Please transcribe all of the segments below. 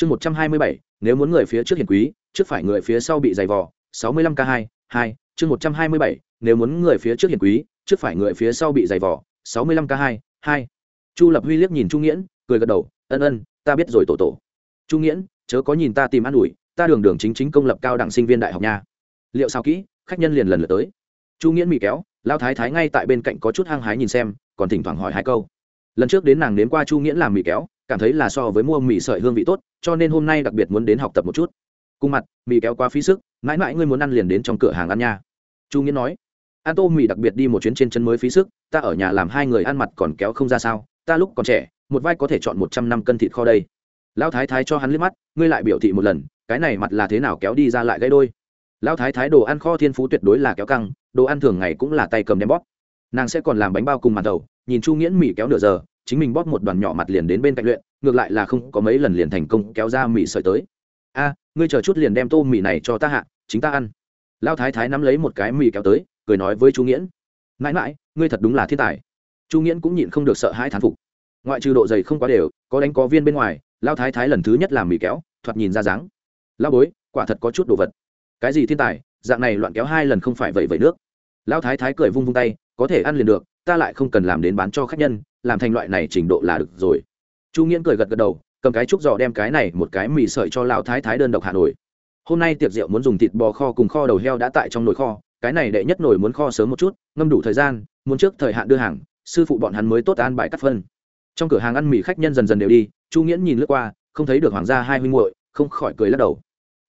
chương một trăm hai mươi bảy, nếu muốn người phía trước hiền quý, trước phải người phía sau bị dày vò, sáu mươi lăm k hai hai, chương một trăm hai mươi bảy, nếu muốn người phía trước hiền quý, trước phải người phía sau bị dày vò, sáu mươi lăm k hai hai. Chu lập huy liếc nhìn chu nghiễn, cười gật đầu, ân ân, ta biết rồi tổ tổ. Chu nghiễn, chớ có nhìn ta tìm ăn ủi, ta đường đường chính chính công lập cao đẳng sinh viên đại học nha. Liệu sao kỹ? Khách nhân liền lần lượt tới. Chu nghiễn mỹ kéo lao thái thái ngay tại bên cạnh có chút hăng hái nhìn xem, còn thỉnh thoảng hỏi hai câu. Lần trước đến nàng nếm qua chu nghiễn làm mì kéo, cảm thấy là so với mua mì sợi hương vị tốt cho nên hôm nay đặc biệt muốn đến học tập một chút. Cùng mặt, mì kéo quá phí sức, mãi mãi ngươi muốn ăn liền đến trong cửa hàng ăn nha. Chu nghĩa nói ăn tô, mì đặc biệt đi một chuyến trên chân mới phí sức, ta ở nhà làm hai người ăn mặt còn kéo không ra sao, ta lúc còn trẻ, một vai có thể chọn một trăm năm cân thịt kho đây. Lão thái thái cho hắn liếc mắt, ngươi lại biểu thị một lần, cái này mặt là thế nào kéo đi ra lại gãy đôi? Lão thái thái đồ ăn kho thiên phú tuyệt đối là kéo căng, đồ ăn thường ngày cũng là tay cầm đem bóp. Nàng sẽ còn làm bánh bao cùng màn đầu, nhìn chu nghiễn mì kéo nửa giờ, chính mình bóp một đoàn nhỏ mặt liền đến bên cạnh luyện ngược lại là không có mấy lần liền thành công kéo ra mì sợi tới. A, ngươi chờ chút liền đem tô mì này cho ta hạ, chính ta ăn. Lão thái thái nắm lấy một cái mì kéo tới, cười nói với chu nghiễn. Mãi mãi, ngươi thật đúng là thiên tài. Chu nghiễn cũng nhịn không được sợ hãi thán phục. Ngoại trừ độ dày không quá đều, có đánh có viên bên ngoài, lao thái thái lần thứ nhất làm mì kéo, thoạt nhìn ra dáng. Lao bối, quả thật có chút đồ vật. Cái gì thiên tài, dạng này loạn kéo hai lần không phải vậy vậy nước. Lao thái thái cười vung vung tay, có thể ăn liền được, ta lại không cần làm đến bán cho khách nhân, làm thành loại này trình độ là được rồi chu nghiễn cười gật gật đầu, cầm cái trúc giò đem cái này một cái mì sợi cho Lão thái thái đơn độc hà nội hôm nay tiệc rượu muốn dùng thịt bò kho cùng kho đầu heo đã tại trong nồi kho, cái này đệ nhất nồi muốn kho sớm một chút, ngâm đủ thời gian, muốn trước thời hạn đưa hàng, sư phụ bọn hắn mới tốt an bài cắt phân. Trong cửa hàng ăn mì khách nhân dần dần đều đi, chu nghiễn nhìn lướt qua, không thấy được hoàng gia hai huynh muội, không khỏi cười lắc đầu.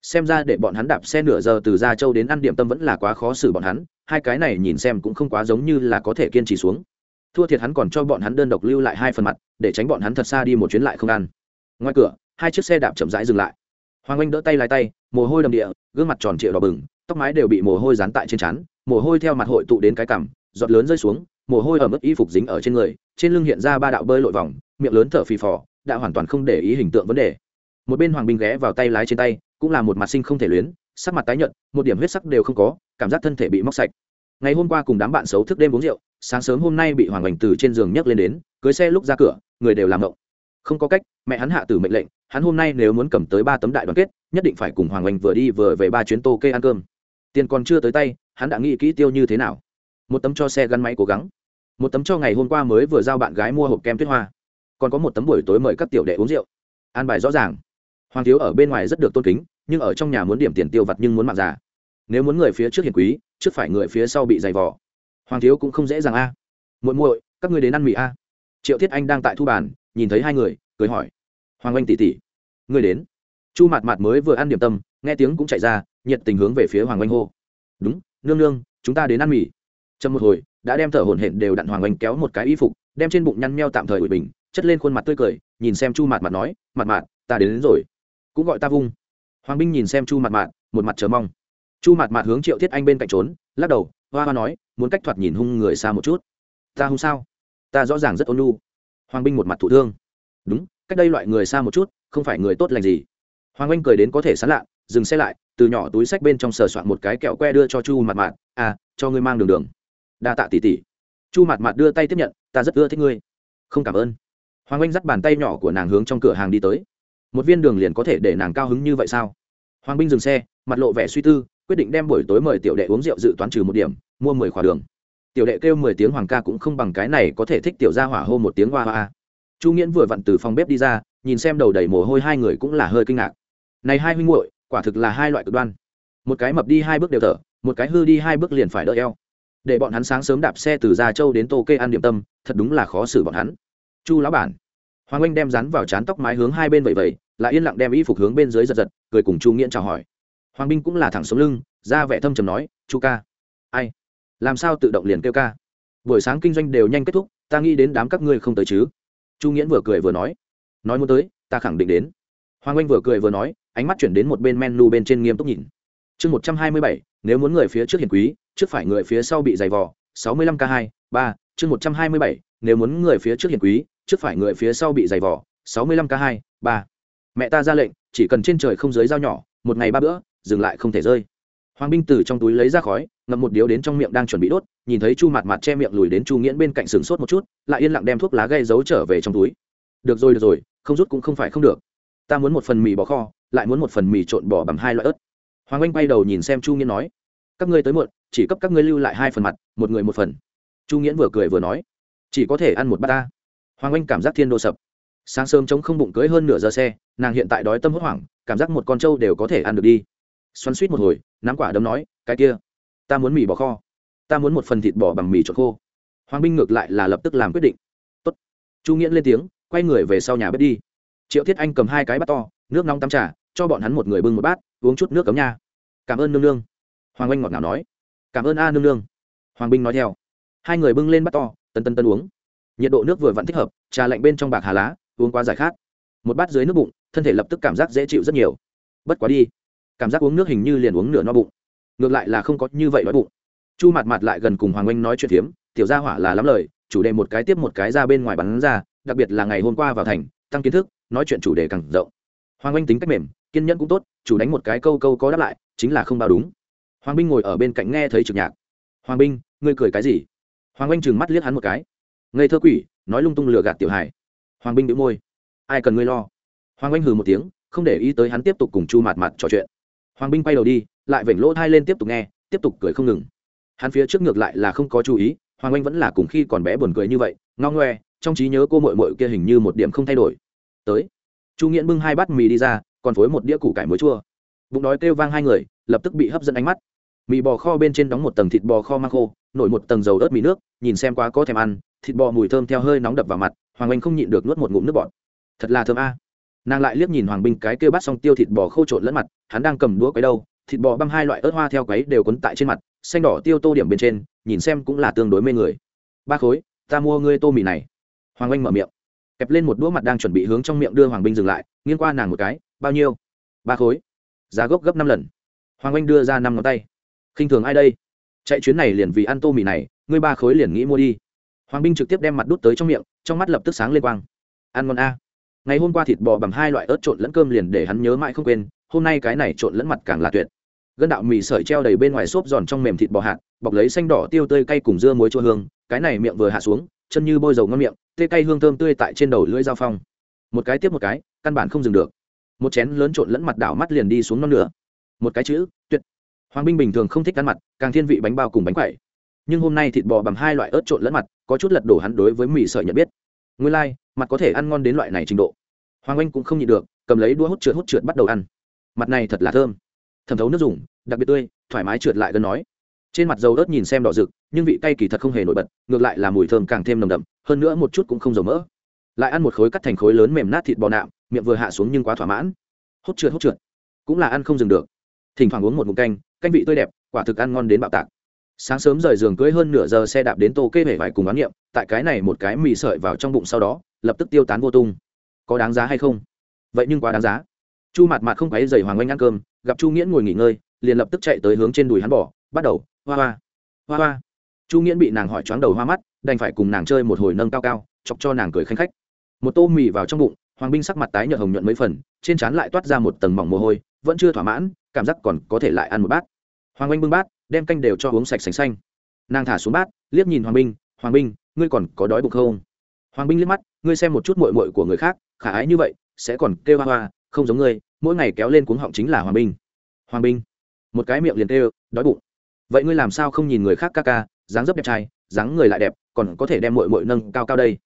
Xem ra để bọn hắn đạp xe nửa giờ từ gia châu đến ăn điểm tâm vẫn là quá khó xử bọn hắn, hai cái này nhìn xem cũng không quá giống như là có thể kiên trì xuống thua thiệt hắn còn cho bọn hắn đơn độc lưu lại hai phần mặt, để tránh bọn hắn thật xa đi một chuyến lại không ăn. Ngoài cửa, hai chiếc xe đạp chậm rãi dừng lại. Hoàng anh đỡ tay lái tay, mồ hôi đầm địa, gương mặt tròn trịa đỏ bừng, tóc mái đều bị mồ hôi dán tại trên trán, mồ hôi theo mặt hội tụ đến cái cằm, giọt lớn rơi xuống, mồ hôi ở mức y phục dính ở trên người, trên lưng hiện ra ba đạo bơi lội vòng, miệng lớn thở phì phò, đã hoàn toàn không để ý hình tượng vấn đề. Một bên hoàng binh ghé vào tay lái trên tay, cũng là một mặt sinh không thể luyến, sắc mặt tái nhợt, một điểm huyết sắc đều không có, cảm giác thân thể bị móc sạch. Ngày hôm qua cùng đám bạn xấu thức đêm uống rượu sáng sớm hôm nay bị hoàng oanh từ trên giường nhấc lên đến, cưới xe lúc ra cửa, người đều làm động. không có cách, mẹ hắn hạ tử mệnh lệnh, hắn hôm nay nếu muốn cầm tới ba tấm đại đoàn kết, nhất định phải cùng hoàng oanh vừa đi vừa về ba chuyến tô kê ăn cơm. Tiền còn chưa tới tay, hắn đã nghĩ kỹ tiêu như thế nào. Một tấm cho xe gắn máy cố gắng. Một tấm cho ngày hôm qua mới vừa giao bạn gái mua hộp kem tuyết hoa. Còn có một tấm buổi tối mời các tiểu đệ uống rượu. An bài rõ ràng. Hoàng thiếu ở bên ngoài rất được tôn kính, nhưng ở trong nhà muốn điểm tiền tiêu vặt nhưng muốn mạng già. Nếu muốn người phía trước hiền quý, trước phải người phía sau bị dày vò hoàng thiếu cũng không dễ dàng a. À. muội muội các ngươi đến ăn mì a. Triệu thiết anh đang tại thu bàn nhìn thấy hai người cười hỏi. Hoàng anh tỷ tỷ người đến. Chu mạt mạt mới vừa ăn điểm tâm nghe tiếng cũng chạy ra nhiệt tình hướng về phía hoàng anh hô. Đúng nương nương chúng ta đến ăn mì. Trong một hồi đã đem thở hổn hển đều đặn hoàng anh kéo một cái y phục đem trên bụng nhăn meo tạm thời ủi bình chất lên khuôn mặt tươi cười nhìn xem chu mạt mạt nói mạt mạt ta đến, đến rồi. Cũng gọi ta vung. Hoàng binh nhìn xem chu mạt mạt một mặt chờ mong. Chu mạt mạt hướng triệu thiết anh bên cạnh trốn lắc đầu hoa hoa nói, muốn cách thoạt nhìn hung người xa một chút. Ta hung sao? Ta rõ ràng rất ôn nhu. Hoàng binh một mặt thụ thương. Đúng, cách đây loại người xa một chút, không phải người tốt lành gì. Hoàng anh cười đến có thể sán lạ, dừng xe lại, từ nhỏ túi sách bên trong sờ soạn một cái kẹo que đưa cho chu mặt mặt à cho ngươi mang đường đường. Đa tạ tỉ tỉ chu mặt mặt đưa tay tiếp nhận, ta rất ưa thích ngươi. Không cảm ơn. Hoàng anh dắt bàn tay nhỏ của nàng hướng trong cửa hàng đi tới. Một viên đường liền có thể để nàng cao hứng như vậy sao? Hoàng binh dừng xe, mặt lộ vẻ suy tư quyết định đem buổi tối mời tiểu đệ uống rượu dự toán trừ một điểm, mua mười khỏa đường. Tiểu đệ kêu mười tiếng hoàng ca cũng không bằng cái này có thể thích tiểu ra hỏa hô một tiếng hoa hoa. Chu nghiễn vừa vặn từ phòng bếp đi ra, nhìn xem đầu đầy mồ hôi hai người cũng là hơi kinh ngạc. Này hai huynh muội, quả thực là hai loại cực đoan. Một cái mập đi hai bước đều thở, một cái hư đi hai bước liền phải đỡ eo. Để bọn hắn sáng sớm đạp xe từ gia châu đến tô kê ăn điểm tâm, thật đúng là khó xử bọn hắn. Chu lão bản. Hoàng anh đem rắn vào chán tóc mái hướng hai bên vẩy vẩy lại yên lặng đem y phục hướng bên dưới giật giật, cười cùng chu nghiễn chào hỏi hoàng binh cũng là thẳng sống lưng, ra vẻ thâm trầm nói, chu ca. Ai? Làm sao tự động liền kêu ca? Buổi sáng kinh doanh đều nhanh kết thúc, ta nghĩ đến đám các ngươi không tới chứ. Chu nghiễn vừa cười vừa nói nói muốn tới, ta khẳng định đến. Hoàng anh vừa cười vừa nói, ánh mắt chuyển đến một bên menu bên trên nghiêm túc nhìn. Chương một trăm hai mươi bảy, nếu muốn người phía trước hiền quý, trước phải người phía sau bị dày vò, sáu mươi lăm k hai, ba, chương một trăm hai mươi bảy, nếu muốn người phía trước hiền quý, trước phải người phía sau bị dày vò, sáu mươi lăm k hai, ba. Mẹ ta ra lệnh, chỉ cần trên trời không dưới dao nhỏ, một ngày ba bữa dừng lại không thể rơi. Hoàng binh từ trong túi lấy ra khói, ngậm một điếu đến trong miệng đang chuẩn bị đốt, nhìn thấy chu mặt mặt che miệng lùi đến chu nghiễn bên cạnh sừng sốt một chút, lại yên lặng đem thuốc lá gây giấu trở về trong túi. Được rồi được rồi, không rút cũng không phải không được. Ta muốn một phần mì bò kho, lại muốn một phần mì trộn bò bằng hai loại ớt. Hoàng anh bay đầu nhìn xem chu nghiễn nói, các ngươi tới muộn, chỉ cấp các ngươi lưu lại hai phần mặt, một người một phần. Chu nghiễn vừa cười vừa nói, chỉ có thể ăn một bát ta. Hoàng anh cảm giác thiên đô sập. Sáng sớm chống không bụng cưới hơn nửa giờ xe, nàng hiện tại đói tâm hốt hoảng, cảm giác một con trâu đều có thể ăn được đi xoắn suýt một hồi, nắm quả đấm nói, cái kia, ta muốn mì bò kho. Ta muốn một phần thịt bò bằng mì trộn khô. Hoàng binh ngược lại là lập tức làm quyết định. Tốt. chu nghiễn lên tiếng, quay người về sau nhà bếp đi. Triệu thiết anh cầm hai cái bát to, nước nóng tắm trà, cho bọn hắn một người bưng một bát, uống chút nước cấm nha. Cảm ơn nương nương. Hoàng anh ngọt ngào nói. Cảm ơn a nương nương. Hoàng binh nói theo. Hai người bưng lên bát to, tân tân tân uống. Nhiệt độ nước vừa vặn thích hợp, trà lạnh bên trong bạc hà lá, uống qua giải khát. Một bát dưới nước bụng, thân thể lập tức cảm giác dễ chịu rất nhiều. Bất quá đi cảm giác uống nước hình như liền uống nửa no bụng. Ngược lại là không có như vậy đói bụng. Chu mặt mặt lại gần cùng hoàng anh nói chuyện phiếm tiểu gia hỏa là lắm lời, chủ đề một cái tiếp một cái ra bên ngoài bắn ra, đặc biệt là ngày hôm qua vào thành, tăng kiến thức, nói chuyện chủ đề càng rộng. Hoàng anh tính cách mềm, kiên nhẫn cũng tốt, chủ đánh một cái câu câu có đáp lại, chính là không bao đúng. Hoàng binh ngồi ở bên cạnh nghe thấy trực nhạc. Hoàng binh, ngươi cười cái gì? Hoàng anh chừng mắt liếc hắn một cái. Ngây thơ quỷ, nói lung tung lừa gạt tiểu hải hoàng binh đĩu môi. Ai cần ngươi lo? Hoàng anh hừ một tiếng, không để ý tới hắn tiếp tục cùng chu mạt mạt trò chuyện hoàng binh quay đầu đi, lại vểnh lỗ thai lên tiếp tục nghe, tiếp tục cười không ngừng. Hắn phía trước ngược lại là không có chú ý, hoàng anh vẫn là cùng khi còn bé buồn cười như vậy, ngao ngoe, trong trí nhớ cô mội mội kia hình như một điểm không thay đổi. Tới. Chu nghiễn bưng hai bát mì đi ra, còn phối một đĩa củ cải muối chua. Bụng đói kêu vang hai người, lập tức bị hấp dẫn ánh mắt. Mì bò kho bên trên đóng một tầng thịt bò kho mang khô, nổi một tầng dầu ớt mì nước, nhìn xem quá có thèm ăn, thịt bò mùi thơm theo hơi nóng đập vào mặt, hoàng anh không nhịn được nuốt một ngụm nước bọt. Thật là thơm a nàng lại liếc nhìn hoàng binh cái kêu bắt xong tiêu thịt bò khô trộn lẫn mặt, hắn đang cầm đũa quấy đâu, thịt bò băm hai loại ớt hoa theo quấy đều quấn tại trên mặt, xanh đỏ tiêu tô điểm bên trên, nhìn xem cũng là tương đối mê người. Ba khối, ta mua ngươi tô mì này. Hoàng anh mở miệng. Kẹp lên một đũa mặt đang chuẩn bị hướng trong miệng đưa hoàng binh dừng lại, nghiêng qua nàng một cái, bao nhiêu? Ba khối. Giá gốc gấp năm lần. Hoàng anh đưa ra năm ngón tay. Khinh thường ai đây? Chạy chuyến này liền vì ăn tô mì này, ngươi ba khối liền nghĩ mua đi. Hoàng binh trực tiếp đem mặt đút tới trong miệng, trong mắt lập tức sáng lên quang. Ăn ngon a ngày hôm qua thịt bò bằng hai loại ớt trộn lẫn cơm liền để hắn nhớ mãi không quên, hôm nay cái này trộn lẫn mặt càng là tuyệt. Gân đạo mì sợi treo đầy bên ngoài xốp giòn trong mềm thịt bò hạt, bọc lấy xanh đỏ tiêu tươi cay cùng dưa muối chua hương, cái này miệng vừa hạ xuống, chân như bôi dầu ngon miệng, tê cay hương thơm tươi tại trên đầu lưỡi dao phong. Một cái tiếp một cái, căn bản không dừng được. Một chén lớn trộn lẫn mặt đảo mắt liền đi xuống non nữa một cái chữ, tuyệt. Hoàng binh bình thường không thích ăn mặt, càng thiên vị bánh bao cùng bánh quẩy. Nhưng hôm nay thịt bò bằng hai loại ớt trộn lẫn mặt, có chút lật đổ hắn đối với mì sợi nhận biết nguyên lai、like, mặt có thể ăn ngon đến loại này trình độ. Hoàng anh cũng không nhịn được cầm lấy đũa hút trượt hút trượt bắt đầu ăn. Mặt này thật là thơm. Thẩm thấu nước dùng đặc biệt tươi thoải mái trượt lại gần nói. Trên mặt dầu ớt nhìn xem đỏ rực nhưng vị cay kỳ thật không hề nổi bật ngược lại là mùi thơm càng thêm nồng đậm hơn nữa một chút cũng không dầu mỡ. Lại ăn một khối cắt thành khối lớn mềm nát thịt bò nạm miệng vừa hạ xuống nhưng quá thỏa mãn. Hút trượt hút trượt cũng là ăn không dừng được. Thỉnh thoảng uống một mụn canh canh vị tươi đẹp quả thực ăn ngon đến bạo tạc sáng sớm rời giường cưới hơn nửa giờ xe đạp đến tô kê hể vải cùng bán niệm tại cái này một cái mì sợi vào trong bụng sau đó, lập tức tiêu tán vô tung. Có đáng giá hay không? Vậy nhưng quá đáng giá. Chu mặt mặt không phải dày hoàng oanh ăn cơm, gặp chu nghiễn ngồi nghỉ ngơi, liền lập tức chạy tới hướng trên đùi hắn bỏ, bắt đầu, hoa hoa hoa hoa. Chu nghiễn bị nàng hỏi choáng đầu hoa mắt, đành phải cùng nàng chơi một hồi nâng cao cao, chọc cho nàng cười khanh khách. Một tô mì vào trong bụng, hoàng binh sắc mặt tái nhợt hồng nhuận mấy phần, trên trán lại toát ra một tầng mỏng mồ hôi, vẫn chưa thỏa mãn, cảm giác còn có thể lại ăn một bát. Hoàng anh bưng bát đem canh đều cho uống sạch sành xanh. Nàng thả xuống bát liếc nhìn hoàng minh, hoàng minh, ngươi còn có đói bụng không? Hoàng minh liếc mắt ngươi xem một chút mội mội của người khác khả ái như vậy sẽ còn kêu hoa hoa không giống ngươi mỗi ngày kéo lên cuống họng chính là hoàng minh, hoàng minh, một cái miệng liền kêu đói bụng. Vậy ngươi làm sao không nhìn người khác ca ca dáng dấp đẹp trai dáng người lại đẹp còn có thể đem mội mội nâng cao cao đây?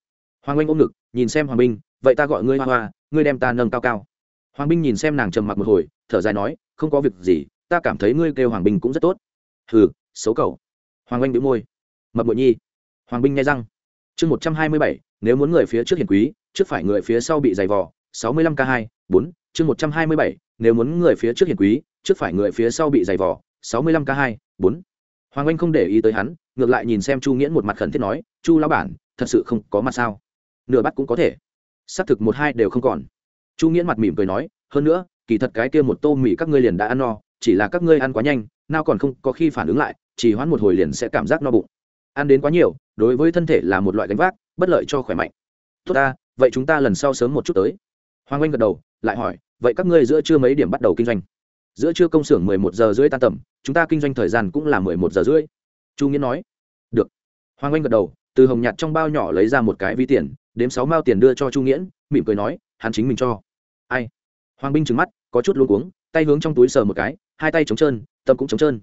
Hoàng minh ôm ngực nhìn xem hoàng minh, vậy ta gọi ngươi hoa hoa ngươi đem ta nâng cao cao. Hoàng minh nhìn xem nàng trầm mặc một hồi thở dài nói không có việc gì ta cảm thấy ngươi kêu hoàng minh cũng rất tốt hừ, xấu cầu hoàng anh bị môi. Mập bội nhi. Hoàng binh nghe răng. Chương một trăm hai mươi bảy, nếu muốn người phía trước hiền quý, trước phải người phía sau bị dày vò. sáu mươi lăm k hai, bốn, chương một trăm hai mươi bảy, nếu muốn người phía trước hiền quý, trước phải người phía sau bị dày vò. sáu mươi lăm k hai, bốn. Hoàng anh không để ý tới hắn, ngược lại nhìn xem chu nghiễn một mặt khẩn thiết nói, chu lão bản, thật sự không có mặt sao? Nửa bắt cũng có thể. Xác thực một hai đều không còn. Chu nghiễn mặt mỉm cười nói, hơn nữa, kỳ thật cái kia một tô mì các ngươi liền đã ăn no chỉ là các ngươi ăn quá nhanh, nào còn không có khi phản ứng lại, chỉ hoãn một hồi liền sẽ cảm giác no bụng. Ăn đến quá nhiều, đối với thân thể là một loại gánh vác, bất lợi cho khỏe mạnh. Tốt ta, vậy chúng ta lần sau sớm một chút tới. Hoàng anh gật đầu, lại hỏi, vậy các ngươi giữa trưa mấy điểm bắt đầu kinh doanh? Giữa trưa công xưởng mười một giờ rưỡi tan tầm, chúng ta kinh doanh thời gian cũng là mười một giờ rưỡi. Chu nghĩa nói, được. Hoàng anh gật đầu, từ hồng nhạt trong bao nhỏ lấy ra một cái ví tiền, đếm sáu mao tiền đưa cho chu nghiễn, mỉm cười nói, hắn chính mình cho. Ai? Hoàng binh trừng mắt, có chút luống cuống, tay hướng trong túi sờ một cái hai tay trống trơn, tâm cũng trống trơn.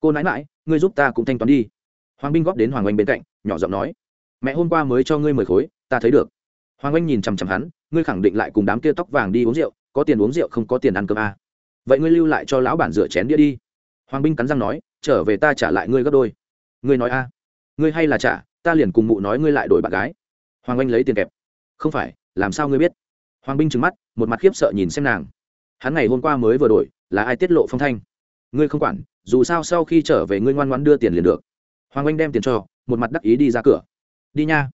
Cô nãi mãi ngươi giúp ta cũng thanh toán đi. Hoàng binh góp đến hoàng oanh bên cạnh, nhỏ giọng nói, mẹ, hôm qua mới cho ngươi mười khối, ta thấy được. Hoàng oanh nhìn chằm chằm hắn, ngươi khẳng định lại cùng đám kia tóc vàng đi uống rượu, có tiền uống rượu không có tiền ăn cơm à. vậy ngươi lưu lại cho lão bản rửa chén đĩa đi. Hoàng binh cắn răng nói, trở về ta trả lại ngươi gấp đôi. Ngươi nói a, ngươi hay là trả, ta liền cùng mụ nói ngươi lại đổi bạn gái. Hoàng oanh lấy tiền kẹp. Không phải, làm sao ngươi biết? Hoàng binh trừng mắt, một mặt khiếp sợ nhìn xem nàng. Hắn ngày hôm qua mới vừa đổi là ai tiết lộ phong thanh? Ngươi không quản, dù sao sau khi trở về ngươi ngoan ngoan đưa tiền liền được. Hoàng anh đem tiền cho, một mặt đắc ý đi ra cửa. Đi nha.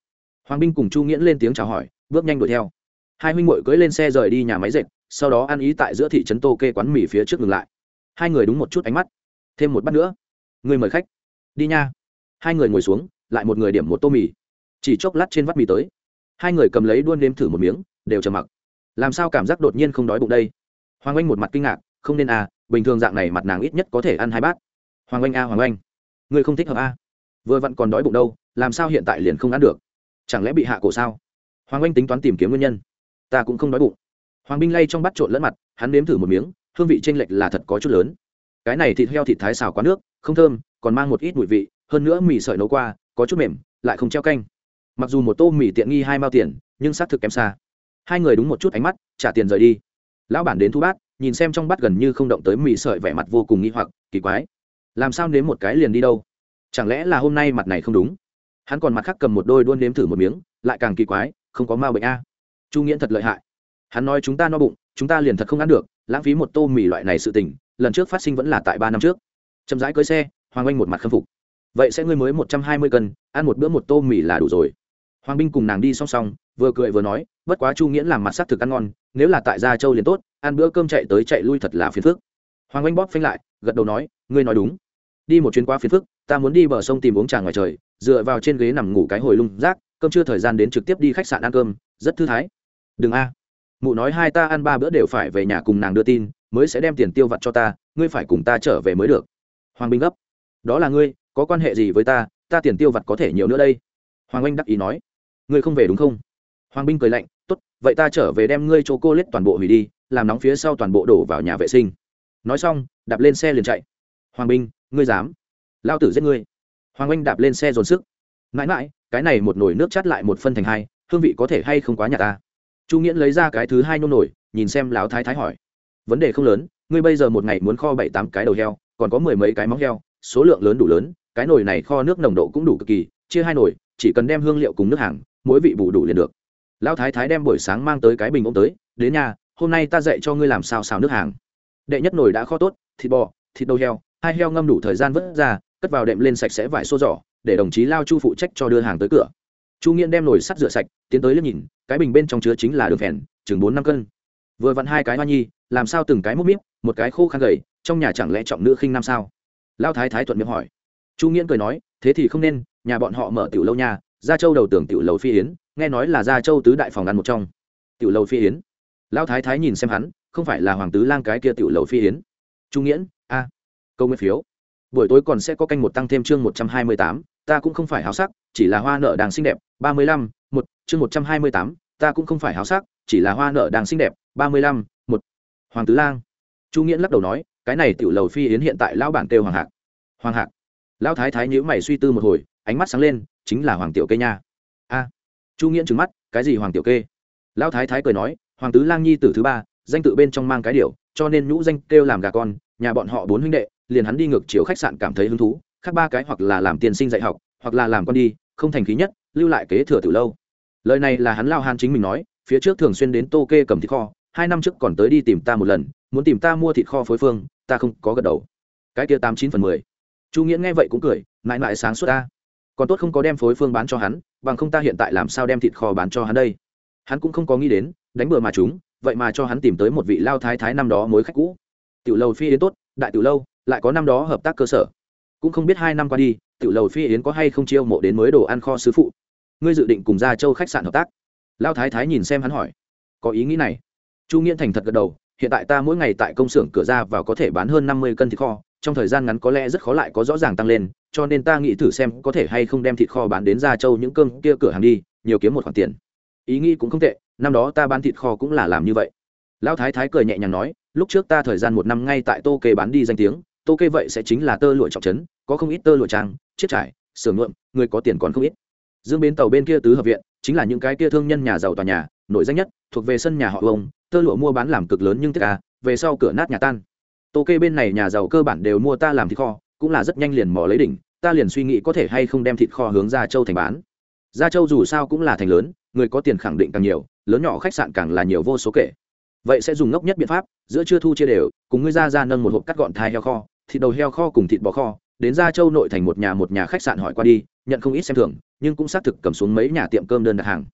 Hoàng binh cùng chu nghiễn lên tiếng chào hỏi, bước nhanh đuổi theo. Hai huynh muội cưỡi lên xe rời đi nhà máy dệt, sau đó ăn ý tại giữa thị trấn tô kê quán mì phía trước ngừng lại. Hai người đúng một chút ánh mắt. Thêm một bát nữa. Người mời khách. Đi nha. Hai người ngồi xuống, lại một người điểm một tô mì. Chỉ chốc lát trên vắt mì tới. Hai người cầm lấy đuôn đêm thử một miếng, đều trầm mặc. Làm sao cảm giác đột nhiên không đói bụng đây? Hoàng anh một mặt kinh ngạc không nên à bình thường dạng này mặt nàng ít nhất có thể ăn hai bát. Hoàng anh a à, hoàng anh người không thích hợp a à. vừa vặn còn đói bụng đâu làm sao hiện tại liền không ăn được? Chẳng lẽ bị hạ cổ sao? Hoàng anh tính toán tìm kiếm nguyên nhân. Ta cũng không đói bụng. Hoàng binh lay trong bát trộn lẫn mặt hắn nếm thử một miếng hương vị chênh lệch là thật có chút lớn. Cái này thịt heo thịt thái xào quá nước không thơm còn mang một ít mùi vị hơn nữa mì sợi nấu qua có chút mềm lại không treo canh. Mặc dù một tô mì tiện nghi hai mao tiền nhưng xác thực kém xa. Hai người đúng một chút ánh mắt trả tiền rời đi. Lão bản đến thu bát nhìn xem trong bát gần như không động tới mì sợi vẻ mặt vô cùng nghi hoặc, kỳ quái. Làm sao nếm một cái liền đi đâu? Chẳng lẽ là hôm nay mặt này không đúng? Hắn còn mặt khác cầm một đôi đuôn nếm thử một miếng, lại càng kỳ quái, không có ma bệnh a. Chu nghiễn thật lợi hại. Hắn nói chúng ta no bụng, chúng ta liền thật không ăn được, lãng phí một tô mì loại này sự tình, lần trước phát sinh vẫn là tại ba năm trước. Chậm rãi cưới xe, hoàng anh một mặt khâm phục. Vậy sẽ ngươi mới một trăm hai mươi cân, ăn một bữa một tô mì là đủ rồi hoàng binh cùng nàng đi song song, vừa cười vừa nói, bất quá chu nghiễn làm mặt sắc thực ăn ngon, nếu là tại gia châu liền tốt, ăn bữa cơm chạy tới chạy lui thật là phiền phức. Hoàng anh bóp phanh lại, gật đầu nói, ngươi nói đúng. Đi một chuyến qua phiền phức, ta muốn đi bờ sông tìm uống trà ngoài trời, dựa vào trên ghế nằm ngủ cái hồi lung rác, cơm chưa thời gian đến trực tiếp đi khách sạn ăn cơm, rất thư thái. Đừng a. Mụ nói hai ta ăn ba bữa đều phải về nhà cùng nàng đưa tin, mới sẽ đem tiền tiêu vặt cho ta, ngươi phải cùng ta trở về mới được. Hoàng binh gấp, đó là ngươi, có quan hệ gì với ta ta tiền tiêu vặt có thể nhiều nữa đây. Hoàng anh đắc ý nói ngươi không về đúng không? Hoàng binh cười lạnh, tốt, vậy ta trở về đem ngươi cho cô lết toàn bộ hủy đi, làm nóng phía sau toàn bộ đổ vào nhà vệ sinh. Nói xong, đạp lên xe liền chạy. Hoàng binh, ngươi dám? Lao tử giết ngươi. Hoàng anh đạp lên xe dồn sức. Mãi mãi, cái này một nồi nước chát lại một phân thành hai, hương vị có thể hay không quá nhà ta? Chu nghiễn lấy ra cái thứ hai nôn nổi nhìn xem lão thái thái hỏi. Vấn đề không lớn, ngươi bây giờ một ngày muốn kho bảy tám cái đầu heo, còn có mười mấy cái móng heo, số lượng lớn đủ lớn, cái nồi này kho nước nồng độ cũng đủ cực kỳ, chia hai nồi, chỉ cần đem hương liệu cùng nước hàng mỗi vị bù đủ liền được. Lão thái thái đem buổi sáng mang tới cái bình ôm tới, đến nhà, hôm nay ta dạy cho ngươi làm sao xào nước hàng. Đệ nhất nồi đã kho tốt, thịt bò, thịt đầu heo, hai heo ngâm đủ thời gian vớt ra, cất vào đệm lên sạch sẽ vải xô giỏ, để đồng chí lao chu phụ trách cho đưa hàng tới cửa. Chu nghiễn đem nồi sắt rửa sạch, tiến tới liếc nhìn, cái bình bên trong chứa chính là đường phèn, chừng bốn năm cân. Vừa vặn hai cái hoa nhi, làm sao từng cái múc míp, một cái khô khăn gầy, trong nhà chẳng lẽ trọng nữ khinh nam sao? Lao thái thái thuận miệng hỏi. Chu nghiễn cười nói, thế thì không nên, nhà bọn họ mở tiểu lâu nha gia châu đầu tưởng tiểu lầu phi yến, nghe nói là gia châu tứ đại phòng ăn một trong. Tiểu lầu phi yến. Lão thái thái nhìn xem hắn, không phải là hoàng tứ lang cái kia tiểu lầu phi yến. Trung nghiễn, a, câu nguyên phiếu. Buổi tối còn sẽ có canh một tăng thêm chương một trăm hai mươi tám, ta cũng không phải háo sắc, chỉ là hoa nợ đang xinh đẹp, ba mươi lăm, một, chương một trăm hai mươi tám, ta cũng không phải háo sắc, chỉ là hoa nợ đang xinh đẹp, ba mươi lăm, một. Hoàng tứ lang. Chu nghiễn lắc đầu nói, cái này tiểu lầu phi yến hiện tại lão bản kêu hoàng hạc. Hoàng hạc. Lão thái thái nhữ mày suy tư một hồi, ánh mắt sáng lên chính là hoàng tiểu kê nha. A, chu nghiễn trừng mắt, cái gì hoàng tiểu kê? Lão thái thái cười nói, hoàng tứ lang nhi tử thứ ba, danh tự bên trong mang cái điều, cho nên nhũ danh kêu làm gà con, nhà bọn họ bốn huynh đệ, liền hắn đi ngược chiều khách sạn cảm thấy hứng thú, khác ba cái hoặc là làm tiền sinh dạy học, hoặc là làm con đi, không thành khí nhất, lưu lại kế thừa từ lâu. Lời này là hắn lao han chính mình nói, phía trước thường xuyên đến tô kê cầm thịt kho, hai năm trước còn tới đi tìm ta một lần, muốn tìm ta mua thịt kho phối phương, ta không có gật đầu. Cái kia tám chín phần mười. Chu nghĩa nghe vậy cũng cười, mãi mãi sáng suốt ta còn tốt không có đem phối phương bán cho hắn, bằng không ta hiện tại làm sao đem thịt kho bán cho hắn đây? Hắn cũng không có nghĩ đến, đánh bừa mà chúng, vậy mà cho hắn tìm tới một vị lao thái thái năm đó mối khách cũ. Tiểu lầu phi yến tốt, đại tiểu lâu, lại có năm đó hợp tác cơ sở. Cũng không biết hai năm qua đi, tiểu lầu phi yến có hay không chiêu mộ đến mới đồ ăn kho sứ phụ. Ngươi dự định cùng gia châu khách sạn hợp tác? Lao thái thái nhìn xem hắn hỏi. Có ý nghĩ này. Chu nghiễn thành thật gật đầu, hiện tại ta mỗi ngày tại công xưởng cửa ra vào có thể bán hơn năm mươi cân thịt kho, trong thời gian ngắn có lẽ rất khó lại có rõ ràng tăng lên cho nên ta nghĩ thử xem có thể hay không đem thịt kho bán đến gia châu những cơm kia cửa hàng đi, nhiều kiếm một khoản tiền. Ý nghĩ cũng không tệ, năm đó ta bán thịt kho cũng là làm như vậy. Lão thái thái cười nhẹ nhàng nói, lúc trước ta thời gian một năm ngay tại tô kê bán đi danh tiếng, tô kê vậy sẽ chính là tơ lụa trọng trấn, có không ít tơ lụa trang, chiết trải sưởng nhuộm, người có tiền còn không ít. Dương bến tàu bên kia tứ hợp viện, chính là những cái kia thương nhân nhà giàu tòa nhà nội danh nhất, thuộc về sân nhà họ ông tơ lụa mua bán làm cực lớn nhưng tất cả à, về sau cửa nát nhà tan. Tô kê bên này nhà giàu cơ bản đều mua ta làm thịt kho cũng là rất nhanh liền mò lấy đỉnh, ta liền suy nghĩ có thể hay không đem thịt kho hướng ra châu thành bán. Ra châu dù sao cũng là thành lớn, người có tiền khẳng định càng nhiều, lớn nhỏ khách sạn càng là nhiều vô số kể. Vậy sẽ dùng ngốc nhất biện pháp, giữa trưa thu chia đều, cùng ngươi ra ra nâng một hộp cắt gọn thai heo kho, thịt đầu heo kho cùng thịt bò kho, đến Ra châu nội thành một nhà một nhà khách sạn hỏi qua đi, nhận không ít xem thường nhưng cũng xác thực cầm xuống mấy nhà tiệm cơm đơn đặt hàng.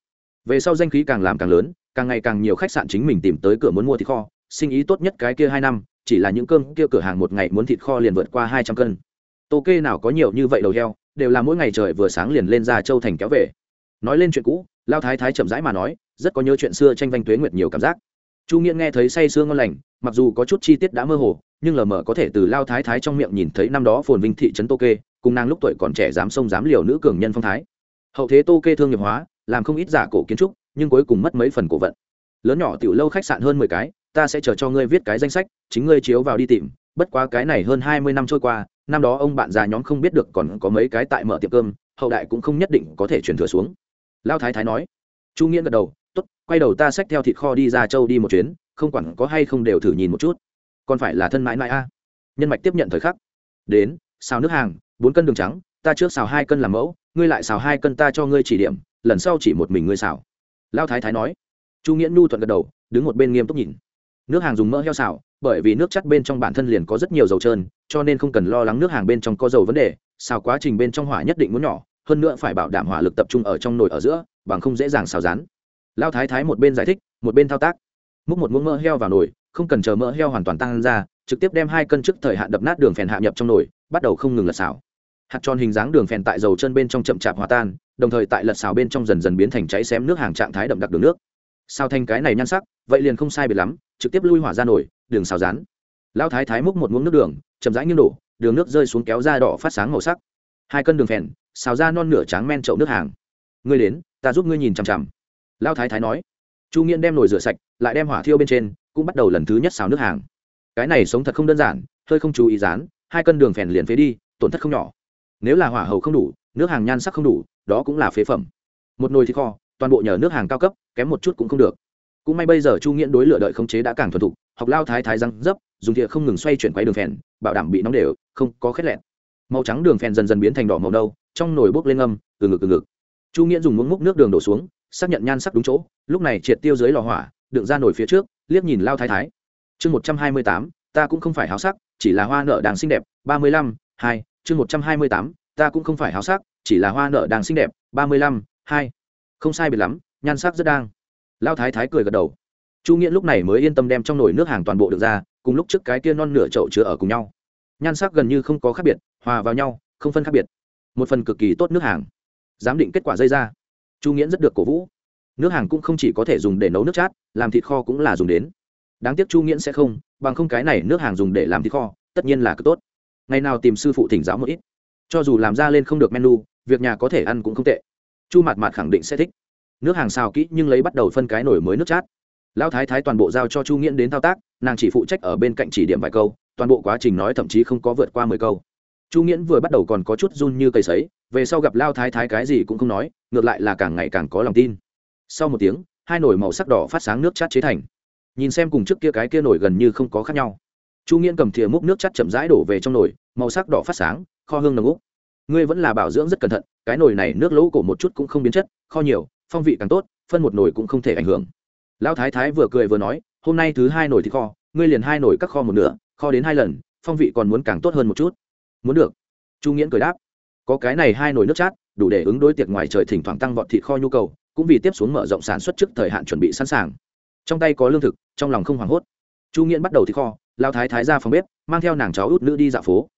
Về sau danh khí càng làm càng lớn, càng ngày càng nhiều khách sạn chính mình tìm tới cửa muốn mua thịt kho, sinh ý tốt nhất cái kia hai năm chỉ là những cơm kia cửa hàng một ngày muốn thịt kho liền vượt qua hai trăm cân. Tô kê nào có nhiều như vậy đầu heo, đều là mỗi ngày trời vừa sáng liền lên ra châu thành kéo về. Nói lên chuyện cũ, lao thái thái chậm rãi mà nói, rất có nhớ chuyện xưa tranh vanh tuế nguyệt nhiều cảm giác. Chu nghiễn nghe thấy say sương ngon lành, mặc dù có chút chi tiết đã mơ hồ, nhưng lờ mờ có thể từ lao thái thái trong miệng nhìn thấy năm đó phồn vinh thị trấn tô kê, cùng nàng lúc tuổi còn trẻ dám sông dám liều nữ cường nhân phong thái. Hậu thế tô kê thương nghiệp hóa, làm không ít giả cổ kiến trúc, nhưng cuối cùng mất mấy phần cổ vận. Lớn nhỏ tiểu lâu khách sạn hơn mười cái ta sẽ chờ cho ngươi viết cái danh sách, chính ngươi chiếu vào đi tìm. Bất quá cái này hơn hai mươi năm trôi qua, năm đó ông bạn già nhóm không biết được còn có mấy cái tại mở tiệm cơm, hậu đại cũng không nhất định có thể truyền thừa xuống. Lao thái thái nói. Chu nghĩa gật đầu t ố t quay đầu ta xách theo thịt kho đi ra châu đi một chuyến, không quản có hay không đều thử nhìn một chút. Còn phải là thân mãi mãi a. Nhân mạch tiếp nhận thời khắc. Đến, xào nước hàng, bốn cân đường trắng, ta trước xào hai cân làm mẫu, ngươi lại xào hai cân ta cho ngươi chỉ điểm, lần sau chỉ một mình ngươi xào. Lao thái thái nói. Chu nghĩa nhu thuận gật đầu, đứng một bên nghiêm túc nhìn nước hàng dùng mỡ heo xào, bởi vì nước chắt bên trong bản thân liền có rất nhiều dầu trơn, cho nên không cần lo lắng nước hàng bên trong có dầu vấn đề, xào quá trình bên trong hỏa nhất định muốn nhỏ, hơn nữa phải bảo đảm hỏa lực tập trung ở trong nồi ở giữa, bằng không dễ dàng xào rán. Lao thái thái một bên giải thích, một bên thao tác. Múc một muỗng mỡ heo vào nồi, không cần chờ mỡ heo hoàn toàn tăng ra, trực tiếp đem hai cân trước thời hạn đập nát đường phèn hạ nhập trong nồi, bắt đầu không ngừng lật xào. Hạt tròn hình dáng đường phèn tại dầu chân bên trong chậm chạp hòa tan, đồng thời tại lật xào bên trong dần dần biến thành cháy xém nước hàng trạng thái đậm đặc đường nước. Sao thành cái này nhan sắc, vậy liền không sai biệt lắm trực tiếp lui hỏa ra nổi, đường xào rán. Lão thái thái múc một muỗng nước đường, chậm rãi nghiêng đổ, đường nước rơi xuống kéo ra đỏ phát sáng màu sắc. Hai cân đường phèn, xào ra non nửa tráng men chậu nước hàng. Ngươi đến, ta giúp ngươi nhìn chằm chằm. Lão thái thái nói. Chu nghiễn đem nồi rửa sạch, lại đem hỏa thiêu bên trên, cũng bắt đầu lần thứ nhất xào nước hàng. Cái này sống thật không đơn giản, hơi không chú ý rán, hai cân đường phèn liền phế đi, tổn thất không nhỏ. Nếu là hỏa hầu không đủ, nước hàng nhan sắc không đủ, đó cũng là phế phẩm. Một nồi thịt kho, toàn bộ nhờ nước hàng cao cấp, kém một chút cũng không được cũng may bây giờ chu nghiễn đối lựa đợi khống chế đã càng thuần thục, học lao thái thái răng dấp, dùng thìa không ngừng xoay chuyển quay đường phèn, bảo đảm bị nóng đều, không có khét lẹn màu trắng đường phèn dần dần biến thành đỏ màu nâu, trong nồi bốc lên âm, từ ngực từ ngực. Chu nghiễn dùng muỗng múc nước đường đổ xuống, xác nhận nhan sắc đúng chỗ, lúc này triệt tiêu dưới lò hỏa, đựng ra nồi phía trước, liếc nhìn lao thái thái. Chương một trăm hai mươi tám, ta cũng không phải háo sắc, chỉ là hoa nợ đang xinh đẹp, ba mươi lăm, hai, chương một trăm hai mươi tám, ta cũng không phải háo sắc, chỉ là hoa nợ đang xinh đẹp, ba mươi lăm, hai. Không sai biệt lắm, nhan sắc rất đang lao thái thái cười gật đầu. Chu nghĩa lúc này mới yên tâm đem trong nồi nước hàng toàn bộ được ra, cùng lúc trước cái kia non nửa chậu chứa ở cùng nhau. Nhan sắc gần như không có khác biệt, hòa vào nhau, không phân khác biệt. Một phần cực kỳ tốt nước hàng. Giám định kết quả dây ra. Chu nghĩa rất được cổ vũ. Nước hàng cũng không chỉ có thể dùng để nấu nước chát, làm thịt kho cũng là dùng đến. Đáng tiếc chu nghĩa sẽ không, bằng không cái này nước hàng dùng để làm thịt kho, tất nhiên là cực tốt. Ngày nào tìm sư phụ thỉnh giáo một ít. Cho dù làm ra lên không được menu, việc nhà có thể ăn cũng không tệ. Chu mạt mạt khẳng định sẽ thích nước hàng xào kỹ nhưng lấy bắt đầu phân cái nổi mới nước chát. Lão thái thái toàn bộ giao cho chu nghiễn đến thao tác, nàng chỉ phụ trách ở bên cạnh chỉ điểm vài câu, toàn bộ quá trình nói thậm chí không có vượt qua mười câu. Chu nghiễn vừa bắt đầu còn có chút run như cây sấy, về sau gặp lao thái thái cái gì cũng không nói, ngược lại là càng ngày càng có lòng tin. Sau một tiếng, hai nồi màu sắc đỏ phát sáng nước chát chế thành. Nhìn xem cùng trước kia cái kia nổi gần như không có khác nhau. Chu nghiễn cầm thìa múc nước chát chậm rãi đổ về trong nồi, màu sắc đỏ phát sáng, kho hương nồng úc ngươi vẫn là bảo dưỡng rất cẩn thận, cái nồi này nước lỗ cổ một chút cũng không biến chất, kho nhiều phong vị càng tốt, phân một nồi cũng không thể ảnh hưởng. Lão thái thái vừa cười vừa nói, hôm nay thứ hai nồi thì kho, ngươi liền hai nồi các kho một nửa, kho đến hai lần, phong vị còn muốn càng tốt hơn một chút. Muốn được. Chu nghiễn cười đáp. Có cái này hai nồi nước chát, đủ để ứng đối tiệc ngoài trời thỉnh thoảng tăng vọt thịt kho nhu cầu, cũng vì tiếp xuống mở rộng sản xuất trước thời hạn chuẩn bị sẵn sàng. Trong tay có lương thực, trong lòng không hoảng hốt. Chu nghiễn bắt đầu thịt kho lao thái thái ra phòng bếp, mang theo nàng cháu út nữ đi dạo phố.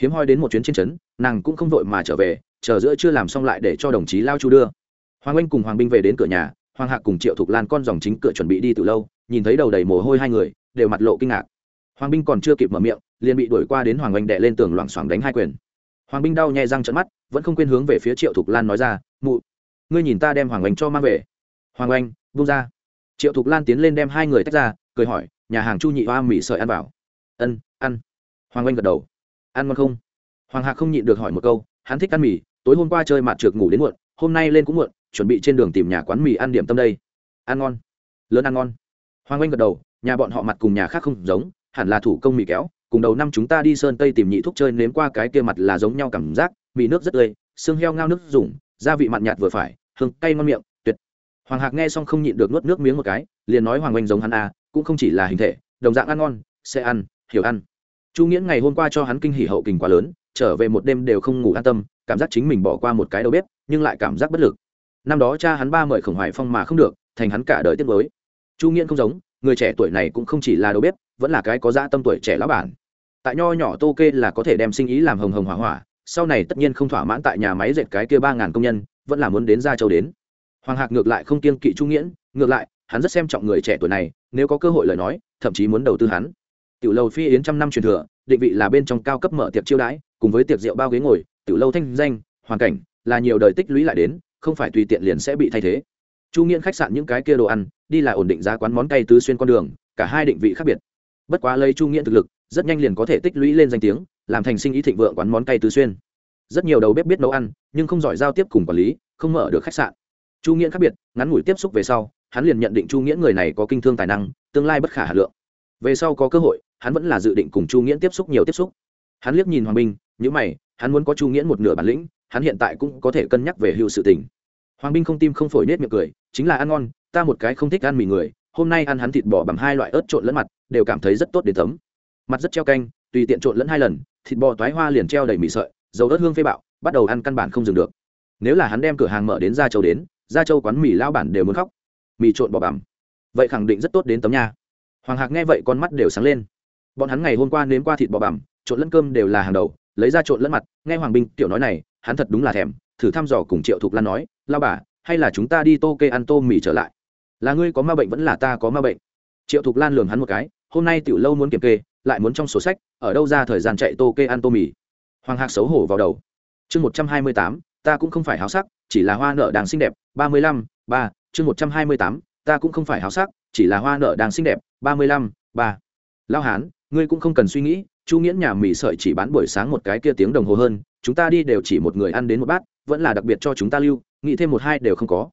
Hiếm hoi đến một chuyến trên trấn, nàng cũng không vội mà trở về, chờ giữa chưa làm xong lại để cho đồng chí lao chu đưa hoàng anh cùng hoàng binh về đến cửa nhà, hoàng hạc cùng triệu thục lan con dòng chính cửa chuẩn bị đi từ lâu, nhìn thấy đầu đầy mồ hôi hai người, đều mặt lộ kinh ngạc. Hoàng binh còn chưa kịp mở miệng, liền bị đuổi qua đến hoàng anh đệ lên tường loảng xoảng đánh hai quyền. Hoàng binh đau nhẹ răng trận mắt, vẫn không quên hướng về phía triệu thục lan nói ra, mụ, ngươi nhìn ta đem hoàng anh cho mang về. Hoàng anh vung ra. Triệu thục lan tiến lên đem hai người tách ra, cười hỏi, nhà hàng chu nhị hoa mì sợi ăn vào? Ân, ăn. Hoàng anh gật đầu. Ăn ngon không? Hoàng hạc không nhịn được hỏi một câu, hắn thích ăn mì, tối hôm qua chơi mặt trượt ngủ đến muộn, hôm nay lên cũng muộn chuẩn bị trên đường tìm nhà quán mì ăn điểm tâm đây. Ăn ngon. Lớn ăn ngon. Hoàng anh gật đầu, nhà bọn họ mặt cùng nhà khác không giống, hẳn là thủ công mì kéo, cùng đầu năm chúng ta đi sơn tây tìm nhị thuốc chơi nếm qua cái kia mặt là giống nhau cảm giác, mì nước rất tươi, xương heo ngao nước dùng, gia vị mặn nhạt vừa phải, hương cay ngon miệng, tuyệt. Hoàng hạc nghe xong không nhịn được nuốt nước miếng một cái, liền nói hoàng oanh giống hắn à cũng không chỉ là hình thể, đồng dạng ăn ngon, sẽ ăn, hiểu ăn. Chu nghiễn ngày hôm qua cho hắn kinh hỉ hậu kình quá lớn, trở về một đêm đều không ngủ an tâm, cảm giác chính mình bỏ qua một cái đầu bếp, nhưng lại cảm giác bất lực năm đó cha hắn ba mời khổng hoài phong mà không được, thành hắn cả đời tiết mới chu nghiễn không giống, người trẻ tuổi này cũng không chỉ là đầu bếp, vẫn là cái có dã tâm tuổi trẻ lão bản. Tại nho nhỏ tô kê là có thể đem sinh ý làm hồng hồng hỏa hỏa, sau này tất nhiên không thỏa mãn tại nhà máy dệt cái kia ba ngàn công nhân, vẫn là muốn đến gia châu đến. Hoàng hạc ngược lại không kiên kỵ chu nghiễn, ngược lại, hắn rất xem trọng người trẻ tuổi này, nếu có cơ hội lời nói, thậm chí muốn đầu tư hắn. Tiểu lâu phi yến trăm năm truyền thừa, định vị là bên trong cao cấp mở tiệc chiêu đãi, cùng với tiệc rượu bao ghế ngồi, tiểu lâu thanh danh, hoàn cảnh, là nhiều đời tích lũy lại đến không phải tùy tiện liền sẽ bị thay thế. Chu nghiễn khách sạn những cái kia đồ ăn, đi là ổn định giá quán món cay tứ xuyên con đường, cả hai định vị khác biệt. Bất quá lấy chu nghiễn thực lực, rất nhanh liền có thể tích lũy lên danh tiếng, làm thành sinh ý thịnh vượng quán món cay tứ xuyên. Rất nhiều đầu bếp biết nấu ăn, nhưng không giỏi giao tiếp cùng quản lý, không mở được khách sạn. Chu nghiễn khác biệt, ngắn ngủi tiếp xúc về sau, hắn liền nhận định chu nghiễn người này có kinh thương tài năng, tương lai bất khả hà lượng. Về sau có cơ hội, hắn vẫn là dự định cùng chu nghiễn tiếp xúc nhiều tiếp xúc. Hắn liếc nhìn hoàng minh nhữ mày, hắn muốn có chu nghiễn một nửa bản lĩnh hắn hiện tại cũng có thể cân nhắc về hưu sự tình. Hoàng binh không tim không phổi nết miệng cười, chính là ăn ngon, ta một cái không thích ăn mì người, hôm nay ăn hắn thịt bò bằng hai loại ớt trộn lẫn mặt, đều cảm thấy rất tốt đến tấm. Mặt rất treo canh, tùy tiện trộn lẫn hai lần, thịt bò toái hoa liền treo đầy mì sợi, dầu ớt hương phê bạo, bắt đầu ăn căn bản không dừng được. Nếu là hắn đem cửa hàng mở đến gia châu đến, gia châu quán mì lao bản đều muốn khóc. Mì trộn bò bằm. Vậy khẳng định rất tốt đến tấm nha. Hoàng hạc nghe vậy con mắt đều sáng lên. Bọn hắn ngày hôm qua nếm qua thịt bò bằm, trộn lẫn cơm đều là hàng đầu, lấy ra trộn lẫn mặt, nghe hoàng binh tiểu nói này hắn thật đúng là thèm, thử thăm dò cùng triệu thục lan nói, lao bà, hay là chúng ta đi tô kê ăn tô mì trở lại? Là ngươi có ma bệnh vẫn là ta có ma bệnh? Triệu thục lan lường hắn một cái, hôm nay tiểu lâu muốn kiểm kê, lại muốn trong sổ sách, ở đâu ra thời gian chạy tô kê ăn tô mì? Hoàng hạc xấu hổ vào đầu. Chương một trăm hai mươi tám, ta cũng không phải háo sắc, chỉ là hoa nợ đang xinh đẹp, ba mươi lăm, ba, chương một trăm hai mươi tám, ta cũng không phải háo sắc, chỉ là hoa nợ đang xinh đẹp, ba mươi lăm, ba. Lao hán, ngươi cũng không cần suy nghĩ, chu nghiễn nhà mì sợi chỉ bán buổi sáng một cái kia tiếng đồng hồ hơn chúng ta đi đều chỉ một người ăn đến một bát, vẫn là đặc biệt cho chúng ta lưu, nghĩ thêm một hai đều không có.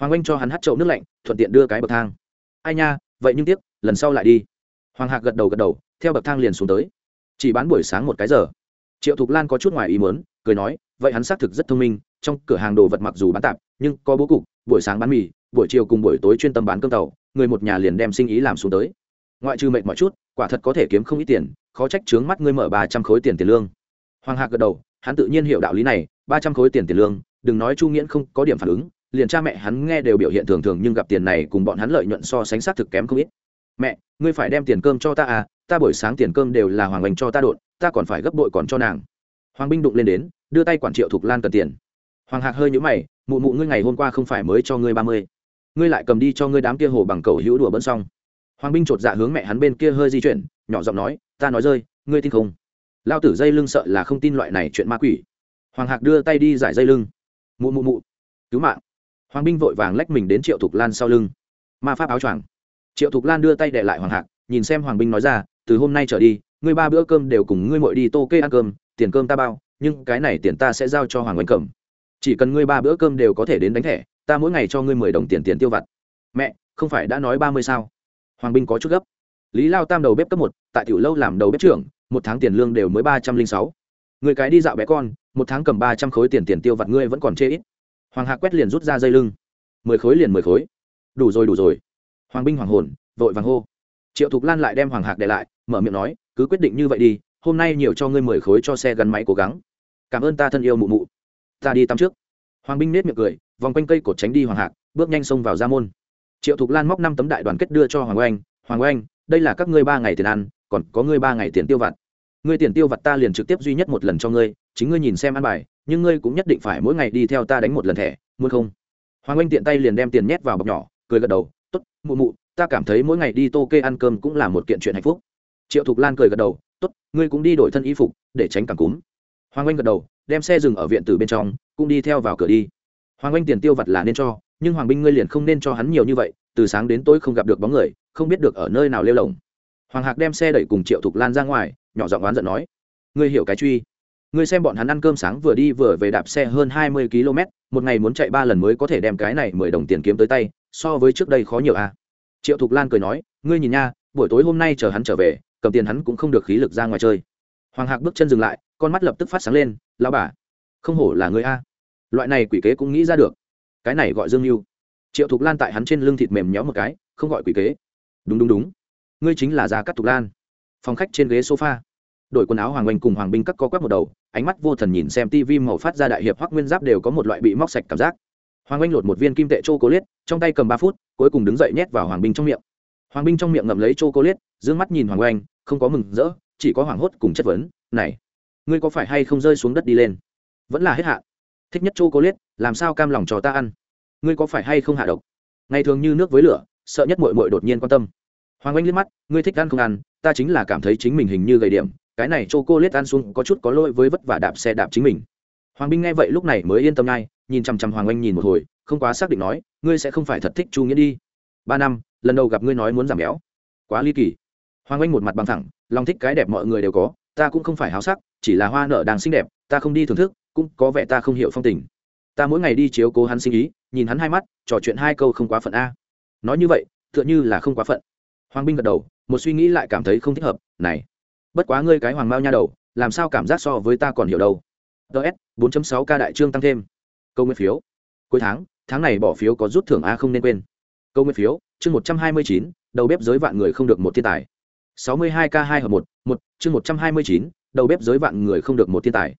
Hoàng anh cho hắn hát chậu nước lạnh, thuận tiện đưa cái bậc thang. Ai nha, vậy nhưng tiếc, lần sau lại đi. Hoàng hạc gật đầu gật đầu, theo bậc thang liền xuống tới. Chỉ bán buổi sáng một cái giờ. Triệu thục lan có chút ngoài ý mớn cười nói, vậy hắn xác thực rất thông minh, trong cửa hàng đồ vật mặc dù bán tạp, nhưng có bố cục, buổi sáng bán mì, buổi chiều cùng buổi tối chuyên tâm bán cơm tàu, người một nhà liền đem sinh ý làm xuống tới. Ngoại trừ mệt mọi chút, quả thật có thể kiếm không ít tiền, khó trách trướng mắt ngươi mở ba trăm khối tiền tiền lương. Hoàng hạc gật đầu hắn tự nhiên hiểu đạo lý này, ba trăm khối tiền tiền lương, đừng nói chu nghiễn không có điểm phản ứng, liền cha mẹ hắn nghe đều biểu hiện thường thường nhưng gặp tiền này cùng bọn hắn lợi nhuận so sánh xác thực kém không ít. Mẹ, ngươi phải đem tiền cơm cho ta à ta buổi sáng tiền cơm đều là hoàng bành cho ta đột, ta còn phải gấp bội còn cho nàng. Hoàng binh đụng lên đến, đưa tay quản triệu thục lan cần tiền. Hoàng hạc hơi nhũ mày, mụ mụ ngươi ngày hôm qua không phải mới cho ngươi ba mươi, ngươi lại cầm đi cho ngươi đám kia hồ bằng cầu hữu đùa bẫn xong. Hoàng binh chột dạ hướng mẹ hắn bên kia hơi di chuyển, nhỏ giọng nói, ta nói rơi, ngươi tin không? Lao tử dây lưng sợ là không tin loại này chuyện ma quỷ. Hoàng hạc đưa tay đi giải dây lưng. Mụ mụ mụ. Cứu mạng. Hoàng binh vội vàng lách mình đến triệu thục lan sau lưng. Ma pháp áo choàng. Triệu thục lan đưa tay đệ lại hoàng hạc, nhìn xem hoàng binh nói ra, từ hôm nay trở đi, ngươi ba bữa cơm đều cùng ngươi mội đi tô kê ăn cơm, tiền cơm ta bao, nhưng cái này tiền ta sẽ giao cho hoàng oanh cầm chỉ cần ngươi ba bữa cơm đều có thể đến đánh thẻ, ta mỗi ngày cho ngươi mười đồng tiền tiền tiêu vặt. Mẹ, không phải đã nói ba mươi sao? Hoàng binh có chút gấp. Lý lao tam đầu bếp cấp một, tại tiểu lâu làm đầu bếp trưởng một tháng tiền lương đều mới ba trăm linh sáu. Người cái đi dạo bé con, một tháng cầm ba trăm khối tiền tiền tiêu vặt ngươi vẫn còn chê ít. Hoàng hạc quét liền rút ra dây lưng. Mười khối liền mười khối. Đủ rồi đủ rồi. Hoàng binh hoàng hồn, vội vàng hô. Triệu thục lan lại đem hoàng hạc để lại, mở miệng nói, cứ quyết định như vậy đi, hôm nay nhiều cho ngươi mười khối cho xe gắn máy cố gắng. Cảm ơn ta thân yêu mụ mụ. Ta đi tắm trước. Hoàng binh nết miệng cười, vòng quanh cây cột tránh đi hoàng hạc bước nhanh xông vào ra môn. Triệu thục lan móc năm tấm đại đoàn kết đưa cho hoàng oanh. Hoàng oanh, đây là các ngươi ba ngày tiền ăn còn có ngươi ba ngày tiền tiêu vặt. Ngươi tiền tiêu vặt ta liền trực tiếp duy nhất một lần cho ngươi, chính ngươi nhìn xem ăn bài, nhưng ngươi cũng nhất định phải mỗi ngày đi theo ta đánh một lần thẻ, muốn không? Hoàng oanh tiện tay liền đem tiền nhét vào bọc nhỏ, cười gật đầu t ố t mụ mụ, ta cảm thấy mỗi ngày đi tô kê ăn cơm cũng là một kiện chuyện hạnh phúc. Triệu thục lan cười gật đầu t ố t ngươi cũng đi đổi thân y phục, để tránh cảm cúm. Hoàng oanh gật đầu, đem xe dừng ở viện từ bên trong, cũng đi theo vào cửa đi. Hoàng oanh tiền tiêu vặt là nên cho, nhưng hoàng binh ngươi liền không nên cho hắn nhiều như vậy, từ sáng đến tối không gặp được bóng người, không biết được ở nơi nào lêu lồng hoàng hạc đem xe đẩy cùng triệu thục lan ra ngoài, nhỏ giọng oán giận nói, ngươi hiểu cái truy. Ngươi xem bọn hắn ăn cơm sáng vừa đi vừa về đạp xe hơn hai mươi km một ngày muốn chạy ba lần mới có thể đem cái này mười đồng tiền kiếm tới tay, so với trước đây khó nhiều à? Triệu thục lan cười nói, ngươi nhìn nha, buổi tối hôm nay chờ hắn trở về, cầm tiền hắn cũng không được khí lực ra ngoài chơi. Hoàng hạc bước chân dừng lại, con mắt lập tức phát sáng lên lao bà, không hổ là người a. Loại này quỷ kế cũng nghĩ ra được. Cái này gọi dương mưu triệu thục lan tại hắn trên lưng thịt mềm nhéo một cái, không gọi quỷ kế. Đúng đúng đúng ngươi chính là gia cắt tục lan. Phòng khách trên ghế sofa đội quần áo hoàng oanh cùng hoàng binh cắt co quắp một đầu ánh mắt vô thần nhìn xem tivi màu phát ra đại hiệp hoắc nguyên giáp đều có một loại bị móc sạch cảm giác. Hoàng oanh lột một viên kim tệ chô cố liết trong tay cầm ba phút cuối cùng đứng dậy nhét vào hoàng binh trong miệng. Hoàng binh trong miệng ngậm lấy chô cố liết d mắt nhìn hoàng oanh không có mừng rỡ chỉ có hoảng hốt cùng chất vấn này ngươi có phải hay không rơi xuống đất đi lên? Vẫn là hết hạ, thích nhất chô cố liết làm sao cam lòng cho ta ăn? Ngươi có phải hay không hạ độc? Ngày thường như nước với lửa sợ nhất mội mội đột nhiên quan tâm hoàng anh liếc mắt, ngươi thích ăn không ăn? Ta chính là cảm thấy chính mình hình như gầy điểm, cái này chô cô lết ăn xuống có chút có lỗi với vất vả đạp xe đạp chính mình. Hoàng binh nghe vậy lúc này mới yên tâm ngay, nhìn chằm chằm hoàng anh nhìn một hồi, không quá xác định nói, ngươi sẽ không phải thật thích chu nghĩa đi. Ba năm, lần đầu gặp ngươi nói muốn giảm béo. Quá ly kỳ. Hoàng anh một mặt bằng thẳng, lòng thích cái đẹp mọi người đều có, ta cũng không phải háo sắc, chỉ là hoa nở đang xinh đẹp, ta không đi thưởng thức, cũng có vẻ ta không hiểu phong tình. Ta mỗi ngày đi chiếu cố hắn sinh ý, nhìn hắn hai mắt, trò chuyện hai câu không quá phận a. Nói như vậy, tựa như là không quá phận hoàng binh gật đầu một suy nghĩ lại cảm thấy không thích hợp này bất quá ngươi cái hoàng mao nha đầu làm sao cảm giác so với ta còn hiểu đâu. Ts 4.6 k đại trương tăng thêm. Câu nguyên phiếu. Cuối tháng tháng này bỏ phiếu có rút thưởng a không nên quên. Câu nguyên phiếu chương 129, đầu bếp giới vạn người không được một thiên tài. 62 k 2 hợp 1, 1, chương 129, đầu bếp giới vạn người không được một thiên tài.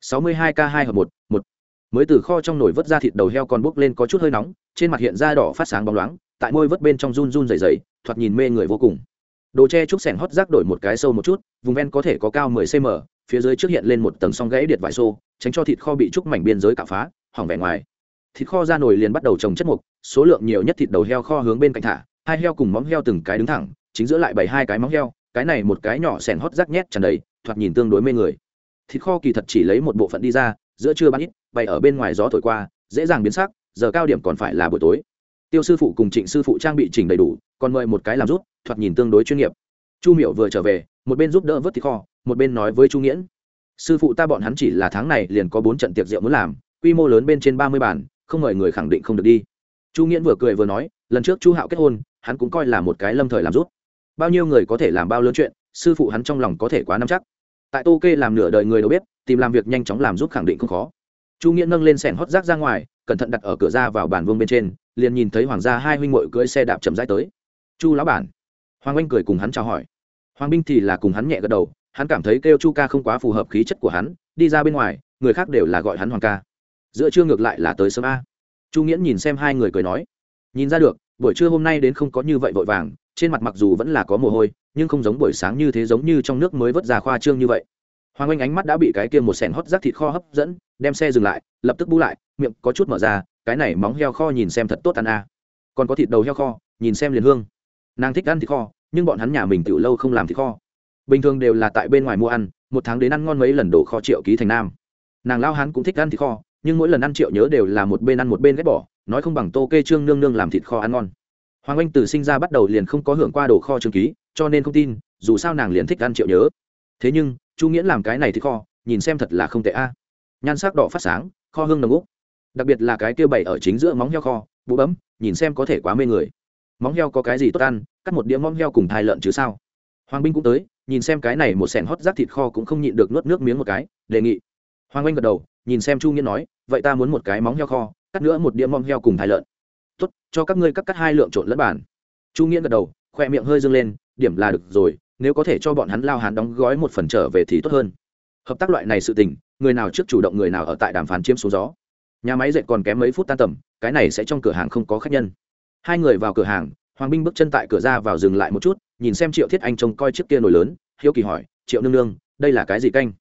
62 k 2 hợp 1, 1. mới từ kho trong nồi vớt ra thịt đầu heo còn bốc lên có chút hơi nóng trên mặt hiện ra đỏ phát sáng bóng loáng tại môi vớt bên trong run run dày dày thoạt nhìn mê người vô cùng. Đồ tre trúc sẻng hót rác đổi một cái sâu một chút, vùng ven có thể có cao 10 cm phía dưới trước hiện lên một tầng song gãy điện vải xô, tránh cho thịt kho bị trúc mảnh biên giới cạo phá, hỏng vẻ ngoài. Thịt kho ra nồi liền bắt đầu trồng chất mục, số lượng nhiều nhất thịt đầu heo kho hướng bên cạnh thả, hai heo cùng móng heo từng cái đứng thẳng, chính giữa lại bảy hai cái móng heo, cái này một cái nhỏ sẻn hót rác nhét tràn đầy, thoạt nhìn tương đối mê người. Thịt kho kỳ thật chỉ lấy một bộ phận đi ra, giữa trưa bán ít, bày ở bên ngoài gió thổi qua, dễ dàng biến sắc, giờ cao điểm còn phải là buổi tối tiêu sư phụ cùng trịnh sư phụ trang bị chỉnh đầy đủ, còn mời một cái làm rút, thoạt nhìn tương đối chuyên nghiệp. Chu miểu vừa trở về, một bên giúp đỡ vớt thịt kho, một bên nói với chu nghiễn. Sư phụ ta bọn hắn chỉ là tháng này liền có bốn trận tiệc rượu muốn làm, quy mô lớn bên trên ba mươi bản không mời người khẳng định không được đi. Chu nghiễn vừa cười vừa nói, lần trước chu hạo kết hôn, hắn cũng coi là một cái lâm thời làm rút. Bao nhiêu người có thể làm bao lớn chuyện, sư phụ hắn trong lòng có thể quá nắm chắc. Tại tô kê làm nửa đời người đâu biết, tìm làm việc nhanh chóng làm giúp khẳng định không khó chu nghĩa nâng lên sẻng hót rác ra ngoài, cẩn thận đặt ở cửa ra vào bàn vương bên trên, liền nhìn thấy hoàng gia hai huynh mội cưỡi xe đạp chậm rãi tới. Chu lão bản. Hoàng anh cười cùng hắn chào hỏi. Hoàng binh thì là cùng hắn nhẹ gật đầu, hắn cảm thấy kêu chu ca không quá phù hợp khí chất của hắn, đi ra bên ngoài, người khác đều là gọi hắn hoàng ca. Giữa trưa ngược lại là tới sớm a. Chu nghĩa nhìn xem hai người cười nói. Nhìn ra được, buổi trưa hôm nay đến không có như vậy vội vàng, trên mặt mặc dù vẫn là có mồ hôi, nhưng không giống buổi sáng như thế giống như trong nước mới vớt ra khoa trương như vậy hoàng anh ánh mắt đã bị cái kia một sẻn hót rác thịt kho hấp dẫn, đem xe dừng lại, lập tức bú lại, miệng có chút mở ra, cái này móng heo kho nhìn xem thật tốt ăn a còn có thịt đầu heo kho, nhìn xem liền hương. Nàng thích ăn thịt kho, nhưng bọn hắn nhà mình tự lâu không làm thịt kho. Bình thường đều là tại bên ngoài mua ăn, một tháng đến ăn ngon mấy lần đổ kho triệu ký thành nam. Nàng lao hắn cũng thích ăn thịt kho, nhưng mỗi lần ăn triệu nhớ đều là một bên ăn một bên ghét bỏ, nói không bằng tô kê trương nương nương làm thịt kho ăn ngon. Hoàng anh từ sinh ra bắt đầu liền không có hưởng qua đồ kho trương ký, cho nên không tin, dù sao nàng liền thích ăn triệu nhớ. Thế nhưng chu nghiễn làm cái này thì kho, nhìn xem thật là không tệ a. Nhan sắc đỏ phát sáng, kho hương nồng úc đặc biệt là cái kia bày ở chính giữa móng heo kho, bụ bấm, nhìn xem có thể quá mê người. Móng heo có cái gì tốt ăn, cắt một đĩa móng heo cùng thai lợn chứ sao? Hoàng binh cũng tới, nhìn xem cái này một sẻn hót rác thịt kho cũng không nhịn được nuốt nước miếng một cái, đề nghị. Hoàng anh gật đầu, nhìn xem chu nghiễn nói, vậy ta muốn một cái móng heo kho, cắt nữa một đĩa móng heo cùng thai lợn. Tốt, cho các ngươi cắt cắt hai lượng trộn lẫn bản chu nghiễn gật đầu, khoe miệng hơi dâng lên, điểm là được rồi nếu có thể cho bọn hắn lao hán đóng gói một phần trở về thì tốt hơn. Hợp tác loại này sự tình, người nào trước chủ động người nào ở tại đàm phán chiếm số gió. Nhà máy dệt còn kém mấy phút tan tầm, cái này sẽ trong cửa hàng không có khách nhân. Hai người vào cửa hàng, hoàng binh bước chân tại cửa ra vào dừng lại một chút, nhìn xem triệu thiết anh trông coi chiếc kia nổi lớn, hiếu kỳ hỏi, triệu nương nương, đây là cái gì canh?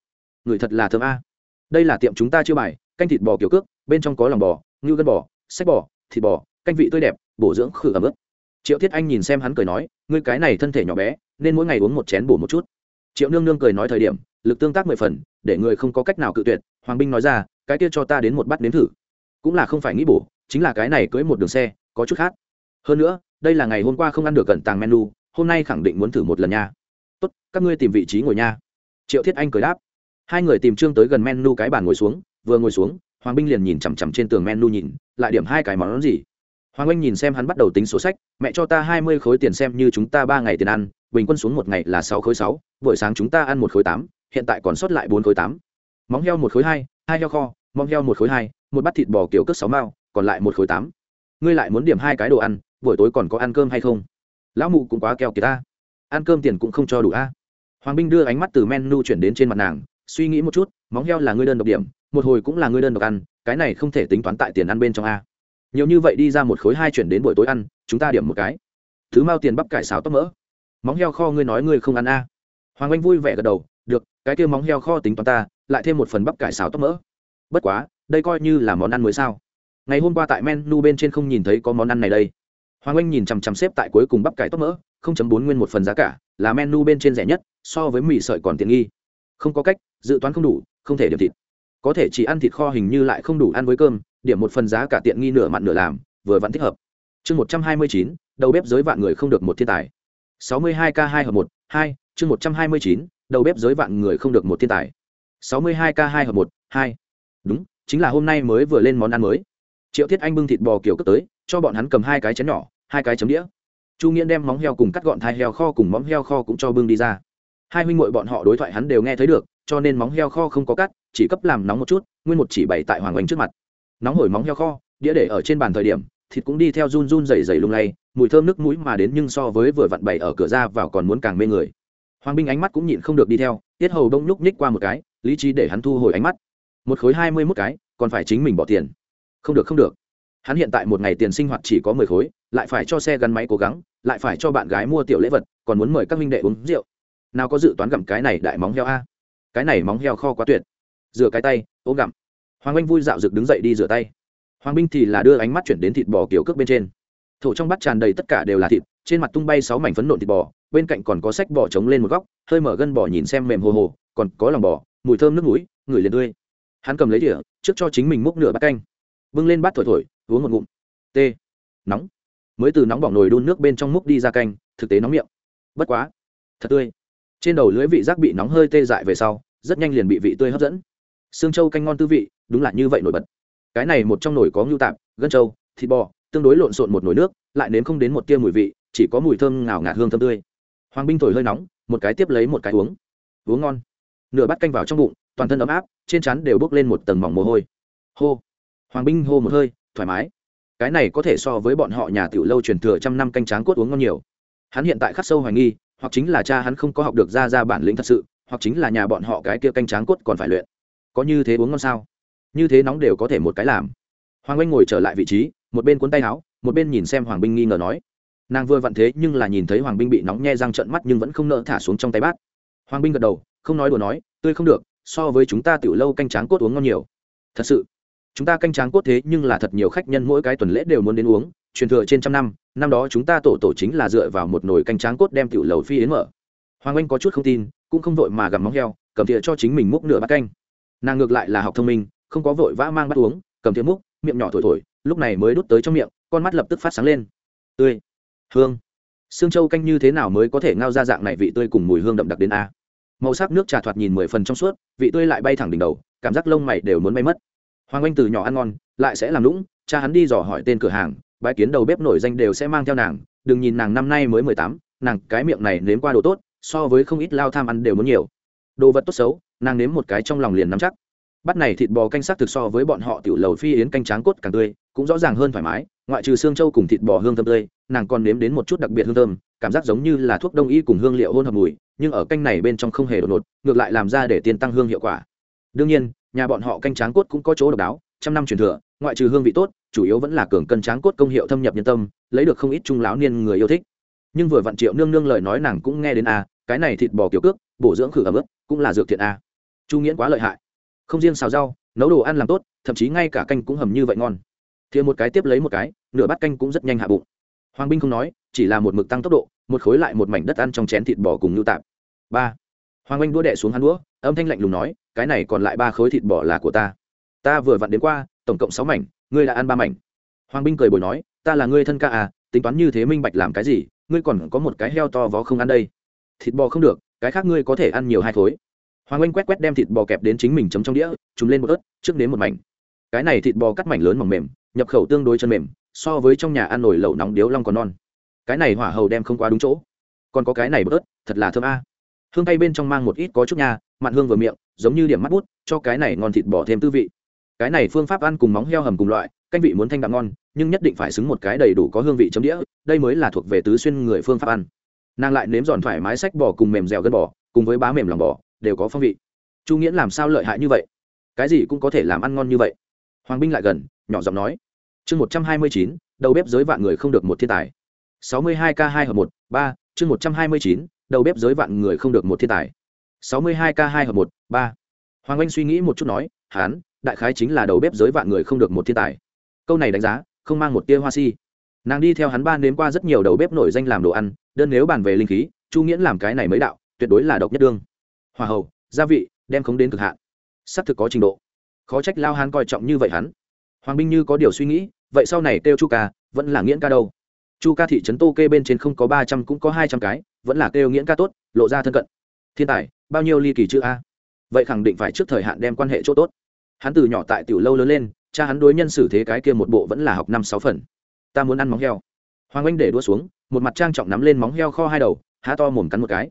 Người thật là thơm a. Đây là tiệm chúng ta chưa bài, canh thịt bò kiểu cước, bên trong có lòng bò, ngưu gân bò sách bò, thịt bò, canh vị tươi đẹp, bổ dưỡng khử ẩm ướt. Triệu thiết anh nhìn xem hắn cười nói ngươi cái này thân thể nhỏ bé, nên mỗi ngày uống một chén bổ một chút. Triệu nương nương cười nói thời điểm, lực tương tác mười phần, để người không có cách nào cự tuyệt, hoàng binh nói ra, cái kia cho ta đến một bát nếm thử. Cũng là không phải nghĩ bổ, chính là cái này cưới một đường xe, có chút khác. Hơn nữa, đây là ngày hôm qua không ăn được cẩn tàng menu, hôm nay khẳng định muốn thử một lần nha. Tốt, các ngươi tìm vị trí ngồi nha. Triệu thiết anh cười đáp. Hai người tìm trương tới gần menu cái bàn ngồi xuống, vừa ngồi xuống, hoàng binh liền nhìn chằm chằm trên tường menu nhìn, lại điểm hai cái món gì? Hoàng anh nhìn xem hắn bắt đầu tính số sách, mẹ cho ta hai mươi khối tiền xem như chúng ta ba ngày tiền ăn, bình quân xuống một ngày là sáu khối sáu, buổi sáng chúng ta ăn một khối tám, hiện tại còn sót lại bốn khối tám. Móng heo một khối hai hai heo kho, móng heo một khối hai, một bát thịt bò kiểu cất sáu mao, còn lại một khối tám. Ngươi lại muốn điểm hai cái đồ ăn, buổi tối còn có ăn cơm hay không? Lão mụ cũng quá keo kìa ta. Ăn cơm tiền cũng không cho đủ a. Hoàng binh đưa ánh mắt từ menu chuyển đến trên mặt nàng, suy nghĩ một chút, móng heo là ngươi đơn độc điểm, một hồi cũng là ngươi đơn độc ăn, cái này không thể tính toán tại tiền ăn bên trong a nhiều như vậy đi ra một khối hai chuyển đến buổi tối ăn, chúng ta điểm một cái. Thứ mao tiền bắp cải xào tóc mỡ. Móng heo kho ngươi nói ngươi không ăn a hoàng anh vui vẻ gật đầu, được, cái kia móng heo kho tính toán ta, lại thêm một phần bắp cải xào tóc mỡ. Bất quá, đây coi như là món ăn mới sao? Ngày hôm qua tại menu bên trên không nhìn thấy có món ăn này đây. Hoàng anh nhìn chằm chằm xếp tại cuối cùng bắp cải tóc mỡ, không chấm bốn nguyên một phần giá cả, là menu bên trên rẻ nhất, so với mì sợi còn tiện nghi. Không có cách, dự toán không đủ, không thể điểm thịt. Có thể chỉ ăn thịt kho hình như lại không đủ ăn với cơm điểm một phần giá cả tiện nghi nửa mặn nửa làm, vừa vẫn thích hợp. Chương một trăm hai mươi chín, đầu bếp giới vạn người không được một thiên tài. Sáu mươi hai k hai hợp một, hai, chương một trăm hai mươi chín, đầu bếp giới vạn người không được một thiên tài. Sáu mươi hai k hai hợp một, hai. Đúng, chính là hôm nay mới vừa lên món ăn mới. Triệu thiết anh bưng thịt bò kiểu cất tới, cho bọn hắn cầm hai cái chén nhỏ, hai cái chấm đĩa. Chu nghiễn đem móng heo cùng cắt gọn thai heo kho cùng móng heo kho cũng cho bưng đi ra. Hai huynh m bọn họ đối thoại hắn đều nghe thấy được, cho nên móng heo kho không có cắt, chỉ cấp làm nóng một chút, nguyên một chỉ bày tại hoàng oanh trước mặt nóng hổi móng heo kho, đĩa để ở trên bàn thời điểm, thịt cũng đi theo run run dày dày lung lay, mùi thơm nước mũi mà đến nhưng so với vừa vặn bày ở cửa ra vào còn muốn càng mê người. Hoàng binh ánh mắt cũng nhịn không được đi theo, tiết hầu đông nhúc nhích qua một cái, lý trí để hắn thu hồi ánh mắt. Một khối hai mươi mốt cái, còn phải chính mình bỏ tiền. Không được không được. Hắn hiện tại một ngày tiền sinh hoạt chỉ có mười khối, lại phải cho xe gắn máy cố gắng, lại phải cho bạn gái mua tiểu lễ vật, còn muốn mời các minh đệ uống rượu. Nào có dự toán gặm cái này đại móng heo a? Cái này móng heo kho quá tuyệt. Rửa cái tay, ôm gặm hoàng anh vui dạo rực đứng dậy đi rửa tay. Hoàng binh thì là đưa ánh mắt chuyển đến thịt bò kiểu cước bên trên. Thổ trong bát tràn đầy tất cả đều là thịt, trên mặt tung bay sáu mảnh phấn nộn thịt bò, bên cạnh còn có sách bò trống lên một góc, hơi mở gân bò nhìn xem mềm hồ hồ, còn có lòng bò, mùi thơm nước mũi ngửi liền tươi. Hắn cầm lấy đĩa trước cho chính mình múc nửa bát canh. Bưng lên bát thổi thổi, uống một ngụm. T. Nóng. Mới từ nóng bỏng nồi đun nước bên trong múc đi ra canh, thực tế nóng miệng. Bất quá. Thật tươi. Trên đầu lưỡi vị giác bị nóng hơi tê dại về sau, rất nhanh liền bị vị tươi hấp dẫn xương châu canh ngon tư vị đúng là như vậy nổi bật. Cái này một trong nồi có ngưu tạp gân châu, thịt bò tương đối lộn xộn một nồi nước lại nếm không đến một tia mùi vị chỉ có mùi thơm ngào ngạt hương thơm tươi. Hoàng binh thổi hơi nóng một cái tiếp lấy một cái uống. Uống ngon. Nửa bát canh vào trong bụng toàn thân ấm áp trên chắn đều bốc lên một tầng mỏng mồ hôi. Hô. Hoàng binh hô một hơi thoải mái. Cái này có thể so với bọn họ nhà tiểu lâu truyền thừa trăm năm canh tráng cốt uống ngon nhiều. Hắn hiện tại khắc sâu hoài nghi hoặc chính là cha hắn không có học được ra ra bản lĩnh thật sự hoặc chính là nhà bọn họ cái kia canh tráng cốt còn phải luyện có như thế uống ngon sao? Như thế nóng đều có thể một cái làm. Hoàng anh ngồi trở lại vị trí, một bên cuốn tay áo, một bên nhìn xem hoàng binh nghi ngờ nói. Nàng vừa vặn thế nhưng là nhìn thấy hoàng binh bị nóng nhe răng trận mắt nhưng vẫn không nỡ thả xuống trong tay bát. Hoàng binh gật đầu, không nói đùa nói, tươi không được, so với chúng ta tiểu lâu canh tráng cốt uống ngon nhiều. Thật sự? Chúng ta canh tráng cốt thế nhưng là thật nhiều khách nhân mỗi cái tuần lễ đều muốn đến uống, truyền thừa trên trăm năm năm đó chúng ta tổ tổ chính là dựa vào một nồi canh tráng cốt đem tiểu lầu phi yến mở. Hoàng anh có chút không tin, cũng không vội mà gặm móng heo, cầm thìa cho chính mình múc nửa bát canh nàng ngược lại là học thông minh, không có vội vã mang bắt uống, cầm thìa múc, miệng nhỏ thổi thổi, lúc này mới đút tới trong miệng, con mắt lập tức phát sáng lên. Tươi. Hương. Xương châu canh như thế nào mới có thể ngao ra dạng này vị tươi cùng mùi hương đậm đặc đến a? Màu sắc nước trà thoạt nhìn mười phần trong suốt, vị tươi lại bay thẳng đỉnh đầu, cảm giác lông mày đều muốn bay mất. Hoàng anh từ nhỏ ăn ngon, lại sẽ làm lũng cha hắn đi dò hỏi tên cửa hàng bãi kiến đầu bếp nổi danh đều sẽ mang theo nàng, đừng nhìn nàng năm nay mới mười tám, nàng cái miệng này nếm qua đồ tốt, so với không ít lao tham ăn đều muốn nhiều. Đồ vật tốt xấu nàng nếm một cái trong lòng liền nắm chắc. Bát này thịt bò canh sắc thực so với bọn họ tiểu lầu phi yến canh tráng cốt càng tươi, cũng rõ ràng hơn thoải mái, ngoại trừ xương trâu cùng thịt bò hương thơm tươi, nàng còn nếm đến một chút đặc biệt hương thơm, cảm giác giống như là thuốc đông y cùng hương liệu hôn hợp mùi, nhưng ở canh này bên trong không hề đột ngột, ngược lại làm ra để tiền tăng hương hiệu quả. Đương nhiên, nhà bọn họ canh tráng cốt cũng có chỗ độc đáo, trăm năm truyền thừa, ngoại trừ hương vị tốt, chủ yếu vẫn là cường cân tráng cốt công hiệu thâm nhập nhân tâm, lấy được không ít trung lão niên người yêu thích. Nhưng vừa vạn triệu nương nương lời nói nàng cũng nghe đến a, cái này thịt bò kiểu cước, bổ dưỡng khử ẩm ướp cũng là dược thiện a chu nghiễn quá lợi hại. Không riêng xào rau, nấu đồ ăn làm tốt, thậm chí ngay cả canh cũng hầm như vậy ngon. Thìa một cái tiếp lấy một cái, nửa bát canh cũng rất nhanh hạ bụng. Hoàng binh không nói, chỉ là một mực tăng tốc độ, một khối lại một mảnh đất ăn trong chén thịt bò cùng nhu tạp. Ba. Hoàng anh đua đẻ xuống hắn đũa, âm thanh lạnh lùng nói, cái này còn lại ba khối thịt bò là của ta. Ta vừa vặn đến qua, tổng cộng sáu mảnh, ngươi đã ăn ba mảnh. Hoàng binh cười bồi nói, ta là ngươi thân ca à tính toán như thế minh bạch làm cái gì, ngươi còn có một cái heo to vó không ăn đây. Thịt bò không được, cái khác ngươi có thể ăn nhiều hai khối hoàng anh quét quét đem thịt bò kẹp đến chính mình chấm trong đĩa chúng lên một ớt, trước đến một mảnh. Cái này thịt bò cắt mảnh lớn mỏng mềm, nhập khẩu tương đối chân mềm, so với trong nhà ăn nổi lẩu nóng điếu long còn non. Cái này hỏa hầu đem không quá đúng chỗ. Còn có cái này bớt, thật là thơm a. Hương tay bên trong mang một ít có chút nha, mặn hương vừa miệng, giống như điểm mắt bút, cho cái này ngon thịt bò thêm tư vị. Cái này phương pháp ăn cùng móng heo hầm cùng loại, canh vị muốn thanh đạm ngon, nhưng nhất định phải xứng một cái đầy đủ có hương vị chấm đĩa, đây mới là thuộc về tứ xuyên người phương pháp ăn. Nàng lại nếm giòn thoải mái sách bò cùng mềm dẻo gân bò, cùng với bá mềm lòng bò đều có phong vị. Chu nghiễn làm sao lợi hại như vậy? Cái gì cũng có thể làm ăn ngon như vậy. Hoàng binh lại gần, nhỏ giọng nói. Chương một trăm hai mươi chín, đầu bếp giới vạn người không được một thiên tài. sáu mươi hai k hai hợp một, ba, chương một trăm hai mươi chín, đầu bếp giới vạn người không được một thiên tài. sáu mươi hai k hai hợp một, ba. Hoàng anh suy nghĩ một chút nói, hán, đại khái chính là đầu bếp giới vạn người không được một thiên tài. Câu này đánh giá, không mang một tia hoa si. Nàng đi theo hắn ba nếm qua rất nhiều đầu bếp nổi danh làm đồ ăn, đơn nếu bàn về linh khí, chu nghiễn làm cái này mới đạo, tuyệt đối là độc nhất đương hòa hầu, gia vị đem khống đến cực hạn. S ắ c thực có trình độ. Khó trách lao hắn coi trọng như vậy hắn. Hoàng binh như có điều suy nghĩ vậy sau này kêu chu ca vẫn là nghiễn ca đâu? Chu ca thị trấn tô kê bên trên không có ba trăm cũng có hai trăm cái vẫn là kêu nghiễn ca tốt lộ ra thân cận. Thiên tài bao nhiêu ly kỳ chữ a? Vậy khẳng định phải trước thời hạn đem quan hệ chỗ tốt. Hắn từ nhỏ tại tiểu lâu lớn lên cha hắn đối nhân xử thế cái kia một bộ vẫn là học năm sáu phần. Ta muốn ăn móng heo. Hoàng anh để đua xuống một mặt trang trọng nắm lên móng heo kho hai đầu há to mồm cắn một cái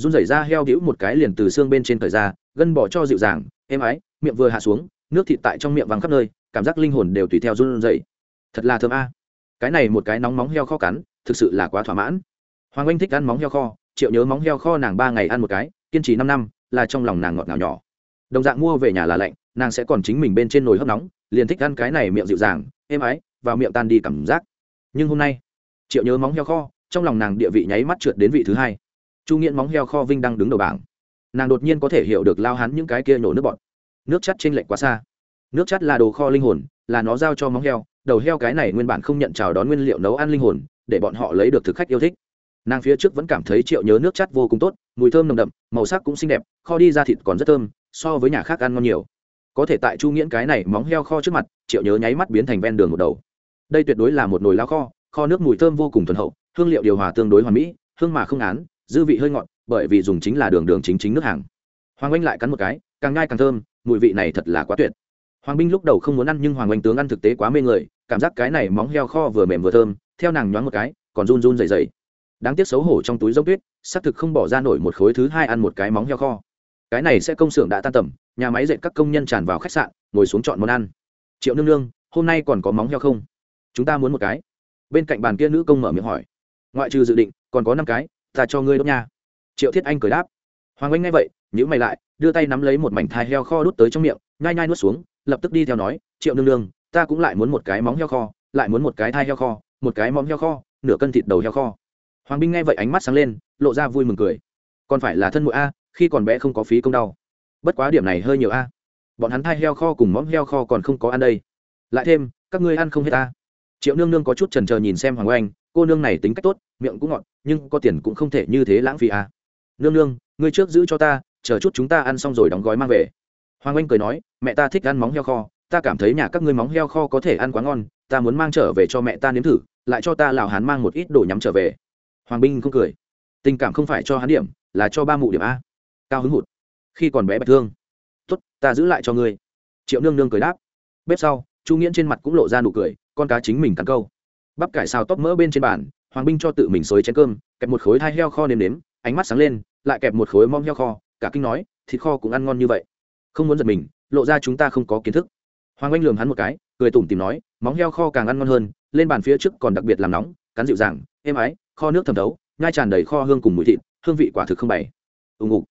run rẩy ra heo đĩu một cái liền từ xương bên trên thời ra, gân bỏ cho dịu dàng, êm ái, miệng vừa hạ xuống, nước thịt tại trong miệng vắng khắp nơi, cảm giác linh hồn đều tùy theo run rẩy. Thật là thơm a. Cái này một cái nóng móng heo kho cắn, thực sự là quá thỏa mãn. Hoàng anh thích ăn móng heo kho, triệu nhớ móng heo kho nàng ba ngày ăn một cái, kiên trì năm năm, là trong lòng nàng ngọt ngào nhỏ. Đồng dạng mua về nhà là lạnh, nàng sẽ còn chính mình bên trên nồi hấp nóng, liền thích ăn cái này miệng dịu dàng, êm ái, vào miệng tan đi cảm giác. Nhưng hôm nay, triệu nhớ móng heo kho, trong lòng nàng địa vị nháy mắt trượt đến vị thứ hai chu nghiện móng heo kho vinh đang đứng đầu bảng. Nàng đột nhiên có thể hiểu được lao hắn những cái kia nổ nước bọt. Nước chắt trên lệch quá xa. Nước chắt là đồ kho linh hồn, là nó giao cho móng heo. Đầu heo cái này nguyên bản không nhận chào đón nguyên liệu nấu ăn linh hồn, để bọn họ lấy được thực khách yêu thích. Nàng phía trước vẫn cảm thấy triệu nhớ nước chắt vô cùng tốt, mùi thơm nồng đậm, màu sắc cũng xinh đẹp, kho đi ra thịt còn rất thơm, so với nhà khác ăn ngon nhiều. Có thể tại chu nghiễn cái này móng heo kho trước mặt, triệu nhớ nháy mắt biến thành ven đường một đầu. Đây tuyệt đối là một nồi lao kho kho nước mùi thơm vô cùng thuần hậu, hương liệu điều hòa tương đối hoàn mỹ, hương mà không án dư vị hơi ngọt, bởi vì dùng chính là đường đường chính chính nước hàng. Hoàng anh lại cắn một cái, càng ngai càng thơm, mùi vị này thật là quá tuyệt. Hoàng binh lúc đầu không muốn ăn nhưng hoàng anh tướng ăn thực tế quá mê người, cảm giác cái này móng heo kho vừa mềm vừa thơm, theo nàng nhoáng một cái, còn run run dày dày đáng tiếc xấu hổ trong túi giống tuyết, xác thực không bỏ ra nổi một khối thứ hai ăn một cái móng heo kho. Cái này sẽ công xưởng đã tan tầm, nhà máy dệt các công nhân tràn vào khách sạn, ngồi xuống chọn món ăn. Triệu nương nương, hôm nay còn có móng heo không? Chúng ta muốn một cái. Bên cạnh bàn kia nữ công mở miệng hỏi. Ngoại trừ dự định, còn có năm cái ta cho ngươi đốt nha. Triệu thiết anh cười đáp. Hoàng anh nghe vậy nhữ mày lại, đưa tay nắm lấy một mảnh thai heo kho đút tới trong miệng, nhai nhai nuốt xuống, lập tức đi theo nói, triệu nương nương, ta cũng lại muốn một cái móng heo kho, lại muốn một cái thai heo kho, một cái móng heo kho, nửa cân thịt đầu heo kho. Hoàng binh nghe vậy ánh mắt sáng lên, lộ ra vui mừng cười. Còn phải là thân mũi a, khi còn bé không có phí công đau. Bất quá điểm này hơi nhiều a. Bọn hắn thai heo kho cùng móng heo kho còn không có ăn đây. Lại thêm, các ngươi ăn không hết ta. Triệu nương nương có chút trần trờ nhìn xem hoàng oanh cô nương này tính cách tốt, miệng cũng ngọt, nhưng có tiền cũng không thể như thế lãng phí à. nương nương, ngươi trước giữ cho ta, chờ chút chúng ta ăn xong rồi đóng gói mang về. Hoàng Anh cười nói, mẹ ta thích ăn móng heo kho, ta cảm thấy nhà các ngươi móng heo kho có thể ăn quá ngon, ta muốn mang trở về cho mẹ ta nếm thử, lại cho ta lào hán mang một ít đồ nhắm trở về. Hoàng binh không cười. Tình cảm không phải cho hắn điểm, là cho ba mụ điểm a. Cao hứng hụt. Khi còn bé bạch thương. Tốt, ta giữ lại cho ngươi. Triệu nương nương cười đáp. Bếp sau, chu nghiễn trên mặt cũng lộ ra nụ cười, con cá chính mình cắn câu bắp cải xào tóc mỡ bên trên bàn, hoàng binh cho tự mình xối chén cơm, kẹp một khối thai heo kho nêm nếm, ánh mắt sáng lên, lại kẹp một khối mom heo kho, cả kinh nói, thịt kho cũng ăn ngon như vậy. Không muốn giật mình, lộ ra chúng ta không có kiến thức. Hoàng anh lường hắn một cái, cười tủm tìm nói, móng heo kho càng ăn ngon hơn, lên bàn phía trước còn đặc biệt làm nóng, cắn dịu dàng, êm ái, kho nước thẩm thấu, nhai tràn đầy kho hương cùng mùi thịt, hương vị quả thực không bày. Ùng ục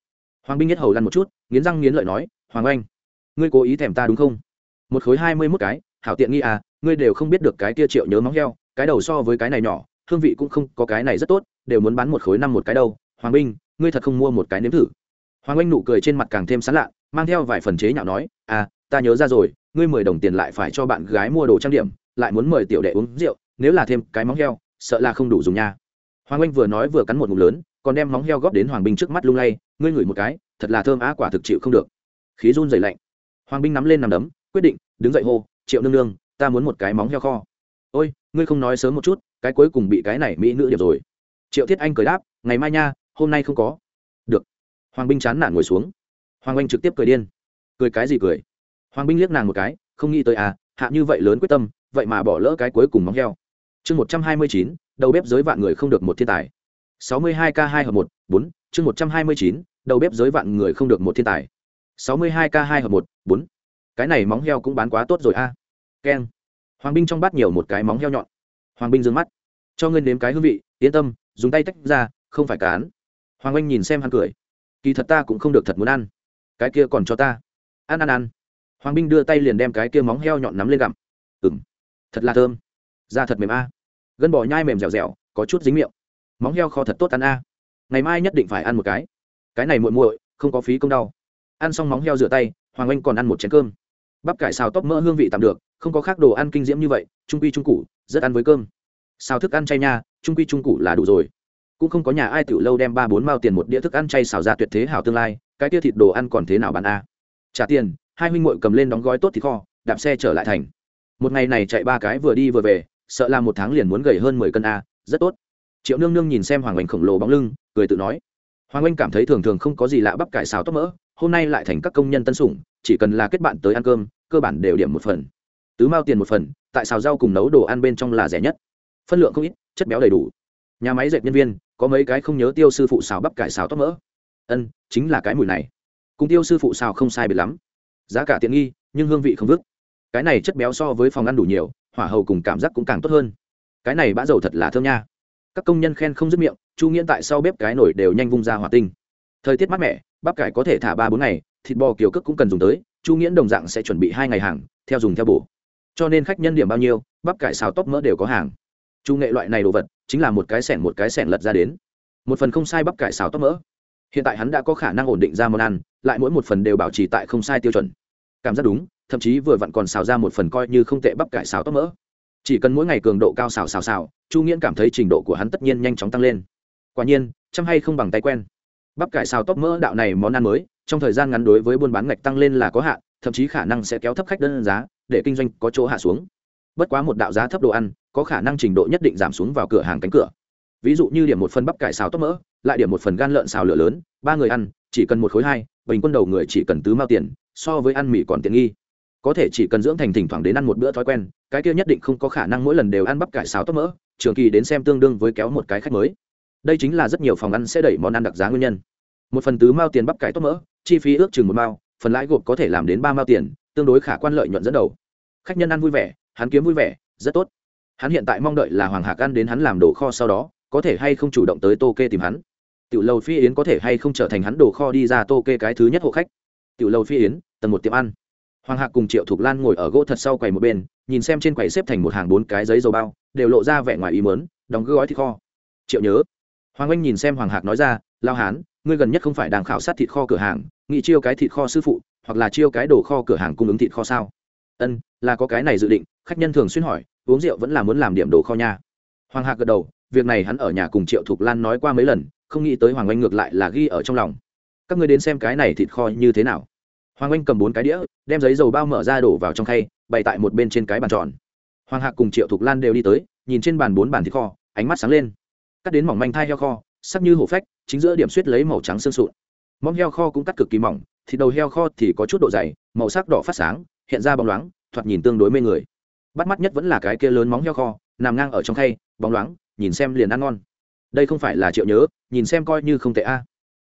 hoàng binh nhất hầu lăn một chút, nghiến răng nghiến lợi nói, hoàng anh ngươi cố ý thèm ta đúng không? Một khối hai mươi mốt cái, hảo tiện nghi à ngươi đều không biết được cái kia triệu nhớ móng heo cái đầu so với cái này nhỏ, hương vị cũng không có cái này rất tốt, đều muốn bán một khối năm một cái đâu. Hoàng binh ngươi thật không mua một cái nếm thử. Hoàng anh nụ cười trên mặt càng thêm sán lạ, mang theo vài phần chế nhạo nói à ta nhớ ra rồi, ngươi mười đồng tiền lại phải cho bạn gái mua đồ trang điểm, lại muốn mời tiểu đệ uống rượu, nếu là thêm cái móng heo, sợ là không đủ dùng nha. Hoàng anh vừa nói vừa cắn một ngụm lớn, còn đem móng heo góp đến hoàng binh trước mắt lung lay, ngươi ngửi một cái, thật là thơm á, quả thực chịu không được. Khí run dày lạnh. Hoàng binh nắm lên nằm đấm, quyết định, đứng dậy hô, triệu nương nương, ta muốn một cái móng heo kho ôi, ngươi không nói sớm một chút, cái cuối cùng bị cái này mỹ nữ điệp rồi. Triệu thiết anh cười đáp, ngày mai nha, hôm nay không có. Được. Hoàng binh chán nản ngồi xuống. Hoàng anh trực tiếp cười điên. Cười cái gì cười? Hoàng binh liếc nàng một cái, không nghĩ tới à hạ như vậy lớn quyết tâm, vậy mà bỏ lỡ cái cuối cùng móng heo. Chương một trăm hai mươi chín, đầu bếp giới vạn người không được một thiên tài. sáu mươi hai k hai hợp một, bốn, chương một trăm hai mươi chín, đầu bếp giới vạn người không được một thiên tài. sáu mươi hai k hai hợp một, bốn. Cái này móng heo cũng bán quá tốt rồi a. À. keng hoàng binh trong bát nhiều một cái móng heo nhọn. Hoàng binh d mắt. Cho ngươi nếm cái hương vị, yên tâm, dùng tay tách ra, không phải cán. Hoàng anh nhìn xem hắn cười. Kỳ thật ta cũng không được thật muốn ăn. Cái kia còn cho ta. Ăn ăn ăn. Hoàng binh đưa tay liền đem cái kia móng heo nhọn nắm lên gặm. Ừng thật là thơm. Da thật mềm a. Gân bò nhai mềm dẻo dẻo, có chút dính miệng. Móng heo kho thật tốt ăn a. Ngày mai nhất định phải ăn một cái. Cái này muội muội, không có phí công đau ăn xong móng heo rửa tay, hoàng anh còn ăn một chén cơm. Bắp cải xào tóc mỡ hương vị tạm được không có khác đồ ăn kinh diễm như vậy, trung quy trung cụ rất ăn với cơm. Xào thức ăn chay nha, trung quy trung cụ là đủ rồi. Cũng không có nhà ai tiểu lâu đem ba bốn mao tiền một đĩa thức ăn chay xào ra tuyệt thế hảo tương lai, cái kia thịt đồ ăn còn thế nào bán a? Trả tiền, hai huynh muội cầm lên đóng gói tốt thịt kho, đạp xe trở lại thành. Một ngày này chạy ba cái vừa đi vừa về, sợ là một tháng liền muốn gầy hơn mười cân a, rất tốt. Triệu nương nương nhìn xem hoàng oanh khổng lồ bóng lưng, cười tự nói. Hoàng oanh cảm thấy thường thường không có gì lạ bắp cải xào tóc mỡ, hôm nay lại thành các công nhân tân sủng, chỉ cần là kết bạn tới ăn cơm, cơ bản đều điểm một phần tứ mao tiền một phần, tại xào rau cùng nấu đồ ăn bên trong là rẻ nhất. Phân lượng không ít, chất béo đầy đủ. Nhà máy dệt nhân viên, có mấy cái không nhớ tiêu sư phụ xào bắp cải xào tóc mỡ. Ân, chính là cái mùi này. Cùng tiêu sư phụ xào không sai biệt lắm. Giá cả tiện nghi, nhưng hương vị không vứt. Cái này chất béo so với phòng ăn đủ nhiều, hỏa hầu cùng cảm giác cũng càng tốt hơn. Cái này bã dầu thật là thơm nha. Các công nhân khen không dứt miệng, chu nghiễn tại sau bếp cái nổi đều nhanh vung ra hỏa tinh. Thời tiết mát mẻ, bắp cải có thể thả ba bốn ngày, thịt bò kiều cước cũng cần dùng tới, chu nghiễn đồng dạng sẽ chuẩn bị hai ngày hàng, theo dùng theo bổ cho nên khách nhân điểm bao nhiêu, bắp cải xào tóc mỡ đều có hàng. Chu nghệ loại này đồ vật, chính là một cái sẻng một cái sẻng lật ra đến. Một phần không sai bắp cải xào tóc mỡ. Hiện tại hắn đã có khả năng ổn định ra món ăn, lại mỗi một phần đều bảo trì tại không sai tiêu chuẩn. Cảm giác đúng, thậm chí vừa vặn còn xào ra một phần coi như không tệ bắp cải xào tóc mỡ. Chỉ cần mỗi ngày cường độ cao xào xào xào, chu nghiễn cảm thấy trình độ của hắn tất nhiên nhanh chóng tăng lên. Quả nhiên, chăm hay không bằng tay quen. Bắp cải xào tóc mỡ đạo này món ăn mới, trong thời gian ngắn đối với buôn bán ngạch tăng lên là có hạn, thậm chí khả năng sẽ kéo thấp khách đơn giá để kinh doanh có chỗ hạ xuống. Bất quá một đạo giá thấp đồ ăn, có khả năng trình độ nhất định giảm xuống vào cửa hàng cánh cửa. Ví dụ như điểm một phần bắp cải xào tóc mỡ, lại điểm một phần gan lợn xào lửa lớn, ba người ăn, chỉ cần một khối hai, bình quân đầu người chỉ cần tứ mao tiền, so với ăn mì còn tiện nghi. Có thể chỉ cần dưỡng thành thỉnh thoảng đến ăn một bữa thói quen, cái kia nhất định không có khả năng mỗi lần đều ăn bắp cải xào tóc mỡ, trường kỳ đến xem tương đương với kéo một cái khách mới. Đây chính là rất nhiều phòng ăn sẽ đẩy món ăn đặc giá nguyên nhân. Một phần tứ mao tiền bắp cải tóc mỡ, chi phí ước chừng một mao, phần lãi gộp có thể làm đến ba mao tiền tương đối khả quan lợi nhuận dẫn đầu. Khách nhân ăn vui vẻ, hắn kiếm vui vẻ, rất tốt. Hắn hiện tại mong đợi là hoàng hạc ăn đến hắn làm đồ kho sau đó, có thể hay không chủ động tới tô kê tìm hắn. Tiểu lầu phi yến có thể hay không trở thành hắn đồ kho đi ra tô kê cái thứ nhất hộ khách. Tiểu lầu phi yến, tầng một tiệm ăn. Hoàng hạc cùng triệu thục lan ngồi ở gỗ thật sau quầy một bên, nhìn xem trên quầy xếp thành một hàng bốn cái giấy dầu bao, đều lộ ra vẻ ngoài ý mớn đóng gói thịt kho. Triệu nhớ. Hoàng anh nhìn xem hoàng hạc nói ra, lao hán, ngươi gần nhất không phải đang khảo sát thịt kho cửa hàng nghị chiêu cái thịt kho sư phụ, hoặc là chiêu cái đồ kho cửa hàng cung ứng thịt kho sao? Ân, là có cái này dự định, khách nhân thường xuyên hỏi, uống rượu vẫn là muốn làm điểm đồ kho nha. Hoàng hạc gật đầu, việc này hắn ở nhà cùng triệu thục lan nói qua mấy lần, không nghĩ tới hoàng anh ngược lại là ghi ở trong lòng. Các ngươi đến xem cái này thịt kho như thế nào? Hoàng anh cầm bốn cái đĩa, đem giấy dầu bao mở ra đổ vào trong khay, bày tại một bên trên cái bàn tròn. Hoàng hạc cùng triệu thục lan đều đi tới, nhìn trên bàn bốn bàn thịt kho, ánh mắt sáng lên. Cắt đến mỏng manh thai heo kho, sắc như hổ phách, chính giữa điểm suýt lấy màu trắng sương sụn móng heo kho cũng cắt cực kỳ mỏng, thịt đầu heo kho thì có chút độ dày, màu sắc đỏ phát sáng, hiện ra bóng loáng, thoạt nhìn tương đối mê người. Bắt mắt nhất vẫn là cái kia lớn móng heo kho, nằm ngang ở trong khay, bóng loáng, nhìn xem liền ăn ngon. Đây không phải là triệu nhớ, nhìn xem coi như không tệ a.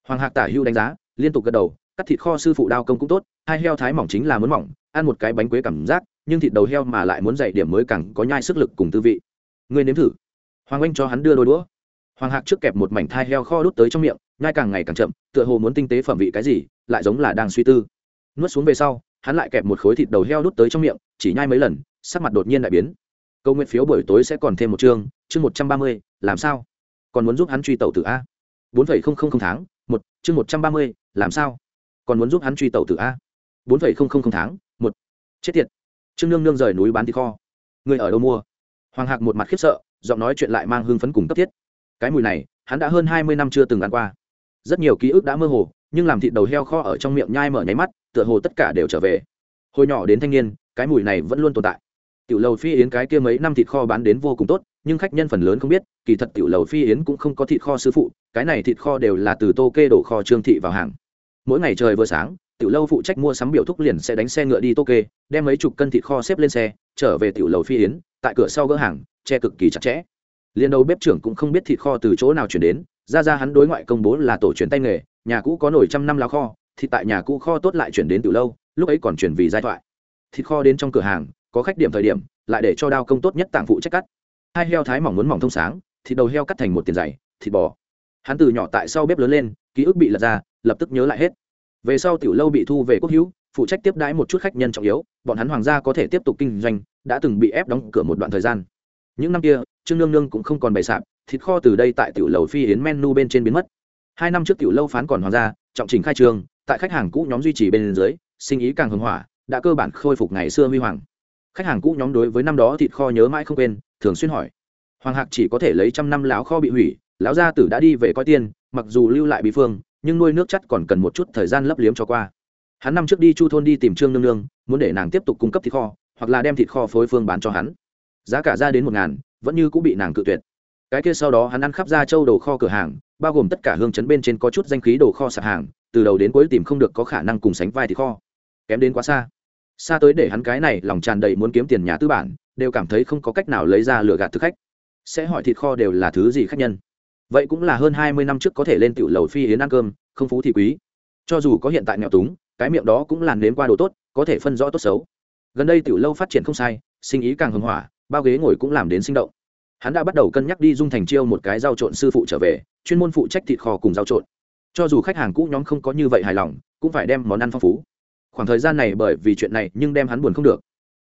Hoàng hạc tả hưu đánh giá, liên tục gật đầu, cắt thịt kho sư phụ đao công cũng tốt, hai heo thái mỏng chính là muốn mỏng, ăn một cái bánh quế cảm giác, nhưng thịt đầu heo mà lại muốn dày điểm mới càng có nhai sức lực cùng tư vị. Người nếm thử. Hoàng anh cho hắn đưa đôi đũa hoàng hạc trước kẹp một mảnh thai heo kho đút tới trong miệng, nhai càng ngày càng chậm, tựa hồ muốn tinh tế phẩm vị cái gì, lại giống là đang suy tư. Nuốt xuống về sau, hắn lại kẹp một khối thịt đầu heo đút tới trong miệng, chỉ nhai mấy lần, sắc mặt đột nhiên đại biến. Câu nguyện phiếu buổi tối sẽ còn thêm một chương chương một trăm ba mươi, làm sao? Còn muốn giúp hắn truy tàu từ a? Bốn phẩy không không không tháng, một, chương một trăm ba mươi, làm sao? Còn muốn giúp hắn truy tàu từ a? Bốn phẩy không không không tháng, một. Chết tiệt. Trương nương nương rời núi bán thịt kho. Người ở đâu mua? Hoàng hạc một mặt khiếp sợ, giọng nói chuyện lại mang hương phấn cùng cấp thiết cái mùi này, hắn đã hơn hai mươi năm chưa từng ăn qua. Rất nhiều ký ức đã mơ hồ, nhưng làm thịt đầu heo kho ở trong miệng nhai mở nháy mắt, tựa hồ tất cả đều trở về. Hồi nhỏ đến thanh niên, cái mùi này vẫn luôn tồn tại. Tiểu lầu phi yến cái kia mấy năm thịt kho bán đến vô cùng tốt, nhưng khách nhân phần lớn không biết, kỳ thật tiểu lầu phi yến cũng không có thịt kho sư phụ, cái này thịt kho đều là từ tô kê đổ kho trương thị vào hàng. Mỗi ngày trời vừa sáng, tiểu lâu phụ trách mua sắm biểu thúc liền sẽ đánh xe ngựa đi tô kê, đem mấy chục cân thịt kho xếp lên xe, trở về tiểu lầu phi yến, tại cửa sau gỡ hàng, che cực kỳ chặt chẽ liền đầu bếp trưởng cũng không biết thịt kho từ chỗ nào chuyển đến, ra ra hắn đối ngoại công bố là tổ truyền tay nghề, nhà cũ có nổi trăm năm lá kho, thịt tại nhà cũ kho tốt lại chuyển đến tiểu lâu, lúc ấy còn chuyển vì giai thoại. Thịt kho đến trong cửa hàng, có khách điểm thời điểm, lại để cho đao công tốt nhất tạng phụ trách cắt. Hai heo thái mỏng muốn mỏng thông sáng, thịt đầu heo cắt thành một tiền dày, thịt bò. Hắn từ nhỏ tại sau bếp lớn lên, ký ức bị lật ra, lập tức nhớ lại hết. Về sau tiểu lâu bị thu về quốc hữu, phụ trách tiếp đãi một chút khách nhân trọng yếu, bọn hắn hoàng gia có thể tiếp tục kinh doanh, đã từng bị ép đóng cửa một đoạn thời gian những năm kia trương nương nương cũng không còn bày sạp thịt kho từ đây tại tiểu lầu phi yến menu bên trên biến mất. Hai năm trước tiểu lâu phán còn hoàng gia trọng trình khai trương tại khách hàng cũ nhóm duy trì bên dưới sinh ý càng hưng hỏa đã cơ bản khôi phục ngày xưa huy hoàng. Khách hàng cũ nhóm đối với năm đó thịt kho nhớ mãi không quên thường xuyên hỏi. Hoàng hạc chỉ có thể lấy trăm năm láo kho bị hủy lão gia tử đã đi về coi tiên, mặc dù lưu lại bí phương nhưng nuôi nước chất còn cần một chút thời gian lấp liếm cho qua. Hắn năm trước đi chu thôn đi tìm trương nương nương muốn để nàng tiếp tục cung cấp thịt kho hoặc là đem thịt kho phối phương bán cho hắn giá cả ra đến một ngàn, vẫn như cũng bị nàng cự tuyệt. Cái kia sau đó hắn ăn khắp ra châu đồ kho cửa hàng, bao gồm tất cả hương chấn bên trên có chút danh khí đồ kho sạp hàng, từ đầu đến cuối tìm không được có khả năng cùng sánh vai thịt kho. Kém đến quá xa. Xa tới để hắn cái này lòng tràn đầy muốn kiếm tiền nhà tư bản, đều cảm thấy không có cách nào lấy ra lừa gạt thực khách. Sẽ hỏi thịt kho đều là thứ gì khách nhân? Vậy cũng là hơn hai mươi năm trước có thể lên tiểu lầu phi yến ăn cơm, không phú thì quý. Cho dù có hiện tại nghèo túng, cái miệng đó cũng làn đến qua đồ tốt, có thể phân rõ tốt xấu. Gần đây tiểu lâu phát triển không sai, sinh ý càng hưng hỏa bao ghế ngồi cũng làm đến sinh động. Hắn đã bắt đầu cân nhắc đi dung thành chiêu một cái giao trộn sư phụ trở về, chuyên môn phụ trách thịt kho cùng giao trộn. Cho dù khách hàng cũ nhóm không có như vậy hài lòng, cũng phải đem món ăn phong phú. Khoảng thời gian này bởi vì chuyện này nhưng đem hắn buồn không được.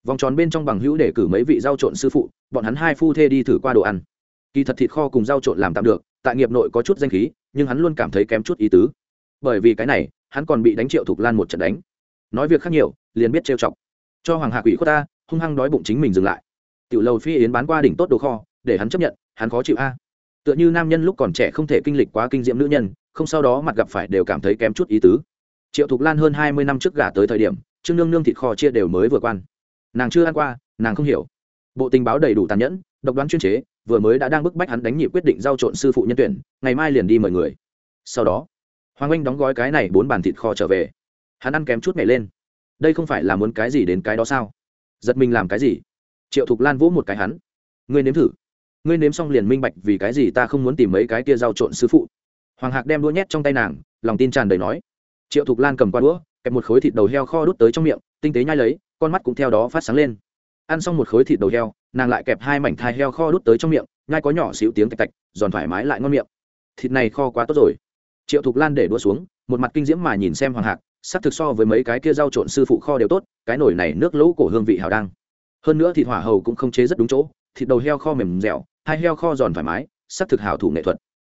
Vòng tròn bên trong bằng hữu để cử mấy vị giao trộn sư phụ, bọn hắn hai phu thê đi thử qua đồ ăn. Kỳ thật thịt kho cùng giao trộn làm tạm được, tại nghiệp nội có chút danh khí, nhưng hắn luôn cảm thấy kém chút ý tứ. Bởi vì cái này, hắn còn bị đánh triệu thục lan một trận đánh. Nói việc khác nhiều, liền biết trêu chọc. Cho hoàng hạ quỷ khuất ta, hung hăng đói bụng chính mình dừng lại tiểu lầu phi yến bán qua đỉnh tốt đồ kho, để hắn chấp nhận, hắn khó chịu a. Tựa như nam nhân lúc còn trẻ không thể kinh lịch quá kinh diệm nữ nhân, không sau đó mặt gặp phải đều cảm thấy kém chút ý tứ. Triệu thục lan hơn hai mươi năm trước gả tới thời điểm, trương nương nương thịt kho chia đều mới vừa quan. Nàng chưa ăn qua, nàng không hiểu. Bộ tình báo đầy đủ tàn nhẫn, độc đoán chuyên chế, vừa mới đã đang bức bách hắn đánh nhị quyết định giao trộn sư phụ nhân tuyển, ngày mai liền đi mời người. Sau đó, hoàng anh đóng gói cái này bốn bàn thịt kho trở về. Hắn ăn kém chút nhảy lên. Đây không phải là muốn cái gì đến cái đó sao? Giật mình làm cái gì? Triệu thục lan vỗ một cái hắn. Ngươi nếm thử. Ngươi nếm xong liền minh bạch vì cái gì ta không muốn tìm mấy cái kia giao trộn sư phụ. Hoàng hạc đem đũa nhét trong tay nàng, lòng tin tràn đầy nói. Triệu thục lan cầm qua đũa, kẹp một khối thịt đầu heo kho đút tới trong miệng, tinh tế nhai lấy, con mắt cũng theo đó phát sáng lên. Ăn xong một khối thịt đầu heo, nàng lại kẹp hai mảnh thai heo kho đút tới trong miệng, nhai có nhỏ xíu tiếng tạch tạch, giòn thoải mái lại ngon miệng. Thịt này kho quá tốt rồi. Triệu thục lan để đũa xuống, một mặt kinh diễm mà nhìn xem hoàng hạc sắc thực so với mấy cái kia rau trộn sư phụ kho đều tốt, cái nồi này nước lỗ cổ hương vị hào đăng hơn nữa thịt hỏa hầu cũng không chế rất đúng chỗ, thịt đầu heo kho mềm dẻo, hai heo kho giòn thoải mái, sắc thực hào thủ nghệ thuật.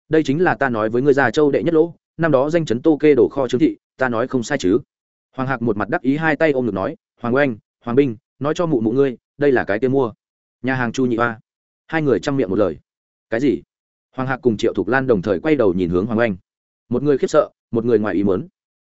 Đây chính là ta nói với ngươi già châu đệ nhất lỗ, năm đó danh chấn tô kê đổ kho trương thị, ta nói không sai chứ. Hoàng hạc một mặt đắc ý hai tay ôm ngực nói, hoàng oanh, hoàng binh, nói cho mụ mụ ngươi, đây là cái kia mua. Nhà hàng chu nhị hoa. Hai người chăm miệng một lời. Cái gì? Hoàng hạc cùng triệu thục lan đồng thời quay đầu nhìn hướng hoàng oanh. Một người khiếp sợ, một người ngoài ý mớn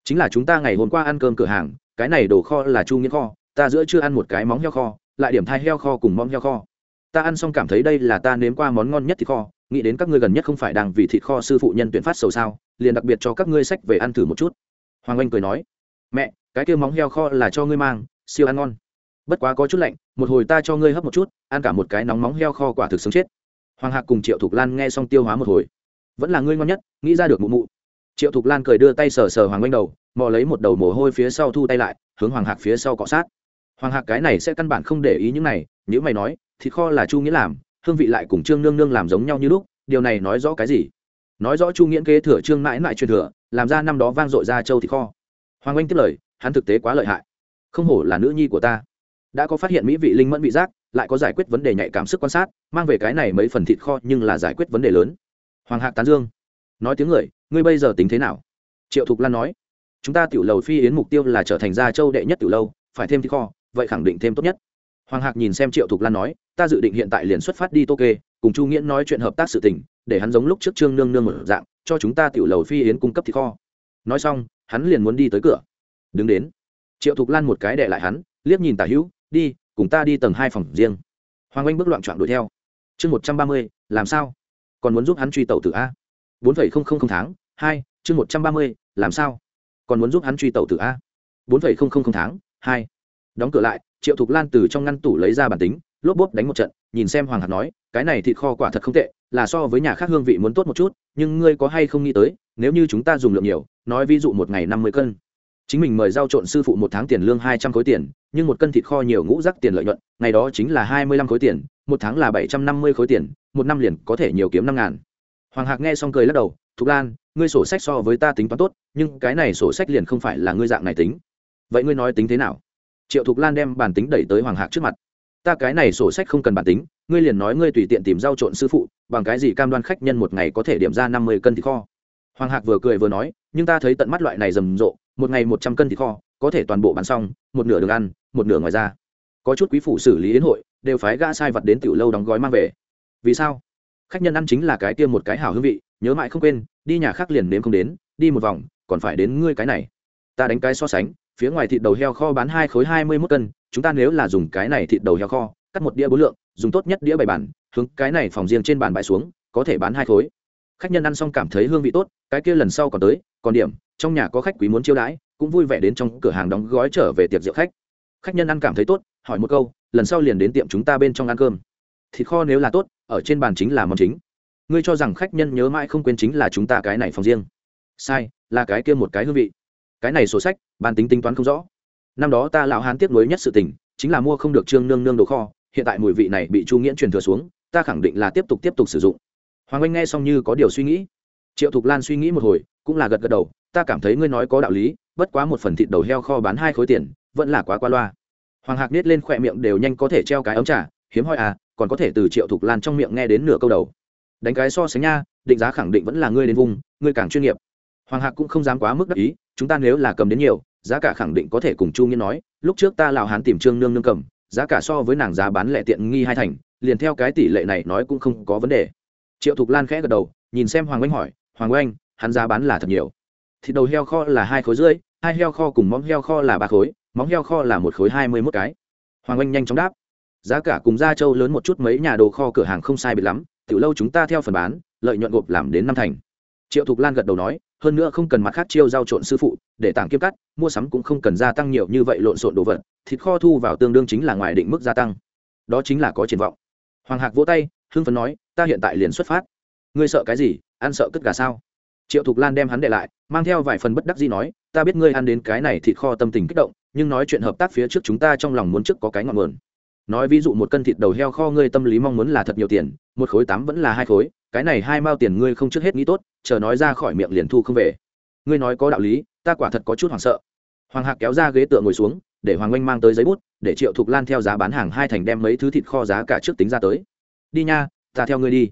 chính là chúng ta ngày hôm qua ăn cơm cửa hàng, cái này đồ kho là chu nghĩa kho, ta giữa chưa ăn một cái móng heo kho lại điểm thai heo kho cùng móng heo kho. Ta ăn xong cảm thấy đây là ta nếm qua món ngon nhất thịt kho, nghĩ đến các ngươi gần nhất không phải đang vì thịt kho sư phụ nhân tuyển phát sầu sao, liền đặc biệt cho các ngươi sách về ăn thử một chút. Hoàng anh cười nói, mẹ, cái kia móng heo kho là cho ngươi mang, siêu ăn ngon. Bất quá có chút lạnh, một hồi ta cho ngươi hấp một chút, ăn cả một cái nóng móng heo kho quả thực sống chết. Hoàng hạc cùng triệu thục lan nghe xong tiêu hóa một hồi. Vẫn là ngươi ngon nhất, nghĩ ra được mụ mụ. Triệu thục lan cười đưa tay sờ sờ hoàng anh đầu, mò lấy một đầu mồ hôi phía sau thu tay lại, hướng hoàng hạc phía sau cọ sát hoàng hạc cái này sẽ căn bản không để ý những này nếu mày nói thịt kho là chu nghĩa làm, hương vị lại cùng trương nương nương làm giống nhau như lúc, điều này nói rõ cái gì? Nói rõ chu nghĩa kế thừa trương mãi mãi truyền thừa, làm ra năm đó vang dội ra châu thịt kho. Hoàng anh tiếp lời, hắn thực tế quá lợi hại. Không hổ là nữ nhi của ta. Đã có phát hiện mỹ vị linh mẫn vị giác, lại có giải quyết vấn đề nhạy cảm sức quan sát, mang về cái này mấy phần thịt kho nhưng là giải quyết vấn đề lớn. Hoàng hạc tán dương. Nói tiếng người, ngươi bây giờ tính thế nào? Triệu thục lan nói, chúng ta tiểu lầu phi yến mục tiêu là trở thành gia châu đệ nhất tiểu lâu, phải thêm thịt kho vậy khẳng định thêm tốt nhất. Hoàng hạc nhìn xem triệu thục lan nói, ta dự định hiện tại liền xuất phát đi tô kê, cùng chu nghiễn nói chuyện hợp tác sự tình, để hắn giống lúc trước trương nương nương một dạng, cho chúng ta tiểu lầu phi yến cung cấp thịt kho. Nói xong, hắn liền muốn đi tới cửa. Đứng đến. Triệu thục lan một cái đệ lại hắn, liếc nhìn tả hữu, đi, cùng ta đi tầng hai phòng riêng. Hoàng anh bước loạn trọn đuổi theo. Chương một trăm ba mươi, làm sao? Còn muốn giúp hắn truy tẩu từ a? Bốn phẩy không không không tháng, hai, chương một trăm ba mươi, làm sao? Còn muốn giúp hắn truy tẩu từ a? Bốn phẩy không không không tháng, hai đóng cửa lại, triệu thục lan từ trong ngăn tủ lấy ra bản tính, lốp bốp đánh một trận, nhìn xem hoàng hạt nói, cái này thịt kho quả thật không tệ, là so với nhà khác hương vị muốn tốt một chút, nhưng ngươi có hay không nghĩ tới, nếu như chúng ta dùng lượng nhiều, nói ví dụ một ngày năm mươi cân. Chính mình mời giao trộn sư phụ một tháng tiền lương hai trăm khối tiền, nhưng một cân thịt kho nhiều ngũ rắc tiền lợi nhuận, ngày đó chính là hai mươi lăm khối tiền, một tháng là bảy trăm năm mươi khối tiền, một năm liền có thể nhiều kiếm năm ngàn. Hoàng hạc nghe xong cười lắc đầu, thục lan, ngươi sổ sách so với ta tính toán tốt, nhưng cái này sổ sách liền không phải là ngươi dạng này tính. Vậy ngươi nói tính thế nào? Triệu thục lan đem bản tính đẩy tới hoàng hạc trước mặt. Ta cái này sổ sách không cần bản tính, ngươi liền nói ngươi tùy tiện tìm giao trộn sư phụ, bằng cái gì cam đoan khách nhân một ngày có thể điểm ra năm mươi cân thịt kho? Hoàng hạc vừa cười vừa nói, nhưng ta thấy tận mắt loại này rầm rộ, một ngày một trăm cân thịt kho, có thể toàn bộ bán xong, một nửa đường ăn, một nửa ngoài ra. Có chút quý phủ xử lý đến hội, đều phái gã sai vật đến tiểu lâu đóng gói mang về. Vì sao? Khách nhân ăn chính là cái tiêm một cái hảo hương vị, nhớ mãi không quên, đi nhà khác liền nếm không đến, đi một vòng, còn phải đến ngươi cái này. Ta đánh cái so sánh phía ngoài thịt đầu heo kho bán hai khối hai mươi mốt cân, chúng ta nếu là dùng cái này thịt đầu heo kho, cắt một đĩa bốn lượng, dùng tốt nhất đĩa bảy bản, hướng cái này phòng riêng trên bàn bãi xuống, có thể bán hai khối. Khách nhân ăn xong cảm thấy hương vị tốt, cái kia lần sau còn tới, còn điểm, trong nhà có khách quý muốn chiêu đãi, cũng vui vẻ đến trong cửa hàng đóng gói trở về tiệc rượu khách. Khách nhân ăn cảm thấy tốt, hỏi một câu, lần sau liền đến tiệm chúng ta bên trong ăn cơm. Thịt kho nếu là tốt, ở trên bàn chính là món chính. Ngươi cho rằng khách nhân nhớ mãi không quên chính là chúng ta cái này phòng riêng. Sai, là cái kia một cái hương vị cái này sổ sách bàn tính tính toán không rõ. Năm đó ta lão hán tiếc nuối nhất sự tình, chính là mua không được trương nương nương đồ kho, hiện tại mùi vị này bị chu nghiễn truyền thừa xuống, ta khẳng định là tiếp tục tiếp tục sử dụng. Hoàng anh nghe xong như có điều suy nghĩ. Triệu thục lan suy nghĩ một hồi, cũng là gật gật đầu, ta cảm thấy ngươi nói có đạo lý, bất quá một phần thịt đầu heo kho bán hai khối tiền, vẫn là quá qua loa. Hoàng hạc nết lên khỏe miệng đều nhanh có thể treo cái ống trà, hiếm hoi à còn có thể từ triệu thục lan trong miệng nghe đến nửa câu đầu. Đánh cái so sánh nha, định giá khẳng định vẫn là ngươi đến vùng, ngươi càng chuyên nghiệp hoàng hạc cũng không dám quá mức đắc ý, chúng ta nếu là cầm đến nhiều, giá cả khẳng định có thể cùng chu nghiên nói, lúc trước ta lào hán tìm trương nương nương cầm, giá cả so với nàng giá bán lẻ tiện nghi hai thành, liền theo cái tỷ lệ này nói cũng không có vấn đề. Triệu thục lan khẽ gật đầu, nhìn xem hoàng oanh hỏi, hoàng oanh, hắn giá bán là thật nhiều? Thịt đầu heo kho là hai khối rưỡi, hai heo kho cùng móng heo kho là ba khối, móng heo kho là một khối hai mươi mốt cái. Hoàng oanh nhanh chóng đáp, giá cả cùng gia châu lớn một chút mấy nhà đồ kho cửa hàng không sai biệt lắm từ lâu chúng ta theo phần bán, lợi nhuận gộp làm đến năm thành. Triệu thục lan gật đầu nói hơn nữa không cần mặt khác chiêu giao trộn sư phụ, để tảng kiêm cắt, mua sắm cũng không cần gia tăng nhiều như vậy lộn xộn đồ vật, thịt kho thu vào tương đương chính là ngoài định mức gia tăng. Đó chính là có triển vọng. Hoàng hạc vỗ tay, hưng phấn nói, ta hiện tại liền xuất phát. Ngươi sợ cái gì? Ăn sợ cất gà sao? Triệu thục lan đem hắn để lại, mang theo vài phần bất đắc gì nói, ta biết ngươi ăn đến cái này thịt kho tâm tình kích động, nhưng nói chuyện hợp tác phía trước chúng ta trong lòng muốn trước có cái ngọn nguồn. Nói ví dụ một cân thịt đầu heo kho ngươi tâm lý mong muốn là thật nhiều tiền, một khối tám vẫn là hai khối cái này hai mao tiền ngươi không trước hết nghĩ tốt, chờ nói ra khỏi miệng liền thu không về. Ngươi nói có đạo lý, ta quả thật có chút hoảng sợ. Hoàng hạc kéo ra ghế tựa ngồi xuống, để hoàng oanh mang tới giấy bút, để triệu thục lan theo giá bán hàng hai thành đem mấy thứ thịt kho giá cả trước tính ra tới. Đi nha, ta theo ngươi đi.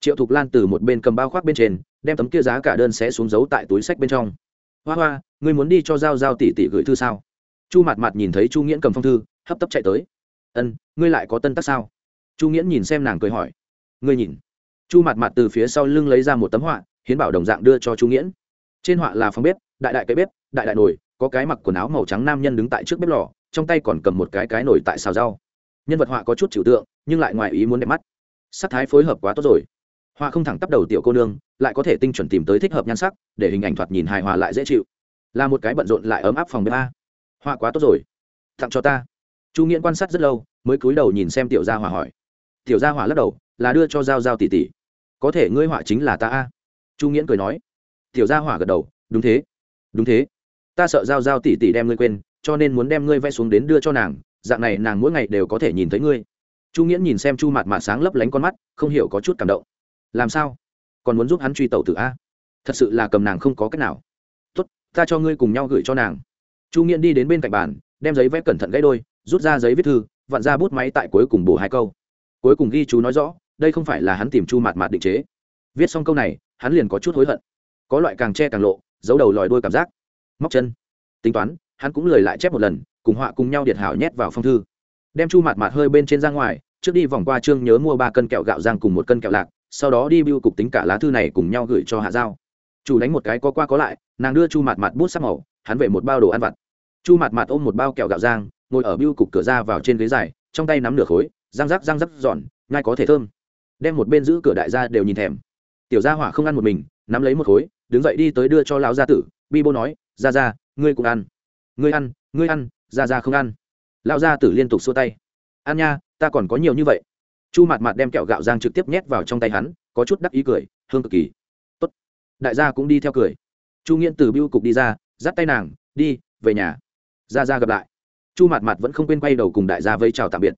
Triệu thục lan từ một bên cầm bao khoác bên trên, đem tấm kia giá cả đơn sẽ xuống giấu tại túi sách bên trong. Hoa hoa, ngươi muốn đi cho giao giao tỷ tỷ gửi thư sao? Chu mặt mặt nhìn thấy chu nghiễn cầm phong thư, hấp tấp chạy tới. Ân, ngươi lại có tân tác sao? Chu nghiễn nhìn xem nàng cười hỏi. Ngươi nhìn chu mặt mặt từ phía sau lưng lấy ra một tấm họa, hiến bảo đồng dạng đưa cho chu nghiễn. Trên họa là phòng bếp, đại đại cái bếp, đại đại nồi, có cái mặc quần áo màu trắng nam nhân đứng tại trước bếp lò, trong tay còn cầm một cái cái nồi tại xào rau. Nhân vật họa có chút trừu tượng, nhưng lại ngoài ý muốn đẹp mắt. Sắc thái phối hợp quá tốt rồi. Họa không thẳng tắp đầu tiểu cô nương, lại có thể tinh chuẩn tìm tới thích hợp nhan sắc, để hình ảnh thoạt nhìn hài hòa lại dễ chịu. Là một cái bận rộn lại ấm áp phòng bếp a. Họa quá tốt rồi. Tặng cho ta. Chu nghiễn quan sát rất lâu, mới cúi đầu nhìn xem tiểu gia hỏa hỏi. Tiểu gia hỏa lắc đầu, là đưa cho giao giao tỷ tỷ có thể ngươi họa chính là ta a. Chu nghiễn cười nói. Tiểu gia hỏa gật đầu, đúng thế. Đúng thế. Ta sợ giao giao tỷ tỷ đem ngươi quên, cho nên muốn đem ngươi vẽ xuống đến đưa cho nàng, dạng này nàng mỗi ngày đều có thể nhìn thấy ngươi. Chu nghiễn nhìn xem chu mạt mạt sáng lấp lánh con mắt, không hiểu có chút cảm động. Làm sao? Còn muốn giúp hắn truy tẩu tử a? Thật sự là cầm nàng không có cách nào. Tốt, ta cho ngươi cùng nhau gửi cho nàng. Chu nghiễn đi đến bên cạnh bàn, đem giấy vẽ cẩn thận gãy đôi, rút ra giấy viết thư, vặn ra bút máy tại cuối cùng bổ hai câu. Cuối cùng ghi chú nói rõ đây không phải là hắn tìm chu mạt mạt định chế. Viết xong câu này, hắn liền có chút hối hận. Có loại càng che càng lộ, giấu đầu lòi đôi cảm giác. Móc chân. Tính toán, hắn cũng lời lại chép một lần, cùng họa cùng nhau điệt hảo nhét vào phong thư. Đem chu mạt mạt hơi bên trên ra ngoài, trước đi vòng qua trương nhớ mua ba cân kẹo gạo giang cùng một cân kẹo lạc, sau đó đi biêu cục tính cả lá thư này cùng nhau gửi cho hạ giao. Chủ đánh một cái có qua có lại, nàng đưa chu mạt mạt bút sắc màu, hắn về một bao đồ ăn vặt. Chu mạt mạt ôm một bao kẹo gạo giang ngồi ở biêu cục cửa ra vào trên ghế dài, trong tay nắm nửa khối, răng rắc răng rắc giòn ngay có thể thơm đem một bên giữ cửa đại gia đều nhìn thèm. Tiểu gia hỏa không ăn một mình, nắm lấy một khối, đứng dậy đi tới đưa cho lão gia tử. Bi bô nói ra ra ngươi cũng ăn. Ngươi ăn ngươi ăn ra ra không ăn. Lão gia tử liên tục xua tay. Ăn nha, ta còn có nhiều như vậy. Chu mạt mạt đem kẹo gạo giang trực tiếp nhét vào trong tay hắn, có chút đắc ý cười, hương cực kỳ. Tốt. Đại gia cũng đi theo cười. Chu nghiễn từ biêu cục đi ra, dắt tay nàng, đi, về nhà. Ra ra gặp lại. Chu mạt mạt vẫn không quên quay đầu cùng đại gia vây chào tạm biệt.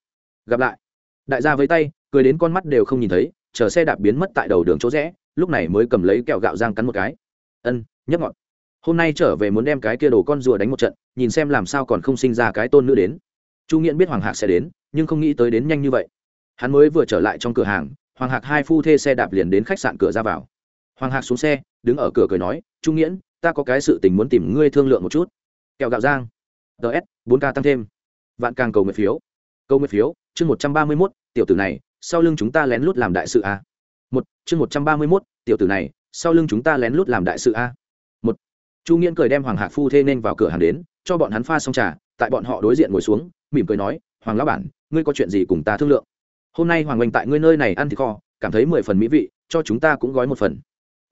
Gặp lại đại gia với tay, cười đến con mắt đều không nhìn thấy, chờ xe đạp biến mất tại đầu đường chỗ rẽ, lúc này mới cầm lấy kẹo gạo giang cắn một cái. Ân, nhấp ngọt. Hôm nay trở về muốn đem cái kia đồ con rùa đánh một trận, nhìn xem làm sao còn không sinh ra cái tôn nữ đến. Chu nghiễn biết hoàng hạc sẽ đến, nhưng không nghĩ tới đến nhanh như vậy. Hắn mới vừa trở lại trong cửa hàng, hoàng hạc hai phu thê xe đạp liền đến khách sạn cửa ra vào. Hoàng hạc xuống xe, đứng ở cửa cười nói trung nghiễn, ta có cái sự tình muốn tìm ngươi thương lượng một chút. Kẹo gạo giang ts bốn k tăng thêm. Vạn càng cầu nguyện phiếu. Cầu nguyện phiếu chương một trăm ba mươi mốt, tiểu tử này, sau lưng chúng ta lén lút làm đại sự a. Một, chương một trăm ba mươi mốt, tiểu tử này, sau lưng chúng ta lén lút làm đại sự a. Một, chu nghiễn cười đem hoàng hạc phu thê nên vào cửa hàng đến, cho bọn hắn pha xong trà, tại bọn họ đối diện ngồi xuống, mỉm cười nói, hoàng lão bản, ngươi có chuyện gì cùng ta thương lượng. Hôm nay hoàng oanh tại ngươi nơi này ăn thịt kho, cảm thấy mười phần mỹ vị, cho chúng ta cũng gói một phần.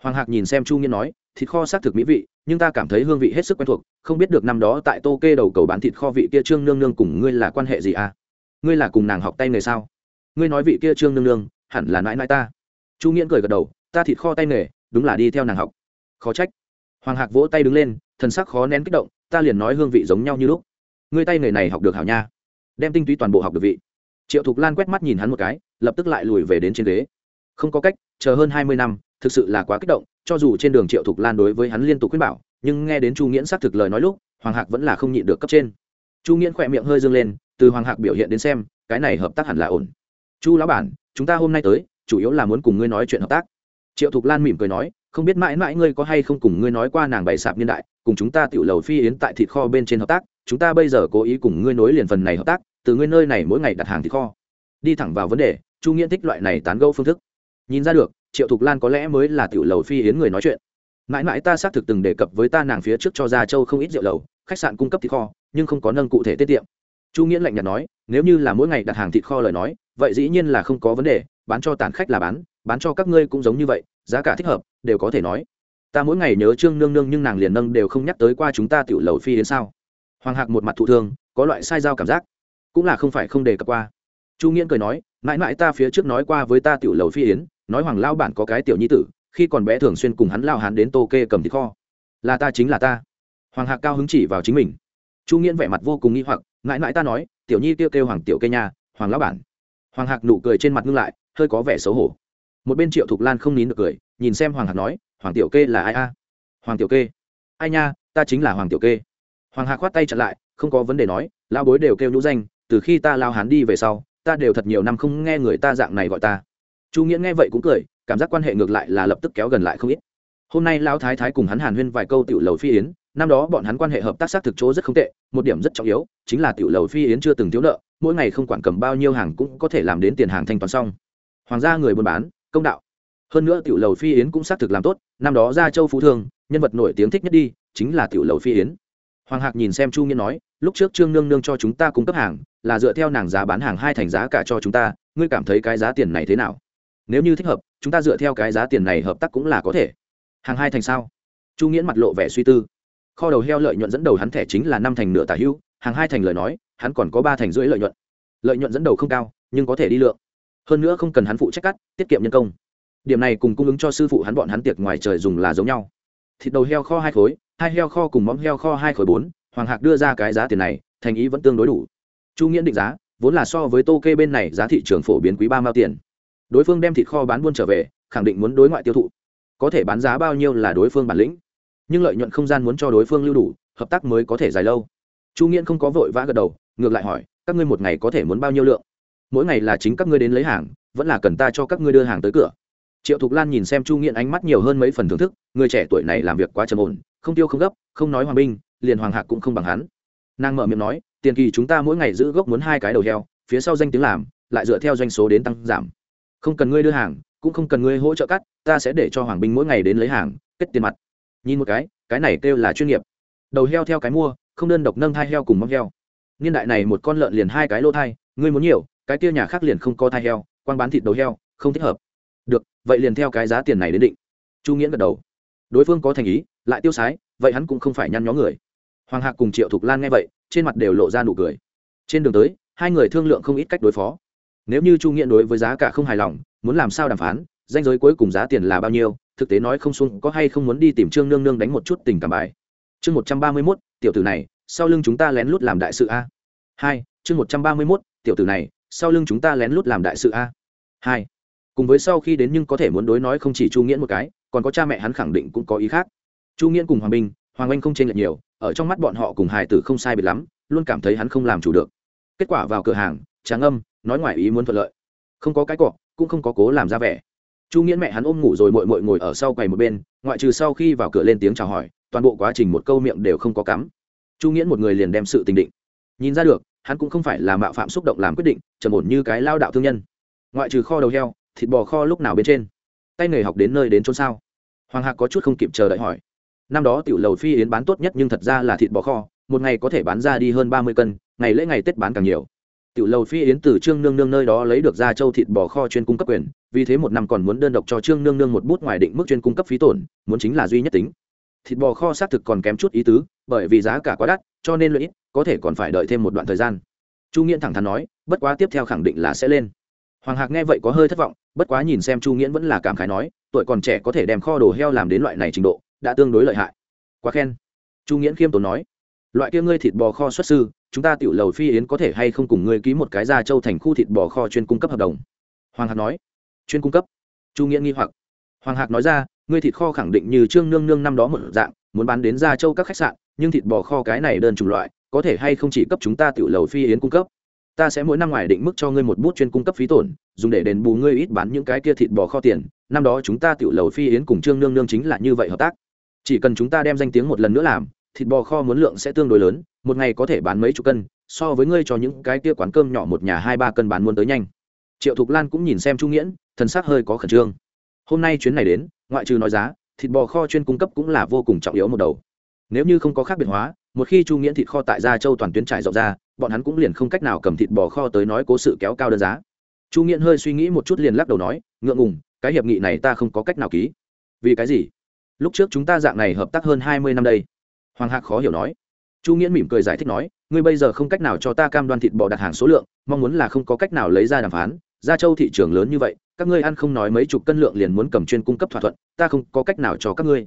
Hoàng hạc nhìn xem chu nghiễn nói, thịt kho xác thực mỹ vị, nhưng ta cảm thấy hương vị hết sức quen thuộc, không biết được năm đó tại tô kê đầu cầu bán thịt kho vị kia trương nương nương cùng ngươi là quan hệ gì à? Ngươi là cùng nàng học tay nghề sao? Ngươi nói vị kia trương nương nương, hẳn là nãi nãi ta. Chu nghiễn cười gật đầu, ta thịt kho tay nghề, đúng là đi theo nàng học. Khó trách. Hoàng hạc vỗ tay đứng lên, thần sắc khó nén kích động, ta liền nói hương vị giống nhau như lúc. Ngươi tay nghề này học được hảo nha. Đem tinh túy toàn bộ học được vị. Triệu thục lan quét mắt nhìn hắn một cái, lập tức lại lùi về đến trên ghế. Không có cách, chờ hơn hai mươi năm, thực sự là quá kích động, cho dù trên đường triệu thục lan đối với hắn liên tục khuyên bảo, nhưng nghe đến chu nghiễn xác thực lời nói lúc, hoàng hạc vẫn là không nhịn được cấp trên. Chu nghiễn khỏe miệng hơi dâng lên từ hoàng hạc biểu hiện đến xem, cái này hợp tác hẳn là ổn. Chu lão bản, chúng ta hôm nay tới, chủ yếu là muốn cùng ngươi nói chuyện hợp tác. Triệu thục lan mỉm cười nói, không biết mãi mãi ngươi có hay không cùng ngươi nói qua nàng bày sạp niên đại, cùng chúng ta tiểu lầu phi yến tại thịt kho bên trên hợp tác, chúng ta bây giờ cố ý cùng ngươi nối liền phần này hợp tác, từ ngươi nơi này mỗi ngày đặt hàng thịt kho. Đi thẳng vào vấn đề, chu nghiễn thích loại này tán gẫu phương thức. Nhìn ra được, triệu thục lan có lẽ mới là tiểu lầu phi yến người nói chuyện. Mãi mãi ta xác thực từng đề cập với ta nàng phía trước cho gia châu không ít rượu lầu, khách sạn cung cấp thịt kho, nhưng không có nâng cụ thể tiết tiệm chu nghĩa lạnh nhạt nói, nếu như là mỗi ngày đặt hàng thịt kho lời nói, vậy dĩ nhiên là không có vấn đề, bán cho tàn khách là bán bán cho các ngươi cũng giống như vậy, giá cả thích hợp, đều có thể nói. Ta mỗi ngày nhớ trương nương nương nhưng nàng liền nâng đều không nhắc tới qua chúng ta tiểu lầu phi đến sao. Hoàng hạc một mặt thụ thương, có loại sai giao cảm giác. Cũng là không phải không đề cập qua. Chu nghiễn cười nói, mãi mãi ta phía trước nói qua với ta tiểu lầu phi yến, nói hoàng lao bản có cái tiểu nhi tử, khi còn bé thường xuyên cùng hắn lao hắn đến tô kê cầm thịt kho. Là ta chính là ta. Hoàng hạc cao hứng chỉ vào chính mình. Chu nghiễn vẻ mặt vô cùng nghi hoặc mãi mãi ta nói, tiểu nhi kêu kêu hoàng tiểu kê nhà hoàng lão bản. Hoàng hạc nụ cười trên mặt ngưng lại, hơi có vẻ xấu hổ. Một bên triệu thục lan không nín được cười, nhìn xem hoàng hạc nói, hoàng tiểu kê là ai a? Hoàng tiểu kê. Ai nha, ta chính là hoàng tiểu kê. Hoàng hạc khoát tay chặn lại, không có vấn đề nói lao bối đều kêu nhũ danh, từ khi ta lao hán đi về sau, ta đều thật nhiều năm không nghe người ta dạng này gọi ta. Chu nghĩa nghe vậy cũng cười, cảm giác quan hệ ngược lại là lập tức kéo gần lại không ít. Hôm nay lao thái thái cùng hắn hàn huyên vài câu tiểu lầu phi yến năm đó bọn hắn quan hệ hợp tác xác thực chỗ rất không tệ, một điểm rất trọng yếu, chính là tiểu lầu phi yến chưa từng thiếu nợ, mỗi ngày không quản cầm bao nhiêu hàng cũng có thể làm đến tiền hàng thanh toán xong. Hoàng gia người buôn bán, công đạo. Hơn nữa tiểu lầu phi yến cũng xác thực làm tốt, năm đó ra châu phú thương, nhân vật nổi tiếng thích nhất đi, chính là tiểu lầu phi yến. Hoàng hạc nhìn xem chu nghiên nói, lúc trước trương nương nương cho chúng ta cung cấp hàng, là dựa theo nàng giá bán hàng hai thành giá cả cho chúng ta, ngươi cảm thấy cái giá tiền này thế nào? Nếu như thích hợp, chúng ta dựa theo cái giá tiền này hợp tác cũng là có thể. Hàng hai thành sao? Chu nghiễn mặt lộ vẻ suy tư kho đầu heo lợi nhuận dẫn đầu hắn thẻ chính là năm thành nửa tả hưu, hàng hai thành lời nói, hắn còn có ba thành rưỡi lợi nhuận. Lợi nhuận dẫn đầu không cao, nhưng có thể đi lượng. Hơn nữa không cần hắn phụ trách cắt, tiết kiệm nhân công. Điểm này cùng cung ứng cho sư phụ hắn bọn hắn tiệc ngoài trời dùng là giống nhau. Thịt đầu heo kho hai khối, hai heo kho cùng móng heo kho hai khối bốn, hoàng hạc đưa ra cái giá tiền này, thành ý vẫn tương đối đủ. Chu nghĩa định giá, vốn là so với tô kê bên này giá thị trường phổ biến quý ba mao tiền. Đối phương đem thịt kho bán buôn trở về, khẳng định muốn đối ngoại tiêu thụ. Có thể bán giá bao nhiêu là đối phương bản lĩnh nhưng lợi nhuận không gian muốn cho đối phương lưu đủ, hợp tác mới có thể dài lâu. Chu nghiễn không có vội vã gật đầu, ngược lại hỏi, các ngươi một ngày có thể muốn bao nhiêu lượng? Mỗi ngày là chính các ngươi đến lấy hàng, vẫn là cần ta cho các ngươi đưa hàng tới cửa? Triệu thục lan nhìn xem chu nghiễn ánh mắt nhiều hơn mấy phần thưởng thức, người trẻ tuổi này làm việc quá trầm ổn, không tiêu không gấp, không nói hoàng binh, liền hoàng hạc cũng không bằng hắn. Nàng mở miệng nói, tiền kỳ chúng ta mỗi ngày giữ gốc muốn hai cái đầu heo, phía sau danh tiếng làm, lại dựa theo doanh số đến tăng giảm. Không cần ngươi đưa hàng, cũng không cần ngươi hỗ trợ cắt, ta sẽ để cho hoàng binh mỗi ngày đến lấy hàng, kết tiền mặt nhìn một cái cái này kêu là chuyên nghiệp. Đầu heo theo cái mua, không đơn độc nâng hai heo cùng móc heo. Niên đại này một con lợn liền hai cái lô thai, ngươi muốn nhiều, cái kia nhà khác liền không có thai heo quan bán thịt đầu heo, không thích hợp. Được, vậy liền theo cái giá tiền này đến định. Chu nghĩa gật đầu. Đối phương có thành ý, lại tiêu sái, vậy hắn cũng không phải nhăn nhó người. Hoàng hạc cùng triệu thục lan nghe vậy, trên mặt đều lộ ra nụ cười. Trên đường tới, hai người thương lượng không ít cách đối phó. Nếu như chu nghĩa đối với giá cả không hài lòng, muốn làm sao đàm phán, danh giới cuối cùng giá tiền là bao nhiêu thực tế nói không xuống có hay không muốn đi tìm trương nương nương đánh một chút tình cảm bài. Chương một trăm ba mươi mốt, tiểu tử này, sau lưng chúng ta lén lút làm đại sự a. Hai, chương một trăm ba mươi mốt, tiểu tử này, sau lưng chúng ta lén lút làm đại sự a. Hai, cùng với sau khi đến nhưng có thể muốn đối nói không chỉ chu nghiễn một cái, còn có cha mẹ hắn khẳng định cũng có ý khác. Chu nghiễn cùng hoàng minh, hoàng anh không chênh lệch nhiều, ở trong mắt bọn họ cùng hài tử không sai biệt lắm, luôn cảm thấy hắn không làm chủ được. Kết quả vào cửa hàng tráng âm, nói ngoài ý muốn thuận lợi. Không có cái cọ, cũng không có cố làm ra vẻ chu nghiễn mẹ hắn ôm ngủ rồi mội mội ngồi ở sau quầy một bên, ngoại trừ sau khi vào cửa lên tiếng chào hỏi, toàn bộ quá trình một câu miệng đều không có cắm. Chu nghiễn một người liền đem sự tình định. Nhìn ra được, hắn cũng không phải là mạo phạm xúc động làm quyết định, trầm ổn như cái lao đạo thương nhân. Ngoại trừ kho đầu heo, thịt bò kho lúc nào bên trên? Tay nghề học đến nơi đến chốn sao? Hoàng hạc có chút không kịp chờ đợi hỏi. Năm đó tiểu lầu phi yến bán tốt nhất nhưng thật ra là thịt bò kho, một ngày có thể bán ra đi hơn ba mươi cân, ngày lễ ngày tết bán càng nhiều. Tiểu lầu phi yến từ trương nương nương nơi đó lấy được ra châu thịt bò kho chuyên cung cấp quyền vì thế một năm còn muốn đơn độc cho trương nương nương một bút ngoài định mức chuyên cung cấp phí tổn, muốn chính là duy nhất tính. Thịt bò kho xác thực còn kém chút ý tứ, bởi vì giá cả quá đắt, cho nên lợi ích có thể còn phải đợi thêm một đoạn thời gian. Chu nghiễn thẳng thắn nói, bất quá tiếp theo khẳng định là sẽ lên. Hoàng hạc nghe vậy có hơi thất vọng, bất quá nhìn xem chu nghiễn vẫn là cảm khái nói, tuổi còn trẻ có thể đem kho đồ heo làm đến loại này trình độ, đã tương đối lợi hại. Quá khen. Chu nghiễn khiêm tốn nói, loại kia ngươi thịt bò kho xuất sư, chúng ta tiểu lầu phi yến có thể hay không cùng ngươi ký một cái ra châu thành khu thịt bò kho chuyên cung cấp hợp đồng? Hoàng hạc nói chuyên cung cấp. Chu nghĩa nghi hoặc. Hoàng hạc nói ra, ngươi thịt kho khẳng định như trương nương nương năm đó một dạng, muốn bán đến ra châu các khách sạn, nhưng thịt bò kho cái này đơn chủng loại, có thể hay không chỉ cấp chúng ta tiểu lầu phi yến cung cấp. Ta sẽ mỗi năm ngoài định mức cho ngươi một bút chuyên cung cấp phí tổn, dùng để đền bù ngươi ít bán những cái kia thịt bò kho tiền. Năm đó chúng ta tiểu lầu phi yến cùng trương nương nương chính là như vậy hợp tác. Chỉ cần chúng ta đem danh tiếng một lần nữa làm, thịt bò kho muốn lượng sẽ tương đối lớn, một ngày có thể bán mấy chục cân, so với ngươi cho những cái kia quán cơm nhỏ một nhà hai ba cân bán muốn tới nhanh triệu thục lan cũng nhìn xem trung nghiễn, thần sắc hơi có khẩn trương. Hôm nay chuyến này đến, ngoại trừ nói giá, thịt bò kho chuyên cung cấp cũng là vô cùng trọng yếu một đầu. Nếu như không có khác biệt hóa, một khi chu nghiễn thịt kho tại gia châu toàn tuyến trải rộng ra, bọn hắn cũng liền không cách nào cầm thịt bò kho tới nói cố sự kéo cao đơn giá. Chu nghiễn hơi suy nghĩ một chút liền lắc đầu nói, ngượng ngùng, cái hiệp nghị này ta không có cách nào ký. Vì cái gì? Lúc trước chúng ta dạng này hợp tác hơn hai mươi năm đây. Hoàng hạc khó hiểu nói. Chu nghiễn mỉm cười giải thích nói, ngươi bây giờ không cách nào cho ta cam đoan thịt bò đặt hàng số lượng, mong muốn là không có cách nào lấy ra đàm phán gia châu thị trường lớn như vậy, các ngươi ăn không nói mấy chục cân lượng liền muốn cầm chuyên cung cấp thỏa thuận, ta không có cách nào cho các ngươi.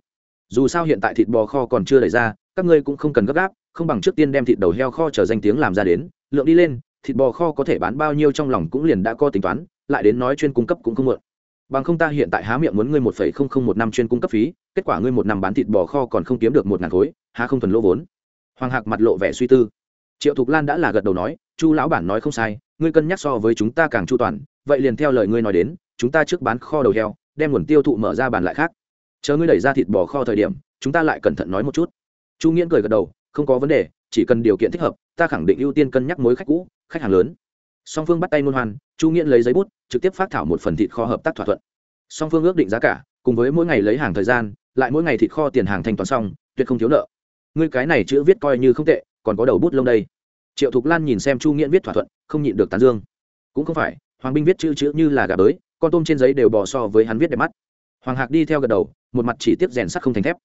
Dù sao hiện tại thịt bò kho còn chưa đẩy ra, các ngươi cũng không cần gấp gáp, không bằng trước tiên đem thịt đầu heo kho chờ danh tiếng làm ra đến, lượng đi lên, thịt bò kho có thể bán bao nhiêu trong lòng cũng liền đã có tính toán, lại đến nói chuyên cung cấp cũng không mượn. Bằng không ta hiện tại há miệng muốn ngươi một phẩy không không một năm chuyên cung cấp phí, kết quả ngươi một năm bán thịt bò kho còn không kiếm được một ngàn khối, há không thuần lỗ vốn. Hoàng hạc mặt lộ vẻ suy tư. Triệu thục lan đã là gật đầu nói, chu lão bản nói không sai ngươi cân nhắc so với chúng ta càng chu toàn, vậy liền theo lời ngươi nói đến, chúng ta trước bán kho đầu heo, đem nguồn tiêu thụ mở ra bàn lại khác. Chờ ngươi đẩy ra thịt bò kho thời điểm, chúng ta lại cẩn thận nói một chút. Chu nghiễn cười gật đầu, không có vấn đề, chỉ cần điều kiện thích hợp, ta khẳng định ưu tiên cân nhắc mối khách cũ, khách hàng lớn. Song phương bắt tay ngôn hoan, chu nghiễn lấy giấy bút, trực tiếp phát thảo một phần thịt kho hợp tác thỏa thuận. Song phương ước định giá cả, cùng với mỗi ngày lấy hàng thời gian, lại mỗi ngày thịt kho tiền hàng thanh toán xong, tuyệt không thiếu nợ. Ngươi cái này chữ viết coi như không tệ, còn có đầu bút lông đây. Triệu thục lan nhìn xem chu nghiễn viết thỏa thuận không nhịn được tán dương. Cũng không phải, hoàng binh viết chữ chữ như là gà bới, con tôm trên giấy đều bỏ so với hắn viết đẹp mắt. Hoàng hạc đi theo gật đầu, một mặt chỉ tiếp rèn sắt không thành thép.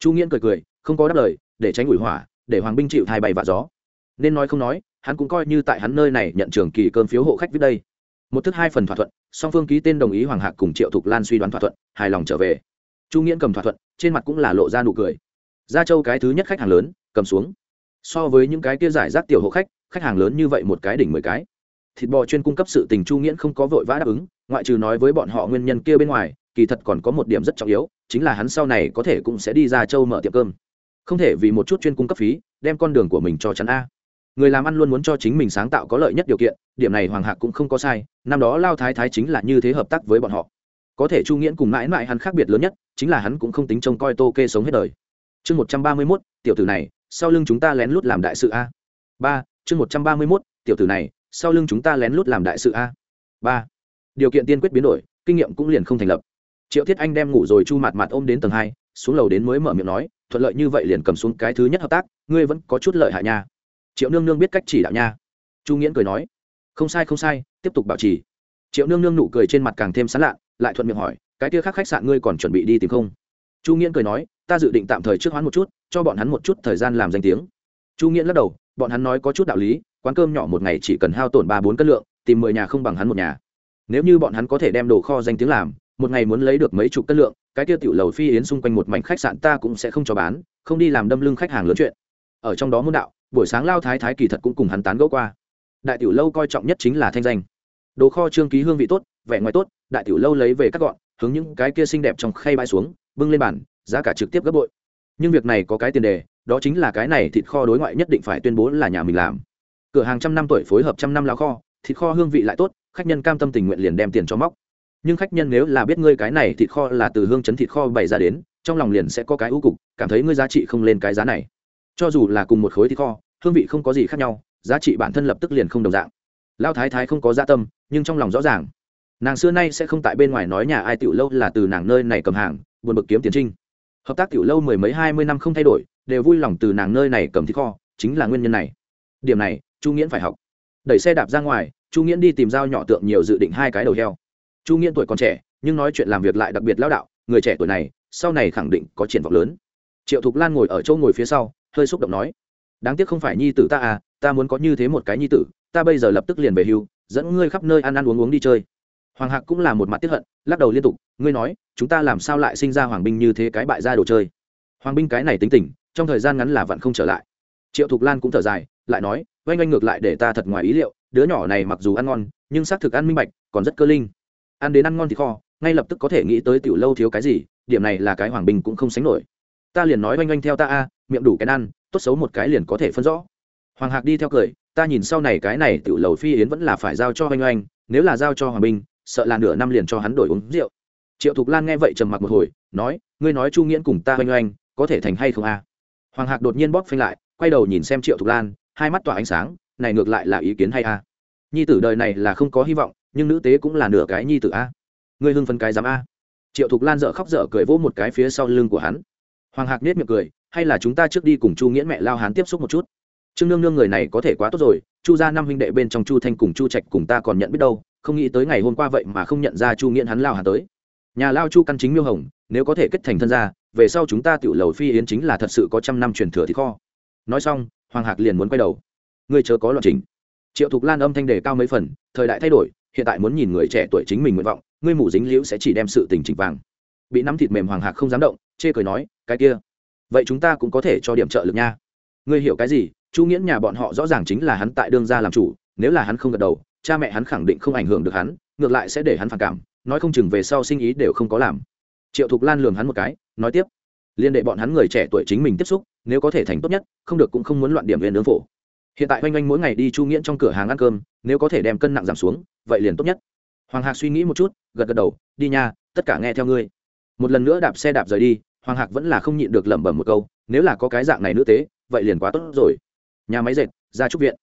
Chu nghiễn cười cười, không có đáp lời, để tránh ủi hỏa, để hoàng binh chịu thai bày vạ gió. Nên nói không nói, hắn cũng coi như tại hắn nơi này nhận trường kỳ cơm phiếu hộ khách viết đây. Một thức hai phần thỏa thuận, song phương ký tên đồng ý hoàng hạc cùng triệu thục lan suy đoán thỏa thuận, hài lòng trở về. Chu nghiễn cầm thỏa thuận, trên mặt cũng là lộ ra nụ cười. Gia châu cái thứ nhất khách hàng lớn, cầm xuống. So với những cái kia giải rác tiểu hộ khách khách hàng lớn như vậy một cái đỉnh mười cái. Thịt bò chuyên cung cấp sự tình chu nghiễn không có vội vã đáp ứng, ngoại trừ nói với bọn họ nguyên nhân kia bên ngoài, kỳ thật còn có một điểm rất trọng yếu, chính là hắn sau này có thể cũng sẽ đi ra châu mở tiệm cơm. Không thể vì một chút chuyên cung cấp phí, đem con đường của mình cho chắn a. Người làm ăn luôn muốn cho chính mình sáng tạo có lợi nhất điều kiện, điểm này hoàng hạc cũng không có sai, năm đó lao thái thái chính là như thế hợp tác với bọn họ. Có thể chu nghiễn cùng mãi mãi hắn khác biệt lớn nhất, chính là hắn cũng không tính trông coi tô kê sống hết đời. Chương một trăm ba mươi mốt, tiểu tử này, sau lưng chúng ta lén lút làm đại sự a. Ba chương một trăm ba mươi mốt, tiểu tử này, sau lưng chúng ta lén lút làm đại sự a. Ba. Điều kiện tiên quyết biến đổi, kinh nghiệm cũng liền không thành lập. Triệu thiết anh đem ngủ rồi chu mặt mặt ôm đến tầng hai, xuống lầu đến mới mở miệng nói, thuận lợi như vậy liền cầm xuống cái thứ nhất hợp tác, ngươi vẫn có chút lợi hại nha. Triệu nương nương biết cách chỉ đạo nha. Chu nghiễn cười nói, không sai không sai, tiếp tục bảo trì. Triệu nương nương nụ cười trên mặt càng thêm sán lạ, lại thuận miệng hỏi, cái kia khác khách sạn ngươi còn chuẩn bị đi tìm không? Chu nghiễn cười nói, ta dự định tạm thời trước hoãn một chút, cho bọn hắn một chút thời gian làm danh tiếng. Chu nghiễn lắc đầu bọn hắn nói có chút đạo lý, quán cơm nhỏ một ngày chỉ cần hao tổn ba bốn cân lượng, tìm mười nhà không bằng hắn một nhà. Nếu như bọn hắn có thể đem đồ kho danh tiếng làm, một ngày muốn lấy được mấy chục cân lượng, cái tiêu tiểu lầu phi yến xung quanh một mảnh khách sạn ta cũng sẽ không cho bán, không đi làm đâm lưng khách hàng lớn chuyện. Ở trong đó môn đạo, buổi sáng lao thái thái kỳ thật cũng cùng hắn tán gẫu qua. Đại tiểu lâu coi trọng nhất chính là thanh danh. Đồ kho trương ký hương vị tốt, vẻ ngoài tốt, đại tiểu lâu lấy về các gọn, hướng những cái kia xinh đẹp trong khay bãi xuống, bưng lên bàn, giá cả trực tiếp gấp bội. Nhưng việc này có cái tiền đề đó chính là cái này thịt kho đối ngoại nhất định phải tuyên bố là nhà mình làm. Cửa hàng trăm năm tuổi phối hợp trăm năm lao kho, thịt kho hương vị lại tốt, khách nhân cam tâm tình nguyện liền đem tiền cho móc. Nhưng khách nhân nếu là biết ngươi cái này thịt kho là từ hương chấn thịt kho bày ra đến, trong lòng liền sẽ có cái ưu cục, cảm thấy ngươi giá trị không lên cái giá này. Cho dù là cùng một khối thịt kho, hương vị không có gì khác nhau, giá trị bản thân lập tức liền không đồng dạng. Lao thái thái không có gia dạ tâm, nhưng trong lòng rõ ràng. Nàng xưa nay sẽ không tại bên ngoài nói nhà ai tiểu lâu là từ nàng nơi này cầm hàng, buồn bực kiếm tiền trinh. Hợp tác tiểu lâu mười mấy hai mươi năm không thay đổi đều vui lòng từ nàng nơi này cầm thịt kho, chính là nguyên nhân này. Điểm này, chu nghiễn phải học. Đẩy xe đạp ra ngoài, chu nghiễn đi tìm dao nhỏ tượng nhiều dự định hai cái đầu heo. Chu nghiễn tuổi còn trẻ, nhưng nói chuyện làm việc lại đặc biệt lao đạo, người trẻ tuổi này, sau này khẳng định có triển vọng lớn. Triệu thục lan ngồi ở chỗ ngồi phía sau, hơi xúc động nói, đáng tiếc không phải nhi tử ta à ta muốn có như thế một cái nhi tử, ta bây giờ lập tức liền về hưu, dẫn ngươi khắp nơi ăn ăn uống uống đi chơi. Hoàng hạc cũng là một mặt tiếp hận, lắc đầu liên tục, ngươi nói, chúng ta làm sao lại sinh ra hoàng binh như thế cái bại ra đồ chơi? Hoàng binh cái này tính tình trong thời gian ngắn là vặn không trở lại. Triệu thục lan cũng thở dài, lại nói, oanh oanh ngược lại để ta thật ngoài ý liệu, đứa nhỏ này mặc dù ăn ngon, nhưng xác thực ăn minh bạch, còn rất cơ linh. Ăn đến ăn ngon thì kho, ngay lập tức có thể nghĩ tới tiểu lâu thiếu cái gì, điểm này là cái hoàng bình cũng không sánh nổi. Ta liền nói oanh oanh theo ta a, miệng đủ cái ăn, tốt xấu một cái liền có thể phân rõ. Hoàng hạc đi theo cười, ta nhìn sau này cái này tiểu lầu phi yến vẫn là phải giao cho oanh oanh, nếu là giao cho hoàng bình, sợ là nửa năm liền cho hắn đổi uống rượu. Triệu thục lan nghe vậy trầm mặc một hồi, nói, ngươi nói chu nghiễn cùng ta oanh oanh, có thể thành hay không a? Hoàng hạc đột nhiên bóp phanh lại, quay đầu nhìn xem triệu thục lan, hai mắt tỏa ánh sáng, này ngược lại là ý kiến hay a. Nhi tử đời này là không có hy vọng, nhưng nữ tế cũng là nửa cái nhi tử a. Ngươi hưng phấn cái dám a. Triệu thục lan dợ khóc dở cười vỗ một cái phía sau lưng của hắn. Hoàng hạc nết miệng cười, hay là chúng ta trước đi cùng chu nghiễn mẹ lao hán tiếp xúc một chút. Trương nương nương người này có thể quá tốt rồi, chu ra năm huynh đệ bên trong chu thanh cùng chu trạch cùng ta còn nhận biết đâu, không nghĩ tới ngày hôm qua vậy mà không nhận ra chu nghiễn hắn lao hán tới. Nhà lao chu căn chính miêu hồng, nếu có thể kết thành thân gia về sau chúng ta tiểu lầu phi yến chính là thật sự có trăm năm truyền thừa thì kho. Nói xong, hoàng hạc liền muốn quay đầu. Ngươi chớ có loạn trình triệu thục lan âm thanh đề cao mấy phần, thời đại thay đổi, hiện tại muốn nhìn người trẻ tuổi chính mình nguyện vọng, ngươi mù dính liễu sẽ chỉ đem sự tình chỉnh vàng. Bị nắm thịt mềm hoàng hạc không dám động, chê cười nói, cái kia, vậy chúng ta cũng có thể cho điểm trợ lực nha. Ngươi hiểu cái gì? Chu nghiễn nhà bọn họ rõ ràng chính là hắn tại đương gia làm chủ, nếu là hắn không gật đầu, cha mẹ hắn khẳng định không ảnh hưởng được hắn, ngược lại sẽ để hắn phản cảm, nói không chừng về sau sinh ý đều không có làm. Triệu thục lan lường hắn một cái nói tiếp, liên đệ bọn hắn người trẻ tuổi chính mình tiếp xúc, nếu có thể thành tốt nhất, không được cũng không muốn loạn điểm viên nướng phổ. Hiện tại oanh oanh mỗi ngày đi chu nghiễn trong cửa hàng ăn cơm, nếu có thể đem cân nặng giảm xuống, vậy liền tốt nhất. Hoàng hạc suy nghĩ một chút, gật gật đầu, đi nha, tất cả nghe theo ngươi. Một lần nữa đạp xe đạp rời đi, hoàng hạc vẫn là không nhịn được lẩm bẩm một câu, nếu là có cái dạng này nữ tế, vậy liền quá tốt rồi. Nhà máy dệt, ra trúc viện.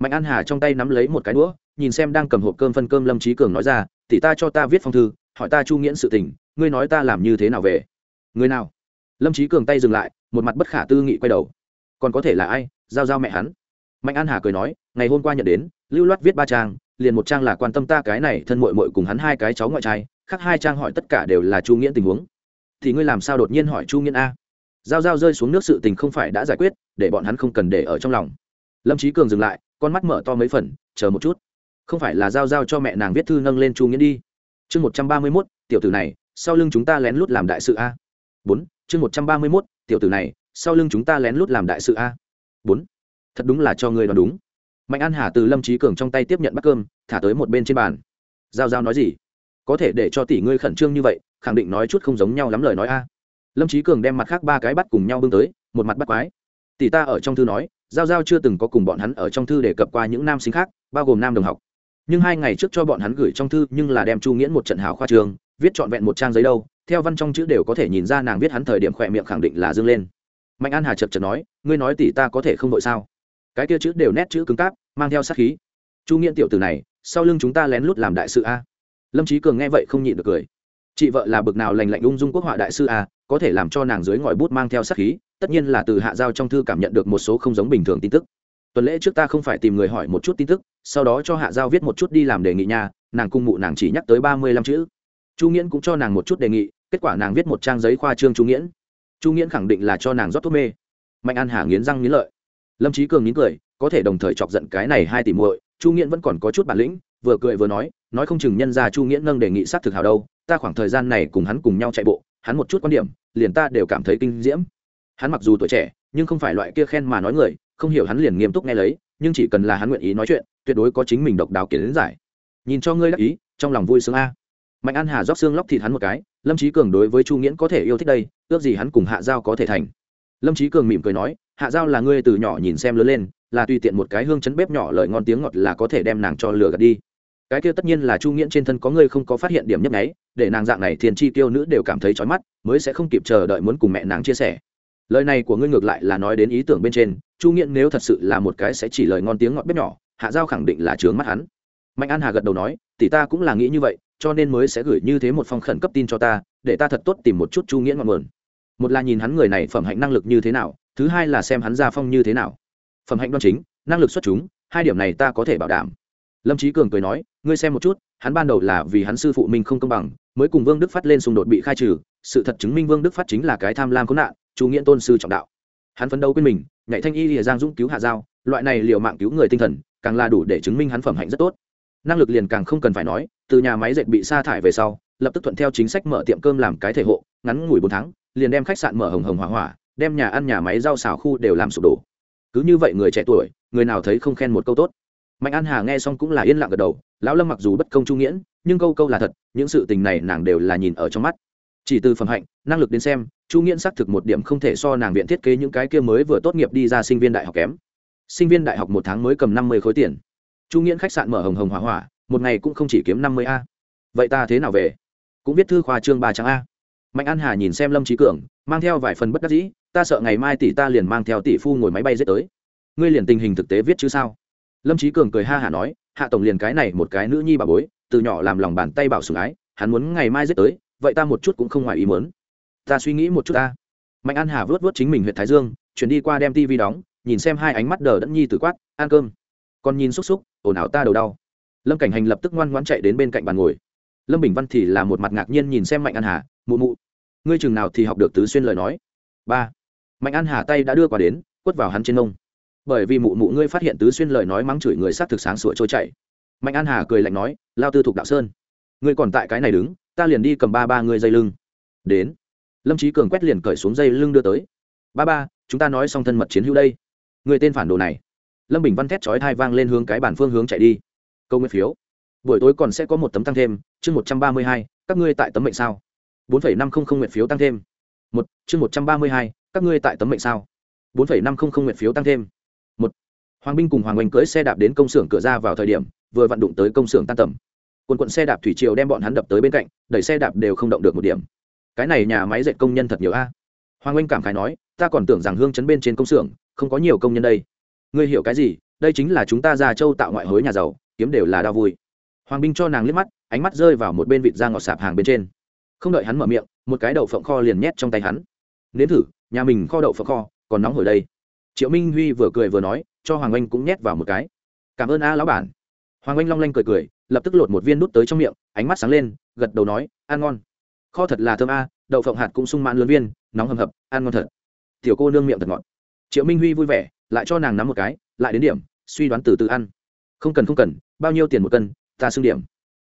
Mạnh an hà trong tay nắm lấy một cái đũa, nhìn xem đang cầm hộp cơm phân cơm lâm trí cường nói ra, tỷ ta cho ta viết phong thư, hỏi ta chu nghiễn sự tình, ngươi nói ta làm như thế nào về? Người nào? Lâm trí cường tay dừng lại, một mặt bất khả tư nghị quay đầu. Còn có thể là ai? Giao giao mẹ hắn. Mạnh an hà cười nói, ngày hôm qua nhận đến, lưu loát viết ba trang, liền một trang là quan tâm ta cái này thân mội mội cùng hắn hai cái cháu ngoại trai, khác hai trang hỏi tất cả đều là chu nghiễn tình huống. Thì ngươi làm sao đột nhiên hỏi chu nghiễn a? Giao giao rơi xuống nước sự tình không phải đã giải quyết, để bọn hắn không cần để ở trong lòng. Lâm trí cường dừng lại, con mắt mở to mấy phần, chờ một chút. Không phải là giao giao cho mẹ nàng viết thư nâng lên chu nghiễn đi. Chương một trăm ba mươi mốt, tiểu tử này, sau lưng chúng ta lén lút làm đại sự a bốn, chương một trăm ba mươi mốt, tiểu tử này, sau lưng chúng ta lén lút làm đại sự a. Bốn, thật đúng là cho người đoán đúng. Mạnh an hà từ lâm trí cường trong tay tiếp nhận bát cơm, thả tới một bên trên bàn. Giao giao nói gì? Có thể để cho tỷ ngươi khẩn trương như vậy, khẳng định nói chút không giống nhau lắm lời nói a. Lâm trí cường đem mặt khác ba cái bắt cùng nhau bưng tới, một mặt bắt quái. Tỷ ta ở trong thư nói, giao giao chưa từng có cùng bọn hắn ở trong thư đề cập qua những nam sinh khác, bao gồm nam đồng học. Nhưng hai ngày trước cho bọn hắn gửi trong thư nhưng là đem chu nghiễn một trận hảo khoa trường, viết trọn vẹn một trang giấy đâu theo văn trong chữ đều có thể nhìn ra nàng viết hắn thời điểm khỏe miệng khẳng định là dương lên. Mạnh an hà chật chật nói, ngươi nói tỷ ta có thể không đội sao? Cái kia chữ đều nét chữ cứng cáp, mang theo sát khí. Chu nghiện tiểu từ này, sau lưng chúng ta lén lút làm đại sự a. Lâm trí cường nghe vậy không nhịn được cười. Chị vợ là bực nào lành lạnh ung dung quốc họa đại sư a, có thể làm cho nàng dưới ngòi bút mang theo sát khí, tất nhiên là từ hạ giao trong thư cảm nhận được một số không giống bình thường tin tức. Tuần lễ trước ta không phải tìm người hỏi một chút tin tức, sau đó cho hạ giao viết một chút đi làm đề nghị nhà nàng cung mụ nàng chỉ nhắc tới ba mươi lăm chữ chu nghiễn cũng cho nàng một chút đề nghị, kết quả nàng viết một trang giấy khoa trương chu nghiễn. Chu nghiễn khẳng định là cho nàng rót thuốc mê. Mạnh an hà nghiến răng nghiến lợi. Lâm trí cường nín cười, có thể đồng thời chọc giận cái này hai tỷ muội, chu nghiễn vẫn còn có chút bản lĩnh, vừa cười vừa nói nói không chừng nhân ra chu nghiễn nâng đề nghị sát thực hào đâu, ta khoảng thời gian này cùng hắn cùng nhau chạy bộ, hắn một chút quan điểm, liền ta đều cảm thấy kinh diễm. Hắn mặc dù tuổi trẻ, nhưng không phải loại kia khen mà nói người, không hiểu hắn liền nghiêm túc nghe lấy, nhưng chỉ cần là hắn nguyện ý nói chuyện, tuyệt đối có chính mình độc đáo kiến giải. Nhìn cho ngươi đắc ý, trong lòng vui sướng a mạnh an hà róc xương lóc thịt hắn một cái, lâm trí cường đối với chu nghiễn có thể yêu thích đây, ước gì hắn cùng hạ giao có thể thành. Lâm trí cường mỉm cười nói, hạ giao là ngươi từ nhỏ nhìn xem lớn lên, là tùy tiện một cái hương chấn bếp nhỏ lời ngon tiếng ngọt là có thể đem nàng cho lừa gạt đi. Cái kia tất nhiên là chu nghiễn trên thân có ngươi không có phát hiện điểm nhấp nháy, để nàng dạng này thiền chi tiêu nữ đều cảm thấy trói mắt, mới sẽ không kịp chờ đợi muốn cùng mẹ nàng chia sẻ. Lời này của ngươi ngược lại là nói đến ý tưởng bên trên, chu nghiễn nếu thật sự là một cái sẽ chỉ lời ngon tiếng ngọt bếp nhỏ, hạ giao khẳng định là trướng mắt hắn. Mạnh an hà gật đầu nói, tỷ ta cũng là nghĩ như vậy cho nên mới sẽ gửi như thế một phong khẩn cấp tin cho ta, để ta thật tốt tìm một chút chu nghĩa ngọn mờn một là nhìn hắn người này phẩm hạnh năng lực như thế nào, thứ hai là xem hắn gia phong như thế nào. Phẩm hạnh đoan chính, năng lực xuất chúng, hai điểm này ta có thể bảo đảm. Lâm trí cường cười nói, ngươi xem một chút, hắn ban đầu là vì hắn sư phụ mình không công bằng, mới cùng vương đức phát lên xung đột bị khai trừ. Sự thật chứng minh vương đức phát chính là cái tham lam khốn nạn, chu nghĩa tôn sư trọng đạo. Hắn phấn đấu quên mình nhạy thanh y lìa giang dũng cứu hạ giao, loại này liều mạng cứu người tinh thần, càng là đủ để chứng minh hắn phẩm hạnh rất tốt năng lực liền càng không cần phải nói, từ nhà máy dệt bị sa thải về sau, lập tức thuận theo chính sách mở tiệm cơm làm cái thể hộ, ngắn ngủi bốn tháng, liền đem khách sạn mở hồng hồng hỏa hỏa, đem nhà ăn nhà máy rau xào khu đều làm sụp đổ. Cứ như vậy người trẻ tuổi, người nào thấy không khen một câu tốt. Mạnh an hà nghe xong cũng là yên lặng gật đầu, lão lâm mặc dù bất công trung nghiễn, nhưng câu câu là thật, những sự tình này nàng đều là nhìn ở trong mắt. Chỉ từ phẩm hạnh, năng lực đến xem, chu nghiễn xác thực một điểm không thể so nàng viện thiết kế những cái kia mới vừa tốt nghiệp đi ra sinh viên đại học kém. Sinh viên đại học một tháng mới cầm năm mươi khối tiền chu nghiễn khách sạn mở hồng hồng hỏa hỏa, một ngày cũng không chỉ kiếm năm mươi a. Vậy ta thế nào về? Cũng viết thư khoa trương ba trang a. Mạnh an hà nhìn xem lâm trí cường, mang theo vài phần bất đắc dĩ, ta sợ ngày mai tỷ ta liền mang theo tỷ phu ngồi máy bay dễ tới. Ngươi liền tình hình thực tế viết chứ sao? Lâm trí cường cười ha hả nói, hạ tổng liền cái này một cái nữ nhi bà bối, từ nhỏ làm lòng bàn tay bảo sủng ái, hắn muốn ngày mai dễ tới, vậy ta một chút cũng không ngoài ý muốn. Ta suy nghĩ một chút ta. Mạnh an hà vớt vớt chính mình huyện thái dương, chuyển đi qua đem tivi đóng, nhìn xem hai ánh mắt đờ đẫn nhi từ quát, ăn cơm. Còn nhìn xúc xúc ồn ào ta đầu đau. Lâm cảnh hành lập tức ngoan ngoãn chạy đến bên cạnh bàn ngồi. Lâm bình văn thì là một mặt ngạc nhiên nhìn xem mạnh an hà, mụ mụ, ngươi chừng nào thì học được tứ xuyên lời nói? Ba. Mạnh an hà tay đã đưa qua đến, quất vào hắn trên nông bởi vì mụ mụ ngươi phát hiện tứ xuyên lời nói mắng chửi người s á t thực sáng sủa trôi chảy. Mạnh an hà cười lạnh nói, lao tư thục đạo sơn, ngươi còn tại cái này đứng, ta liền đi cầm ba ba ngươi dây lưng. Đến. Lâm trí cường quét liền cởi xuống dây lưng đưa tới. Ba ba, chúng ta nói xong thân mật chiến hữu đây. Người tên phản đồ này lâm bình văn thét chói thai vang lên hướng cái bản phương hướng chạy đi. Câu nguyên phiếu. Buổi tối còn sẽ có một tấm tăng thêm, chương một trăm ba mươi hai, các ngươi tại tấm mệnh sao? Bốn phẩy năm không không nguyện phiếu tăng thêm. Một, chương một trăm ba mươi hai, các ngươi tại tấm mệnh sao? Bốn phẩy năm không không nguyện phiếu tăng thêm. Một, hoàng binh cùng hoàng oanh cưỡi xe đạp đến công xưởng cửa ra vào thời điểm, vừa vặn đụng tới công xưởng tan tầm. Quần quận xe đạp thủy triều đem bọn hắn đập tới bên cạnh, đẩy xe đạp đều không động được một điểm. Cái này nhà máy dệt công nhân thật nhiều a. Hoàng oanh cảm khái nói, ta còn tưởng rằng hương chấn bên trên công xưởng, không có nhiều công nhân đây ngươi hiểu cái gì, đây chính là chúng ta ra châu tạo ngoại hối nhà giàu, kiếm đều là đau vui. Hoàng binh cho nàng liếc mắt, ánh mắt rơi vào một bên vịt da ngọt sạp hàng bên trên. Không đợi hắn mở miệng, một cái đậu phộng kho liền nhét trong tay hắn. Nếm thử, nhà mình kho đậu phộng kho, còn nóng hồi đây. Triệu minh huy vừa cười vừa nói, cho hoàng anh cũng nhét vào một cái. Cảm ơn a lão bản. Hoàng anh long lanh cười cười, lập tức lột một viên nút tới trong miệng, ánh mắt sáng lên, gật đầu nói, ăn ngon. Kho thật là thơm a, đậu phộng hạt cũng sung mãn lớn viên, nóng hầm hập, ăn ngon thật. Tiểu cô nương miệng thật ngọt. Triệu minh huy vui vẻ lại cho nàng nắm một cái, lại đến điểm, suy đoán từ từ ăn. Không cần không cần, bao nhiêu tiền một cân, ta xưng điểm.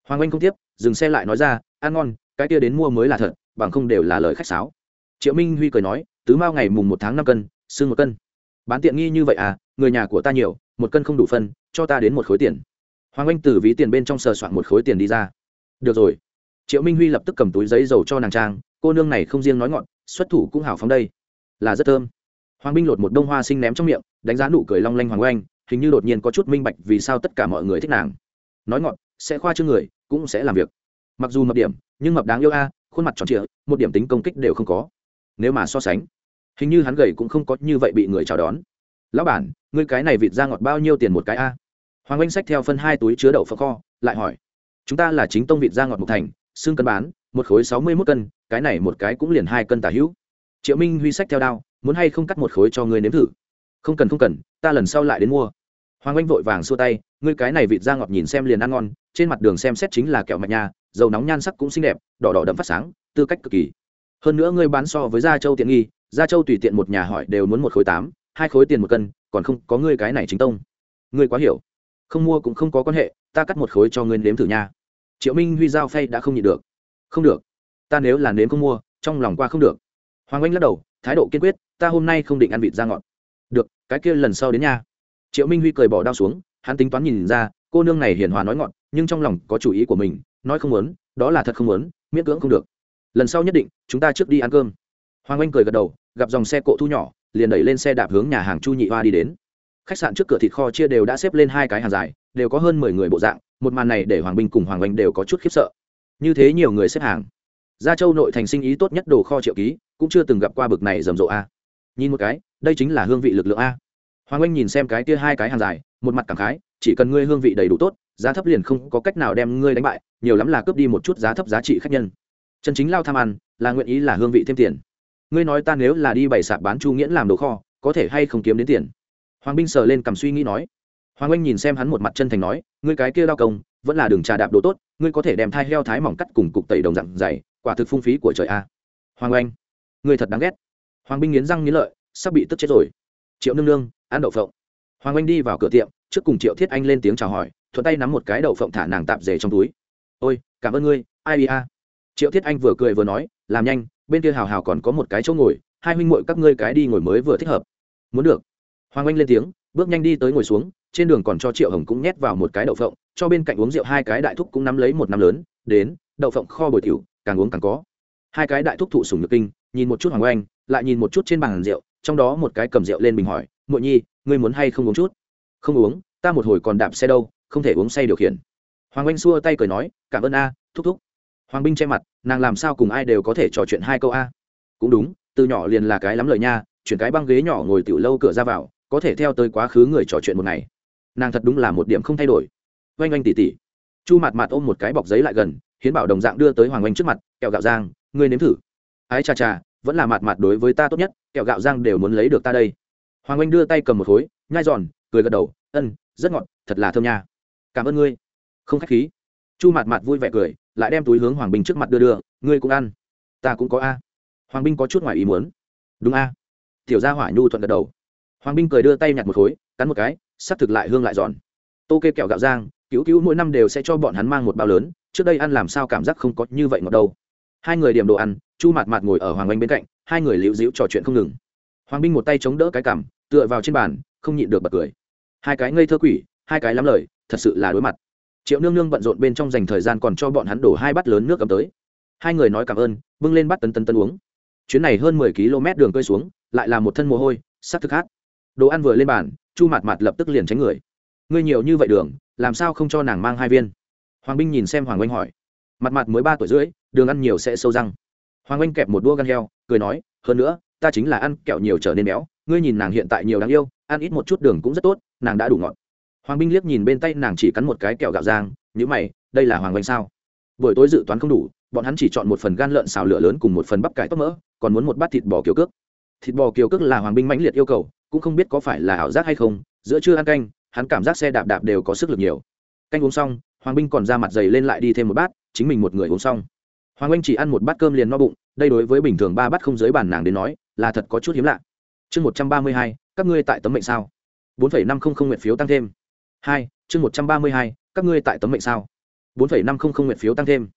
Hoàng anh không tiếp, dừng xe lại nói ra, ăn ngon, cái kia đến mua mới là thật, bằng không đều là lời khách sáo. Triệu minh huy cười nói, tứ mao ngày mùng một tháng năm cân, xưng một cân. Bán tiện nghi như vậy à người nhà của ta nhiều, một cân không đủ phân, cho ta đến một khối tiền. Hoàng anh từ ví tiền bên trong sờ soạn một khối tiền đi ra. Được rồi. Triệu minh huy lập tức cầm túi giấy dầu cho nàng trang, cô nương này không riêng nói ngọn, xuất thủ cũng hào phóng đây. Là rất thơm. Hoàng binh lột một đông hoa sinh ném trong miệng đánh giá nụ cười long lanh hoàng oanh, hình như đột nhiên có chút minh bạch vì sao tất cả mọi người thích nàng. Nói ngọn sẽ khoa chương người, cũng sẽ làm việc. Mặc dù mập điểm, nhưng mập đáng yêu a, khuôn mặt tròn trịa, một điểm tính công kích đều không có. Nếu mà so sánh, hình như hắn gầy cũng không có như vậy bị người chào đón. Lão bản, ngươi cái này vịt ra ngọt bao nhiêu tiền một cái a? Hoàng oanh sách theo phân hai túi chứa đậu phở kho, lại hỏi. Chúng ta là chính tông vịt ra ngọt một thành, xương cân bán, một khối sáu mươi mốt cân, cái này một cái cũng liền hai cân tả hữu. Triệu minh huy sách theo đao, muốn hay không cắt một khối cho ngươi nếm thử? Không cần không cần, ta lần sau lại đến mua. Hoàng anh vội vàng xua tay, ngươi cái này vịt da ngọt nhìn xem liền ăn ngon, trên mặt đường xem xét chính là kẹo mạch nha, dầu nóng nhan sắc cũng xinh đẹp, đỏ đỏ đậm phát sáng, tư cách cực kỳ. Hơn nữa ngươi bán so với gia châu tiện nghi, gia châu tùy tiện một nhà hỏi đều muốn một khối tám, hai khối tiền một cân, còn không có ngươi cái này chính tông. Ngươi quá hiểu. Không mua cũng không có quan hệ, ta cắt một khối cho ngươi nếm thử nha. Triệu minh huy giao phay đã không nhịn được. Không được. Ta nếu là nếm không mua, trong lòng qua không được. Hoàng anh lắc đầu, thái độ kiên quyết, ta hôm nay không định ăn vịt da ngọt được cái kia lần sau đến nha. Triệu minh huy cười bỏ đao xuống hắn tính toán nhìn ra cô nương này hiền hòa nói ngọn, nhưng trong lòng có chủ ý của mình nói không muốn đó là thật không muốn miễn cưỡng không được. Lần sau nhất định chúng ta trước đi ăn cơm. Hoàng anh cười gật đầu gặp dòng xe cộ thu nhỏ liền đẩy lên xe đạp hướng nhà hàng chu nhị hoa đi đến. Khách sạn trước cửa thịt kho chia đều đã xếp lên hai cái hàng dài đều có hơn mười người bộ dạng một màn này để hoàng binh cùng hoàng anh đều có chút khiếp sợ. Như thế nhiều người xếp hàng. Gia châu nội thành sinh ý tốt nhất đồ kho triệu ký cũng chưa từng gặp qua bực này rầm rộ a. Nhìn một cái đây chính là hương vị lực lượng a. Hoàng anh nhìn xem cái kia hai cái hàng dài, một mặt cảm khái, chỉ cần ngươi hương vị đầy đủ tốt, giá thấp liền không có cách nào đem ngươi đánh bại, nhiều lắm là cướp đi một chút giá thấp giá trị khách nhân. Chân chính lao tham ăn, là nguyện ý là hương vị thêm tiền. Ngươi nói ta nếu là đi bày sạp bán chu nghiễn làm đồ kho, có thể hay không kiếm đến tiền? Hoàng binh sờ lên cầm suy nghĩ nói. Hoàng anh nhìn xem hắn một mặt chân thành nói, ngươi cái kia lao công, vẫn là đường trà đạp đồ tốt, ngươi có thể đem thai heo thái mỏng cắt cùng cục tẩy đồng dặn dày, quả thực phung phí của trời a. Hoàng anh ngươi thật đáng ghét. Hoàng binh nghiến răng nghiến lợi sắp bị tức chết rồi. Triệu nương nương, ăn đậu phộng. Hoàng anh đi vào cửa tiệm, trước cùng triệu thiết anh lên tiếng chào hỏi, thuận tay nắm một cái đậu phộng thả nàng tạp dề trong túi. Ôi, cảm ơn ngươi, ai a? Triệu thiết anh vừa cười vừa nói, làm nhanh, bên kia hào hào còn có một cái chỗ ngồi, hai huynh muội các ngươi cái đi ngồi mới vừa thích hợp. Muốn được. Hoàng anh lên tiếng, bước nhanh đi tới ngồi xuống, trên đường còn cho triệu hồng cũng nhét vào một cái đậu phộng, cho bên cạnh uống rượu hai cái đại thúc cũng nắm lấy một năm lớn, đến, đậu phộng kho bồi tiểu, càng uống càng có. Hai cái đại thúc thụ sùng nhược kinh, nhìn một chút hoàng anh lại nhìn một chút trên bàn rượu trong đó một cái cầm rượu lên bình hỏi, muội nhi, ngươi muốn hay không uống chút? Không uống, ta một hồi còn đạp xe đâu, không thể uống say điều khiển. Hoàng anh xua tay cười nói, cảm ơn a, thúc thúc. Hoàng binh che mặt, nàng làm sao cùng ai đều có thể trò chuyện hai câu a? Cũng đúng, từ nhỏ liền là cái lắm lời nha, chuyển cái băng ghế nhỏ ngồi tiểu lâu cửa ra vào, có thể theo tới quá khứ người trò chuyện một ngày. Nàng thật đúng là một điểm không thay đổi. Oanh oanh tỉ tỉ, chu mặt mặt ôm một cái bọc giấy lại gần, hiến bảo đồng dạng đưa tới hoàng oanh trước mặt, kẹo gạo giang ngươi nếm thử. Ái cha cha, vẫn là mặt mặt đối với ta tốt nhất kẹo gạo rang đều muốn lấy được ta đây. Hoàng oanh đưa tay cầm một khối, nhai giòn, cười gật đầu, ân, rất ngọt, thật là thơm nha. Cảm ơn ngươi. Không k h á c h khí. Chu mặt mặt vui vẻ cười, lại đem túi hướng hoàng binh trước mặt đưa đưa, ngươi cũng ăn. Ta cũng có a. Hoàng binh có chút ngoài ý muốn. Đúng a. Tiểu gia hỏa nhu thuận gật đầu. Hoàng binh cười đưa tay nhặt một khối, cắn một cái s ắ c thực lại hương lại giòn. Tô kê kẹo gạo giang cứu cứu mỗi năm đều sẽ cho bọn hắn mang một bao lớn, trước đây ăn làm sao cảm giác không có như vậy ngọt đâu. Hai người điểm đồ ăn, chu mặt mặt ngồi ở hoàng oanh bên cạnh hai người liễu dĩu trò chuyện không ngừng. Hoàng binh một tay chống đỡ cái cằm, tựa vào trên bàn, không nhịn được bật cười. Hai cái ngây thơ quỷ, hai cái lắm lời, thật sự là đối mặt. Triệu nương nương bận rộn bên trong dành thời gian còn cho bọn hắn đổ hai bát lớn nước cầm tới. Hai người nói cảm ơn, bưng lên bát tấn tấn tấn uống. Chuyến này hơn mười km đường cơi xuống, lại là một thân mồ hôi, sắc thực hát. Đồ ăn vừa lên bàn, chu mạt mạt lập tức liền tránh người. Ngươi nhiều như vậy đường, làm sao không cho nàng mang hai viên? Hoàng binh nhìn xem hoàng oanh hỏi. Mặt mặt mới ba tuổi rưỡi, đường ăn nhiều sẽ sâu răng hoàng oanh kẹp một đua gan heo, cười nói, hơn nữa, ta chính là ăn kẹo nhiều trở nên béo, ngươi nhìn nàng hiện tại nhiều đáng yêu, ăn ít một chút đường cũng rất tốt, nàng đã đủ ngọt. Hoàng binh liếc nhìn bên tay nàng chỉ cắn một cái kẹo gạo giang nhữ mày, đây là hoàng oanh sao? Buổi tối dự toán không đủ, bọn hắn chỉ chọn một phần gan lợn xào lửa lớn cùng một phần bắp cải tóc mỡ, còn muốn một bát thịt bò kiều cước. Thịt bò kiều cước là hoàng binh mãnh liệt yêu cầu, cũng không biết có phải là ảo giác hay không, giữa trưa ăn canh, hắn cảm giác xe đạp đạp đều có sức lực nhiều. Canh uống xong, hoàng binh còn ra mặt dày lên lại đi thêm một bát, chính mình một người uống xong hoàng anh chỉ ăn một bát cơm liền no bụng, đây đối với bình thường ba bát không dưới bàn nàng đến nói, là thật có chút hiếm lạ. Chương một trăm ba mươi hai, các ngươi tại tấm mệnh sao? Bốn phẩy năm không không nguyện phiếu tăng thêm. Hai, chương một trăm ba mươi hai, các ngươi tại tấm mệnh sao? Bốn phẩy năm không không nguyện phiếu tăng thêm.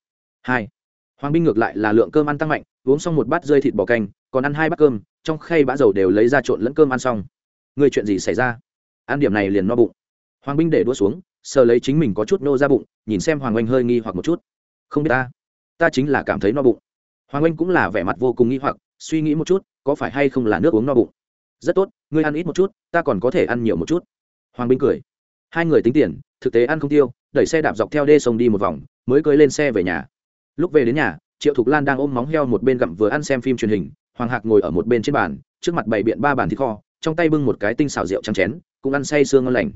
Hai, hoàng binh ngược lại là lượng cơm ăn tăng mạnh, uống xong một bát rơi thịt bò canh, còn ăn hai bát cơm, trong khay bã dầu đều lấy ra trộn lẫn cơm ăn xong. Người chuyện gì xảy ra? Ăn điểm này liền no bụng. Hoàng binh để đua xuống, sờ lấy chính mình có chút nô ra bụng, nhìn xem hoàng oanh hơi nghi hoặc một chút. Không biết ta ta chính là cảm thấy no bụng. Hoàng Anh cũng là vẻ mặt vô cùng nghi hoặc, suy nghĩ một chút, có phải hay không là nước uống no bụng? Rất tốt, ngươi ăn ít một chút, ta còn có thể ăn nhiều một chút. Hoàng binh cười. Hai người tính tiền, thực tế ăn không tiêu, đẩy xe đạp dọc theo đê sông đi một vòng, mới cưới lên xe về nhà. Lúc về đến nhà, triệu thục lan đang ôm móng heo một bên gặm vừa ăn xem phim truyền hình, hoàng hạc ngồi ở một bên trên bàn, trước mặt bày biện ba bàn thịt kho, trong tay bưng một cái tinh xào rượu trắng chén, cũng ăn say sương ngon lành.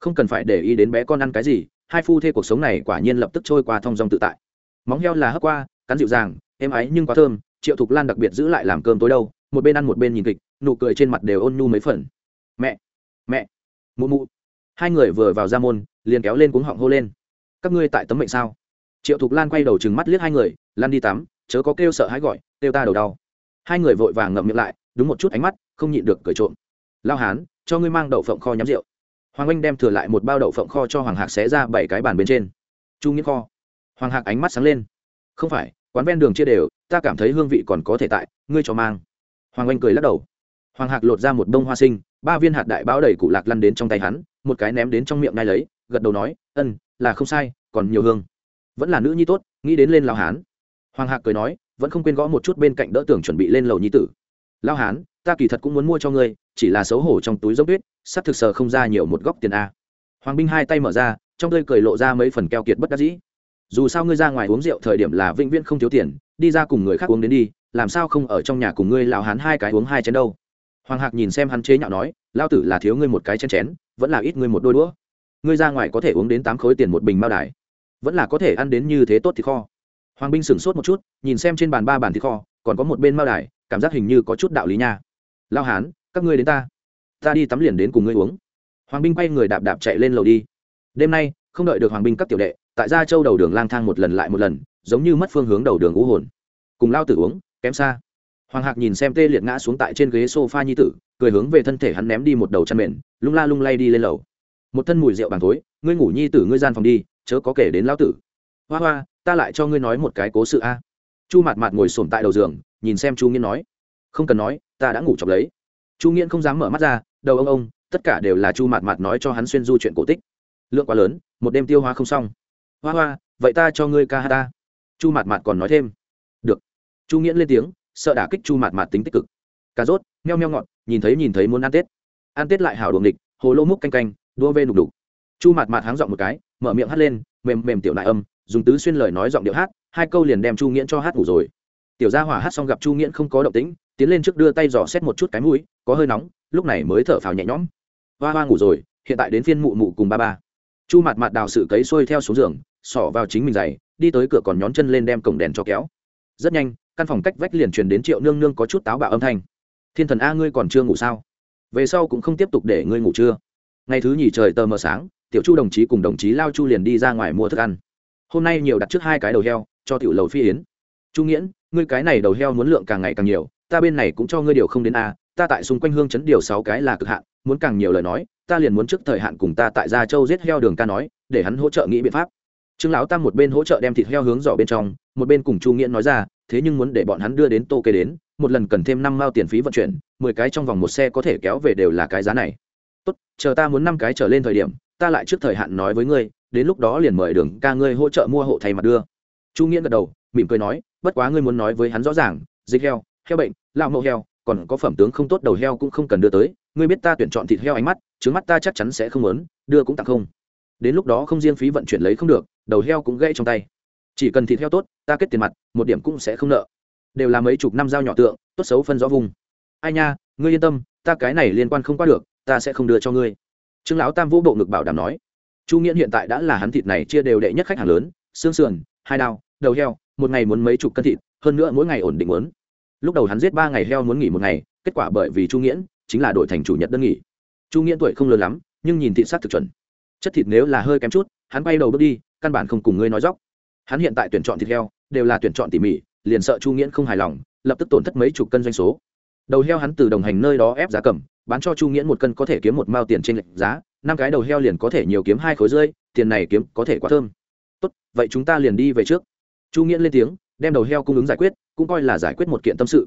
Không cần phải để ý đến bé con ăn cái gì, hai phu thê cuộc sống này quả nhiên lập tức trôi qua thong dong tự tại móng heo là hấp qua, cắn dịu dàng, êm ái nhưng quá thơm, triệu thục lan đặc biệt giữ lại làm cơm tối đâu, một bên ăn một bên nhìn kịch, nụ cười trên mặt đều ôn nhu mấy phần. Mẹ mẹ, mụ mụ. Hai người vừa vào ra môn, liền kéo lên cuống họng hô lên. Các ngươi tại tấm mệnh sao? Triệu thục lan quay đầu chừng mắt liếc hai người, lan đi tắm, chớ có kêu sợ hãi gọi, kêu ta đầu đau. Hai người vội vàng ngậm miệng lại, đúng một chút ánh mắt, không nhịn được cười trộm. Lao hán, cho ngươi mang đậu phộng kho nhắm rượu. Hoàng anh đem thừa lại một bao đậu phộng kho cho hoàng hạc xé ra bảy cái bàn bên trên. Chu nghĩa kho hoàng hạc ánh mắt sáng lên. Không phải, quán ven đường chia đều, ta cảm thấy hương vị còn có thể tại, ngươi cho mang. Hoàng anh cười lắc đầu. Hoàng hạc lột ra một bông hoa sinh, ba viên hạt đại bão đầy cụ lạc lăn đến trong tay hắn, một cái ném đến trong miệng ngay lấy, gật đầu nói ân là không sai, còn nhiều hương. Vẫn là nữ nhi tốt, nghĩ đến lên lao hán. Hoàng hạc cười nói, vẫn không quên gõ một chút bên cạnh đỡ tưởng chuẩn bị lên lầu nhi tử. Lao hán, ta kỳ thật cũng muốn mua cho ngươi, chỉ là xấu hổ trong túi dốc tuyết, sắp thực sờ không ra nhiều một góc tiền a. Hoàng binh hai tay mở ra, trong tơi cười lộ ra mấy phần keo kiệt bất đắc dĩ dù sao ngươi ra ngoài uống rượu thời điểm là vĩnh viễn không thiếu tiền, đi ra cùng người khác uống đến đi, làm sao không ở trong nhà cùng ngươi lão hán hai cái uống hai chén đâu? Hoàng hạc nhìn xem hắn chế nhạo nói lao tử là thiếu ngươi một cái chén chén, vẫn là ít ngươi một đôi đũa. Ngươi ra ngoài có thể uống đến tám khối tiền một bình bao đài, vẫn là có thể ăn đến như thế tốt thì kho. Hoàng binh sửng sốt một chút, nhìn xem trên bàn ba bàn thịt kho, còn có một bên mao đài, cảm giác hình như có chút đạo lý nha. Lao hán, các ngươi đến ta ta đi tắm liền đến cùng ngươi uống. Hoàng binh quay người đạp đạp chạy lên lầu đi. Đêm nay, không đợi được hoàng binh các tiểu đệ tại gia châu đầu đường lang thang một lần lại một lần, giống như mất phương hướng đầu đường ngũ hồn. Cùng lao tử uống, kém xa. Hoàng hạc nhìn xem tê liệt ngã xuống tại trên ghế s o f a nhi tử, cười hướng về thân thể hắn ném đi một đầu chăn mền, lung la lung lay đi lên lầu. Một thân mùi rượu bàn tối ngươi ngủ nhi tử ngươi gian phòng đi, chớ có kể đến lao tử. Hoa hoa, ta lại cho ngươi nói một cái cố sự a. Chu mạt mạt ngồi sồn tại đầu giường, nhìn xem chu nghiên nói. Không cần nói, ta đã ngủ chọc lấy. Chu nghiên không dám mở mắt ra, đầu ông ông, tất cả đều là chu mạt mạt nói cho hắn xuyên du chuyện cổ tích. Lượng quá lớn, một đêm tiêu hóa không xong hoa hoa, vậy ta cho ngươi ca hát ta. Chu mạt mạt còn nói thêm. Được. Chu nghiễn lên tiếng, sợ đả kích chu mạt mạt tính tích cực. Cà rốt, meo meo ngọt, nhìn thấy nhìn thấy muốn ăn tết. Ăn tết lại hảo đuồng địch hồ lô múc canh canh, đua vê nục đục. Chu mạt mạt háng giọng một cái, mở miệng hát lên, mềm mềm tiểu đại âm, dùng tứ xuyên lời nói giọng điệu hát, hai câu liền đem chu nghiễn cho hát ngủ rồi. Tiểu gia hỏa hát xong gặp chu nghiễn không có động tĩnh, tiến lên trước đưa tay dò xét một chút cái mũi, có hơi nóng, lúc này mới thở phào nhẹ nhõm. Hoa hoa ngủ rồi, hiện tại đến phiên mụ mụ cùng ba ba chu mặt mặt đào sự cấy xuôi theo xuống giường, xỏ vào chính mình giày, đi tới cửa còn nhón chân lên đem cổng đèn cho kéo. Rất nhanh, căn phòng cách vách liền truyền đến triệu nương nương có chút táo bạo âm thanh. Thiên thần a, ngươi còn chưa ngủ sao? Về sau cũng không tiếp tục để ngươi ngủ trưa ngày thứ nhì trời tờ mờ sáng, tiểu chu đồng chí cùng đồng chí lao chu liền đi ra ngoài mua thức ăn. Hôm nay nhiều đặt trước hai cái đầu heo, cho tiểu lầu phi yến. Chu nghiễn, ngươi cái này đầu heo muốn lượng càng ngày càng nhiều, ta bên này cũng cho ngươi điều không đến a, ta tại xung quanh hương chấn điều sáu cái là cực hạn muốn càng nhiều lời nói, ta liền muốn trước thời hạn cùng ta tại gia châu giết heo đường ca nói, để hắn hỗ trợ nghĩ biện pháp. Trương lão tam một bên hỗ trợ đem thịt heo hướng giỏ bên trong, một bên cùng chu nghĩa nói ra, thế nhưng muốn để bọn hắn đưa đến tô kê đến, một lần cần thêm năm mao tiền phí vận chuyển, mười cái trong vòng một xe có thể kéo về đều là cái giá này. Tốt, chờ ta muốn năm cái trở lên thời điểm, ta lại trước thời hạn nói với ngươi, đến lúc đó liền mời đường ca ngươi hỗ trợ mua hộ thầy mặt đưa. Chu nghĩa gật đầu, mỉm cười nói, bất quá ngươi muốn nói với hắn rõ ràng, dịch heo heo bệnh lao mẫu heo, còn có phẩm tướng không tốt đầu heo cũng không cần đưa tới ngươi biết ta tuyển chọn thịt heo ánh mắt trứng mắt ta chắc chắn sẽ không lớn đưa cũng tặng không. Đến lúc đó không riêng phí vận chuyển lấy không được, đầu heo cũng gãy trong tay. Chỉ cần thịt heo tốt, ta kết tiền mặt, một điểm cũng sẽ không nợ. Đều là mấy chục năm giao nhỏ tượng, tốt xấu phân rõ vùng. Ai nha, ngươi yên tâm, ta cái này liên quan không qua được, ta sẽ không đưa cho ngươi. Trương lão tam vũ bộ ngực bảo đảm nói. Chu nghiễn hiện tại đã là hắn thịt này chia đều đệ nhất khách hàng lớn, xương sườn, hai đao, đầu heo, một ngày muốn mấy chục cân thịt, hơn nữa mỗi ngày ổn định muốn. Lúc đầu hắn giết ba ngày heo muốn nghỉ một ngày, kết quả bởi vì chu nghiễn chính là đổi thành chủ nhật đơn nghỉ. Chu nghiễn tuổi không lớn lắm, nhưng nhìn thị sát thực chuẩn. Chất thịt nếu là hơi kém chút, hắn bay đầu bước đi, căn bản không cùng ngươi nói dóc. Hắn hiện tại tuyển chọn thịt heo, đều là tuyển chọn tỉ mỉ, liền sợ chu nghiễn không hài lòng, lập tức tổn thất mấy chục cân doanh số. Đầu heo hắn từ đồng hành nơi đó ép giá cầm, bán cho chu nghiễn một cân có thể kiếm một mao tiền trên lệch giá, năm cái đầu heo liền có thể nhiều kiếm hai khối rơi tiền này kiếm có thể quá thơm. Tốt, vậy chúng ta liền đi về trước. Chu nghiễn lên tiếng, đem đầu heo cung ứng giải quyết, cũng coi là giải quyết một kiện tâm sự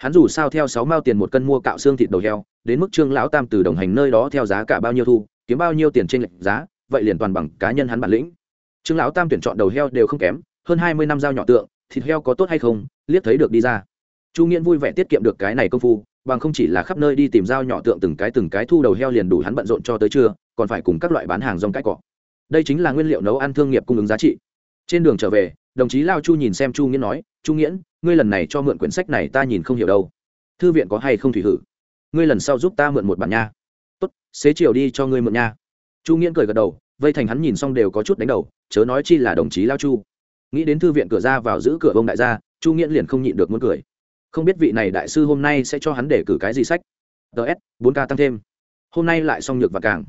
hắn dù sao theo sáu mao tiền một cân mua cạo xương thịt đầu heo, đến mức trương lão tam từ đồng hành nơi đó theo giá cả bao nhiêu thu, kiếm bao nhiêu tiền trên lệch giá, vậy liền toàn bằng cá nhân hắn bản lĩnh. Trương lão tam tuyển chọn đầu heo đều không kém, hơn hai mươi năm dao nhỏ tượng, thịt heo có tốt hay không, liếc thấy được đi ra. Chu nghiễn vui vẻ tiết kiệm được cái này công phu, bằng không chỉ là khắp nơi đi tìm dao nhỏ tượng từng cái từng cái thu đầu heo liền đủ hắn bận rộn cho tới trưa, còn phải cùng các loại bán hàng rong cãi cọ. Đây chính là nguyên liệu nấu ăn thương nghiệp cung ứng giá trị. Trên đường trở về, đồng chí lao chu nhìn xem chu nghiễn nói, chu nghiễn ngươi lần này cho mượn quyển sách này ta nhìn không hiểu đâu. Thư viện có hay không thủy hử? Ngươi lần sau giúp ta mượn một bản nha. Tốt, xế chiều đi cho ngươi mượn nha. Chu nghiễn cười gật đầu, vây thành hắn nhìn xong đều có chút đánh đầu, chớ nói chi là đồng chí lao chu. Nghĩ đến thư viện cửa ra vào giữ cửa bông đại gia, chu nghiễn liền không nhịn được muốn cười. Không biết vị này đại sư hôm nay sẽ cho hắn để cử cái gì sách? Ts bốn k tăng thêm. Hôm nay lại xong nhược và càng.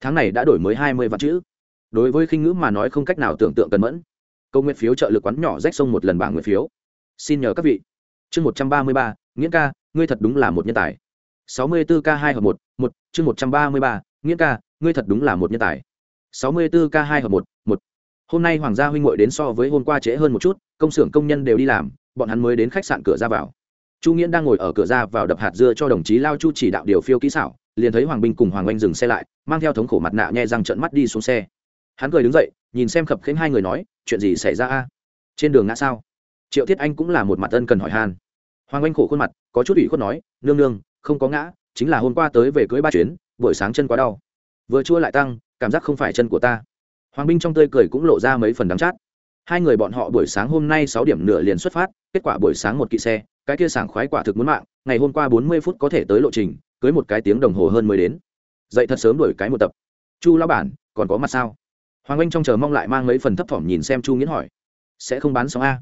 Tháng này đã đổi mới hai mươi vạn chữ. Đối với khinh ngữ mà nói không cách nào tưởng tượng cần mẫn. Câu nguyện phiếu trợ lực quán nhỏ rách sông một lần bảng nguyện phiếu xin nhờ các vị. Chương một trăm ba mươi ba nghĩa ca, ngươi thật đúng là một nhân tài. sáu mươi bốn k hai hợp một một, chương một trăm ba mươi ba nghĩa ca, ngươi thật đúng là một nhân tài. sáu mươi bốn k hai hợp một một. Hôm nay hoàng gia huynh ngội đến so với hôm qua trễ hơn một chút, công xưởng công nhân đều đi làm, bọn hắn mới đến khách sạn cửa ra vào. Chu nghĩa đang ngồi ở cửa ra vào đập hạt dưa cho đồng chí lao chu chỉ đạo điều phiêu kỹ xảo, liền thấy hoàng binh cùng hoàng oanh dừng xe lại, mang theo thống khổ mặt nạ nhẹ răng trận mắt đi xuống xe. Hắn cười đứng dậy, nhìn xem khập khênh hai người nói, chuyện gì xảy ra a? Trên đường ngã sao? Triệu thiết anh cũng là một mặt ân cần hỏi han. Hoàng Anh khổ khuôn mặt, có chút ủy khuất nói, nương nương, không có ngã, chính là hôm qua tới về cưới ba chuyến, buổi sáng chân quá đau. Vừa chua lại tăng, cảm giác không phải chân của ta. Hoàng binh trong tươi cười cũng lộ ra mấy phần đắng chát. Hai người bọn họ buổi sáng hôm nay sáu điểm nửa liền xuất phát, kết quả buổi sáng một kỵ xe, cái kia sảng khoái quả thực muốn mạng, ngày hôm qua bốn mươi phút có thể tới lộ trình, cưới một cái tiếng đồng hồ hơn mới đến. Dậy thật sớm đổi cái một tập. Chu lao bản, còn có mặt sao? Hoàng anh trong chờ mong lại mang mấy phần thấp thỏm nhìn xem chu nghiến hỏi. Sẽ không bán sóng a?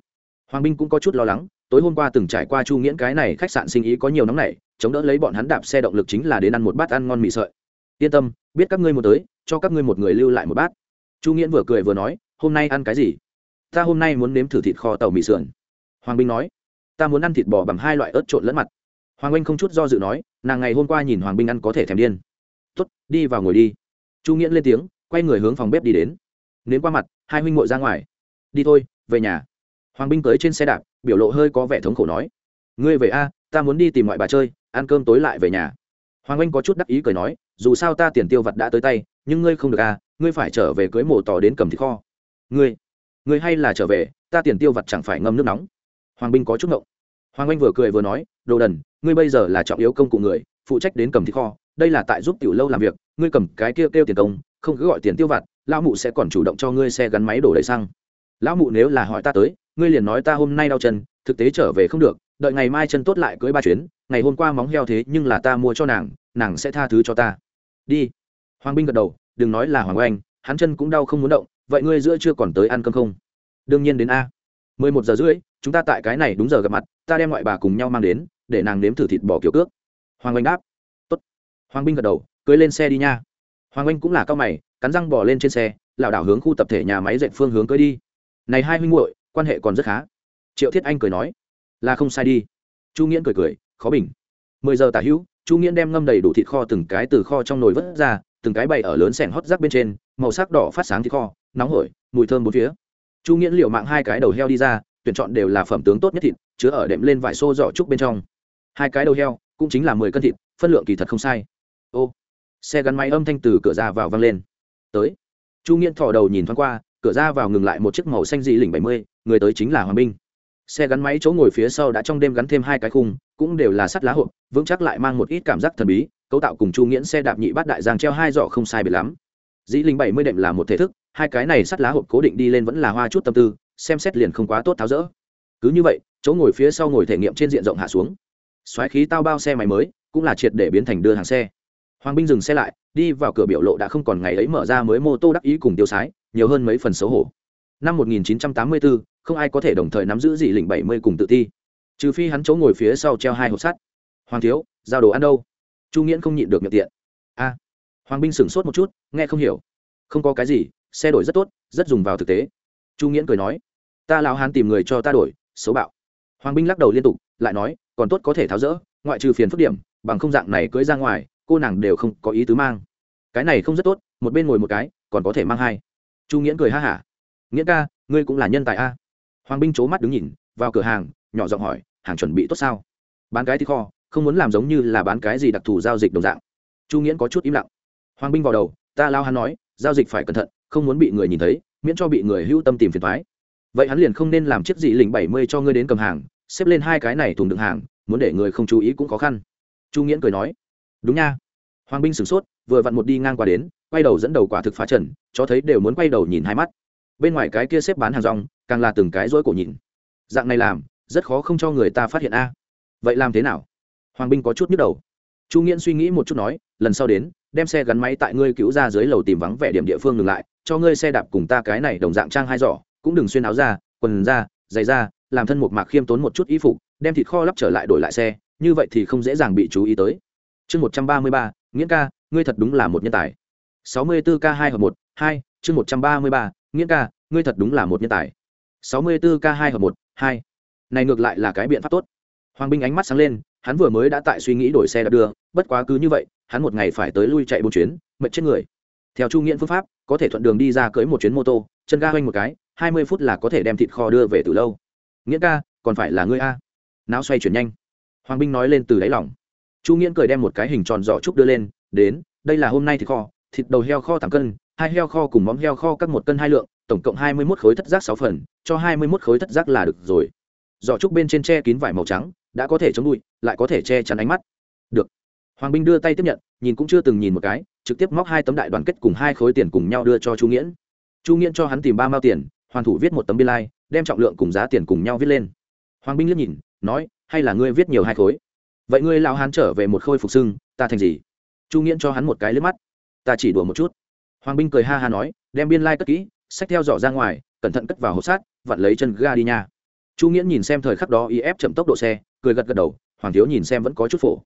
Hoàng binh cũng có chút lo lắng, tối hôm qua từng trải qua chu nghiễn cái này khách sạn sinh ý có nhiều nóng này chống đỡ lấy bọn hắn đạp xe động lực chính là đến ăn một bát ăn ngon mì sợi. Yên tâm, biết các ngươi một tới, cho các ngươi một người lưu lại một bát. Chu nghiễn vừa cười vừa nói, hôm nay ăn cái gì? Ta hôm nay muốn nếm thử thịt kho tàu mì sườn. Hoàng binh nói, ta muốn ăn thịt bò bằng hai loại ớt trộn lẫn mặt. Hoàng Anh không chút do dự nói, nàng ngày hôm qua nhìn hoàng binh ăn có thể thèm điên. Tuất đi vào ngồi đi. Chu nghiễn lên tiếng, quay người hướng phòng bếp đi đến. Nếm qua mặt, hai huynh muội ra ngoài. Đi thôi, về nhà hoàng binh tới trên xe đạp biểu lộ hơi có vẻ thống khổ nói ngươi về a ta muốn đi tìm mọi bà chơi ăn cơm tối lại về nhà. Hoàng anh có chút đắc ý cười nói dù sao ta tiền tiêu vặt đã tới tay nhưng ngươi không được a ngươi phải trở về cưới mổ tỏ đến cầm thịt kho. Ngươi ngươi hay là trở về ta tiền tiêu vặt chẳng phải ngâm nước nóng. Hoàng binh có chút ngộng. Hoàng anh vừa cười vừa nói đồ đần ngươi bây giờ là trọng yếu công cụ người phụ trách đến cầm thịt kho đây là tại giúp tiểu lâu làm việc ngươi cầm cái kia kêu, kêu tiền công không cứ gọi tiền tiêu vặt lão mụ sẽ còn chủ động cho ngươi xe gắn máy đổ đầy xăng. Lão mụ nếu là hỏi ta tới ngươi liền nói ta hôm nay đau chân, thực tế trở về không được, đợi ngày mai chân tốt lại cưới ba chuyến, ngày hôm qua móng heo thế nhưng là ta mua cho nàng nàng sẽ tha thứ cho ta. Đi. Hoàng binh gật đầu, đừng nói là hoàng oanh, hắn chân cũng đau không muốn động, vậy ngươi giữa chưa còn tới ăn cơm không? Đương nhiên đến a. Mười một giờ rưỡi, chúng ta tại cái này đúng giờ gặp mặt, ta đem ngoại bà cùng nhau mang đến, để nàng nếm thử thịt bò kiểu cước. Hoàng oanh đáp, Tốt. hoàng binh gật đầu, cưới lên xe đi nha. Hoàng oanh cũng là cao mày, cắn răng bỏ lên trên xe, lảo đảo hướng khu tập thể nhà máy dạy phương hướng cưới đi. Này hai huynh muội quan hệ còn rất khá. Triệu thiết anh cười nói, là không sai đi. Chu nghiễn cười cười, khó bình. Mười giờ tả hữu, chu nghiễn đem ngâm đầy đủ thịt kho từng cái từ kho trong nồi vớt ra, từng cái bày ở lớn sẻng hót rác bên trên, màu sắc đỏ phát sáng thịt kho, nóng hổi, mùi thơm bốn phía. Chu nghiễn liệu mạng hai cái đầu heo đi ra, tuyển chọn đều là phẩm tướng tốt nhất thịt, chứa ở đệm lên vải xô giỏ trúc bên trong. Hai cái đầu heo, cũng chính là mười cân thịt, phân lượng kỳ thật không sai. Ô, xe gắn máy âm thanh từ cửa ra vào vang lên. Tới. Chu nghiễn thỏ đầu nhìn thoáng qua cửa ra vào ngừng lại một chiếc màu xanh dị lỉnh bảy mươi, người tới chính là hoàng minh. Xe gắn máy chỗ ngồi phía sau đã trong đêm gắn thêm hai cái khung, cũng đều là sắt lá hộp, vững chắc lại mang một ít cảm giác thần bí, cấu tạo cùng chu nghiễn xe đạp nhị bát đại giang treo hai giỏ không sai biệt lắm. Dĩ linh bảy mươi đệm là một thể thức, hai cái này sắt lá hộp cố định đi lên vẫn là hoa chút tâm tư, xem xét liền không quá tốt tháo rỡ. Cứ như vậy, chỗ ngồi phía sau ngồi thể nghiệm trên diện rộng hạ xuống. Xoáy khí tao bao xe máy mới, cũng là triệt để biến thành đưa hàng xe hoàng binh dừng xe lại đi vào cửa biểu lộ đã không còn ngày ấy mở ra mới mô tô đắc ý cùng tiêu sái nhiều hơn mấy phần xấu hổ. Năm 1984, không ai có thể đồng thời nắm giữ gì lĩnh 70 cùng tự ti. Trừ phi hắn chỗ ngồi phía sau treo hai hộp sắt. Hoàng thiếu giao đồ ăn đâu? Chu nghiễn không nhịn được miệng tiện. A. Hoàng binh sửng sốt một chút nghe không hiểu. Không có cái gì xe đổi rất tốt rất dùng vào thực tế. Chu nghiễn cười nói. Ta lão hán tìm người cho ta đổi xấu bạo. Hoàng binh lắc đầu liên tục lại nói còn tốt có thể tháo rỡ ngoại trừ phiền phức điểm bằng không dạng này cưỡi ra ngoài cô nàng đều không có ý tứ mang. Cái này không rất tốt, một bên ngồi một cái, còn có thể mang hai. Chu nghiễn cười ha hả. Nghĩa ca, ngươi cũng là nhân tài a. Hoàng binh c mắt đứng nhìn, vào cửa hàng, nhỏ giọng hỏi, hàng chuẩn bị tốt sao? Bán cái thì kho, không muốn làm giống như là bán cái gì đặc thù giao dịch đồng dạng. Chu nghiễn có chút im lặng. Hoàng binh vào đầu, ta lao hắn nói, giao dịch phải cẩn thận, không muốn bị người nhìn thấy, miễn cho bị người hữu tâm tìm phiền thoái vậy hắn liền không nên làm chiếc dị lình bảy mươi cho ngươi đến cầm hàng, xếp lên hai cái này thùng đựng hàng, muốn để người không chú ý cũng khó khăn. Chu nghiễn cười nói đúng nha. Hoàng binh sửng sốt, vừa vặn một đi ngang qua đến, quay đầu dẫn đầu quả thực phá trần, cho thấy đều muốn quay đầu nhìn hai mắt. Bên ngoài cái kia xếp bán hàng rong, càng là từng cái rỗi cổ nhìn. Dạng này làm, rất khó không cho người ta phát hiện a. Vậy làm thế nào? Hoàng binh có chút nhức đầu. Chu nghiễn suy nghĩ một chút nói, lần sau đến, đem xe gắn máy tại ngươi cứu ra dưới lầu tìm vắng vẻ điểm địa phương ngừng lại, cho ngươi xe đạp cùng ta cái này đồng dạng trang hai giỏ, cũng đừng xuyên áo ra, quần ra giày ra làm thân một mạc khiêm tốn một chút y phục, đem thịt kho lắp trở lại đổi lại xe, như vậy thì không dễ dàng bị chú ý tới chương một trăm ba mươi ba nghĩa ca ngươi thật đúng là một nhân tài. 64 k 2 hợp 1, 2, chương 133, nghĩa ca ngươi thật đúng là một nhân tài. 64 k 2 hợp 1, 2. này ngược lại là cái biện pháp tốt. Hoàng binh ánh mắt sáng lên hắn vừa mới đã tại suy nghĩ đổi xe đạp đưa bất quá cứ như vậy hắn một ngày phải tới lui chạy bốn chuyến mệt chết người. Theo chu nghiễn phương pháp có thể thuận đường đi ra cưỡi một chuyến mô tô chân ga hoanh một cái hai mươi phút là có thể đem thịt kho đưa về từ lâu. Nghĩa ca còn phải là ngươi a. Não xoay chuyển nhanh. Hoàng binh nói lên từ đáy lòng chu nghiễn cười đem một cái hình tròn giỏ trúc đưa lên đến đây là hôm nay thịt kho thịt đầu heo kho tám cân hai heo kho cùng móng heo kho các một cân hai lượng tổng cộng hai mươi mốt khối thất giác sáu phần cho hai mươi mốt khối thất giác là được rồi. Giỏ trúc bên trên tre kín vải màu trắng đã có thể chống bụi lại có thể che chắn ánh mắt. Được. Hoàng binh đưa tay tiếp nhận nhìn cũng chưa từng nhìn một cái trực tiếp móc hai tấm đại đoàn kết cùng hai khối tiền cùng nhau đưa cho chu nghiễn. Chu nghiễn cho hắn tìm ba mao tiền hoàn thủ viết một tấm biên lai、like, đem trọng lượng cùng giá tiền cùng nhau viết lên. Hoàng binh liếc nhìn nói hay là ngươi viết nhiều hai khối? Vậy ngươi lao hán trở về một khôi phục sưng ta thành gì? Chu nghiễn cho hắn một cái lướt mắt. Ta chỉ đùa một chút. Hoàng binh cười ha ha nói, đem biên lai、like、cất kỹ, xách theo giỏ ra ngoài, cẩn thận cất vào hộp sát vặn lấy chân ga đi nha. Chu nghiễn nhìn xem thời khắc đó y ép chậm tốc độ xe, cười gật gật đầu, hoàng thiếu nhìn xem vẫn có chút phổ.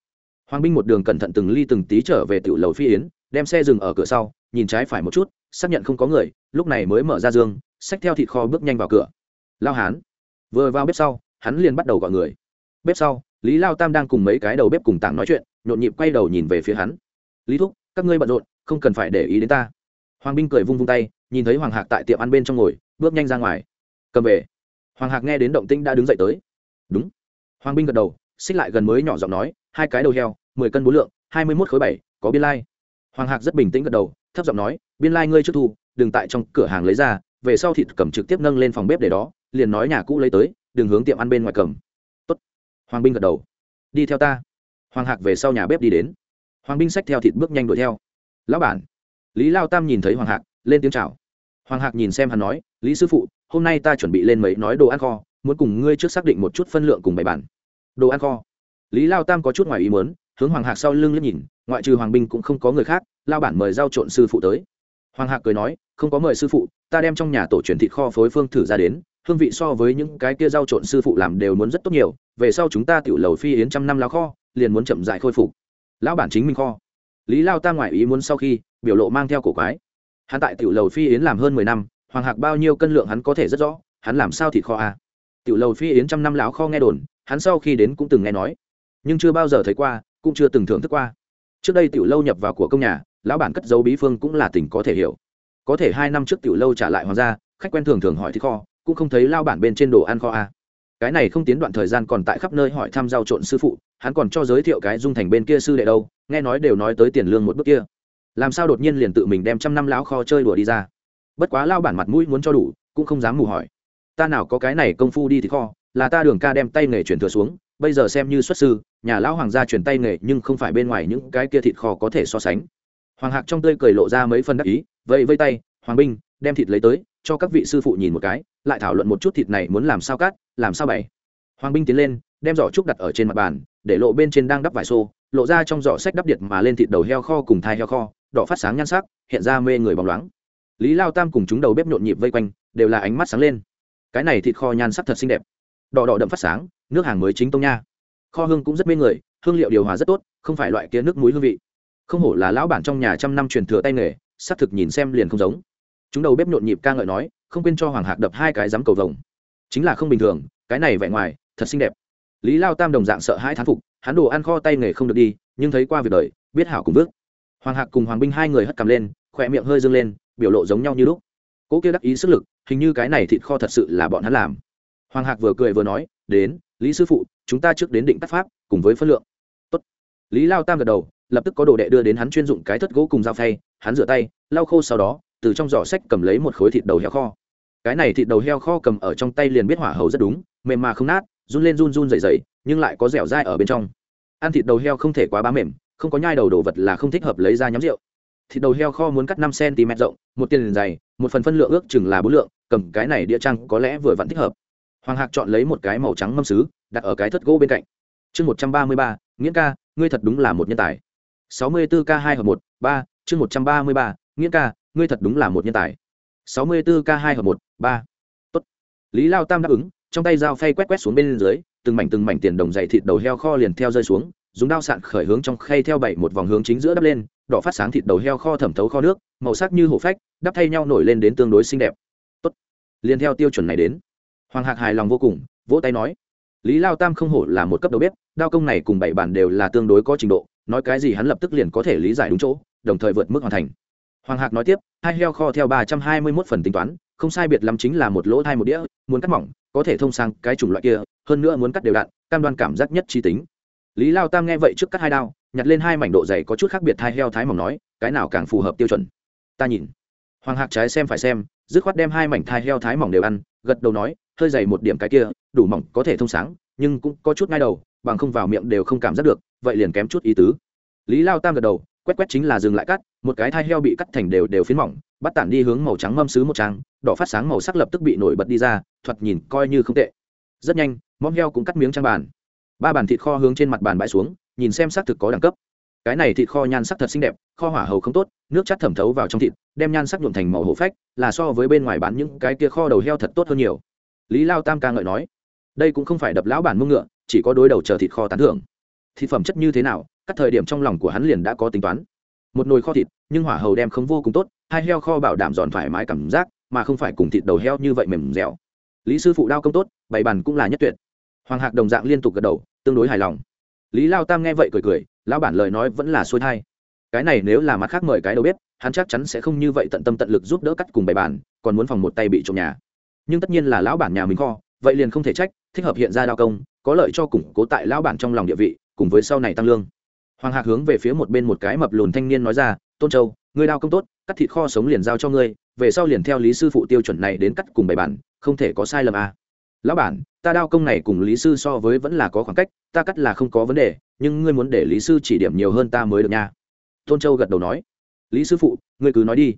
Hoàng binh một đường cẩn thận từng ly từng tí trở về tiểu lầu phi yến, đem xe dừng ở cửa sau, nhìn trái phải một chút, xác nhận không có người, lúc này mới mở ra giường xách theo thịt kho bước nhanh vào cửa. Lao hán, vừa vào bếp sau, hắn liền bắt đầu gọi người. Bếp sau lý lao tam đang cùng mấy cái đầu bếp cùng tảng nói chuyện, nhộn nhịp quay đầu nhìn về phía hắn. Lý thúc, các ngươi bận rộn, không cần phải để ý đến ta. Hoàng binh cười vung vung tay, nhìn thấy hoàng hạc tại tiệm ăn bên trong ngồi, bước nhanh ra ngoài. Cầm về. Hoàng hạc nghe đến động tĩnh đã đứng dậy tới. Đúng. Hoàng binh gật đầu, xích lại gần mới nhỏ giọng nói, hai cái đầu heo, mười cân bốn lượng, hai mươi mốt khối bảy, có biên lai、like. hoàng hạc rất bình tĩnh gật đầu, thấp giọng nói, biên lai、like、ngươi trước thu, đừng tại trong cửa hàng lấy ra, về sau thịt cầm trực tiếp nâng lên phòng bếp để đó, liền nói nhà cũ lấy tới, đừng hướng tiệm ăn bên ngoài cầm hoàng binh gật đầu. Đi theo ta. Hoàng hạc về sau nhà bếp đi đến. Hoàng binh xách theo thịt bước nhanh đuổi theo. Lão bản. Lý lao tam nhìn thấy hoàng hạc, lên tiếng chào. Hoàng hạc nhìn xem hắn nói, lý sư phụ, hôm nay ta chuẩn bị lên mấy nói đồ ăn kho, muốn cùng ngươi trước xác định một chút phân lượng cùng bày bản. Đồ ăn kho? Lý lao tam có chút ngoài ý muốn, hướng hoàng hạc sau lưng liếc nhìn, ngoại trừ hoàng binh cũng không có người khác, lao bản mời giao trộn sư phụ tới. Hoàng hạc cười nói, không có mời sư phụ, ta đem trong nhà tổ truyền thịt kho phối phương thử ra đến hương vị so với những cái kia giao trộn sư phụ làm đều muốn rất tốt nhiều, về sau chúng ta tiểu lầu phi yến trăm năm lao kho, liền muốn chậm dại khôi phục. Lão bản chính minh kho. Lý lao ta ngoại ý muốn sau khi, biểu lộ mang theo cổ quái. Hắn tại tiểu lầu phi yến làm hơn mười năm, hoàng hạc bao nhiêu cân lượng hắn có thể rất rõ, hắn làm sao thịt kho à. tiểu lầu phi yến trăm năm lão kho nghe đồn, hắn sau khi đến cũng từng nghe nói, nhưng chưa bao giờ thấy qua, cũng chưa từng thưởng thức qua. Trước đây tiểu lâu nhập vào của công nhà, lão bản cất dấu bí phương cũng là tình có thể hiểu. Có thể hai năm trước tiểu lâu trả lại hoàng gia, khách quen thường thường hỏi thịt kho cũng không thấy lao bản bên trên đồ ăn kho a. Cái này không tiến đoạn thời gian còn tại khắp nơi hỏi thăm giao trộn sư phụ, hắn còn cho giới thiệu cái dung thành bên kia sư đệ đâu, nghe nói đều nói tới tiền lương một bước kia. Làm sao đột nhiên liền tự mình đem trăm năm lão kho chơi đùa đi ra? Bất quá lao bản mặt mũi muốn cho đủ, cũng không dám mù hỏi. Ta nào có cái này công phu đi thì kho, là ta đường ca đem tay nghề chuyển thừa xuống, bây giờ xem như xuất sư, nhà lão hoàng gia chuyển tay nghề nhưng không phải bên ngoài những cái kia thịt kho có thể so sánh. Hoàng hạc trong tươi cười lộ ra mấy phần đắc ý vậy vây tay, hoàng binh, đem thịt lấy tới, cho các vị sư phụ nhìn một cái lại thảo luận một chút thịt này muốn làm sao cắt, làm sao bày. Hoàng binh tiến lên, đem giỏ trúc đặt ở trên mặt bàn, để lộ bên trên đang đắp vải xô, lộ ra trong giỏ sách đắp điện mà lên thịt đầu heo kho cùng thai heo kho, đỏ phát sáng nhan sắc, hiện ra mê người bóng loáng. Lý lao tam cùng chúng đầu bếp nhộn nhịp vây quanh, đều là ánh mắt sáng lên. Cái này thịt kho nhan sắc thật xinh đẹp. Đỏ đỏ đậm phát sáng, nước hàng mới chính tông nha. Kho hương cũng rất mê người, hương liệu điều hòa rất tốt, không phải loại kia nước muối hương vị. Không hổ là lão bản trong nhà trăm năm truyền thừa tay nghề, xác thực nhìn xem liền không giống. Chúng đầu bếp nhộn nhịp ca ngợi nói không quên cho hoàng hạc đập hai cái dám cầu vồng. Chính là không bình thường, cái này vẻ ngoài, thật xinh đẹp. Lý lao tam đồng dạng sợ hai thán phục, hắn đồ ăn kho tay nghề không được đi, nhưng thấy qua việc đời, biết hảo cùng vước. Hoàng hạc cùng hoàng binh hai người hất cầm lên, khỏe miệng hơi dâng lên, biểu lộ giống nhau như lúc. Cỗ kia đắc ý sức lực, hình như cái này thịt kho thật sự là bọn hắn làm. Hoàng hạc vừa cười vừa nói, đến, lý sư phụ, chúng ta trước đến định tác pháp, cùng với phân lượng. Tốt. lý lao tam gật đầu, lập tức có đồ đệ đưa đến hắn chuyên dụng cái thất gỗ cùng dao phay, hắn rửa tay, lau khô sau đó, từ trong giỏ sách cầm lấy một khối thịt đầu heo kho cái này thịt đầu heo kho cầm ở trong tay liền biết hỏa hầu rất đúng, mềm mà không nát, run lên run run dày dày nhưng lại có dẻo dai ở bên trong. Ăn thịt đầu heo không thể quá bá mềm, không có nhai đầu đồ vật là không thích hợp lấy ra nhắm rượu. Thịt đầu heo kho muốn cắt năm cm rộng, một tiền dày, một phần phân lượng ước chừng là bốn lượng, cầm cái này đĩa trăng có lẽ vừa vặn thích hợp. Hoàng hạc chọn lấy một cái màu trắng mâm xứ đặt ở cái thất gỗ bên cạnh. Chương một trăm ba mươi ba nghĩa ca, ngươi thật đúng là một nhân tài. sáu mươi bốn k hai hợp một, ba, chương một trăm ba mươi ba nghĩa ca, ngươi thật đúng là một nhân tài. sáu mươi bốn k hai hợp một ba. Tốt. Lý lao tam đáp ứng, trong tay dao phay quét quét xuống bên dưới, từng mảnh từng mảnh tiền đồng dày thịt đầu heo kho liền theo rơi xuống, dùng đao sạn khởi hướng trong khay theo bảy một vòng hướng chính giữa đắp lên, đỏ phát sáng thịt đầu heo kho thẩm thấu kho nước, màu sắc như hổ phách, đắp thay nhau nổi lên đến tương đối xinh đẹp. Tốt. Liền theo tiêu chuẩn này đến. Hoàng hạc hài lòng vô cùng, vỗ tay nói. Lý lao tam không hổ là một cấp đầu bếp, đao công này cùng bảy bản đều là tương đối có trình độ, nói cái gì hắn lập tức liền có thể lý giải đúng chỗ, đồng thời vượt mức hoàn thành hoàng hạc nói tiếp hai heo kho theo ba trăm hai mươi mốt phần tính toán, không sai biệt lắm chính là một lỗ thai một đĩa, muốn cắt mỏng, có thể thông sang cái chủng loại kia, hơn nữa muốn cắt đều đặn cam đoan cảm giác nhất trí tính. Lý lao tam nghe vậy trước cắt hai đao, nhặt lên hai mảnh độ dày có chút khác biệt hai heo thái mỏng nói, cái nào càng phù hợp tiêu chuẩn? Ta nhìn. Hoàng hạc trái xem phải xem, dứt khoát đem hai mảnh thai heo thái mỏng đều ăn, gật đầu nói, hơi dày một điểm cái kia, đủ mỏng, có thể thông sáng, nhưng cũng có chút ngay đầu, bằng không vào miệng đều không cảm giác được, vậy liền kém chút ý tứ. Lý lao tam gật đầu quét quét chính là dừng lại cắt, một cái thai heo bị cắt thành đều đều phiến mỏng, bắt tản đi hướng màu trắng mâm xứ một trang, đỏ phát sáng màu sắc lập tức bị nổi bật đi ra, thoạt nhìn coi như không tệ. Rất nhanh móng heo cũng cắt miếng trang bàn. Ba bàn thịt kho hướng trên mặt bàn bãi xuống, nhìn xem xác thực có đẳng cấp. Cái này thịt kho nhan sắc thật xinh đẹp, kho hỏa hầu không tốt, nước chắt thẩm thấu vào trong thịt, đem nhan sắc nhuộm thành màu hổ phách, là so với bên ngoài bán những cái kia kho đầu heo thật tốt hơn nhiều. Lý lao tam ca ngợi nói, đây cũng không phải đập lão bản mông ngựa, chỉ có đối đầu chờ thịt kho tán thưởng. Thịt phẩm chất như thế nào các thời điểm trong lòng của hắn liền đã có tính toán. Một nồi kho thịt, nhưng hỏa hầu đem không vô cùng tốt, hai heo kho bảo đảm giòn thoải mái cảm giác, mà không phải cùng thịt đầu heo như vậy mềm dẻo. Lý sư phụ đao công tốt, bày bàn cũng là nhất tuyệt. Hoàng hạc đồng dạng liên tục gật đầu, tương đối hài lòng. Lý lao tam nghe vậy cười cười, lão bản lời nói vẫn là xuôi thai. Cái này nếu là mặt khác mời cái đâu biết, hắn chắc chắn sẽ không như vậy tận tâm tận lực giúp đỡ cắt cùng bày bàn, còn muốn phòng một tay bị trộm nhà. Nhưng tất nhiên là lão bản nhà mình kho, vậy liền không thể trách, thích hợp hiện ra đao công, có lợi cho củng cố tại lão bản trong lòng địa vị, cùng với sau này tăng lương hoàng hạc hướng về phía một bên một cái mập lùn thanh niên nói ra, tôn châu, ngươi đao công tốt, cắt thịt kho sống liền giao cho ngươi, về sau liền theo lý sư phụ tiêu chuẩn này đến cắt cùng bày bản, không thể có sai lầm à. lão bản, ta đao công này cùng lý sư so với vẫn là có khoảng cách, ta cắt là không có vấn đề, nhưng ngươi muốn để lý sư chỉ điểm nhiều hơn ta mới được nha. Tôn châu gật đầu nói. Lý sư phụ, ngươi cứ nói đi.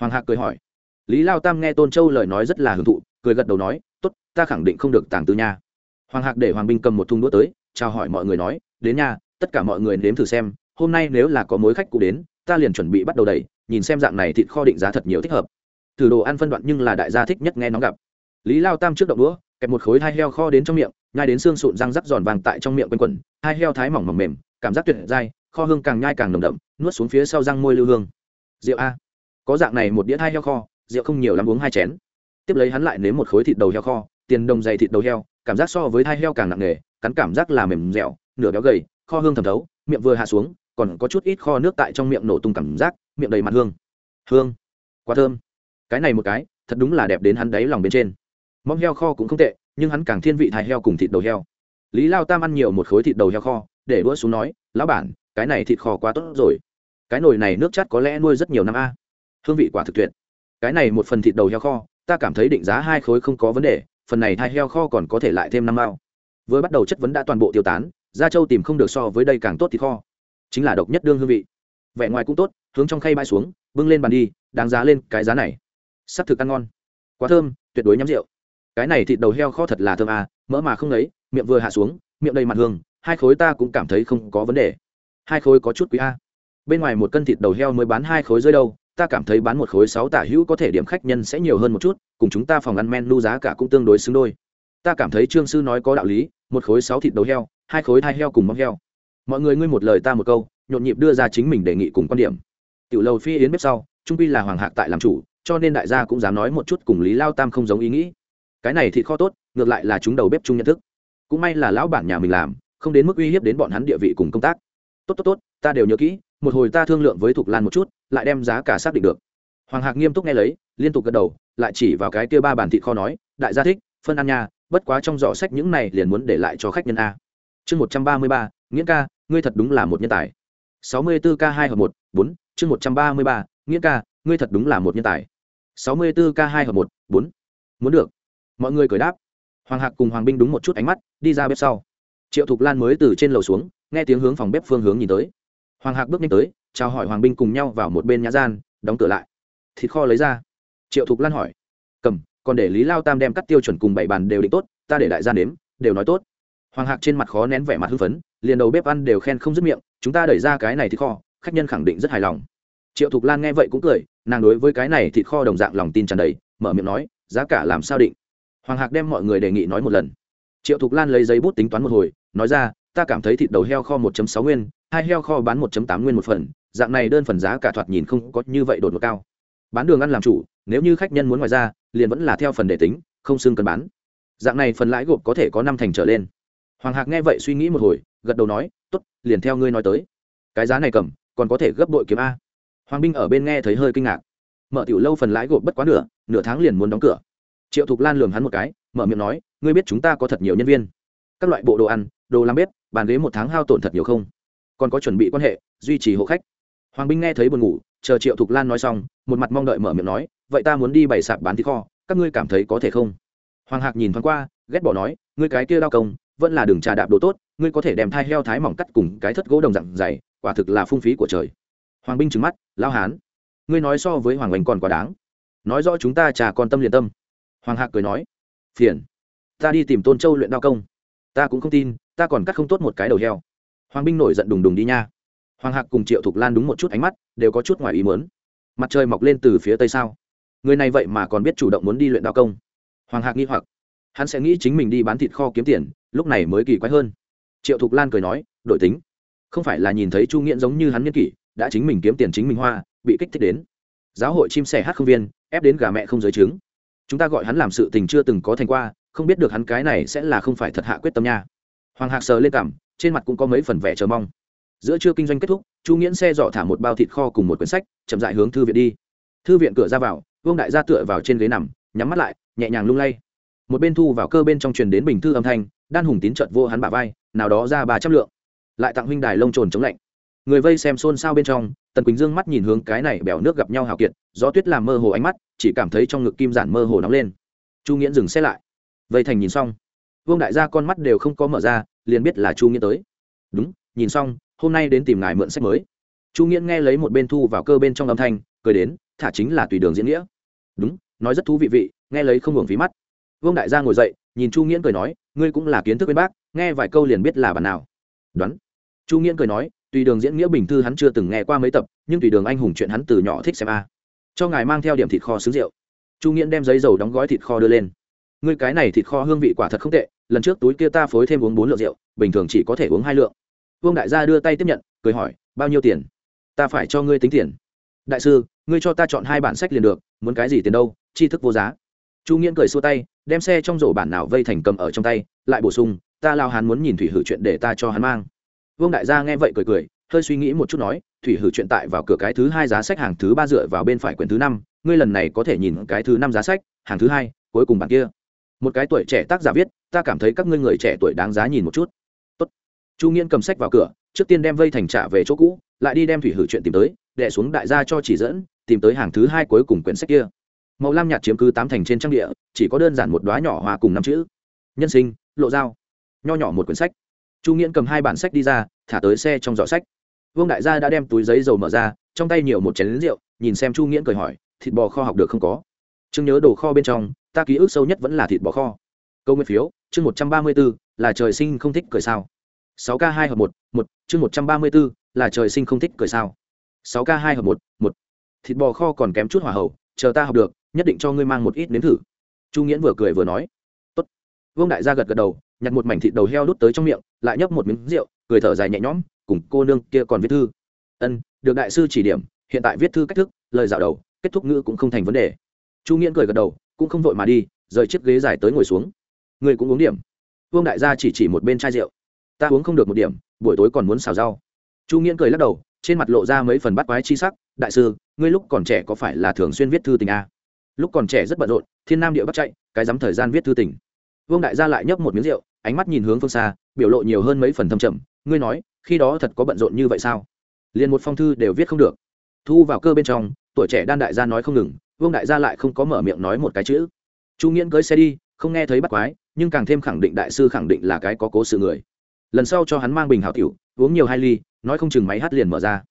Hoàng hạc cười hỏi. Lý lao tam nghe tôn châu lời nói rất là hưởng thụ, cười gật đầu nói, tốt, ta khẳng định không được tàng tư nha. Hoàng hạc để hoàng binh cầm một thùng đũa tới, chào hỏi mọi người nói, đến nha tất cả mọi người nếm thử xem hôm nay nếu là có mối khách cụ đến ta liền chuẩn bị bắt đầu đẩy, nhìn xem dạng này thịt kho định giá thật nhiều thích hợp. Thử đồ ăn phân đoạn nhưng là đại gia thích nhất nghe nó gặp. Lý lao tam trước động đũa kẹp một khối hai heo kho đến trong miệng nhai đến xương sụn răng rắc giòn vàng tại trong miệng quanh quẩn hai heo thái mỏng mỏng mềm cảm giác tuyệt dai kho hương càng nhai càng nồng đậm nuốt xuống phía sau răng môi lưu hương. Rượu a. Có dạng này một đĩa hai heo kho rượu không nhiều lắm uống hai chén. Tiếp lấy hắn lại nếm một khối thịt đầu heo kho tiền đồng dày thịt đầu heo cảm giác so với hai heo càng nặng nề cắn cảm giác là mềm dẻo nửa béo gầy kho hương thẩm thấu, miệng vừa hạ xuống, còn có chút ít kho nước tại trong miệng nổ tung cảm giác, miệng đầy mặt hương. Hương, quá thơm. Cái này một cái, thật đúng là đẹp đến hắn đáy lòng bên trên. Mong heo kho cũng không tệ, nhưng hắn càng thiên vị thai heo cùng thịt đầu heo. Lý lao tam ăn nhiều một khối thịt đầu heo kho, để đũa xuống nói, lão bản, cái này thịt kho quá tốt rồi. Cái nồi này nước chát có lẽ nuôi rất nhiều năm a. Hương vị quả thực tuyệt. Cái này một phần thịt đầu heo kho, ta cảm thấy định giá hai khối không có vấn đề, phần này thai heo kho còn có thể lại thêm năm mao vừa bắt đầu chất vấn đã toàn bộ tiêu tán gia châu tìm không được so với đây càng tốt thì kho. Chính là độc nhất đương hương vị. Vẻ ngoài cũng tốt, hướng trong khay bãi xuống, bưng lên bàn đi, đáng giá lên cái giá này. Sắp thực ăn ngon. Quá thơm, tuyệt đối nhắm rượu. Cái này thịt đầu heo kho thật là thơm à mỡ mà không lấy miệng vừa hạ xuống, miệng đầy mặt hương, hai khối ta cũng cảm thấy không có vấn đề. Hai khối có chút quý a. Bên ngoài một cân thịt đầu heo mới bán hai khối rơi đâu, ta cảm thấy bán một khối sáu tả hữu có thể điểm khách nhân sẽ nhiều hơn một chút, cùng chúng ta phòng ăn men nu giá cả cũng tương đối xứng đôi. Ta cảm thấy trương sư nói có đạo lý, một khối sáu thịt đầu heo hai khối hai heo cùng móng heo. Mọi người ngươi một lời ta một câu, nhộn nhịp đưa ra chính mình đề nghị cùng quan điểm. Tiểu lầu phi yến bếp sau, trung pi là hoàng hạc tại làm chủ, cho nên đại gia cũng dám nói một chút cùng lý lao tam không giống ý nghĩ. Cái này thịt kho tốt, ngược lại là chúng đầu bếp chung nhận thức. Cũng may là lão bản nhà mình làm, không đến mức uy hiếp đến bọn hắn địa vị cùng công tác. Tốt tốt tốt, ta đều nhớ kỹ, một hồi ta thương lượng với thục lan một chút, lại đem giá cả xác định được. Hoàng hạc nghiêm túc nghe lấy, liên tục gật đầu, lại chỉ vào cái kia ba bản thịt kho nói, đại gia thích, phân ăn nha, bất quá trong giỏ sách những này liền muốn để lại cho khách nhân a chương một trăm ba mươi ba nghĩa ca, ngươi thật đúng là một nhân tài. sáu mươi bốn k hai hợp một, bốn, chương một trăm ba mươi ba nghĩa ca, ngươi thật đúng là một nhân tài. sáu mươi bốn k hai hợp một, bốn. Muốn được. Mọi người cười đáp. Hoàng hạc cùng hoàng binh đúng một chút ánh mắt, đi ra bếp sau. Triệu thục lan mới từ trên lầu xuống, nghe tiếng hướng phòng bếp phương hướng nhìn tới. Hoàng hạc bước nhanh tới, chào hỏi hoàng binh cùng nhau vào một bên nhã gian, đóng cửa lại. Thịt kho lấy ra. Triệu thục lan hỏi. Cầm, còn để lý lao tam đem cắt tiêu chuẩn cùng bảy bàn đều định tốt, ta để đại gia nếm, đều nói tốt hoàng hạc trên mặt khó nén vẻ mặt hưng phấn, liền đầu bếp ăn đều khen không dứt miệng, chúng ta đẩy ra cái này thịt kho, khách nhân khẳng định rất hài lòng. Triệu thục lan nghe vậy cũng cười, nàng đối với cái này thịt kho đồng dạng lòng tin tràn đầy, mở miệng nói, giá cả làm sao định? Hoàng hạc đem mọi người đề nghị nói một lần. Triệu thục lan lấy giấy bút tính toán một hồi, nói ra, ta cảm thấy thịt đầu heo kho 1 sáu nguyên, hai heo kho bán 1 tám nguyên một phần, dạng này đơn phần giá cả thoạt nhìn không có như vậy đột ngột cao. Bán đường ăn làm chủ, nếu như khách nhân muốn ngoài ra, liền vẫn là theo phần để tính, không xương cần bán. Dạng này phần lãi gộp có thể có năm thành trở lên hoàng hạc nghe vậy suy nghĩ một hồi, gật đầu nói t ố t liền theo ngươi nói tới. Cái giá này cầm, còn có thể gấp đội kiếm a. Hoàng binh ở bên nghe thấy hơi kinh ngạc. Mở tiểu lâu phần lãi gộp bất quá nửa nửa tháng liền muốn đóng cửa. Triệu thục lan lường hắn một cái, mở miệng nói, ngươi biết chúng ta có thật nhiều nhân viên? Các loại bộ đồ ăn, đồ làm bếp, bàn ghế một tháng hao tổn thật nhiều không? Còn có chuẩn bị quan hệ, duy trì hộ khách. Hoàng binh nghe thấy buồn ngủ, chờ triệu thục lan nói xong, một mặt mong đợi mở miệng nói, vậy ta muốn đi bày sạp bán thịt kho, các ngươi cảm thấy có thể không? Hoàng hạc nhìn thoáng qua, ghét bỏ nói, ngươi cái kia đao công vẫn là đường trà đạp đồ tốt, ngươi có thể đem thai heo thái mỏng cắt cùng cái thất gỗ đồng dặn dày, quả thực là phung phí của trời. Hoàng binh trừng mắt lao hán, ngươi nói so với hoàng oanh còn quá đáng. Nói rõ chúng ta trà con tâm liền tâm. Hoàng hạc cười nói, phiền, ta đi tìm tôn châu luyện đao công. Ta cũng không tin, ta còn cắt không tốt một cái đầu heo. Hoàng binh nổi giận đùng đùng đi nha. Hoàng hạc cùng triệu thục lan đúng một chút ánh mắt, đều có chút ngoài ý mớn mặt trời mọc lên từ phía tây sao? Người này vậy mà còn biết chủ động muốn đi luyện đao công. Hoàng hạc nghi hoặc, hắn sẽ nghĩ chính mình đi bán thịt kho kiếm tiền lúc này mới kỳ quái hơn. Triệu thục lan cười nói đổi tính, không phải là nhìn thấy chu nghiễn giống như hắn nhân kỷ, đã chính mình kiếm tiền chính mình hoa, bị kích thích đến. Giáo hội chim sẻ hát không viên, ép đến gà mẹ không giới chứng. chúng ta gọi hắn làm sự tình chưa từng có thành qua, không biết được hắn cái này sẽ là không phải thật hạ quyết tâm nha. Hoàng hạc sờ lên cảm trên mặt cũng có mấy phần vẻ chờ mong. Giữa trưa kinh doanh kết thúc, chu nghiễn xe dọ thả một bao thịt kho cùng một quyển sách, chậm dại hướng thư viện đi. Thư viện cửa ra vào, vương đại gia tựa vào trên ghế nằm, nhắm mắt lại, nhẹ nhàng lung lay. Một bên thu vào cơ bên trong truyền đến bình thư âm thanh đan hùng tín trợt vô hắn bả vai, nào đó ra ba trăm lượng. Lại tặng huynh đài lông trồn chống lạnh. Người vây xem xôn xao bên trong, tần quỳnh dương mắt nhìn hướng cái này bèo nước gặp nhau hào kiệt, gió tuyết làm mơ hồ ánh mắt, chỉ cảm thấy trong ngực kim giản mơ hồ nóng lên. Chu nghĩa dừng xe lại. Vây thành nhìn xong. Vương đại gia con mắt đều không có mở ra, liền biết là chu nghĩa tới. Đúng, nhìn xong, hôm nay đến tìm ngài mượn sách mới. Chu nghĩa nghe lấy một bên thu vào cơ bên trong âm thanh, cười đến, thả chính là tùy đường diễn nghĩa. Đúng, nói rất thú vị vị, nghe lấy không hưởng phí mắt. Vương đại gia ngồi dậy, nhìn chu nghĩa cười nói ngươi cũng là kiến thức bên bác, nghe vài câu liền biết là bản nào. Đoán. Chu nghiễn cười nói, tùy đường diễn nghĩa bình thư hắn chưa từng nghe qua mấy tập, nhưng tùy đường anh hùng chuyện hắn từ nhỏ thích xem a. Cho ngài mang theo điểm thịt kho xứ rượu. Chu nghiễn đem giấy dầu đóng gói thịt kho đưa lên. Ngươi cái này thịt kho hương vị quả thật không tệ, lần trước túi kia ta phối thêm uống bốn lượng rượu, bình thường chỉ có thể uống hai lượng. Vương đại gia đưa tay tiếp nhận, cười hỏi, bao nhiêu tiền? Ta phải cho ngươi tính tiền. Đại sư, ngươi cho ta chọn hai bản sách liền được, muốn cái gì tiền đâu, tri thức vô giá. Chu nghiễn cười xua tay đem xe trong rổ bản nào vây thành cầm ở trong tay, lại bổ sung, ta lao hắn muốn nhìn thủy hử chuyện để ta cho hắn mang. Vương đại gia nghe vậy cười cười, hơi suy nghĩ một chút nói, thủy hử chuyện tại vào cửa cái thứ hai giá sách hàng thứ ba dựa vào bên phải quyển thứ năm, ngươi lần này có thể nhìn cái thứ năm giá sách, hàng thứ hai, cuối cùng bản kia. Một cái tuổi trẻ tác giả viết, ta cảm thấy các ngươi người trẻ tuổi đáng giá nhìn một chút. Tốt. chu nghiên cầm sách vào cửa, trước tiên đem vây thành trả về chỗ cũ, lại đi đem thủy hử chuyện tìm tới, đệ xuống đại gia cho chỉ dẫn, tìm tới hàng thứ hai cuối cùng quyển sách kia màu lam nhạt chiếm cứ tám thành trên trang địa, chỉ có đơn giản một đoá nhỏ hòa cùng năm chữ. Nhân sinh, lộ dao. Nho nhỏ một quyển sách. Chu nghiễn cầm hai bản sách đi ra, thả tới xe trong giỏ sách. Vương đại gia đã đem túi giấy dầu mở ra, trong tay nhiều một chén lính rượu, nhìn xem chu nghiễn cười hỏi, thịt bò kho học được không có? Chương nhớ đồ kho bên trong, ta ký ức sâu nhất vẫn là thịt bò kho. Câu nguyên phiếu, chương một trăm ba mươi b ố là trời sinh không thích cười sao? Sáu k hai hợp một một, chương một trăm ba mươi b ố là trời sinh không thích cười sao? Sáu k hai hợp một một. Thịt bò kho còn kém chút hỏa hậu, chờ ta học được nhất định cho ngươi mang một ít nếm thử. Chu nghiễn vừa cười vừa nói, Tốt. vương đại gia gật gật đầu, nhặt một mảnh thịt đầu heo đút tới trong miệng, lại nhấp một miếng rượu, cười thở dài nhẹ nhõm, cùng cô nương kia còn viết thư. Ân, được đại sư chỉ điểm, hiện tại viết thư cách thức, lời dạo đầu, kết thúc ngữ cũng không thành vấn đề. Chu nghiễn cười gật đầu, cũng không vội mà đi, rời chiếc ghế dài tới ngồi xuống. Ngươi cũng uống điểm. Vương đại gia chỉ chỉ một bên chai rượu. Ta uống không được một điểm, buổi tối còn muốn xào rau. Chu nghiễn cười lắc đầu, trên mặt lộ ra mấy phần bắt quái chi sắc. Đại sư, ngươi lúc còn trẻ có phải là thường xuyên viết thư tình a? à? Lúc còn trẻ rất bận rộn, thiên nam địa bắt chạy, cái dám thời gian viết thư tình. Vương đại gia lại nhấp một miếng rượu, ánh mắt nhìn hướng phương xa, biểu lộ nhiều hơn mấy phần thâm trầm. Ngươi nói, khi đó thật có bận rộn như vậy sao? Liền một phong thư đều viết không được. Thu vào cơ bên trong, tuổi trẻ đan đại gia nói không ngừng, vương đại gia lại không có mở miệng nói một cái chữ. Chu nghiễn cưới xe đi, không nghe thấy bắt quái, nhưng càng thêm khẳng định đại sư khẳng định là cái có cố sự người. Lần sau cho hắn mang bình hảo tiểu, uống nhiều hai ly, nói không chừng máy hát liền mở ra.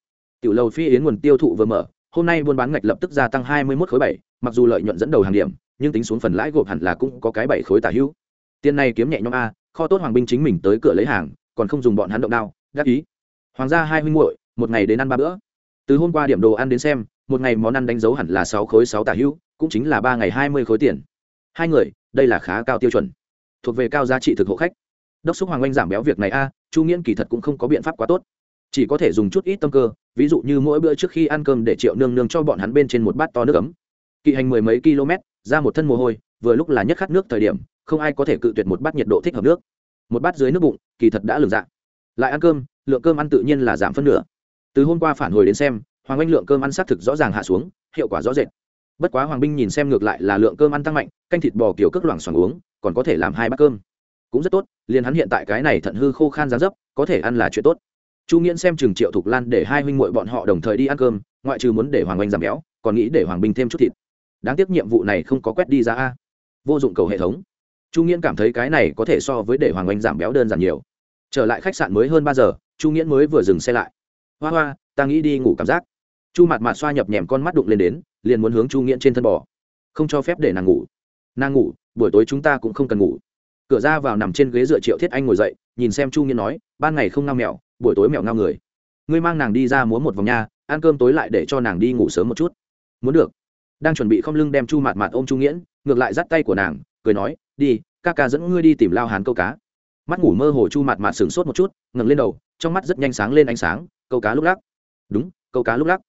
Tiểu lầu phi yến nguồn tiêu thụ vừa mở, hôm nay buôn bán ngạch lập tức gia tăng hai mươi một khối bảy mặc dù lợi nhuận dẫn đầu hàng điểm, nhưng tính xuống phần lãi gộp hẳn là cũng có cái bảy khối tả hữu. Tiền này kiếm nhẹ nhõm a, kho tốt hoàng binh chính mình tới cửa lấy hàng, còn không dùng bọn hắn động đao đắc ý. Hoàng gia hai huynh muội, một ngày đến ăn ba bữa. Từ hôm qua điểm đồ ăn đến xem, một ngày món ăn đánh dấu hẳn là sáu khối sáu tả hữu, cũng chính là ba ngày hai mươi khối tiền. Hai người, đây là khá cao tiêu chuẩn. Thuộc về cao giá trị thực hộ khách. Đốc xúc hoàng oanh giảm béo việc này a, chu nghiễn kỳ thật cũng không có biện pháp quá tốt. Chỉ có thể dùng chút ít tâm cơ, ví dụ như mỗi bữa trước khi ăn cơm để triệu nương nương cho bọn hắn bên trên một bát to nước ấm kỵ hành mười mấy km, ra một thân mồ hôi, vừa lúc là nhất khát nước thời điểm, không ai có thể cự tuyệt một bát nhiệt độ thích hợp nước. Một bát dưới nước bụng, kỳ thật đã lường dạng. Lại ăn cơm, lượng cơm ăn tự nhiên là giảm phân nửa. Từ hôm qua phản hồi đến xem, hoàng anh lượng cơm ăn xác thực rõ ràng hạ xuống, hiệu quả rõ rệt. Bất quá hoàng binh nhìn xem ngược lại là lượng cơm ăn tăng mạnh, canh thịt bò kiểu cước loảng xoảng uống, còn có thể làm hai bát cơm. Cũng rất tốt, liền hắn hiện tại cái này thận hư khô khan giá dấp, có thể ăn là chuyện tốt. Chu nghiễn xem chừng triệu thục lan để hai huynh muội bọn họ đồng thời đi ăn cơm, ngoại trừ muốn để hoàng anh giảm béo, còn nghĩ để hoàng binh thêm chút thịt đáng tiếc nhiệm vụ này không có quét đi ra a. Vô dụng cầu hệ thống. Chu nghiễn cảm thấy cái này có thể so với để hoàng anh giảm béo đơn giản nhiều. Trở lại khách sạn mới hơn ba giờ, chu nghiễn mới vừa dừng xe lại. Hoa hoa, ta nghĩ đi ngủ cảm giác. Chu mặt mặt xoa nhập nhèm con mắt đụng lên đến, liền muốn hướng chu nghiễn trên thân bò. Không cho phép để nàng ngủ. Nàng ngủ, buổi tối chúng ta cũng không cần ngủ. Cửa ra vào nằm trên ghế dựa triệu thiết anh ngồi dậy, nhìn xem chu nghiễn nói, ban ngày không ngao mèo, buổi tối mèo ngao người. Ngươi mang nàng đi ra muốn một vòng nha, ăn cơm tối lại để cho nàng đi ngủ sớm một chút. Muốn được đang chuẩn bị không lưng đem chu mạt mạt ôm chu nghiễn, ngược lại dắt tay của nàng, cười nói, đi, ca ca dẫn ngươi đi tìm lao hán câu cá. Mắt ngủ mơ hồ chu mạt mạt sửng sốt một chút, ngẩng lên đầu, trong mắt rất nhanh sáng lên ánh sáng, câu cá lúc lắc. Đúng, câu cá lúc lắc.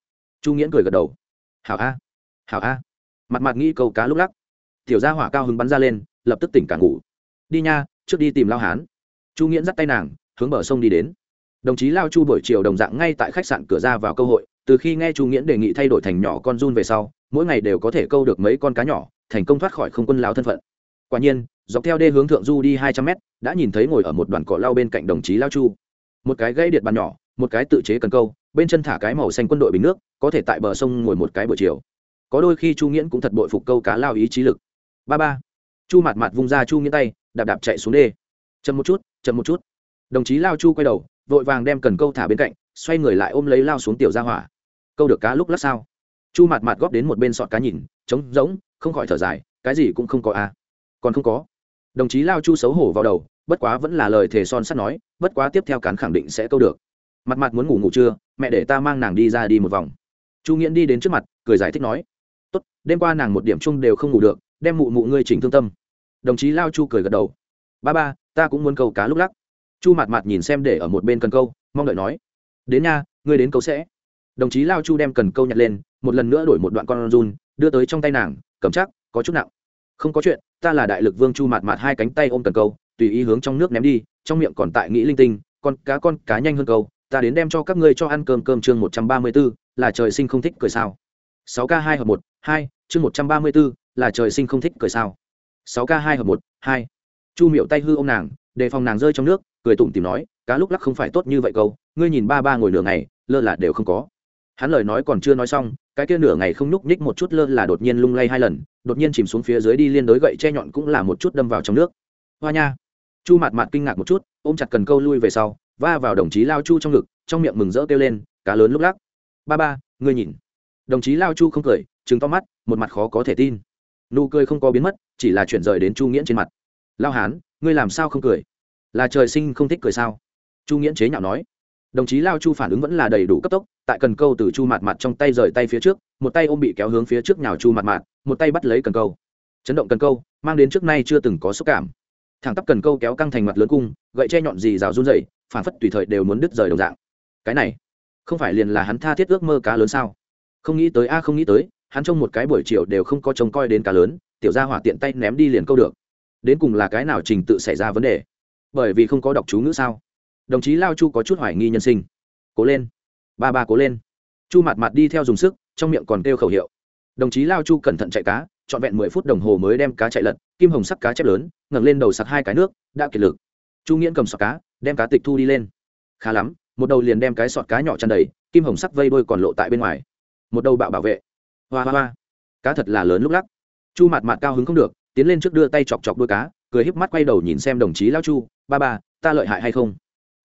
Chu nghiễn cười gật đầu. Hảo a hảo a. Mặt mặt nghĩ câu cá lúc lắc. Tiểu gia hỏa cao hứng bắn ra lên, lập tức tỉnh cả ngủ. Đi nha, trước đi tìm lao hán. Chu nghiễn dắt tay nàng, hướng bờ sông đi đến. Đồng chí lao chu buổi chiều đồng dạng ngay tại khách sạn cửa ra vào câu hội từ khi nghe chu nghiễn đề nghị thay đổi thành nhỏ con run về sau, mỗi ngày đều có thể câu được mấy con cá nhỏ, thành công thoát khỏi không quân lao thân phận. Quả nhiên, dọc theo đê hướng thượng du đi hai trăm mét, đã nhìn thấy ngồi ở một đoàn cỏ lao bên cạnh đồng chí lao chu. Một cái gây điện bàn nhỏ, một cái tự chế cần câu, bên chân thả cái màu xanh quân đội bình nước, có thể tại bờ sông ngồi một cái buổi chiều. Có đôi khi chu nghiễn cũng thật bội phục câu cá lao ý chí lực. Ba ba. Chu mặt mạt vung ra chu nghiễn tay, đạp đạp chạy xuống đê. Chậm một chút, chậm một chút. Đồng chí lao chu quay đầu, vội vàng đem cần câu thả bên cạnh, xoay người lại ôm lấy lao xuống tiểu ra hỏa câu được cá lúc lắc sao? Chu Mạt Mạt góp đến một bên sọt cá nhìn, trống rỗng, không khỏi thở dài, cái gì cũng không có à? Còn không có. Đồng chí lao chu xấu hổ vào đầu, bất quá vẫn là lời thề son sắt nói, bất quá tiếp theo cán khẳng định sẽ câu được. Mặt mặt muốn ngủ ngủ chưa mẹ để ta mang nàng đi ra đi một vòng. Chu nghiễn đi đến trước mặt, cười giải thích nói, tốt, đêm qua nàng một điểm chung đều không ngủ được, đem mụ mụ ngươi chỉnh thương tâm. Đồng chí lao chu cười gật đầu. Ba ba, ta cũng muốn câu cá lúc lắc. Chu mặt mặt nhìn xem để ở một bên cần câu, mong đợi nói, đến nha, ngươi đến câu sẽ đồng chí lao chu đem cần câu nhặt lên một lần nữa đổi một đoạn con run đưa tới trong tay nàng cầm chắc có chút nặng. Không có chuyện ta là đại lực vương chu mạt mạt hai cánh tay ôm cần câu tùy ý hướng trong nước ném đi trong miệng còn tại nghĩ linh tinh con cá con cá nhanh hơn câu ta đến đem cho các ngươi cho ăn cơm cơm chương một trăm ba mươi 134, là trời sinh không thích cười sao. Sáu k hai hợp một hai chương một trăm ba mươi 134, là trời sinh không thích cười sao. Sáu k hai hợp một hai. Chu miệu tay hư ô m nàng đề phòng nàng rơi trong nước cười tủm tìm nói cá lúc lắc không phải tốt như vậy câu ngươi nhìn ba ba ngồi nửa ngày lơ là đều không có hắn lời nói còn chưa nói xong, cái kia nửa ngày không nhúc nhích một chút lơ là đột nhiên lung lay hai lần, đột nhiên chìm xuống phía dưới đi liên đối gậy che nhọn cũng là một chút đâm vào trong nước. Hoa nha! Chu mạt mạt kinh ngạc một chút, ôm chặt cần câu lui về sau, va vào đồng chí lao chu trong ngực, trong miệng mừng rỡ kêu lên, cá lớn lúc lắc. Ba ba, ngươi nhìn. Đồng chí lao chu không cười chứng to mắt, một mặt khó có thể tin. Nụ cười không có biến mất, chỉ là chuyển rời đến chu nghiễn trên mặt. Lao hán, ngươi làm sao không cười? Là trời sinh không thích cười sao? Chu nghiễn chế nhạo nói đồng chí lao chu phản ứng vẫn là đầy đủ cấp tốc tại cần câu từ chu mạt mặt trong tay rời tay phía trước một tay ôm bị kéo hướng phía trước nhào chu mặt mặt một tay bắt lấy cần câu chấn động cần câu mang đến trước nay chưa từng có xúc cảm thẳng tắp cần câu kéo căng thành mặt lớn cung gậy che nhọn gì rào run dày phản phất tùy thời đều muốn đứt rời đồng dạng cái này không phải liền là hắn tha thiết ước mơ cá lớn sao không nghĩ tới a à, không nghĩ tới hắn trong một cái buổi chiều đều không có trông coi đến cá lớn tiểu ra hỏa tiện tay ném đi liền câu được đến cùng là cái nào trình tự xảy ra vấn đề bởi vì không có đọc chú ngữ sao đồng chí lao chu có chút hoài nghi nhân sinh cố lên ba ba cố lên chu mặt mặt đi theo dùng sức trong miệng còn kêu khẩu hiệu đồng chí lao chu cẩn thận chạy cá trọn vẹn mười phút đồng hồ mới đem cá chạy lật kim hồng sắc cá chép lớn ngẩng lên đầu sặc hai cái nước đã kiệt lực chu nghiễn cầm sọt cá đem cá tịch thu đi lên khá lắm một đầu liền đem cái sọt cá nhỏ chăn đầy kim hồng sắc vây đôi còn lộ tại bên ngoài một đầu bạo bảo vệ hoa hoa hoa cá thật là lớn lúc lắc chu mặt mặt cao hứng không được tiến lên trước đưa tay chọc chọc đuôi cá cười híp mắt quay đầu nhìn xem đồng chí lao chu ba ba ta lợi hại hay không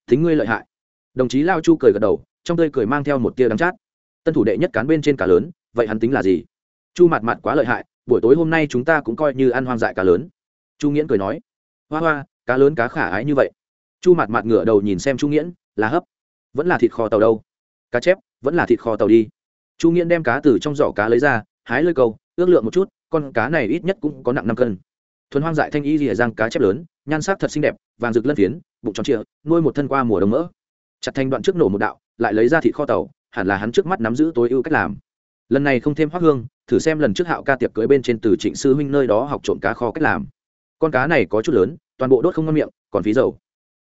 tính ngươi lợi hại. Đồng chí lao chu cười gật đầu, trong tươi cười mang theo một tia đắng chát. Tân thủ đệ nhất cán bên trên cá lớn, vậy hắn tính là gì? Chu mặt mặt quá lợi hại, buổi tối hôm nay chúng ta cũng coi như ăn hoang dại cá lớn. Chu nghiễn cười nói, hoa hoa, cá lớn cá khả ái như vậy. Chu mặt mặt ngửa đầu nhìn xem chu nghiễn, là hấp, vẫn là thịt kho tàu đâu? Cá chép, vẫn là thịt kho tàu đi. Chu nghiễn đem cá từ trong giỏ cá lấy ra, hái lơi câu, ước lượng một chút, con cá này ít nhất cũng có nặng năm cân. Thuần hoang dại thanh y rìa giang cá chép lớn, nhan sắc thật xinh đẹp, vàng rực lân phiến bụng tròn trịa, nuôi một thân qua mùa đông mỡ. Chặt thành đoạn trước nổ một đạo, lại lấy ra thịt kho tàu, hẳn là hắn trước mắt nắm giữ tối ưu cách làm. Lần này không thêm hoác hương, thử xem lần trước hạo ca tiệc cưới bên trên từ trịnh sư huynh nơi đó học trộm cá kho cách làm. Con cá này có chút lớn, toàn bộ đốt không ngon miệng, còn phí dầu.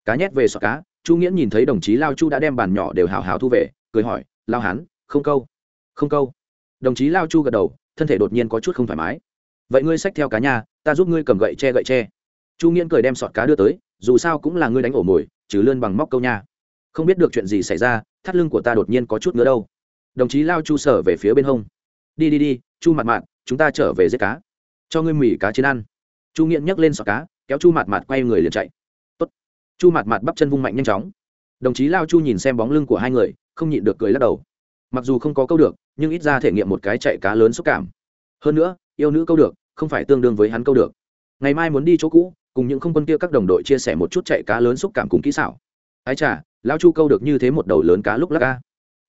Cá nhét về sọt cá, chu nghĩa nhìn thấy đồng chí lao chu đã đem bàn nhỏ đều hào hào thu về, cười hỏi, lao hán, không câu không câu. Đồng chí lao chu gật đầu, thân thể đột nhiên có chút không thoải mái. Vậy ngươi xách theo cá nhà ta giúp ngươi cầm gậy che gậy che chu nghiễn cười đem sọt cá đưa tới dù sao cũng là ngươi đánh ổ mồi chứ lươn bằng móc câu nha. Không biết được chuyện gì xảy ra, thắt lưng của ta đột nhiên có chút nữa đâu. Đồng chí lao chu sở về phía bên hông. Đi đi đi, chu mặt mạn chúng ta trở về giết cá. Cho ngươi mì cá chiến ăn. Chu nghiện nhấc lên sọ cá, kéo chu mặt mạt quay người liền chạy. Tốt. chu mặt mạt bắp chân vung mạnh nhanh chóng. Đồng chí lao chu nhìn xem bóng lưng của hai người, không nhịn được cười lắc đầu. Mặc dù không có câu được, nhưng ít ra thể nghiệm một cái chạy cá lớn xúc cảm. Hơn nữa, yêu nữ câu được, không phải tương đương với hắn câu được. Ngày mai muốn đi chỗ cũ cùng những không quân kia các đồng đội chia sẻ một chút chạy cá lớn xúc cảm cùng kỹ xảo. Ái chả lão chu câu được như thế một đầu lớn cá lúc lắc ca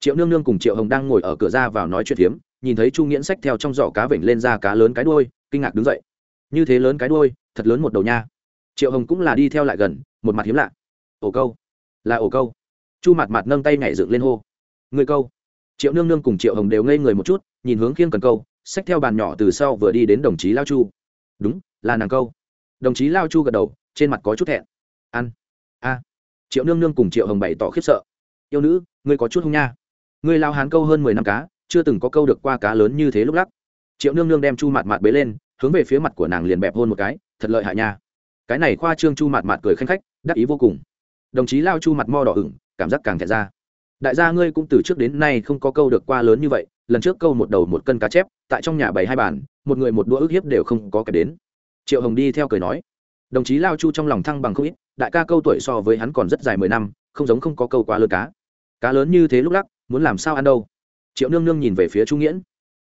triệu nương nương cùng triệu hồng đang ngồi ở cửa ra vào nói chuyện phiếm, nhìn thấy chu nghiễn sách theo trong giỏ cá vểnh lên ra cá lớn cái đuôi, kinh ngạc đứng dậy. Như thế lớn cái đuôi, thật lớn một đầu nha. Triệu hồng cũng là đi theo lại gần, một mặt hiếm lạ. Ổ câu. Là ổ câu. Chu mặt mặt nâng tay nhảy dựng lên hô. Người câu. Triệu nương nương cùng triệu hồng đều ngây người một chút, nhìn hướng khiêng cần câu, xách theo bàn nhỏ từ sau vừa đi đến đồng chí lao chu. Đúng, là nàng câu đồng chí lao chu gật đầu, trên mặt có chút thẹn. Ăn. A. Triệu nương nương cùng triệu hồng bày tỏ khiếp sợ. Yêu nữ, ngươi có chút không nha. Ngươi lao hán câu hơn mười năm cá, chưa từng có câu được qua cá lớn như thế lúc lắc. Triệu nương nương đem chu mạt mạt bế lên, hướng về phía mặt của nàng liền bẹp hôn một cái, thật lợi hại nha. Cái này khoa trương chu mạt mạt cười khanh khách, đắc ý vô cùng. Đồng chí lao chu mặt mo đỏ ửng, cảm giác càng thẹn ra. Đại gia ngươi cũng từ trước đến nay không có câu được qua lớn như vậy, lần trước câu một đầu một cân cá chép, tại trong nhà bảy hai bàn, một người một đũa ức hiếp đều không có kể đến triệu hồng đi theo cười nói, đồng chí lao chu trong lòng thăng bằng không ít, đại ca câu tuổi so với hắn còn rất dài mười năm, không giống không có câu quá lớn cá. Cá lớn như thế lúc lắc, muốn làm sao ăn đâu? Triệu nương nương nhìn về phía chu nghiễn,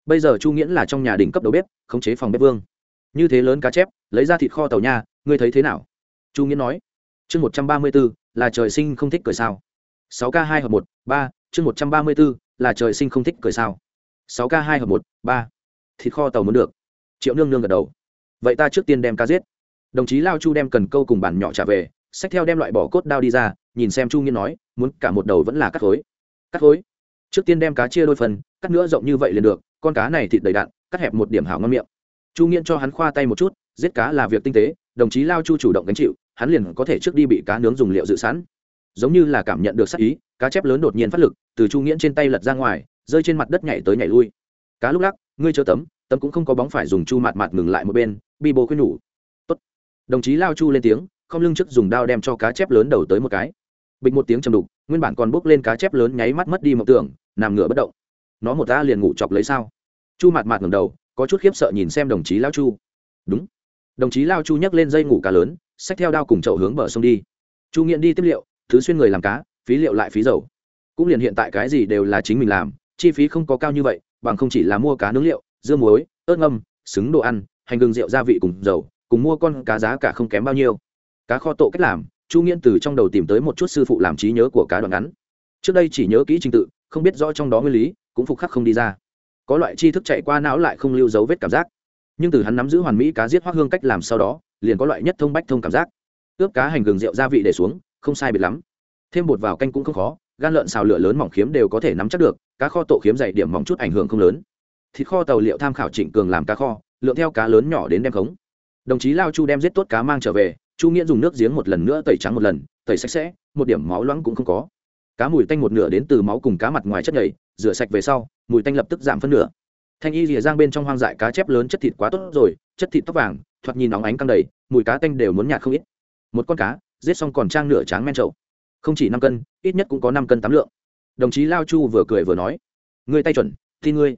bây giờ chu nghiễn là trong nhà đỉnh cấp đầu bếp, khống chế phòng bếp vương. Như thế lớn cá chép, lấy ra thịt kho tàu nha, ngươi thấy thế nào? Chu nghiễn nói, chương một trăm ba mươi b ố là trời sinh không thích cười sao. Sáu k hai hợp một, ba, chương một trăm ba mươi b ố là trời sinh không thích cười sao. Sáu k hai hợp một, ba. Thịt kho tàu muốn được. Triệu nương nương gật đầu vậy ta trước tiên đem cá giết. Đồng chí lao chu đem cần câu cùng bản nhỏ trả về sách theo đem loại bỏ cốt đao đi ra, nhìn xem chu nghiên nói, muốn cả một đầu vẫn là cắt khối cắt khối trước tiên đem cá chia đôi phần, cắt nữa rộng như vậy liền được, con cá này thịt đầy đạn, cắt hẹp một điểm hảo ngon miệng. Chu nghiên cho hắn khoa tay một chút, giết cá là việc tinh tế, đồng chí lao chu chủ động gánh chịu, hắn liền có thể trước đi bị cá nướng dùng liệu dự sẵn. Giống như là cảm nhận được sắc ý, cá chép lớn đột nhiên phát lực, từ chu nghiễn trên tay lật ra ngoài, rơi trên mặt đất nhảy tới nhảy lui. Cá lúc lắc, ngươi chớ tấm tâm cũng không có bóng phải dùng chu mạt mạt ngừng lại một bên, bi bô khuyên nhủ. Tốt. Đồng chí lao chu lên tiếng, không lưng trước dùng đao đem cho cá chép lớn đầu tới một cái. Bịch một tiếng chầm đục, nguyên bản còn bốc lên cá chép lớn nháy mắt mất đi mộng tưởng, nằm ngửa bất động. Nó một ta liền ngủ chọc lấy sao? Chu mạt mạt ngầm đầu, có chút khiếp sợ nhìn xem đồng chí lao chu. Đúng. Đồng chí lao chu nhấc lên dây ngủ cá lớn, xách theo đao cùng chậu hướng bờ sông đi. Chu nghiện đi tiếp liệu, thứ xuyên người làm cá, phí liệu lại phí dầu. Cũng liền hiện tại cái gì đều là chính mình làm, chi phí không có cao như vậy, bằng không chỉ là mua cá nướng liệu dưa muối, ớt ngâm, xứng đồ ăn, hành gừng rượu gia vị cùng dầu, cùng mua con cá giá cả không kém bao nhiêu. Cá kho tộ cách làm, chu nghiễn từ trong đầu tìm tới một chút sư phụ làm trí nhớ của cá đoạn ngắn. Trước đây chỉ nhớ kỹ trình tự, không biết rõ trong đó nguyên lý, cũng phục khắc không đi ra. Có loại tri thức chạy qua não lại không lưu dấu vết cảm giác. Nhưng từ hắn nắm giữ hoàn mỹ cá giết hoác hương cách làm sau đó, liền có loại nhất thông bách thông cảm giác. Ướp cá hành gừng rượu gia vị để xuống, không sai biệt lắm. Thêm bột vào canh cũng không khó, gan lợn xào lửa lớn mỏng khiếm đều có thể nắm chắc được, cá kho tổ khiếm dày điểm mỏng chút ảnh hưởng không lớn thịt kho tàu liệu tham khảo trịnh cường làm cá kho, lượng theo cá lớn nhỏ đến đem khống. Đồng chí lao chu đem giết tốt cá mang trở về, chu nghĩa dùng nước giếng một lần nữa tẩy trắng một lần, tẩy sạch sẽ, một điểm máu loãng cũng không có. Cá mùi tanh một nửa đến từ máu cùng cá mặt ngoài chất nhầy, rửa sạch về sau, mùi tanh lập tức giảm phân nửa. Thanh y rìa giang bên trong hoang dại cá chép lớn chất thịt quá tốt rồi, chất thịt tóc vàng, thoạt nhìn nóng ánh căng đầy, mùi cá tanh đều muốn nhạt không ít. Một con cá, giết xong còn trang nửa tráng men trậu không chỉ năm cân, ít nhất cũng có năm cân tám lượng. Đồng chí lao chu vừa cười vừa nói, ngươi tay chuẩn, tin ngươi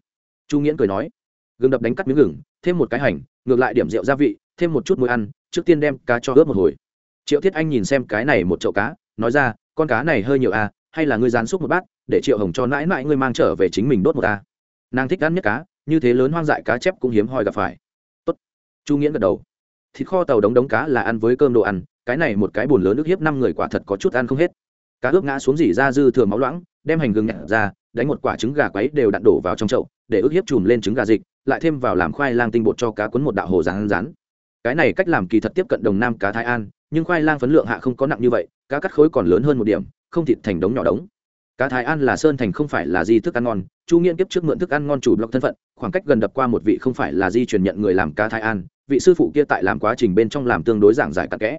chu nghiễn cười nói, gừng đập đánh cắt miếng gừng, thêm một cái hành, ngược lại điểm rượu gia vị, thêm một chút muối ăn, trước tiên đem cá cho ướp một hồi. Triệu thiết anh nhìn xem cái này một chậu cá, nói ra, con cá này hơi nhiều à hay là ngươi rán xúc một bát, để triệu hồng cho mãi mãi ngươi mang trở về chính mình đốt một à. nàng thích ăn nhất cá, như thế lớn hoang dại cá chép cũng hiếm hoi gặp phải. Tốt. chu nghiễn gật đầu. Thịt kho tàu đống đống cá là ăn với cơm đồ ăn, cái này một cái bồn lớn nước hiếp năm người quả thật có chút ăn không hết. Cá ướp ngã xuống dỉ ra dư thừa máu loãng, đem hành gừng nhặt ra, đánh một quả trứng gà quấy đều đặn đổ vào trong chậu để ức hiếp chùm lên trứng gà dịch, lại thêm vào làm khoai lang tinh bột cho cá cuốn một đạo hồ rán rán. Cái này cách làm kỳ thật tiếp cận đồng nam cá thái an, nhưng khoai lang phấn lượng hạ không có nặng như vậy, cá cắt khối còn lớn hơn một điểm, không thịt thành đống nhỏ đống. Cá thái an là sơn thành không phải là di thức ăn ngon, chu nghiên kiếp trước mượn thức ăn ngon chủ blog thân phận, khoảng cách gần đập qua một vị không phải là di truyền nhận người làm cá thái an, vị sư phụ kia tại làm quá trình bên trong làm tương đối giảng giải cặn kẽ.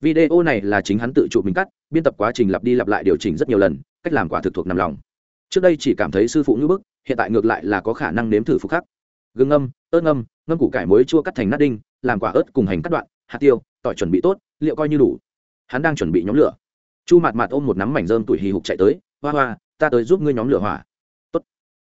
Video này là chính hắn tự chụp mình cắt, biên tập quá trình lặp đi lặp lại điều chỉnh rất nhiều lần, cách làm quả thực thuộc nằm lòng trước đây chỉ cảm thấy sư phụ ngữ bức, hiện tại ngược lại là có khả năng nếm thử phục khắc. Gừng ngâm, ớt ngâm ngâm củ cải muối chua cắt thành nát đinh, làm quả ớt cùng hành cắt đoạn, hạt tiêu, tỏi chuẩn bị tốt, liệu coi như đủ. Hắn đang chuẩn bị nhóm lửa. Chu mạt mạt ôm một nắm mảnh rơm tuổi hì hục chạy tới, hoa hoa, ta tới giúp ngươi nhóm lửa hỏa. Tốt.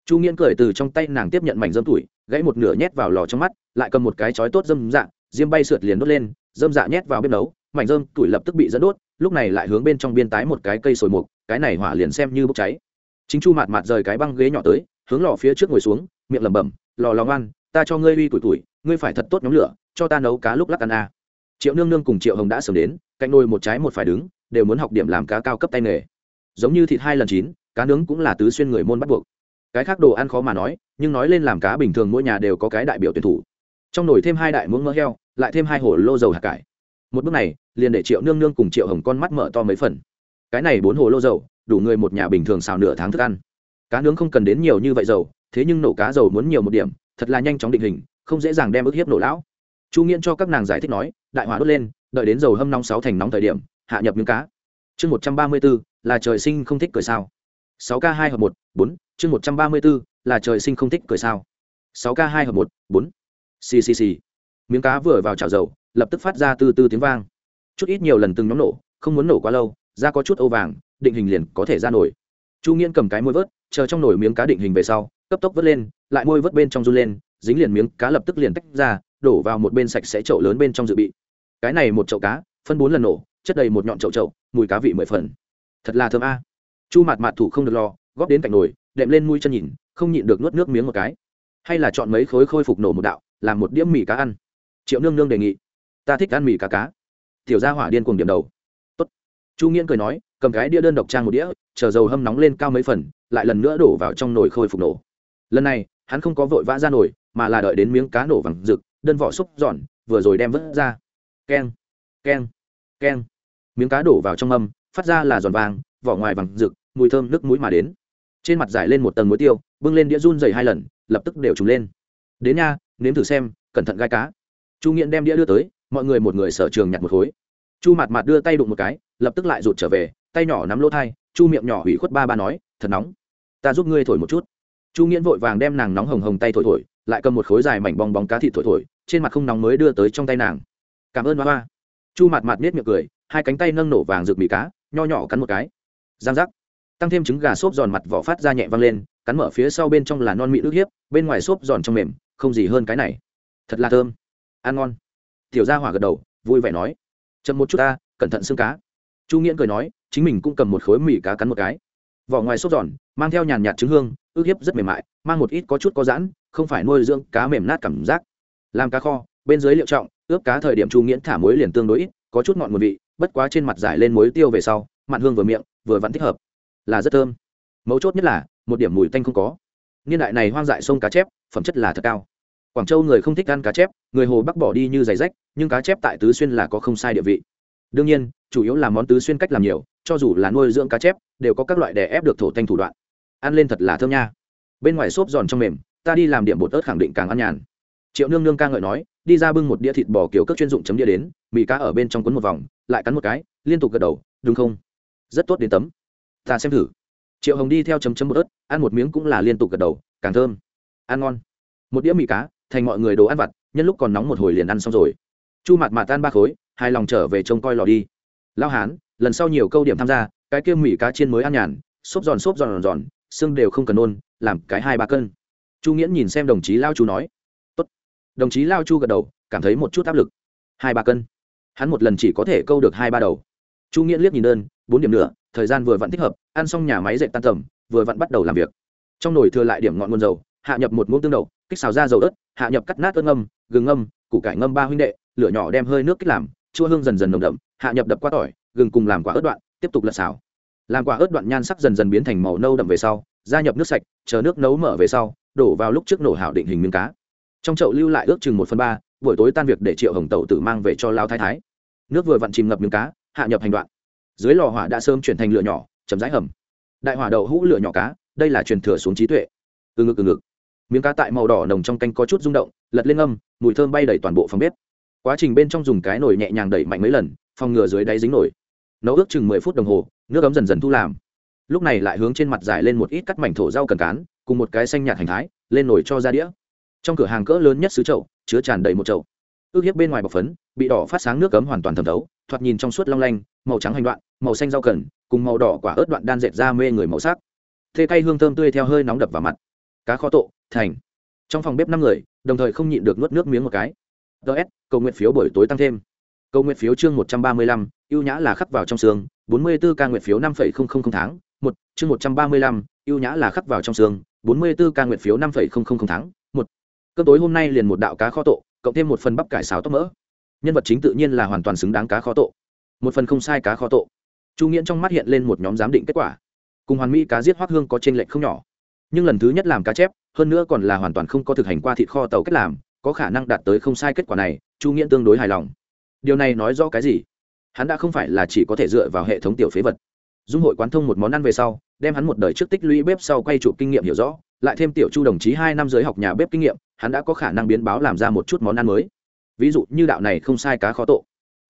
chu nghiễn cười từ trong tay nàng tiếp nhận mảnh rơm tuổi, gãy một nửa nhét vào lò trong mắt, lại cầm một cái chói tốt dâm dạ diêm bay sượt liền đốt lên, dâm dạ nhét vào bếp nấu, mảnh rơm tuổi lập tức bị dẫn đốt, lúc này lại hướng bên trong biên tái một cái cây sồi mục, cái này hỏa liền xem như bốc cháy chính chu mạt mạt rời cái băng ghế nhỏ tới, hướng lò phía trước ngồi xuống, miệng lẩm bẩm, lò lò ngoan ta cho ngươi uy tuổi tuổi, ngươi phải thật tốt nhóm lửa, cho ta nấu cá lúc lắc ăn à. triệu nương nương cùng triệu hồng đã sớm đến, cạnh nồi một trái một phải đứng, đều muốn học điểm làm cá cao cấp tay nghề. Giống như thịt hai lần chín, cá nướng cũng là tứ xuyên người môn bắt buộc. Cái khác đồ ăn khó mà nói, nhưng nói lên làm cá bình thường mỗi nhà đều có cái đại biểu tuyển thủ. Trong nồi thêm hai đại muỗng mỡ heo, lại thêm hai hồ lô dầu hạt cải. Một bước này, liền để triệu nương nương cùng triệu hồng con mắt mở to mấy phần. Cái này bốn hồ lô dầu đủ người một nhà bình thường xào nửa tháng thức ăn. Cá nướng không cần đến nhiều như vậy dầu, thế nhưng nổ cá dầu muốn nhiều một điểm, thật là nhanh chóng định hình, không dễ dàng đem ức hiếp nổ lão. Chu nghiễn cho các nàng giải thích nói, đại hỏa đốt lên, đợi đến dầu hâm nóng sáu thành nóng thời điểm, hạ nhập miếng cá. Chương một trăm ba mươi b ố là trời sinh không thích cười sao. Sáu k hai hợp một, bốn, chương một trăm ba mươi b ố là trời sinh không thích cười sao. Sáu k hai hợp một, bốn. Ccc miếng cá vừa vào chảo dầu, lập tức phát ra từ từ tiếng vang. Chút ít nhiều lần từng nhóm nổ, không muốn nổ quá lâu, da có chút âu vàng định hình liền có thể ra nổi. Chu nghiễn cầm cái môi vớt, chờ trong nồi miếng cá định hình về sau, cấp tốc vớt lên, lại môi vớt bên trong run lên, dính liền miếng cá lập tức liền tách ra, đổ vào một bên sạch sẽ chậu lớn bên trong dự bị. Cái này một chậu cá, phân bốn lần nổ, chất đầy một nhọn chậu chậu, mùi cá vị mười phần. Thật là thơm a. Chu mạt mạt thủ không được lo, góp đến cạnh nồi, đệm lên mũi chân nhìn, không nhịn được nuốt nước miếng một cái. Hay là chọn mấy khối khôi phục nổ một đạo, làm một đĩa mì cá ăn. Triệu nương nương đề nghị, ta thích ăn mì cá cá. Tiểu gia hỏa điên cuồng điểm đầu. Tốt. chu nghiễn cười nói cầm cái đĩa đơn độc trang một đĩa chờ dầu hâm nóng lên cao mấy phần lại lần nữa đổ vào trong nồi khôi phục nổ. Lần này hắn không có vội vã ra nồi mà là đợi đến miếng cá nổ vàng rực đơn vỏ xúc giòn vừa rồi đem vớt ra. Keng keng keng. Miếng cá đổ vào trong âm, phát ra là giòn vàng vỏ ngoài vàng rực mùi thơm nước mũi mà đến. Trên mặt giải lên một tầng muối tiêu bưng lên đĩa run dày hai lần lập tức đều trùng lên. Đến nha nếm thử xem cẩn thận gai cá. Chu nghiện đem đĩa đưa tới mọi người một người sở trường nhặt một khối. Chu mặt mặt đưa tay đụng một cái lập tức lại rụt trở về tay nhỏ nắm lỗ thai, chu miệng nhỏ hủy khuất ba ba nói, thật nóng, ta giúp ngươi thổi một chút. Chu nghiễn vội vàng đem nàng nóng hồng hồng tay thổi thổi, lại cầm một khối dài mảnh bong bóng cá thịt thổi thổi, trên mặt không nóng mới đưa tới trong tay nàng. Cảm ơn ba ba. Chu mặt mặt nết miệng cười, hai cánh tay nâng nổ vàng rực mì cá, nho nhỏ cắn một cái. Giang giác. Tăng thêm trứng gà xốp giòn mặt vỏ phát ra nhẹ văng lên, cắn mở phía sau bên trong là non mịn nước hiếp, bên ngoài xốp giòn trong mềm, không gì hơn cái này. Thật là thơm. Ăn ngon. Tiểu gia hỏa gật đầu, vui vẻ nói, chậm một chút ta, cẩn thận xương cá. Chu nghiễn cười nói chính mình cũng cầm một khối mì cá cắn một cái. Vỏ ngoài sốt giòn, mang theo nhàn nhạt trứng hương, ức hiếp rất mềm mại, mang một ít có chút có giãn, không phải nuôi dưỡng cá mềm nát cảm giác. Làm cá kho, bên dưới liệu trọng, ướp cá thời điểm chu nghiễn thả muối liền tương đối ít, có chút ngọt một vị, bất quá trên mặt giải lên muối tiêu về sau, mặn hương vừa miệng, vừa vẫn thích hợp. Là rất thơm. Mấu chốt nhất là, một điểm mùi tanh không có. Niên đại này hoang dại sông cá chép, phẩm chất là thật cao. Quảng châu người không thích ăn cá chép, người hồ bắc bỏ đi như giày rách, nhưng cá chép tại tứ xuyên là có không sai địa vị đương nhiên, chủ yếu là món tứ xuyên cách làm nhiều, cho dù là nuôi dưỡng cá chép, đều có các loại đè ép được thổ thanh thủ đoạn. Ăn lên thật là thơm nha. Bên ngoài xốp giòn trong mềm, ta đi làm điểm bột ớt khẳng định càng ăn nhàn. Triệu nương nương ca ngợi nói, đi ra bưng một đĩa thịt bò kiểu các chuyên dụng chấm đĩa đến, mì cá ở bên trong cuốn một vòng, lại cắn một cái, liên tục gật đầu, đúng không? Rất tốt đến tấm. Ta xem thử. Triệu hồng đi theo chấm chấm bột ớt, ăn một miếng cũng là liên tục gật đầu, càng thơm. Ăn ngon. Một đĩa mì cá, thành mọi người đồ ăn vặt, nhân lúc còn nóng một hồi liền ăn xong rồi. Chu mặt mạt tan ba khối hai lòng trở về trông coi lò đi. Lao hán, lần sau nhiều câu điểm tham gia, cái kia mì cá chiên mới ăn nhàn, xốp giòn xốp giòn giòn, xương đều không cần nôn, làm cái hai ba cân. Chu nghiễn nhìn xem đồng chí lao chu nói, Tốt. đồng chí lao chu gật đầu, cảm thấy một chút áp lực. Hai ba cân. Hắn một lần chỉ có thể câu được hai ba đầu. Chu nghiễn liếc nhìn đơn, bốn điểm nữa thời gian vừa vặn thích hợp, ăn xong nhà máy dậy tan tầm, vừa vặn bắt đầu làm việc. Trong nồi thừa lại điểm ngọn nguồn dầu, hạ nhập một muỗng tương đậu, kích xào ra dầu ớt, hạ nhập cắt nát ớt ngâm, gừng ngâm, củ cải ngâm ba huynh đệ, lửa nhỏ đem hơi nước kích làm chua hương dần dần nồng đậm, hạ nhập đập qua tỏi, gừng cùng làm quả ớt đoạn, tiếp tục lật xào. Làm quả ớt đoạn nhan sắc dần dần biến thành màu nâu đậm về sau, gia nhập nước sạch, chờ nước nấu mở về sau, đổ vào lúc trước nổ hảo định hình miếng cá. Trong chậu lưu lại ước chừng một phần ba, buổi tối tan việc để triệu hồng tẩu tử mang về cho lao thái thái. Nước vừa vặn chìm ngập miếng cá, hạ nhập hành đoạn. Dưới lò hỏa đã sớm chuyển thành lửa nhỏ chấm rãi hầm. Đại hỏa đậu hũ lửa nhỏ cá, đây là truyền thừa xuống trí tuệ. Từ ngực từ ngực. Miếng cá tại màu đỏ nồng trong canh có chút rung động, lật lên âm, mùi thơm bay đầy toàn bộ phòng bếp quá trình bên trong dùng cái nồi nhẹ nhàng đẩy mạnh mấy lần, phòng ngừa dưới đáy dính nổi. Nấu ước chừng mười phút đồng hồ, nước ấm dần dần thu làm. Lúc này lại hướng trên mặt dài lên một ít cắt mảnh thổ rau cần cán, cùng một cái xanh nhạt hành thái, lên nồi cho ra đĩa. Trong cửa hàng cỡ lớn nhất xứ chậu, chứa tràn đầy một chậu. Ước hiếp bên ngoài bọc phấn, bị đỏ phát sáng nước cấm hoàn toàn thẩm thấu, thoạt nhìn trong suốt long lanh, màu trắng hành đoạn, màu xanh rau cần, cùng màu đỏ quả ớt đoạn đan dệt ra mê người màu sắc. Thê cay hương thơm tươi theo hơi nóng đập vào mặt. Cá kho tộ, thành. Trong phòng bếp năm người, đồng thời không nhịn được nuốt nước miếng một cái ts cầu nguyện phiếu buổi tối tăng thêm. Cầu nguyện phiếu chương một trăm ba mươi lăm, ưu nhã là khắc vào trong xương, bốn mươi 44 ca nguyện phiếu năm phẩy không không không tháng, một, chương một trăm ba mươi lăm, ưu nhã là khắc vào trong xương, bốn mươi 44 ca nguyện phiếu năm phẩy không không không tháng, một. Cơm tối hôm nay liền một đạo cá kho tộ cộng thêm một phần bắp cải xào tóc mỡ. Nhân vật chính tự nhiên là hoàn toàn xứng đáng cá kho tộ một phần không sai cá kho tộ chu nghiễn trong mắt hiện lên một nhóm giám định kết quả. Cùng hoàn mỹ cá giết hoác hương có t r ê n lệch không nhỏ. Nhưng lần thứ nhất làm cá chép, hơn nữa còn là hoàn toàn không có thực hành qua thịt kho tàu cách làm có khả năng đạt tới không sai kết quả này, chu nghiễn tương đối hài lòng. Điều này nói rõ cái gì? Hắn đã không phải là chỉ có thể dựa vào hệ thống tiểu phế vật. Dung hội quán thông một món ăn về sau, đem hắn một đời trước tích lũy bếp sau quay chụp kinh nghiệm hiểu rõ, lại thêm tiểu chu đồng chí hai năm giới học nhà bếp kinh nghiệm, hắn đã có khả năng biến báo làm ra một chút món ăn mới. Ví dụ như đạo này không sai cá khó tộ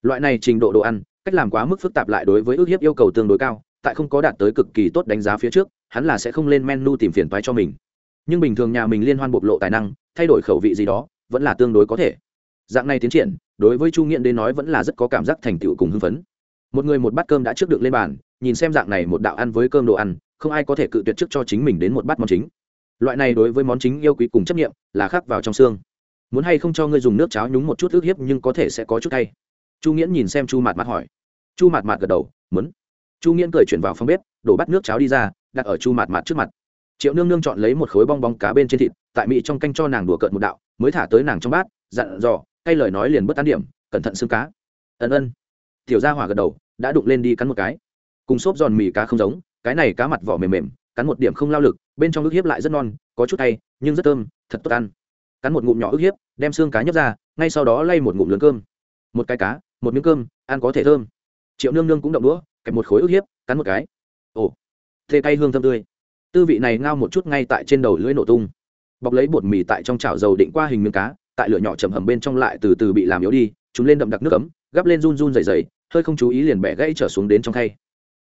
loại này trình độ đồ ăn, cách làm quá mức phức tạp lại đối với ước hiếp yêu cầu tương đối cao, tại không có đạt tới cực kỳ tốt đánh giá phía trước, hắn là sẽ không lên menu tìm phiền toái cho mình. Nhưng bình thường nhà mình liên hoan bộc lộ tài năng, thay đổi khẩu vị gì đó vẫn là tương đối có thể. Dạng này tiến triển, đối với chu nghiện đến nói vẫn là rất có cảm giác thành tựu cùng hưng phấn. Một người một bát cơm đã trước được lên bàn, nhìn xem dạng này một đạo ăn với cơm đồ ăn, không ai có thể cự tuyệt trước cho chính mình đến một bát món chính. Loại này đối với món chính yêu quý cùng chấp nghiệm là khắc vào trong xương. Muốn hay không cho ngươi dùng nước cháo nhúng một chút ức hiếp nhưng có thể sẽ có chút hay chu nghiễn nhìn xem chu mạt mạt hỏi. Chu mạt mạt gật đầu, muốn. Chu nghiễn cười chuyển vào phòng bếp, đổ bát nước cháo đi ra, đặt ở chu mạt mạt trước mặt. Triệu nương nương chọn lấy một khối bong bóng cá bên trên thịt, tại mỹ trong canh cho nàng đùa cợt một đạo mới thả tới nàng trong bát, dặn dò, cay lời nói liền bất tán điểm, cẩn thận xương cá. Ân ân. Tiểu gia hỏa gật đầu, đã đụng lên đi cắn một cái. Cùng xốp giòn mì cá không giống, cái này cá mặt vỏ mềm mềm, cắn một điểm không lao lực, bên trong ức hiếp lại rất non, có chút tay nhưng rất thơm, thật tốt ăn. Cắn một ngụm nhỏ ức hiếp, đem xương cá nhấp ra, ngay sau đó lay một ngụm lớn cơm. Một cái cá, một miếng cơm, ăn có thể thơm. Triệu nương nương cũng động đũa, kẹp một khối ức hiếp, cắn một cái. Ồ, thê cay hương thơm tươi. Tư vị này ngao một chút ngay tại trên đầu lưỡi nổ tung bọc lấy bột mì tại trong chảo dầu định qua hình miếng cá, tại lửa nhỏ chầm hầm bên trong lại từ từ bị làm yếu đi, chúng lên đậm đặc nước ấm, gắp lên run run dày dày, hơi không chú ý liền bẻ gãy trở xuống đến trong khay.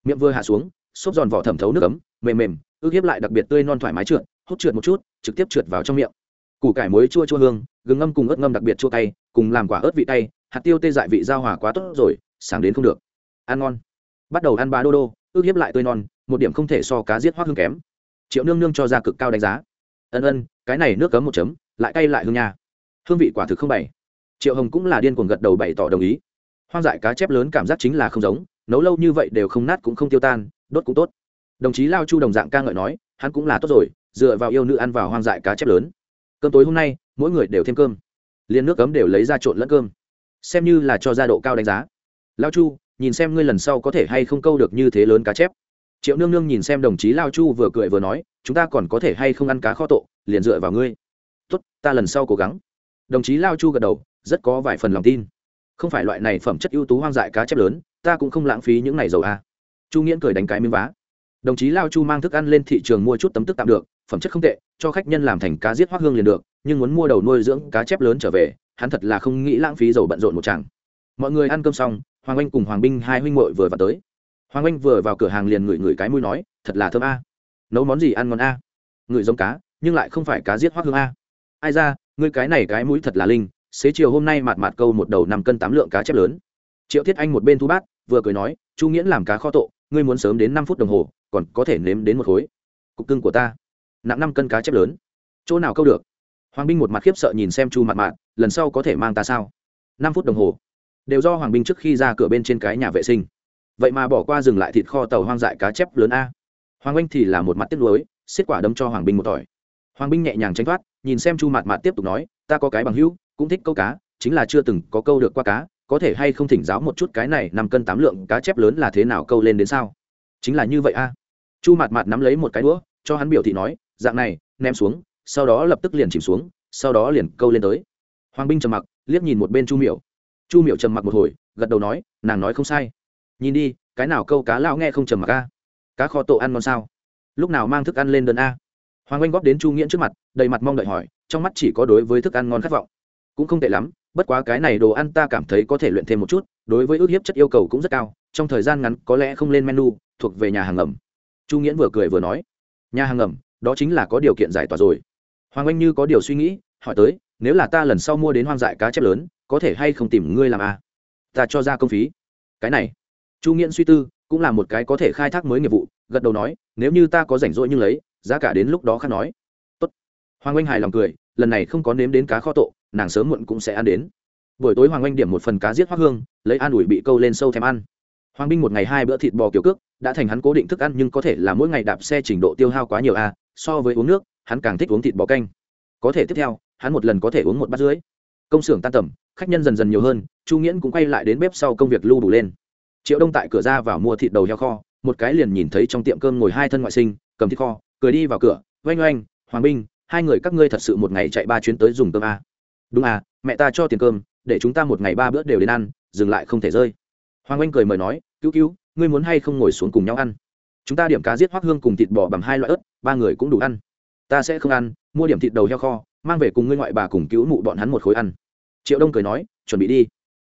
Miệng vừa hạ xuống, xốp giòn vỏ thẩm thấu nước ấm, mềm mềm, ước hiếp lại đặc biệt tươi non thoải mái trượt, hút trượt một chút, trực tiếp trượt vào trong miệng. Củ cải muối chua chua hương, gừng ngâm cùng ớt ngâm đặc biệt chua cay, cùng làm quả ớt vị cay, hạt tiêu tê dại vị giao hòa quá tốt rồi, sáng đến không được. Ăn ngon. Bắt đầu ăn bá đô đô, ước hiếp lại tươi non, một điểm không thể so cá giết hoác hương kém. Triệu nương nương cho ra cực cao đánh giá. Ân ân cái này nước cấm một chấm, lại cay lại hương nha. Hương vị quả thực không bày. Triệu hồng cũng là điên cuồng gật đầu bày tỏ đồng ý. Hoang dại cá chép lớn cảm giác chính là không giống, nấu lâu như vậy đều không nát cũng không tiêu tan, đốt cũng tốt. Đồng chí lao chu đồng dạng ca ngợi nói, hắn cũng là tốt rồi, dựa vào yêu nữ ăn vào hoang dại cá chép lớn. Cơm tối hôm nay, mỗi người đều thêm cơm. Liền nước cấm đều lấy ra trộn lẫn cơm. Xem như là cho gia độ cao đánh giá. Lao chu, nhìn xem ngươi lần sau có thể hay không câu được như thế lớn cá chép triệu nương nương nhìn xem đồng chí lao chu vừa cười vừa nói, chúng ta còn có thể hay không ăn cá kho tộ liền dựa vào ngươi. Tốt, ta lần sau cố gắng. Đồng chí lao chu gật đầu, rất có vài phần lòng tin. Không phải loại này phẩm chất ưu tú hoang dại cá chép lớn, ta cũng không lãng phí những này dầu a. Chu nghiễn cười đánh cái miếng vá. Đồng chí lao chu mang thức ăn lên thị trường mua chút tấm tức tạm được, phẩm chất không tệ, cho khách nhân làm thành cá giết hoác hương liền được, nhưng muốn mua đầu nuôi dưỡng cá chép lớn trở về, hắn thật là không nghĩ lãng phí dầu bận rộn một chàng mọi người ăn cơm xong, hoàng anh cùng hoàng binh hai huynh muội vừa vào tới hoàng anh vừa vào cửa hàng liền ngửi ngửi cái mũi nói, thật là thơm a. Nấu món gì ăn ngon a? Ngửi giống cá, nhưng lại không phải cá giết hoác hương a. Ai ra, ngươi cái này cái mũi thật là linh, xế chiều hôm nay mạt mạt câu một đầu năm cân tám lượng cá chép lớn. Triệu thiết anh một bên thu bát, vừa cười nói, chu nghiễn làm cá kho tộ, ngươi muốn sớm đến năm phút đồng hồ, còn có thể nếm đến một khối. Cục cưng của ta, nặng năm cân cá chép lớn. Chỗ nào câu được? Hoàng binh một mặt khiếp sợ nhìn xem chu mặt mạn lần sau có thể mang ta sao? Năm phút đồng hồ. Đều do hoàng binh trước khi ra cửa bên trên cái nhà vệ sinh vậy mà bỏ qua dừng lại thịt kho tàu hoang dại cá chép lớn a. Hoàng anh thì là một mặt tiếc nuối, xiết quả đâm cho hoàng binh một tỏi. Hoàng binh nhẹ nhàng tránh thoát, nhìn xem chu mặt mạt tiếp tục nói, ta có cái bằng hữu, cũng thích câu cá, chính là chưa từng có câu được qua cá, có thể hay không thỉnh giáo một chút cái này năm cân tám lượng cá chép lớn là thế nào câu lên đến sao? Chính là như vậy a. Chu mặt mặt nắm lấy một cái đũa, cho hắn biểu thị nói, dạng này, ném xuống, sau đó lập tức liền chìm xuống, sau đó liền câu lên tới. Hoàng binh trầm mặc, liếc nhìn một bên chu miểu. Chu miểu trầm mặc một hồi, gật đầu nói, nàng nói không sai nhìn đi, cái nào câu cá lão nghe không trầm mặc a? Cá kho tổ ăn ngon sao? Lúc nào mang thức ăn lên đơn a? Hoàng anh góp đến chu nghiễn trước mặt, đầy mặt mong đợi hỏi, trong mắt chỉ có đối với thức ăn ngon khát vọng. Cũng không tệ lắm, bất quá cái này đồ ăn ta cảm thấy có thể luyện thêm một chút, đối với ước hiếp chất yêu cầu cũng rất cao, trong thời gian ngắn có lẽ không lên menu, thuộc về nhà hàng ngầm chu nghiễn vừa cười vừa nói, nhà hàng ngầm đó chính là có điều kiện giải tỏa rồi. Hoàng anh như có điều suy nghĩ, hỏi tới, nếu là ta lần sau mua đến hoang dại cá chép lớn, có thể hay không tìm ngươi làm a? Ta cho ra công phí. Cái này chu nghiễn suy tư, cũng là một cái có thể khai thác mới nghiệp vụ, gật đầu nói, nếu như ta có rảnh rỗi nhưng lấy, giá cả đến lúc đó khác nói. Tốt. hoàng anh hài lòng cười, lần này không có nếm đến cá kho tộ, nàng sớm muộn cũng sẽ ăn đến. Buổi tối hoàng anh điểm một phần cá giết hoác hương, lấy an ủi bị câu lên sâu thèm ăn. Hoàng binh một ngày hai bữa thịt bò kiểu cước, đã thành hắn cố định thức ăn nhưng có thể là mỗi ngày đạp xe trình độ tiêu hao quá nhiều a so với uống nước, hắn càng thích uống thịt bò canh. Có thể tiếp theo, hắn một lần có thể uống một bát rưỡi. Công xưởng tan tầm, khách nhân dần dần nhiều hơn, chu nghiễn cũng quay lại đến bếp sau công việc lưu đủ lên triệu đông tại cửa ra vào mua thịt đầu heo kho, một cái liền nhìn thấy trong tiệm cơm ngồi hai thân ngoại sinh, cầm thịt kho, cười đi vào cửa, oanh oanh, hoàng binh hai người các ngươi thật sự một ngày chạy ba chuyến tới dùng cơm a đúng à mẹ ta cho tiền cơm, để chúng ta một ngày ba bữa đều đến ăn, dừng lại không thể rơi. Hoàng anh cười mời nói, cứu cứu, ngươi muốn hay không ngồi xuống cùng nhau ăn? Chúng ta điểm cá giết hoác hương cùng thịt bò bằng hai loại ớt, ba người cũng đủ ăn. Ta sẽ không ăn, mua điểm thịt đầu heo kho, mang về cùng ngươi ngoại bà cùng cứu mụ bọn hắn một khối ăn. Triệu đông cười nói, chuẩn bị đi.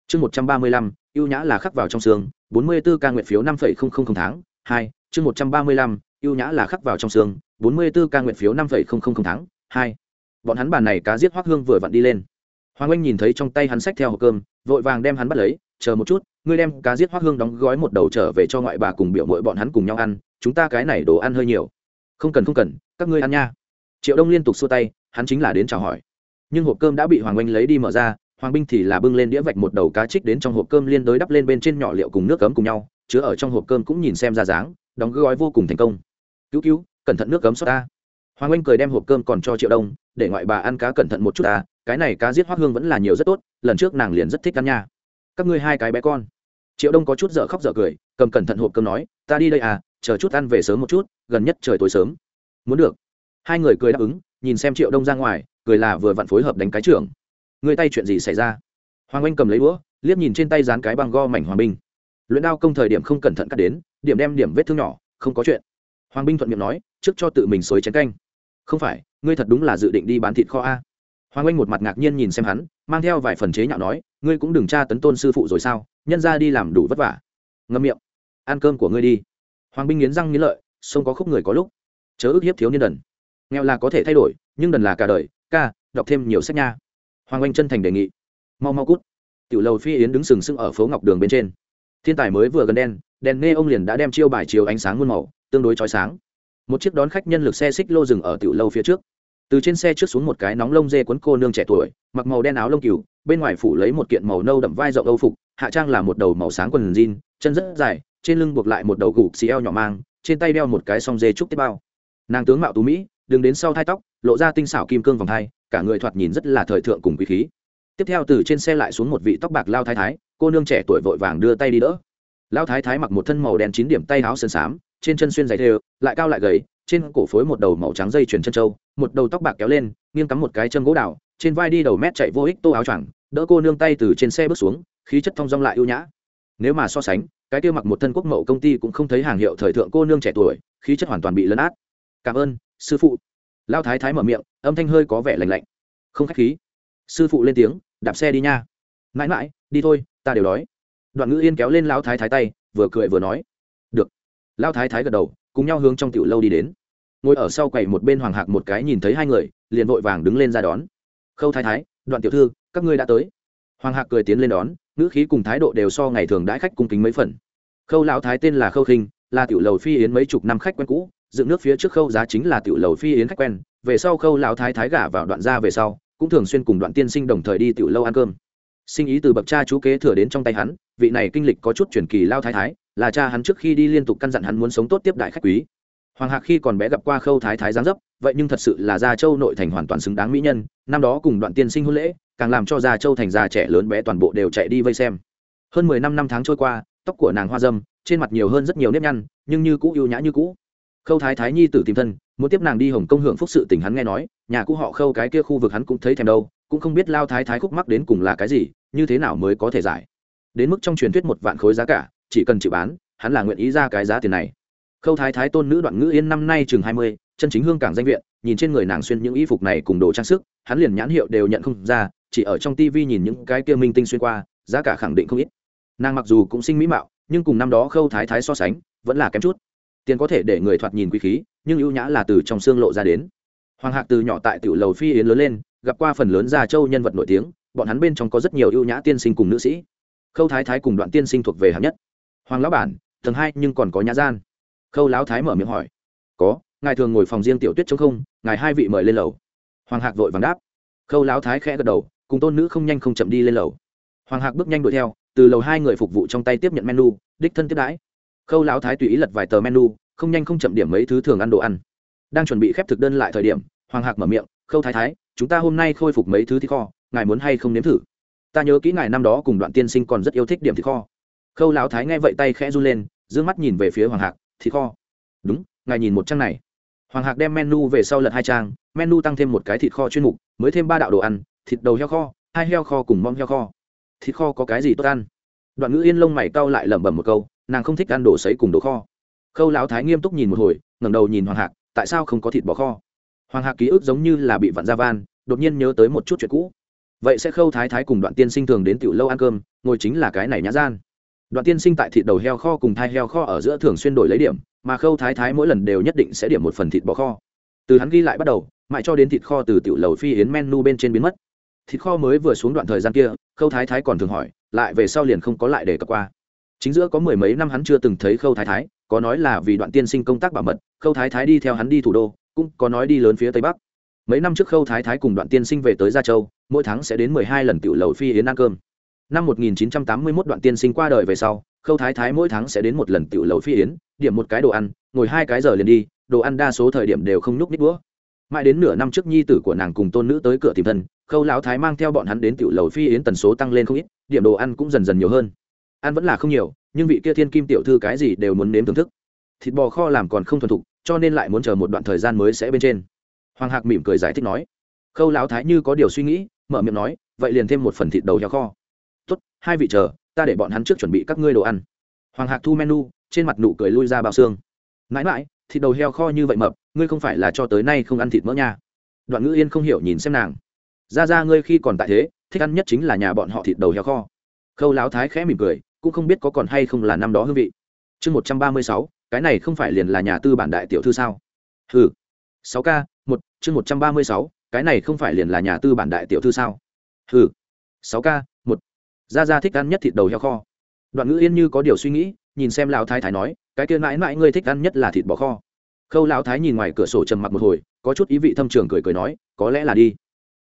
Chương một trăm ba mươi lăm, ưu nhã là khắc vào trong xương bốn mươi b ố ca nguyện phiếu năm phẩy không không không tháng 2, chương một trăm ba mươi lăm ưu nhã là khắc vào trong xương bốn mươi b ố ca nguyện phiếu năm phẩy không không không tháng 2, bọn hắn bàn này cá giết hoắc hương vừa vặn đi lên. Hoàng anh nhìn thấy trong tay hắn xách theo hộp cơm vội vàng đem hắn bắt lấy chờ một chút ngươi đem cá giết hoắc hương đóng gói một đầu trở về cho ngoại bà cùng biểu muội bọn hắn cùng nhau ăn chúng ta cái này đồ ăn hơi nhiều. Không cần không cần các ngươi ăn nha. Triệu đông liên tục xua tay hắn chính là đến chào hỏi. Nhưng hộp cơm đã bị hoàng anh lấy đi mở ra hoàng binh thì là bưng lên đĩa vạch một đầu cá trích đến trong hộp cơm liên đối đắp lên bên trên nhỏ liệu cùng nước cấm cùng nhau, chứa ở trong hộp cơm cũng nhìn xem ra dáng, đóng gói vô cùng thành công. Cứu cứu, cẩn thận nước cấm xót ta. Hoàng anh cười đem hộp cơm còn cho triệu đông, để ngoại bà ăn cá cẩn thận một chút ta, cái này cá giết hoác hương vẫn là nhiều rất tốt, lần trước nàng liền rất thích ăn nha. Các ngươi hai cái bé con. Triệu đông có chút dở khóc dở cười, cầm cẩn thận hộp cơm nói, ta đi đây à chờ chút ăn về sớm một chút, gần nhất trời tối sớm. Muốn được. Hai người cười đáp ứng, nhìn xem triệu đông ra ngoài, cười là vừa vặn phối hợp đánh cái trưởng người tay chuyện gì xảy ra? Hoàng anh cầm lấy đũa, liếc nhìn trên tay dán cái băng go mảnh hoàng binh. Luyện đao công thời điểm không cẩn thận cắt đến, điểm đem điểm vết thương nhỏ, không có chuyện. Hoàng binh thuận miệng nói, trước cho tự mình xối chén canh. Không phải, ngươi thật đúng là dự định đi bán thịt kho a. Hoàng anh một mặt ngạc nhiên nhìn xem hắn, mang theo vài phần chế nhạo nói, ngươi cũng đừng tra tấn tôn sư phụ rồi sao, nhân ra đi làm đủ vất vả. Ngâm miệng, ăn cơm của ngươi đi. Hoàng binh nghiến răng nghiến lợi, sông có khúc người có lúc. Chớ ức hiếp thiếu niên đần. Nghèo là có thể thay đổi, nhưng đần là cả đời, ca, đọc thêm nhiều sách nha hoàng anh chân thành đề nghị. Mau mau cút. Tiểu lầu phi yến đứng sừng sững ở phố ngọc đường bên trên. Thiên tài mới vừa gần đen, đèn nghe ông liền đã đem chiêu bài chiếu ánh sáng muôn màu, tương đối chói sáng. Một chiếc đón khách nhân lực xe xích lô dừng ở tiểu lâu phía trước. Từ trên xe trước xuống một cái nóng lông dê quấn cô nương trẻ tuổi, mặc màu đen áo lông cừu, bên ngoài phủ lấy một kiện màu nâu đậm vai rộng âu phục, hạ trang là một đầu màu sáng quần jean, chân rất dài, trên lưng buộc lại một đầu gục xì eo nhỏ mang, trên tay đeo một cái song dê trúc tế bao nàng tướng mạo tú mỹ, đứng đến sau thai tóc lộ ra tinh xảo kim cương vòng hai, cả người thoạt nhìn rất là thời thượng cùng quý khí. Tiếp theo từ trên xe lại xuống một vị tóc bạc lao thái thái, cô nương trẻ tuổi vội vàng đưa tay đi đỡ. Lao thái thái mặc một thân màu đen chín điểm tay áo sơn xám trên chân xuyên giày thêu, lại cao lại gầy, trên cổ phối một đầu màu trắng dây chuyền chân trâu, một đầu tóc bạc kéo lên, nghiêng cắm một cái chân gỗ đào, trên vai đi đầu mét chạy vô ích tô áo choàng, đỡ cô nương tay từ trên xe bước xuống, khí chất thong dong lại ưu nhã. Nếu mà so sánh, cái kia mặc một thân quốc mậu công ty cũng không thấy hàng hiệu thời thượng cô nương trẻ tuổi, khí chất hoàn toàn bị lấn át. Cảm ơn, sư phụ lao thái thái mở miệng, âm thanh hơi có vẻ lành lạnh. Không khách khí. Sư phụ lên tiếng, đạp xe đi nha. Mãi mãi, đi thôi, ta đều đói. Đoạn ngữ yên kéo lên lao thái thái tay, vừa cười vừa nói. Được. Lao thái thái gật đầu, cùng nhau hướng trong tiểu lâu đi đến. Ngồi ở sau quầy một bên hoàng hạc một cái nhìn thấy hai người, liền vội vàng đứng lên ra đón. Khâu thái thái, đoạn tiểu thư, các ngươi đã tới. Hoàng hạc cười tiến lên đón, ngữ khí cùng thái độ đều so ngày thường đãi khách cung kính mấy phần. Khâu lão thái tên là khâu khinh, là tiểu lầu phi yến mấy chục năm khách quen cũ dựng nước phía trước khâu giá chính là tiểu lầu phi yến khách quen, về sau khâu lão thái thái gả vào đoạn gia về sau, cũng thường xuyên cùng đoạn tiên sinh đồng thời đi tiểu lâu ăn cơm. Sinh ý từ bậc cha chú kế thừa đến trong tay hắn, vị này kinh lịch có chút truyền kỳ lao thái thái, là cha hắn trước khi đi liên tục căn dặn hắn muốn sống tốt tiếp đại khách quý. Hoàng hạc khi còn bé gặp qua khâu thái thái giáng dấp, vậy nhưng thật sự là gia châu nội thành hoàn toàn xứng đáng mỹ nhân, năm đó cùng đoạn tiên sinh hôn lễ, càng làm cho gia châu thành già trẻ lớn bé toàn bộ đều chạy đi vây xem. Hơn mười năm năm tháng trôi qua, tóc của nàng hoa dâm, trên mặt nhiều hơn rất nhiều nếp nhăn, nhưng như cũ ưu nhã như cũ khâu thái thái nhi tử tìm thân, muốn tiếp nàng đi hồng công hưởng phúc sự tình hắn nghe nói, nhà cũ họ khâu cái kia khu vực hắn cũng thấy thèm đâu, cũng không biết lao thái thái khúc mắc đến cùng là cái gì, như thế nào mới có thể giải. Đến mức trong truyền thuyết một vạn khối giá cả, chỉ cần chịu bán, hắn là nguyện ý ra cái giá tiền này. Khâu thái thái tôn nữ đoạn ngữ yên năm nay chừng hai mươi, chân chính hương cảng danh viện, nhìn trên người nàng xuyên những y phục này cùng đồ trang sức, hắn liền nhãn hiệu đều nhận không ra, chỉ ở trong tivi nhìn những cái kia minh tinh xuyên qua, giá cả khẳng định không ít. Nàng mặc dù cũng sinh mỹ mạo, nhưng cùng năm đó khâu thái thái so sánh, vẫn là kém chút tiền có thể để người thoạt nhìn quý khí, nhưng ưu nhã là từ trong xương lộ ra đến. Hoàng hạc từ nhỏ tại tiểu lầu phi yến lớn lên, gặp qua phần lớn gia châu nhân vật nổi tiếng, bọn hắn bên trong có rất nhiều ưu nhã tiên sinh cùng nữ sĩ. Khâu thái thái cùng đoạn tiên sinh thuộc về hạng nhất. Hoàng lão bản, tầng hai nhưng còn có nhã gian. Khâu lão thái mở miệng hỏi, có, ngài thường ngồi phòng riêng tiểu tuyết chống không, ngài hai vị mời lên lầu. Hoàng hạc vội vàng đáp. Khâu lão thái khẽ gật đầu, cùng tôn nữ không nhanh không chậm đi lên lầu. Hoàng hạc bước nhanh đuổi theo, từ lầu hai người phục vụ trong tay tiếp nhận menu, đích thân tiếp đãi khâu lão thái tùy ý lật vài tờ menu, không nhanh không chậm điểm mấy thứ thường ăn đồ ăn. Đang chuẩn bị khép thực đơn lại thời điểm, hoàng hạc mở miệng, khâu thái thái, chúng ta hôm nay khôi phục mấy thứ thịt kho, ngài muốn hay không nếm thử? Ta nhớ kỹ ngài năm đó cùng đoạn tiên sinh còn rất yêu thích điểm thịt kho. Khâu lão thái nghe vậy tay khẽ run lên d ư ơ n g mắt nhìn về phía hoàng hạc, thịt kho? Đúng, ngài nhìn một trang này. Hoàng hạc đem menu về sau lật hai trang, menu tăng thêm một cái thịt kho chuyên mục, mới thêm ba đạo đồ ăn, thịt đầu heo kho, hai heo kho cùng mong heo kho. Thịt kho có cái gì tốt ăn? Đoạn ngữ yên lông mày cau lại lẩm bẩm một câu nàng không thích ăn đồ sấy cùng đồ kho. Khâu lão thái nghiêm túc nhìn một hồi, ngẩng đầu nhìn hoàng hạc, tại sao không có thịt bò kho? Hoàng hạc ký ức giống như là bị vặn ra van, đột nhiên nhớ tới một chút chuyện cũ. Vậy sẽ khâu thái thái cùng đoạn tiên sinh thường đến tiểu lâu ăn cơm, ngồi chính là cái này nhã gian. Đoạn tiên sinh tại thịt đầu heo kho cùng thai heo kho ở giữa thường xuyên đổi lấy điểm, mà khâu thái thái mỗi lần đều nhất định sẽ điểm một phần thịt bò kho. Từ hắn ghi lại bắt đầu, mãi cho đến thịt kho từ tiểu lầu phi yến menu bên trên biến mất. Thịt kho mới vừa xuống đoạn thời gian kia, khâu thái thái còn thường hỏi, lại về sau liền không có lại để cập qua chính giữa có mười mấy năm hắn chưa từng thấy khâu thái thái, có nói là vì đoạn tiên sinh công tác bảo mật, khâu thái thái đi theo hắn đi thủ đô, cũng có nói đi lớn phía tây bắc. Mấy năm trước khâu thái thái cùng đoạn tiên sinh về tới gia châu, mỗi tháng sẽ đến mười hai lần tiểu lầu phi yến ăn cơm. Năm một nghìn chín trăm tám mươi 1981 đoạn tiên sinh qua đời về sau, khâu thái thái mỗi tháng sẽ đến một lần tiểu lầu phi yến, điểm một cái đồ ăn, ngồi hai cái giờ liền đi, đồ ăn đa số thời điểm đều không nhúc nít đũa. Mãi đến nửa năm trước nhi tử của nàng cùng tôn nữ tới cửa tìm thân, khâu lão thái mang theo bọn hắn đến tiểu lầu phi yến tần số tăng lên không ít, điểm đồ ăn cũng dần dần nhiều hơn ăn vẫn là không nhiều, nhưng vị kia thiên kim tiểu thư cái gì đều muốn nếm thưởng thức. Thịt bò kho làm còn không thuần thục, cho nên lại muốn chờ một đoạn thời gian mới sẽ bên trên. Hoàng hạc mỉm cười giải thích nói. Khâu lão thái như có điều suy nghĩ, mở miệng nói, vậy liền thêm một phần thịt đầu heo kho. Tốt, hai vị chờ, ta để bọn hắn trước chuẩn bị các ngươi đồ ăn. Hoàng hạc thu menu, trên mặt nụ cười lui ra bao xương. Mãi mãi, thịt đầu heo kho như vậy mập, ngươi không phải là cho tới nay không ăn thịt mỡ nha. Đoạn ngữ yên không hiểu nhìn xem nàng. Ra ra ngươi khi còn tại thế, thích ăn nhất chính là nhà bọn họ thịt đầu heo kho. Khâu lão thái khẽ mỉm cười cũng không biết có còn hay không là năm đó hương vị. Chương một trăm ba mươi sáu, cái này không phải liền là nhà tư bản đại tiểu thư sao? Ừ sáu k một, chương một trăm ba mươi sáu, cái này không phải liền là nhà tư bản đại tiểu thư sao? Ừ sáu k một. Gia gia thích ăn nhất thịt đầu heo kho. Đoạn ngữ yên như có điều suy nghĩ, nhìn xem lão thái thái nói, cái kia mãi mãi ngươi thích ăn nhất là thịt bò kho. Khâu lão thái nhìn ngoài cửa sổ trầm mặc một hồi, có chút ý vị thâm trường cười cười nói, có lẽ là đi.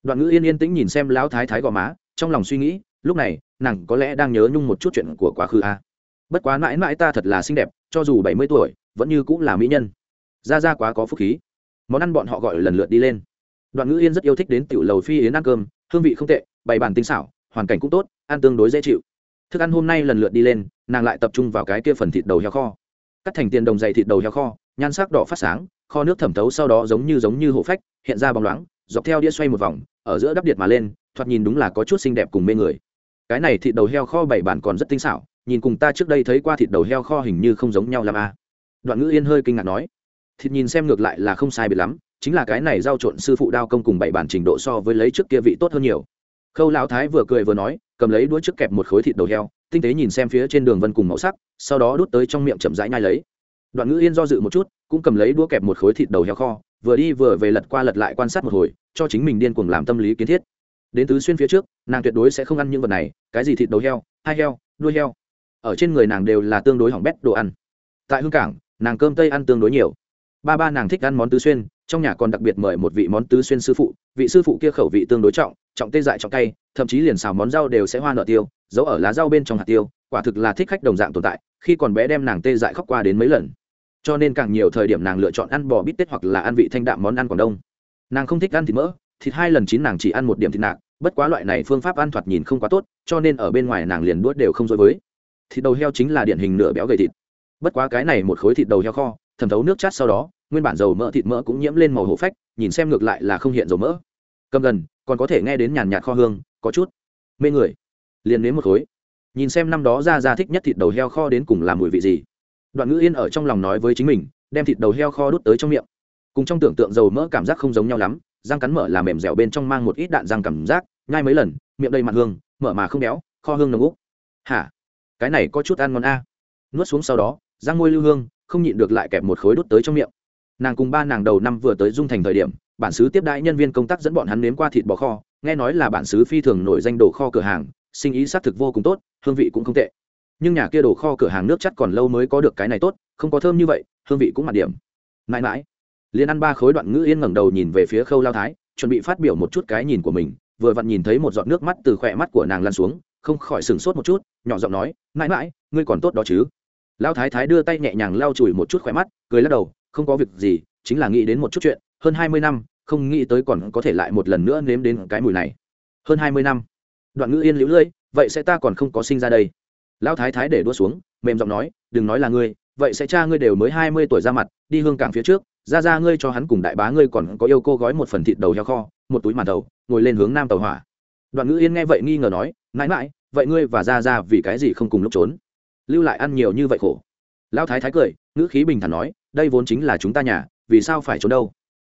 Đoạn ngữ yên yên tĩnh nhìn xem lão thái thái gò má, trong lòng suy nghĩ lúc này, nàng có lẽ đang nhớ nhung một chút chuyện của quá khứ a. À. bất quá mãi mãi ta thật là xinh đẹp, cho dù bảy mươi tuổi, vẫn như cũng là mỹ nhân. Ra ra quá có phúc khí. Món ăn bọn họ gọi lần lượt đi lên. Đoạn ngữ yên rất yêu thích đến tiểu lầu phi yến ăn cơm, hương vị không tệ, bày bàn tinh xảo, hoàn cảnh cũng tốt, ăn tương đối dễ chịu. Thức ăn hôm nay lần lượt đi lên, nàng lại tập trung vào cái kia phần thịt đầu heo kho. Cắt thành tiền đồng dày thịt đầu heo kho, nhan sắc đỏ phát sáng, kho nước thẩm thấu sau đó giống như giống như hộ phách, hiện ra bóng loáng, dọc theo đĩa xoay một vòng, ở giữa đắp điện mà lên, thoạt nhìn đúng là có chút xinh đẹp cùng mê người cái này thịt đầu heo kho bảy bản còn rất tinh xảo, nhìn cùng ta trước đây thấy qua thịt đầu heo kho hình như không giống nhau làm a. À. đoạn ngữ yên hơi kinh ngạc nói, thịt nhìn xem ngược lại là không sai biệt lắm, chính là cái này giao trộn sư phụ đao công cùng bảy bản trình độ so với lấy trước kia vị tốt hơn nhiều. Khâu lão thái vừa cười vừa nói, cầm lấy đũa trước kẹp một khối thịt đầu heo, tinh tế nhìn xem phía trên đường vân cùng màu sắc, sau đó đút tới trong miệng chậm rãi nhai lấy. Đoạn ngữ yên do dự một chút, cũng cầm lấy đũa kẹp một khối thịt đầu heo kho, vừa đi vừa về lật qua lật lại quan sát một hồi, cho chính mình điên cuồng làm tâm lý kiến thiết đến tứ xuyên phía trước, nàng tuyệt đối sẽ không ăn những vật này, cái gì thịt đầu heo, hai heo, đuôi heo. Ở trên người nàng đều là tương đối hỏng bét đồ ăn. Tại hương cảng, nàng cơm tây ăn tương đối nhiều. Ba ba nàng thích ăn món tứ xuyên, trong nhà còn đặc biệt mời một vị món tứ xuyên sư phụ, vị sư phụ kia khẩu vị tương đối trọng trọng tê dại trọng cay, thậm chí liền xào món rau đều sẽ hoa nợ tiêu, giấu ở lá rau bên trong hạt tiêu, quả thực là thích khách đồng dạng tồn tại, khi còn bé đem nàng tê dại khóc qua đến mấy lần. Cho nên càng nhiều thời điểm nàng lựa chọn ăn bò bít tết hoặc là ăn vị thanh đạm món ăn quảng đông. Nàng không thích ăn thịt mỡ, thịt hai lần chín nàng chỉ ăn một điểm thịt nạc bất quá loại này phương pháp ăn thoạt nhìn không quá tốt, cho nên ở bên ngoài nàng liền đuốt đều không dối với. Thịt đầu heo chính là điển hình nửa béo gầy thịt. Bất quá cái này một khối thịt đầu heo kho, thẩm thấu nước chát sau đó, nguyên bản dầu mỡ thịt mỡ cũng nhiễm lên màu hổ phách, nhìn xem ngược lại là không hiện dầu mỡ. Cầm gần, còn có thể nghe đến nhàn nhạt kho hương, có chút mê người. Liền nếm một khối. Nhìn xem năm đó ra ra thích nhất thịt đầu heo kho đến cùng làm mùi vị gì. Đoạn ngữ yên ở trong lòng nói với chính mình, đem thịt đầu heo kho đút tới trong miệng. Cùng trong tưởng tượng dầu mỡ cảm giác không giống nhau lắm răng cắn mở là mềm dẻo bên trong mang một ít đạn răng cảm giác, nhai mấy lần, miệng đầy mặt hương, mở mà không béo, kho hương nồng úc hả? Cái này có chút ăn ngon a. Nuốt xuống sau đó, răng môi lưu hương, không nhịn được lại kẹp một khối đốt tới trong miệng. Nàng cùng ba nàng đầu năm vừa tới dung thành thời điểm, bản xứ tiếp đãi nhân viên công tác dẫn bọn hắn nếm qua thịt bò kho, nghe nói là bản xứ phi thường nổi danh đồ kho cửa hàng, sinh ý xác thực vô cùng tốt, hương vị cũng không tệ. Nhưng nhà kia đồ kho cửa hàng nước chắc còn lâu mới có được cái này tốt, không có thơm như vậy, hương vị cũng mặt điểm. Mãi mãi liền ăn ba khối đoạn ngữ yên ngẩng đầu nhìn về phía khâu lao thái, chuẩn bị phát biểu một chút cái nhìn của mình, vừa vặn nhìn thấy một giọt nước mắt từ khỏe mắt của nàng lan xuống, không khỏi sửng sốt một chút, nhỏ giọng nói, mãi mãi, ngươi còn tốt đó chứ? Lao thái thái đưa tay nhẹ nhàng lau chùi một chút khỏe mắt, cười lắc đầu, không có việc gì, chính là nghĩ đến một chút chuyện, hơn hai mươi năm, không nghĩ tới còn có thể lại một lần nữa nếm đến cái mùi này. Hơn hai mươi năm? Đoạn ngữ yên liễu lưỡi, vậy sẽ ta còn không có sinh ra đây. Lao thái thái để đua xuống, mềm giọng nói, đừng nói là ngươi, vậy sẽ cha ngươi đều mới hai mươi tuổi ra mặt, đi hương cảng phía trước ra ra ngươi cho hắn cùng đại bá ngươi còn có yêu cô gói một phần thịt đầu heo kho, một túi màn đầu, ngồi lên hướng nam tàu hỏa. Đoạn ngữ yên nghe vậy nghi ngờ nói, mãi mãi, vậy ngươi và ra ra vì cái gì không cùng lúc trốn? Lưu lại ăn nhiều như vậy khổ. Lão thái thái cười, ngữ khí bình thản nói, đây vốn chính là chúng ta nhà, vì sao phải trốn đâu?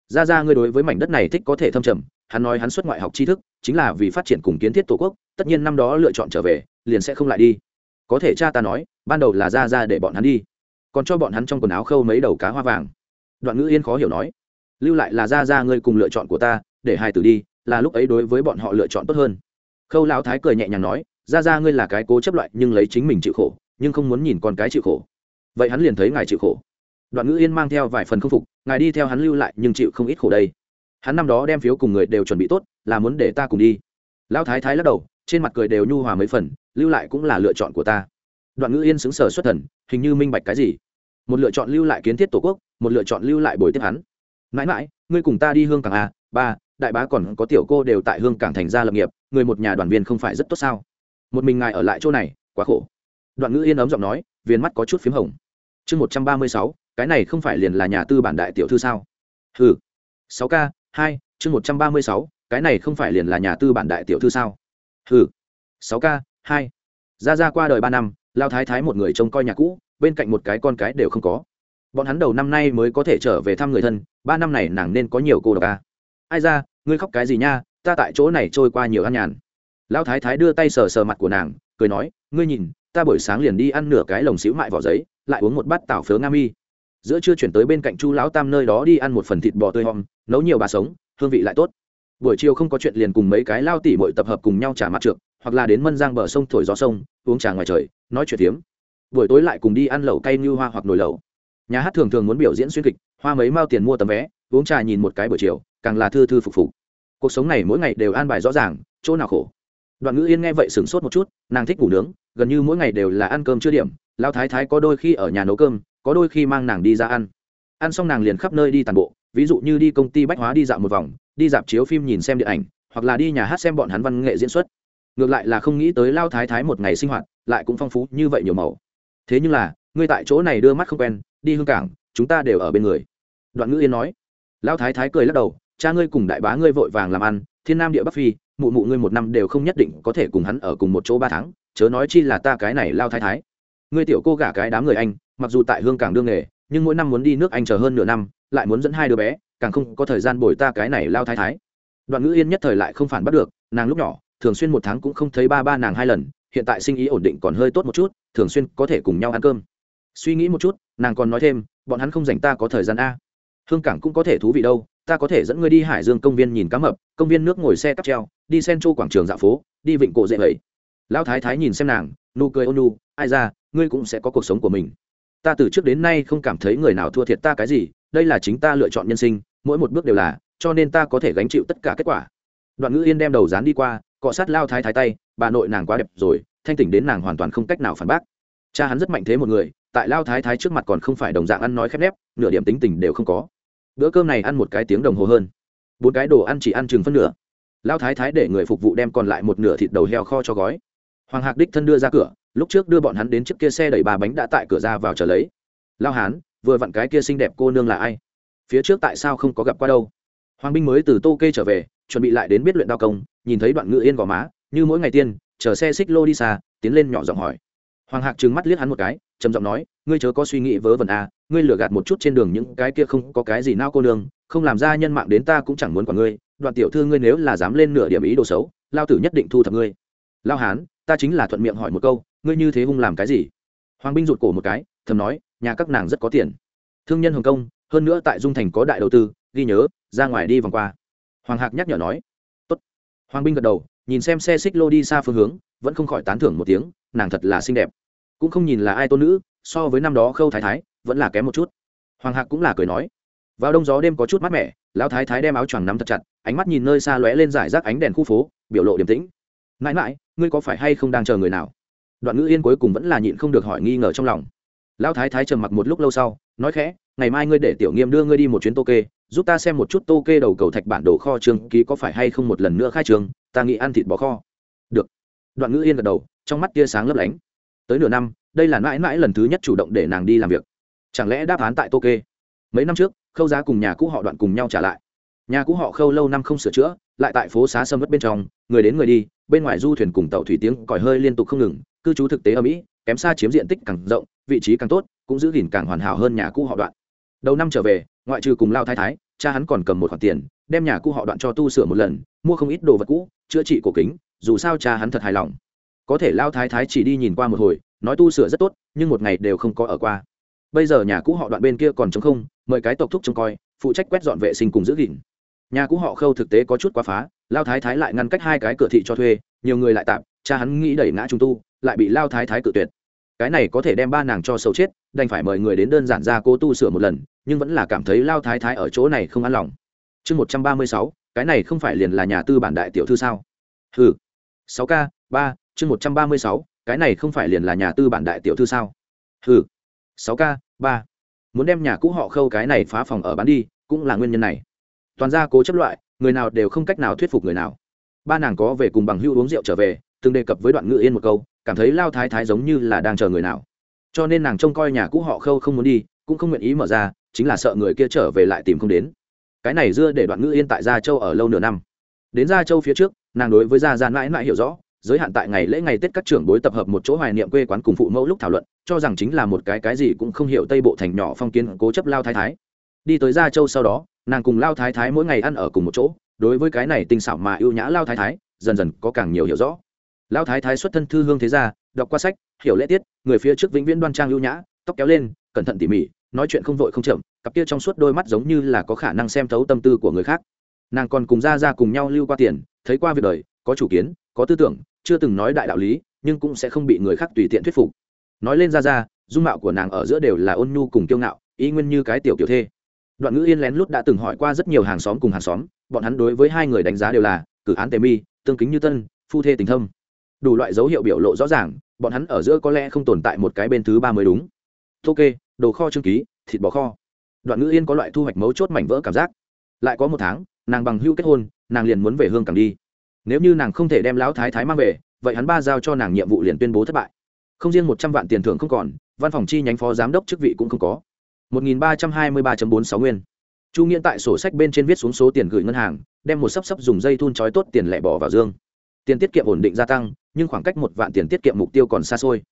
Ra ra ngươi đối với mảnh đất này thích có thể thâm trầm, hắn nói hắn xuất ngoại học tri thức, chính là vì phát triển cùng kiến thiết tổ quốc, tất nhiên năm đó lựa chọn trở về, liền sẽ không lại đi. Có thể cha ta nói, ban đầu là ra ra để bọn hắn đi, còn cho bọn hắn trong quần áo khâu mấy đầu cá hoa vàng đoạn ngữ yên khó hiểu nói, lưu lại là ra ra ngươi cùng lựa chọn của ta, để hai tử đi, là lúc ấy đối với bọn họ lựa chọn tốt hơn. Khâu lão thái cười nhẹ nhàng nói, ra ra ngươi là cái cố chấp loại, nhưng lấy chính mình chịu khổ, nhưng không muốn nhìn con cái chịu khổ. Vậy hắn liền thấy ngài chịu khổ. Đoạn ngữ yên mang theo vài phần không phục, ngài đi theo hắn lưu lại, nhưng chịu không ít khổ đây. Hắn năm đó đem phiếu cùng người đều chuẩn bị tốt, là muốn để ta cùng đi. Lão thái thái lắc đầu, trên mặt cười đều nhu hòa mấy phần, lưu lại cũng là lựa chọn của ta. Đoạn ngữ yên xứng sở xuất thần, hình như minh bạch cái gì? Một lựa chọn lưu lại kiến thiết tổ quốc một lựa chọn lưu lại buổi tiếp hắn. Mãi mãi, ngươi cùng ta đi hương cảng a, ba, đại bá còn có tiểu cô đều tại hương cảng thành gia lập nghiệp, người một nhà đoàn viên không phải rất tốt sao? Một mình ngài ở lại chỗ này, quá khổ. Đoạn ngữ yên ấm giọng nói viên mắt có chút p h í m hồng. Chương một trăm ba mươi sáu, cái này không phải liền là nhà tư bản đại tiểu thư sao? Ừ sáu k hai, chương một trăm ba mươi sáu, cái này không phải liền là nhà tư bản đại tiểu thư sao? Ừ sáu k hai. Ra ra qua đời ba năm, lao thái thái một người trông coi nhà cũ, bên cạnh một cái con cái đều không có bọn hắn đầu năm nay mới có thể trở về thăm người thân, ba năm này nàng nên có nhiều cô độc ca à. ai ra, ngươi khóc cái gì nha, ta tại chỗ này trôi qua nhiều ăn nhàn. Lão thái thái đưa tay sờ sờ mặt của nàng, cười nói, ngươi nhìn, ta buổi sáng liền đi ăn nửa cái lồng xíu mại vỏ giấy, lại uống một bát tảo phớ nga mi. Giữa chưa chuyển tới bên cạnh chu lão tam nơi đó đi ăn một phần thịt bò tươi hòm, nấu nhiều bà sống, hương vị lại tốt. Buổi chiều không có chuyện liền cùng mấy cái lao tỉ bội tập hợp cùng nhau trả mặt trượt hoặc là đến mân giang bờ sông thổi gió sông, uống trà ngoài trời, nói chuyện tiếm buổi tối lại cùng đi ăn lẩu cay như hoa hoặc nồi lẩu nhà hát thường thường muốn biểu diễn xuyên kịch, hoa mấy mao tiền mua tấm vé, uống trà nhìn một cái buổi chiều, càng là thư thư phục phục. Cuộc sống này mỗi ngày đều an bài rõ ràng, chỗ nào khổ. Đoạn ngữ yên nghe vậy sửng sốt một chút, nàng thích ngủ nướng, gần như mỗi ngày đều là ăn cơm chưa điểm lao thái thái có đôi khi ở nhà nấu cơm, có đôi khi mang nàng đi ra ăn. Ăn xong nàng liền khắp nơi đi tàn bộ, ví dụ như đi công ty bách hóa đi dạo một vòng, đi dạp chiếu phim nhìn xem điện ảnh, hoặc là đi nhà hát xem bọn hắn văn nghệ diễn xuất. Ngược lại là không nghĩ tới lao thái thái một ngày sinh hoạt lại cũng phong phú như vậy nhiều màu. Thế nhưng là, ngươi tại chỗ này đưa mắt không quen đi hương cảng, chúng ta đều ở bên người. Đoạn ngữ yên nói. Lão thái thái cười lắc đầu, cha ngươi cùng đại bá ngươi vội vàng làm ăn, thiên nam địa bắc phi, mụ mụ ngươi một năm đều không nhất định có thể cùng hắn ở cùng một chỗ ba tháng, chớ nói chi là ta cái này lao thái thái. Ngươi tiểu cô gả cái đám người anh, mặc dù tại hương cảng đương nghề, nhưng mỗi năm muốn đi nước anh chờ hơn nửa năm, lại muốn dẫn hai đứa bé, càng không có thời gian bồi ta cái này lao thái thái. Đoạn ngữ yên nhất thời lại không phản bắt được, nàng lúc nhỏ, thường xuyên một tháng cũng không thấy ba ba nàng hai lần, hiện tại sinh ý ổn định còn hơi tốt một chút, thường xuyên có thể cùng nhau ăn cơm suy nghĩ một chút, nàng còn nói thêm, bọn hắn không dành ta có thời gian a. Hương cảng cũng có thể thú vị đâu, ta có thể dẫn ngươi đi hải dương công viên nhìn cá mập, công viên nước ngồi xe cắp treo, đi sen châu quảng trường dạo phố, đi vịnh cổ dễ vậy. Lão thái thái nhìn xem nàng, nụ cười ôn nu ai ra, ngươi cũng sẽ có cuộc sống của mình. Ta từ trước đến nay không cảm thấy người nào thua thiệt ta cái gì, đây là chính ta lựa chọn nhân sinh, mỗi một bước đều là, cho nên ta có thể gánh chịu tất cả kết quả. Đoạn ngữ yên đem đầu dán đi qua, cọ sát lao thái thái tay, bà nội nàng quá đẹp rồi, thanh tỉnh đến nàng hoàn toàn không cách nào phản bác. Cha hắn rất mạnh thế một người tại lao thái thái trước mặt còn không phải đồng dạng ăn nói khép nép, nửa điểm tính tình đều không có. Bữa cơm này ăn một cái tiếng đồng hồ hơn. Bốn cái đồ ăn chỉ ăn chừng phân nửa. Lao thái thái để người phục vụ đem còn lại một nửa thịt đầu heo kho cho gói. Hoàng hạc đích thân đưa ra cửa, lúc trước đưa bọn hắn đến chiếc kia xe đẩy bà bánh đã tại cửa ra vào chờ lấy. Lao hán, vừa vặn cái kia xinh đẹp cô nương là ai? Phía trước tại sao không có gặp qua đâu? Hoàng binh mới từ tô kê trở về, chuẩn bị lại đến biết luyện đao công, nhìn thấy đoạn ngự yên gò má, như mỗi ngày tiên, chờ xe xích lô đi xa, tiến lên nhỏ giọng hỏi. Hoàng hạc trừng mắt liếc hắn một cái trầm giọng nói, ngươi chớ có suy nghĩ vớ vẩn à ngươi lừa gạt một chút trên đường những cái kia không có cái gì nao cô nương, không làm ra nhân mạng đến ta cũng chẳng muốn quản ngươi, đoạn tiểu thư ngươi nếu là dám lên nửa điểm ý đồ xấu, lao tử nhất định thu thập ngươi. Lao hán, ta chính là thuận miệng hỏi một câu, ngươi như thế hung làm cái gì? Hoàng binh rụt cổ một cái, thầm nói, nhà các nàng rất có tiền. Thương nhân hồng kông, hơn nữa tại dung thành có đại đầu tư, ghi nhớ, ra ngoài đi vòng qua. Hoàng hạc nhắc nhở nói, Tốt. hoàng binh gật đầu, nhìn xem xe xích lô đi xa phương hướng, vẫn không khỏi tán thưởng một tiếng, nàng thật là xinh đẹp cũng không nhìn là ai tôn nữ, so với năm đó khâu thái thái, vẫn là kém một chút. Hoàng hạc cũng là cười nói, vào đông gió đêm có chút mát mẻ, lão thái thái đem áo choàng nắm thật chặt, ánh mắt nhìn nơi xa lóe lên giải rác ánh đèn khu phố, biểu lộ điềm tĩnh. Mãi mãi, ngươi có phải hay không đang chờ người nào? Đoạn ngữ yên cuối cùng vẫn là nhịn không được hỏi nghi ngờ trong lòng. Lão thái thái trầm mặc một lúc lâu sau, nói khẽ, ngày mai ngươi để tiểu nghiêm đưa ngươi đi một chuyến tô kê, giúp ta xem một chút tô kê đầu cầu thạch bản đồ kho trường ký có phải hay không một lần nữa khai trường, ta nghĩ ăn thịt bò kho. Được. Đoạn ngữ yên gật đầu, trong mắt tia sáng lấp lánh tới nửa năm, đây là mãi mãi lần thứ nhất chủ động để nàng đi làm việc. Chẳng lẽ đáp án tại tô kê? Mấy năm trước, khâu giá cùng nhà cũ họ đoạn cùng nhau trả lại. Nhà cũ họ khâu lâu năm không sửa chữa, lại tại phố xá sâm mất bên trong, người đến người đi, bên ngoài du thuyền cùng tàu thủy tiếng còi hơi liên tục không ngừng, cư trú thực tế ở mỹ, kém xa chiếm diện tích càng rộng, vị trí càng tốt, cũng giữ gìn càng hoàn hảo hơn nhà cũ họ đoạn. Đầu năm trở về, ngoại trừ cùng lao thái thái, cha hắn còn cầm một khoản tiền, đem nhà cũ họ đoạn cho tu sửa một lần, mua không ít đồ vật cũ, chữa trị cổ kính, dù sao cha hắn thật hài lòng có thể lao thái thái chỉ đi nhìn qua một hồi, nói tu sửa rất tốt, nhưng một ngày đều không có ở qua. Bây giờ nhà cũ họ đoạn bên kia còn chống không, mời cái tộc thúc trông coi, phụ trách quét dọn vệ sinh cùng giữ gìn. Nhà cũ họ khâu thực tế có chút quá phá, lao thái thái lại ngăn cách hai cái cửa thị cho thuê, nhiều người lại tạm, cha hắn nghĩ đẩy ngã trung tu, lại bị lao thái thái cự tuyệt. Cái này có thể đem ba nàng cho sầu chết, đành phải mời người đến đơn giản ra cô tu sửa một lần, nhưng vẫn là cảm thấy lao thái thái ở chỗ này không an lòng. Chương một trăm ba mươi sáu, cái này không phải liền là nhà tư bản đại tiểu thư sao? Ừ sáu k ba chương một trăm ba mươi sáu, cái này không phải liền là nhà tư bản đại tiểu thư sao? Ừ sáu k ba. Muốn đem nhà cũ họ khâu cái này phá phòng ở bán đi, cũng là nguyên nhân này. Toàn ra cố chấp loại, người nào đều không cách nào thuyết phục người nào. Ba nàng có về cùng bằng hưu uống rượu trở về, từng đề cập với đoạn ngự yên một câu, cảm thấy lao thái thái giống như là đang chờ người nào. Cho nên nàng trông coi nhà cũ họ khâu không muốn đi, cũng không nguyện ý mở ra, chính là sợ người kia trở về lại tìm không đến. Cái này dưa để đoạn ngự yên tại gia châu ở lâu nửa năm. Đến gia châu phía trước, nàng đối với gia gian mãi mãi hiểu rõ giới hạn tại ngày lễ ngày tết các trưởng bối tập hợp một chỗ hoài niệm quê quán cùng phụ mẫu lúc thảo luận, cho rằng chính là một cái cái gì cũng không hiểu tây bộ thành nhỏ phong kiến cố chấp lao thái thái. Đi tới gia châu sau đó, nàng cùng lao thái thái mỗi ngày ăn ở cùng một chỗ, đối với cái này tinh xảo mà ưu nhã lao thái thái, dần dần có càng nhiều hiểu rõ. Lao thái thái xuất thân thư hương thế gia, đọc qua sách, hiểu lễ tiết, người phía trước vĩnh viễn đoan trang ưu nhã, tóc kéo lên, cẩn thận tỉ mỉ, nói chuyện không vội không chậm, cặp kia trong suốt đôi mắt giống như là có khả năng xem thấu tâm tư của người khác. Nàng còn cùng ra ra cùng nhau lưu qua tiền, thấy qua việc đời, có chủ kiến, có tư tưởng chưa từng nói đại đạo lý, nhưng cũng sẽ không bị người khác tùy tiện thuyết phục. Nói lên ra ra, dung mạo của nàng ở giữa đều là ôn nhu cùng kiêu ngạo ý nguyên như cái tiểu kiểu thê. Đoạn ngữ yên lén lút đã từng hỏi qua rất nhiều hàng xóm cùng hàng xóm, bọn hắn đối với hai người đánh giá đều là, cử án tề mi, tương kính như tân, phu thê tình thâm. Đủ loại dấu hiệu biểu lộ rõ ràng, bọn hắn ở giữa có lẽ không tồn tại một cái bên thứ ba mới đúng. Ok đồ kho trương ký, thịt bò kho. Đoạn ngữ yên có loại thu hoạch mấu chốt mảnh vỡ cảm giác. Lại có một tháng, nàng bằng hưu kết hôn, nàng liền muốn về hương càng đi nếu như nàng không thể đem lão thái thái mang về, vậy hắn ba giao cho nàng nhiệm vụ liền tuyên bố thất bại. Không riêng một trăm vạn tiền thưởng không còn, văn phòng chi nhánh phó giám đốc chức vị cũng không có. một nghìn ba trăm hai mươi ba bốn sáu nguyên. Chu nghiễn tại sổ sách bên trên viết xuống số tiền gửi ngân hàng, đem một sấp sấp dùng dây thun trói tốt tiền lẻ bỏ vào dương. Tiền tiết kiệm ổn định gia tăng, nhưng khoảng cách một vạn tiền tiết kiệm mục tiêu còn xa xôi.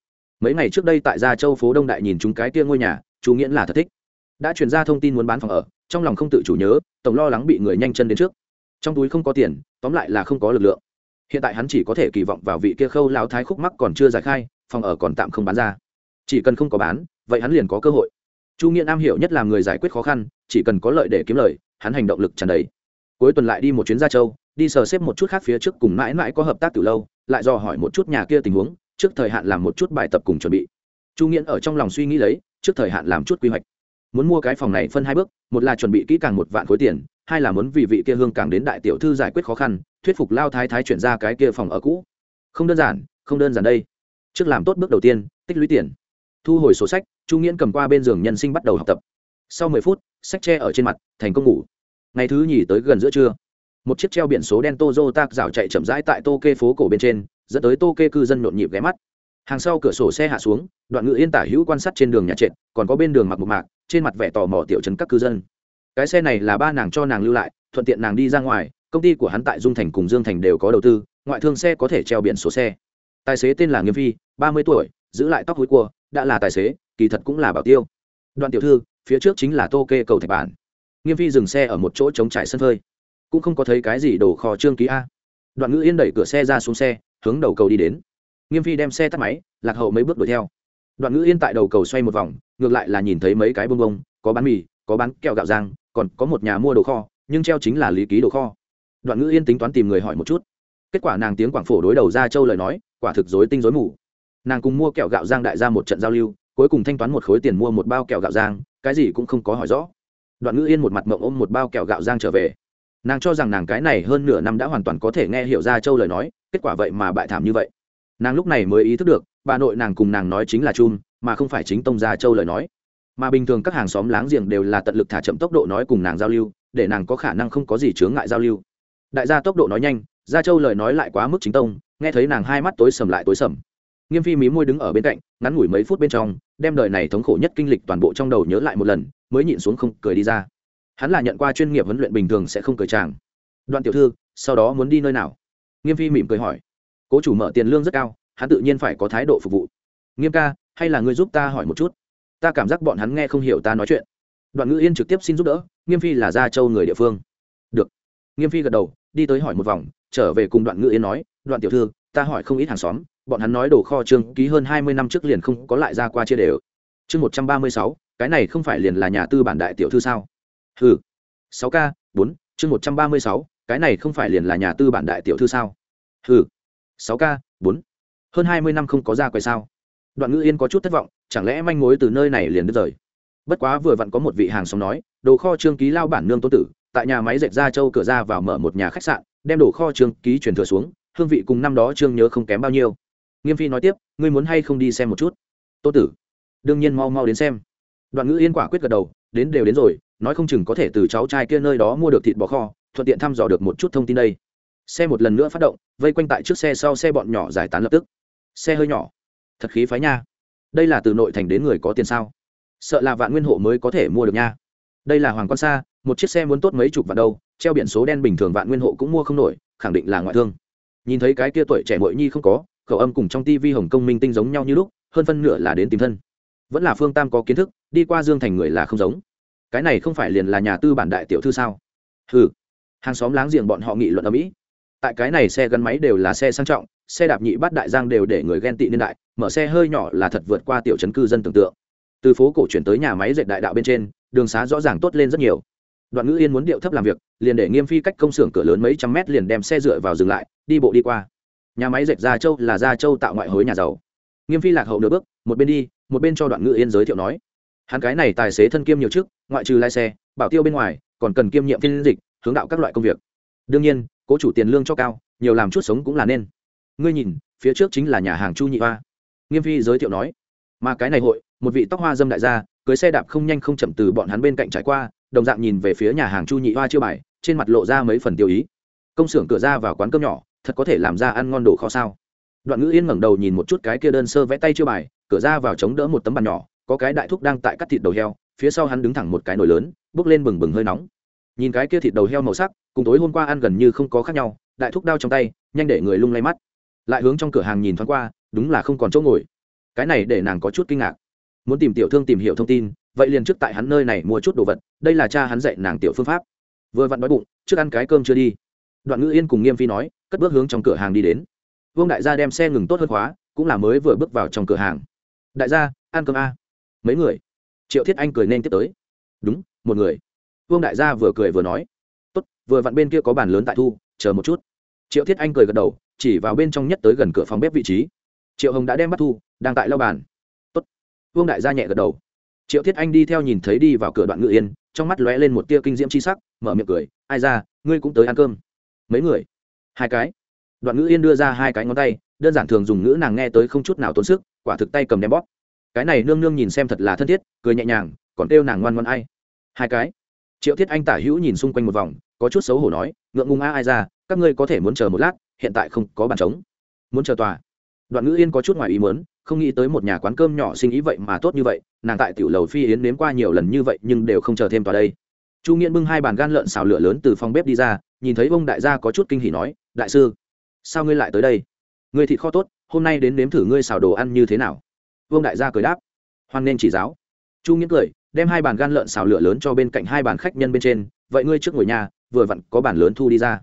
Mấy ngày trước đây tại gia châu phố đông đại nhìn chúng cái tia ngôi nhà, chu nghiễn là thật thích. Đã truyền ra thông tin muốn bán phòng ở, trong lòng không tự chủ nhớ, tổng lo lắng bị người nhanh chân đến trước trong túi không có tiền, tóm lại là không có lực lượng. Hiện tại hắn chỉ có thể kỳ vọng vào vị kia khâu lao thái khúc mắc còn chưa giải khai, phòng ở còn tạm không bán ra. Chỉ cần không có bán, vậy hắn liền có cơ hội. Chu nghĩa am hiểu nhất là người giải quyết khó khăn, chỉ cần có lợi để kiếm lời, hắn hành động lực tràn đầy. Cuối tuần lại đi một chuyến ra châu, đi sờ xếp một chút khác phía trước cùng mãi mãi có hợp tác từ lâu, lại dò hỏi một chút nhà kia tình huống, trước thời hạn làm một chút bài tập cùng chuẩn bị. Chu nghiễn ở trong lòng suy nghĩ lấy, trước thời hạn làm chút quy hoạch. Muốn mua cái phòng này phân hai bước, một là chuẩn bị kỹ càng một vạn khối tiền hai là muốn vì vị kia hương càng đến đại tiểu thư giải quyết khó khăn, thuyết phục lao thái thái chuyển ra cái kia phòng ở cũ. Không đơn giản, không đơn giản đây. Trước làm tốt bước đầu tiên, tích lũy tiền. Thu hồi sổ sách, chu nghiễn cầm qua bên giường nhân sinh bắt đầu học tập. Sau mười phút, sách tre ở trên mặt, thành công ngủ. Ngày thứ nhì tới gần giữa trưa, một chiếc treo biển số đen tozo tạc rào chạy chậm rãi tại tô kê phố cổ bên trên, dẫn tới tô kê cư dân nhộn nhịp ghé mắt. Hàng sau cửa sổ xe hạ xuống, đoạn ngự yên tả hữu quan sát trên đường nhà trệt, còn có bên đường mặc một mạc, trên mặt vẻ tò mò tiểu trấn các cư dân cái xe này là ba nàng cho nàng lưu lại, thuận tiện nàng đi ra ngoài, công ty của hắn tại dung thành cùng dương thành đều có đầu tư, ngoại thương xe có thể treo biển số xe. Tài xế tên là nghiêm phi, ba mươi tuổi, giữ lại tóc hối cua, đã là tài xế, kỳ thật cũng là bảo tiêu. Đoạn tiểu thư, phía trước chính là tô kê cầu thạch bản. Nghiêm phi dừng xe ở một chỗ chống trải sân phơi. Cũng không có thấy cái gì đổ kho trương ký a. Đoạn ngữ yên đẩy cửa xe ra xuống xe, hướng đầu cầu đi đến. Nghiêm phi đem xe tắt máy, lạc hậu mấy bước đuổi theo. Đoạn ngữ yên tại đầu cầu xoay một vòng, ngược lại là nhìn thấy mấy cái bông bông, có bán mì, có bán kẹo gạo giang còn có một nhà mua đồ kho, nhưng treo chính là lý ký đồ kho. Đoạn ngữ yên tính toán tìm người hỏi một chút. Kết quả nàng tiếng quảng phổ đối đầu ra châu lời nói, quả thực dối tinh dối mù. Nàng cùng mua kẹo gạo giang đại ra một trận giao lưu, cuối cùng thanh toán một khối tiền mua một bao kẹo gạo giang, cái gì cũng không có hỏi rõ. Đoạn ngữ yên một mặt mộng ôm một bao kẹo gạo giang trở về. Nàng cho rằng nàng cái này hơn nửa năm đã hoàn toàn có thể nghe hiểu ra châu lời nói, kết quả vậy mà bại thảm như vậy. Nàng lúc này mới ý thức được, bà nội nàng cùng nàng nói chính là chum mà không phải chính tông gia châu lời nói mà bình thường các hàng xóm láng giềng đều là tận lực thả chậm tốc độ nói cùng nàng giao lưu, để nàng có khả năng không có gì chướng ngại giao lưu. Đại gia tốc độ nói nhanh, gia châu lời nói lại quá mức chính tông, nghe thấy nàng hai mắt tối sầm lại tối sầm. Nghiêm phi mí môi đứng ở bên cạnh, ngắn ngủi mấy phút bên trong, đem đời này thống khổ nhất kinh lịch toàn bộ trong đầu nhớ lại một lần, mới nhịn xuống không cười đi ra. Hắn là nhận qua chuyên nghiệp huấn luyện bình thường sẽ không cười chàng. Đoạn tiểu thư, sau đó muốn đi nơi nào? Nghiêm phi mỉm cười hỏi. Cố chủ mở tiền lương rất cao, hắn tự nhiên phải có thái độ phục vụ. Nghiêm ca, hay là ngươi giúp ta hỏi một chút? Ta cảm giác bọn hắn nghe không hiểu ta nói chuyện. Đoạn ngữ yên trực tiếp xin giúp đỡ, nghiêm phi là gia châu người địa phương. Được. Nghiêm phi gật đầu, đi tới hỏi một vòng, trở về cùng đoạn ngữ yên nói, đoạn tiểu thư, ta hỏi không ít hàng xóm, bọn hắn nói đồ kho trương ký hơn hai mươi năm trước liền không có lại ra qua chia đều. Chương một trăm ba mươi sáu, cái này không phải liền là nhà tư bản đại tiểu thư sao? Ừ sáu k bốn, chương một trăm ba mươi sáu, cái này không phải liền là nhà tư bản đại tiểu thư sao? Ừ sáu k bốn, hơn hai mươi năm không có ra quầy sao? Đoạn ngữ yên có chút thất vọng chẳng lẽ manh mối từ nơi này liền đứt rời? Bất quá vừa vặn có một vị hàng xóm nói, đồ kho trương ký lao bản nương tôn tử, tại nhà máy dệt ra châu cửa ra vào mở một nhà khách sạn, đem đồ kho trương ký chuyển thừa xuống, hương vị cùng năm đó trương nhớ không kém bao nhiêu. Nghiêm phi nói tiếp, ngươi muốn hay không đi xem một chút? Tô tử, đương nhiên mau mau đến xem. Đoạn ngữ yên quả quyết gật đầu, đến đều đến rồi, nói không chừng có thể từ cháu trai kia nơi đó mua được thịt bò kho, thuận tiện thăm dò được một chút thông tin đây. Xe một lần nữa phát động, vây quanh tại trước xe sau xe bọn nhỏ giải tán lập tức. Xe hơi nhỏ. Thật khí phái nha đây là từ nội thành đến người có tiền sao? Sợ là vạn nguyên hộ mới có thể mua được nha. Đây là hoàng quan xa, một chiếc xe muốn tốt mấy chục vạn đâu, treo biển số đen bình thường vạn nguyên hộ cũng mua không nổi, khẳng định là ngoại thương. Nhìn thấy cái kia tuổi trẻ mội nhi không có, khẩu âm cùng trong tivi hồng Công minh tinh giống nhau như lúc, hơn phân nửa là đến tìm thân. Vẫn là phương tam có kiến thức, đi qua dương thành người là không giống. Cái này không phải liền là nhà tư bản đại tiểu thư sao? Ừ hàng xóm láng giềng bọn họ nghị luận ở mỹ tại cái này xe gắn máy đều là xe sang trọng, xe đạp nhị bát đại giang đều để người ghen tị niên đại mở xe hơi nhỏ là thật vượt qua tiểu chấn cư dân tưởng tượng. Từ phố cổ chuyển tới nhà máy dệt đại đạo bên trên, đường xá rõ ràng tốt lên rất nhiều. Đoạn ngữ yên muốn điệu thấp làm việc, liền để nghiêm phi cách công xưởng cửa lớn mấy trăm mét liền đem xe dựa vào dừng lại, đi bộ đi qua. Nhà máy dệt gia châu là gia châu tạo ngoại hối nhà giàu. Nghiêm phi lạc hậu nửa bước, một bên đi, một bên cho đoạn ngữ yên giới thiệu nói, hắn cái này tài xế thân kiêm nhiều chức, ngoại trừ lái xe, bảo tiêu bên ngoài, còn cần kiêm nhiệm phiên dịch, hướng đạo các loại công việc. Đương nhiên, cố chủ tiền lương cho cao, nhiều làm chút sống cũng là nên. Ngươi nhìn, phía trước chính là nhà hàng chu nhị hoa nghiêm phi giới thiệu nói, mà cái này hội, một vị tóc hoa dâm đại gia, cưới xe đạp không nhanh không chậm từ bọn hắn bên cạnh trải qua, đồng dạng nhìn về phía nhà hàng chu nhị hoa chưa bài, trên mặt lộ ra mấy phần tiêu ý. Công xưởng cửa ra vào quán cơm nhỏ, thật có thể làm ra ăn ngon đồ kho sao? Đoạn ngữ yên ngẩng đầu nhìn một chút cái kia đơn sơ vẽ tay chưa bài, cửa ra vào chống đỡ một tấm bàn nhỏ, có cái đại thúc đang tại cắt thịt đầu heo, phía sau hắn đứng thẳng một cái nồi lớn bốc lên bừng bừng hơi nóng. Nhìn cái kia thịt đầu heo màu sắc, cùng tối hôm qua ăn gần như không có khác nhau, đại thúc đao trong tay, nhanh để người lung lay mắt. Lại hướng trong cửa hàng nhìn thoáng qua đúng là không còn chỗ ngồi. Cái này để nàng có chút kinh ngạc. Muốn tìm tiểu thương tìm hiểu thông tin, vậy liền trước tại hắn nơi này mua chút đồ vật, đây là cha hắn dạy nàng tiểu phương pháp. Vừa vặn đói bụng, trước ăn cái cơm chưa đi. Đoạn ngữ yên cùng nghiêm phi nói, cất bước hướng trong cửa hàng đi đến. Vương đại gia đem xe ngừng tốt hơn khóa, cũng là mới vừa bước vào trong cửa hàng. Đại gia, ăn cơm a. Mấy người? Triệu thiết anh cười nên tiếp tới. Đúng, một người. Vương đại gia vừa cười vừa nói. Tốt, vừa vặn bên kia có bàn lớn tại thu, chờ một chút. Triệu thiết anh cười gật đầu, chỉ vào bên trong nhất tới gần cửa phòng bếp vị trí triệu hồng đã đem bắt thu, đang tại lao bàn. Tốt. Vương đại gia nhẹ gật đầu. Triệu thiết anh đi theo nhìn thấy đi vào cửa đoạn ngự yên, trong mắt lóe lên một tia kinh diễm c h i sắc, mở miệng cười, ai ra, ngươi cũng tới ăn cơm. Mấy người? Hai cái. Đoạn ngữ yên đưa ra hai cái ngón tay, đơn giản thường dùng ngữ nàng nghe tới không chút nào tốn sức, quả thực tay cầm đem bóp. Cái này nương nương nhìn xem thật là thân thiết, cười nhẹ nhàng, còn kêu nàng ngoan ngoan ai? Hai cái. Triệu thiết anh tả hữu nhìn xung quanh một vòng, có chút xấu hổ nói, ngượng ngùng a, ai ra, các ngươi có thể muốn chờ một lát, hiện tại không có bàn trống. Muốn chờ tòa đoạn ngữ yên có chút ngoài ý muốn, không nghĩ tới một nhà quán cơm nhỏ sinh ý vậy mà tốt như vậy, nàng tại tiểu lầu phi yến nếm qua nhiều lần như vậy nhưng đều không chờ thêm tòa đây. Chu nghiễn bưng hai bàn gan lợn xào lửa lớn từ phòng bếp đi ra, nhìn thấy ông đại gia có chút kinh hỉ nói, đại sư, sao ngươi lại tới đây? Người thịt kho tốt, hôm nay đến nếm thử ngươi xào đồ ăn như thế nào? Vương đại gia cười đáp, hoan nên chỉ giáo. Chu nghĩa cười, đem hai bàn gan lợn xào lửa lớn cho bên cạnh hai bàn khách nhân bên trên, vậy ngươi trước ngồi nhà, vừa vặn có bàn lớn thu đi ra.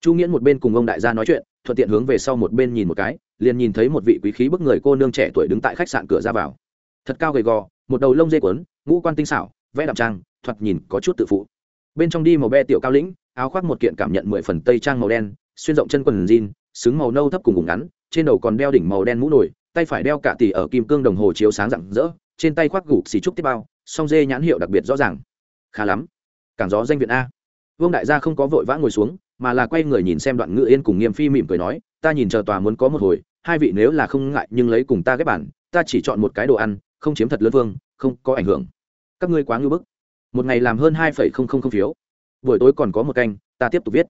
Chu nghĩa một bên cùng ông đại gia nói chuyện thuận tiện hướng về sau một bên nhìn một cái, liền nhìn thấy một vị quý khí bức người cô nương trẻ tuổi đứng tại khách sạn cửa ra vào. Thật cao gầy gò, một đầu lông dê quấn ngũ quan tinh xảo, vẽ đạm trang, thoạt nhìn có chút tự phụ. Bên trong đi màu be tiểu cao lĩnh, áo khoác một kiện cảm nhận mười phần tây trang màu đen, xuyên rộng chân quần jean, xứng màu nâu thấp cùng cùng ngắn, trên đầu còn đeo đỉnh màu đen mũ nổi tay phải đeo cả tỷ ở kim cương đồng hồ chiếu sáng rạng rỡ, trên tay khoác gục xì trúc tiếp bao, song dê nhãn hiệu đặc biệt rõ ràng. Khá lắm. Càng gió danh viện a. Vương đại gia không có vội vã ngồi xuống mà là quay người nhìn xem đoạn ngự yên cùng nghiêm phi mỉm cười nói, ta nhìn chờ tòa muốn có một hồi, hai vị nếu là không ngại nhưng lấy cùng ta ghép bản, ta chỉ chọn một cái đồ ăn, không chiếm thật lớn vương, không có ảnh hưởng. Các ngươi quá ngưỡng bức. Một ngày làm hơn hai phẩy không không không phiếu. Buổi tối còn có một canh, ta tiếp tục viết.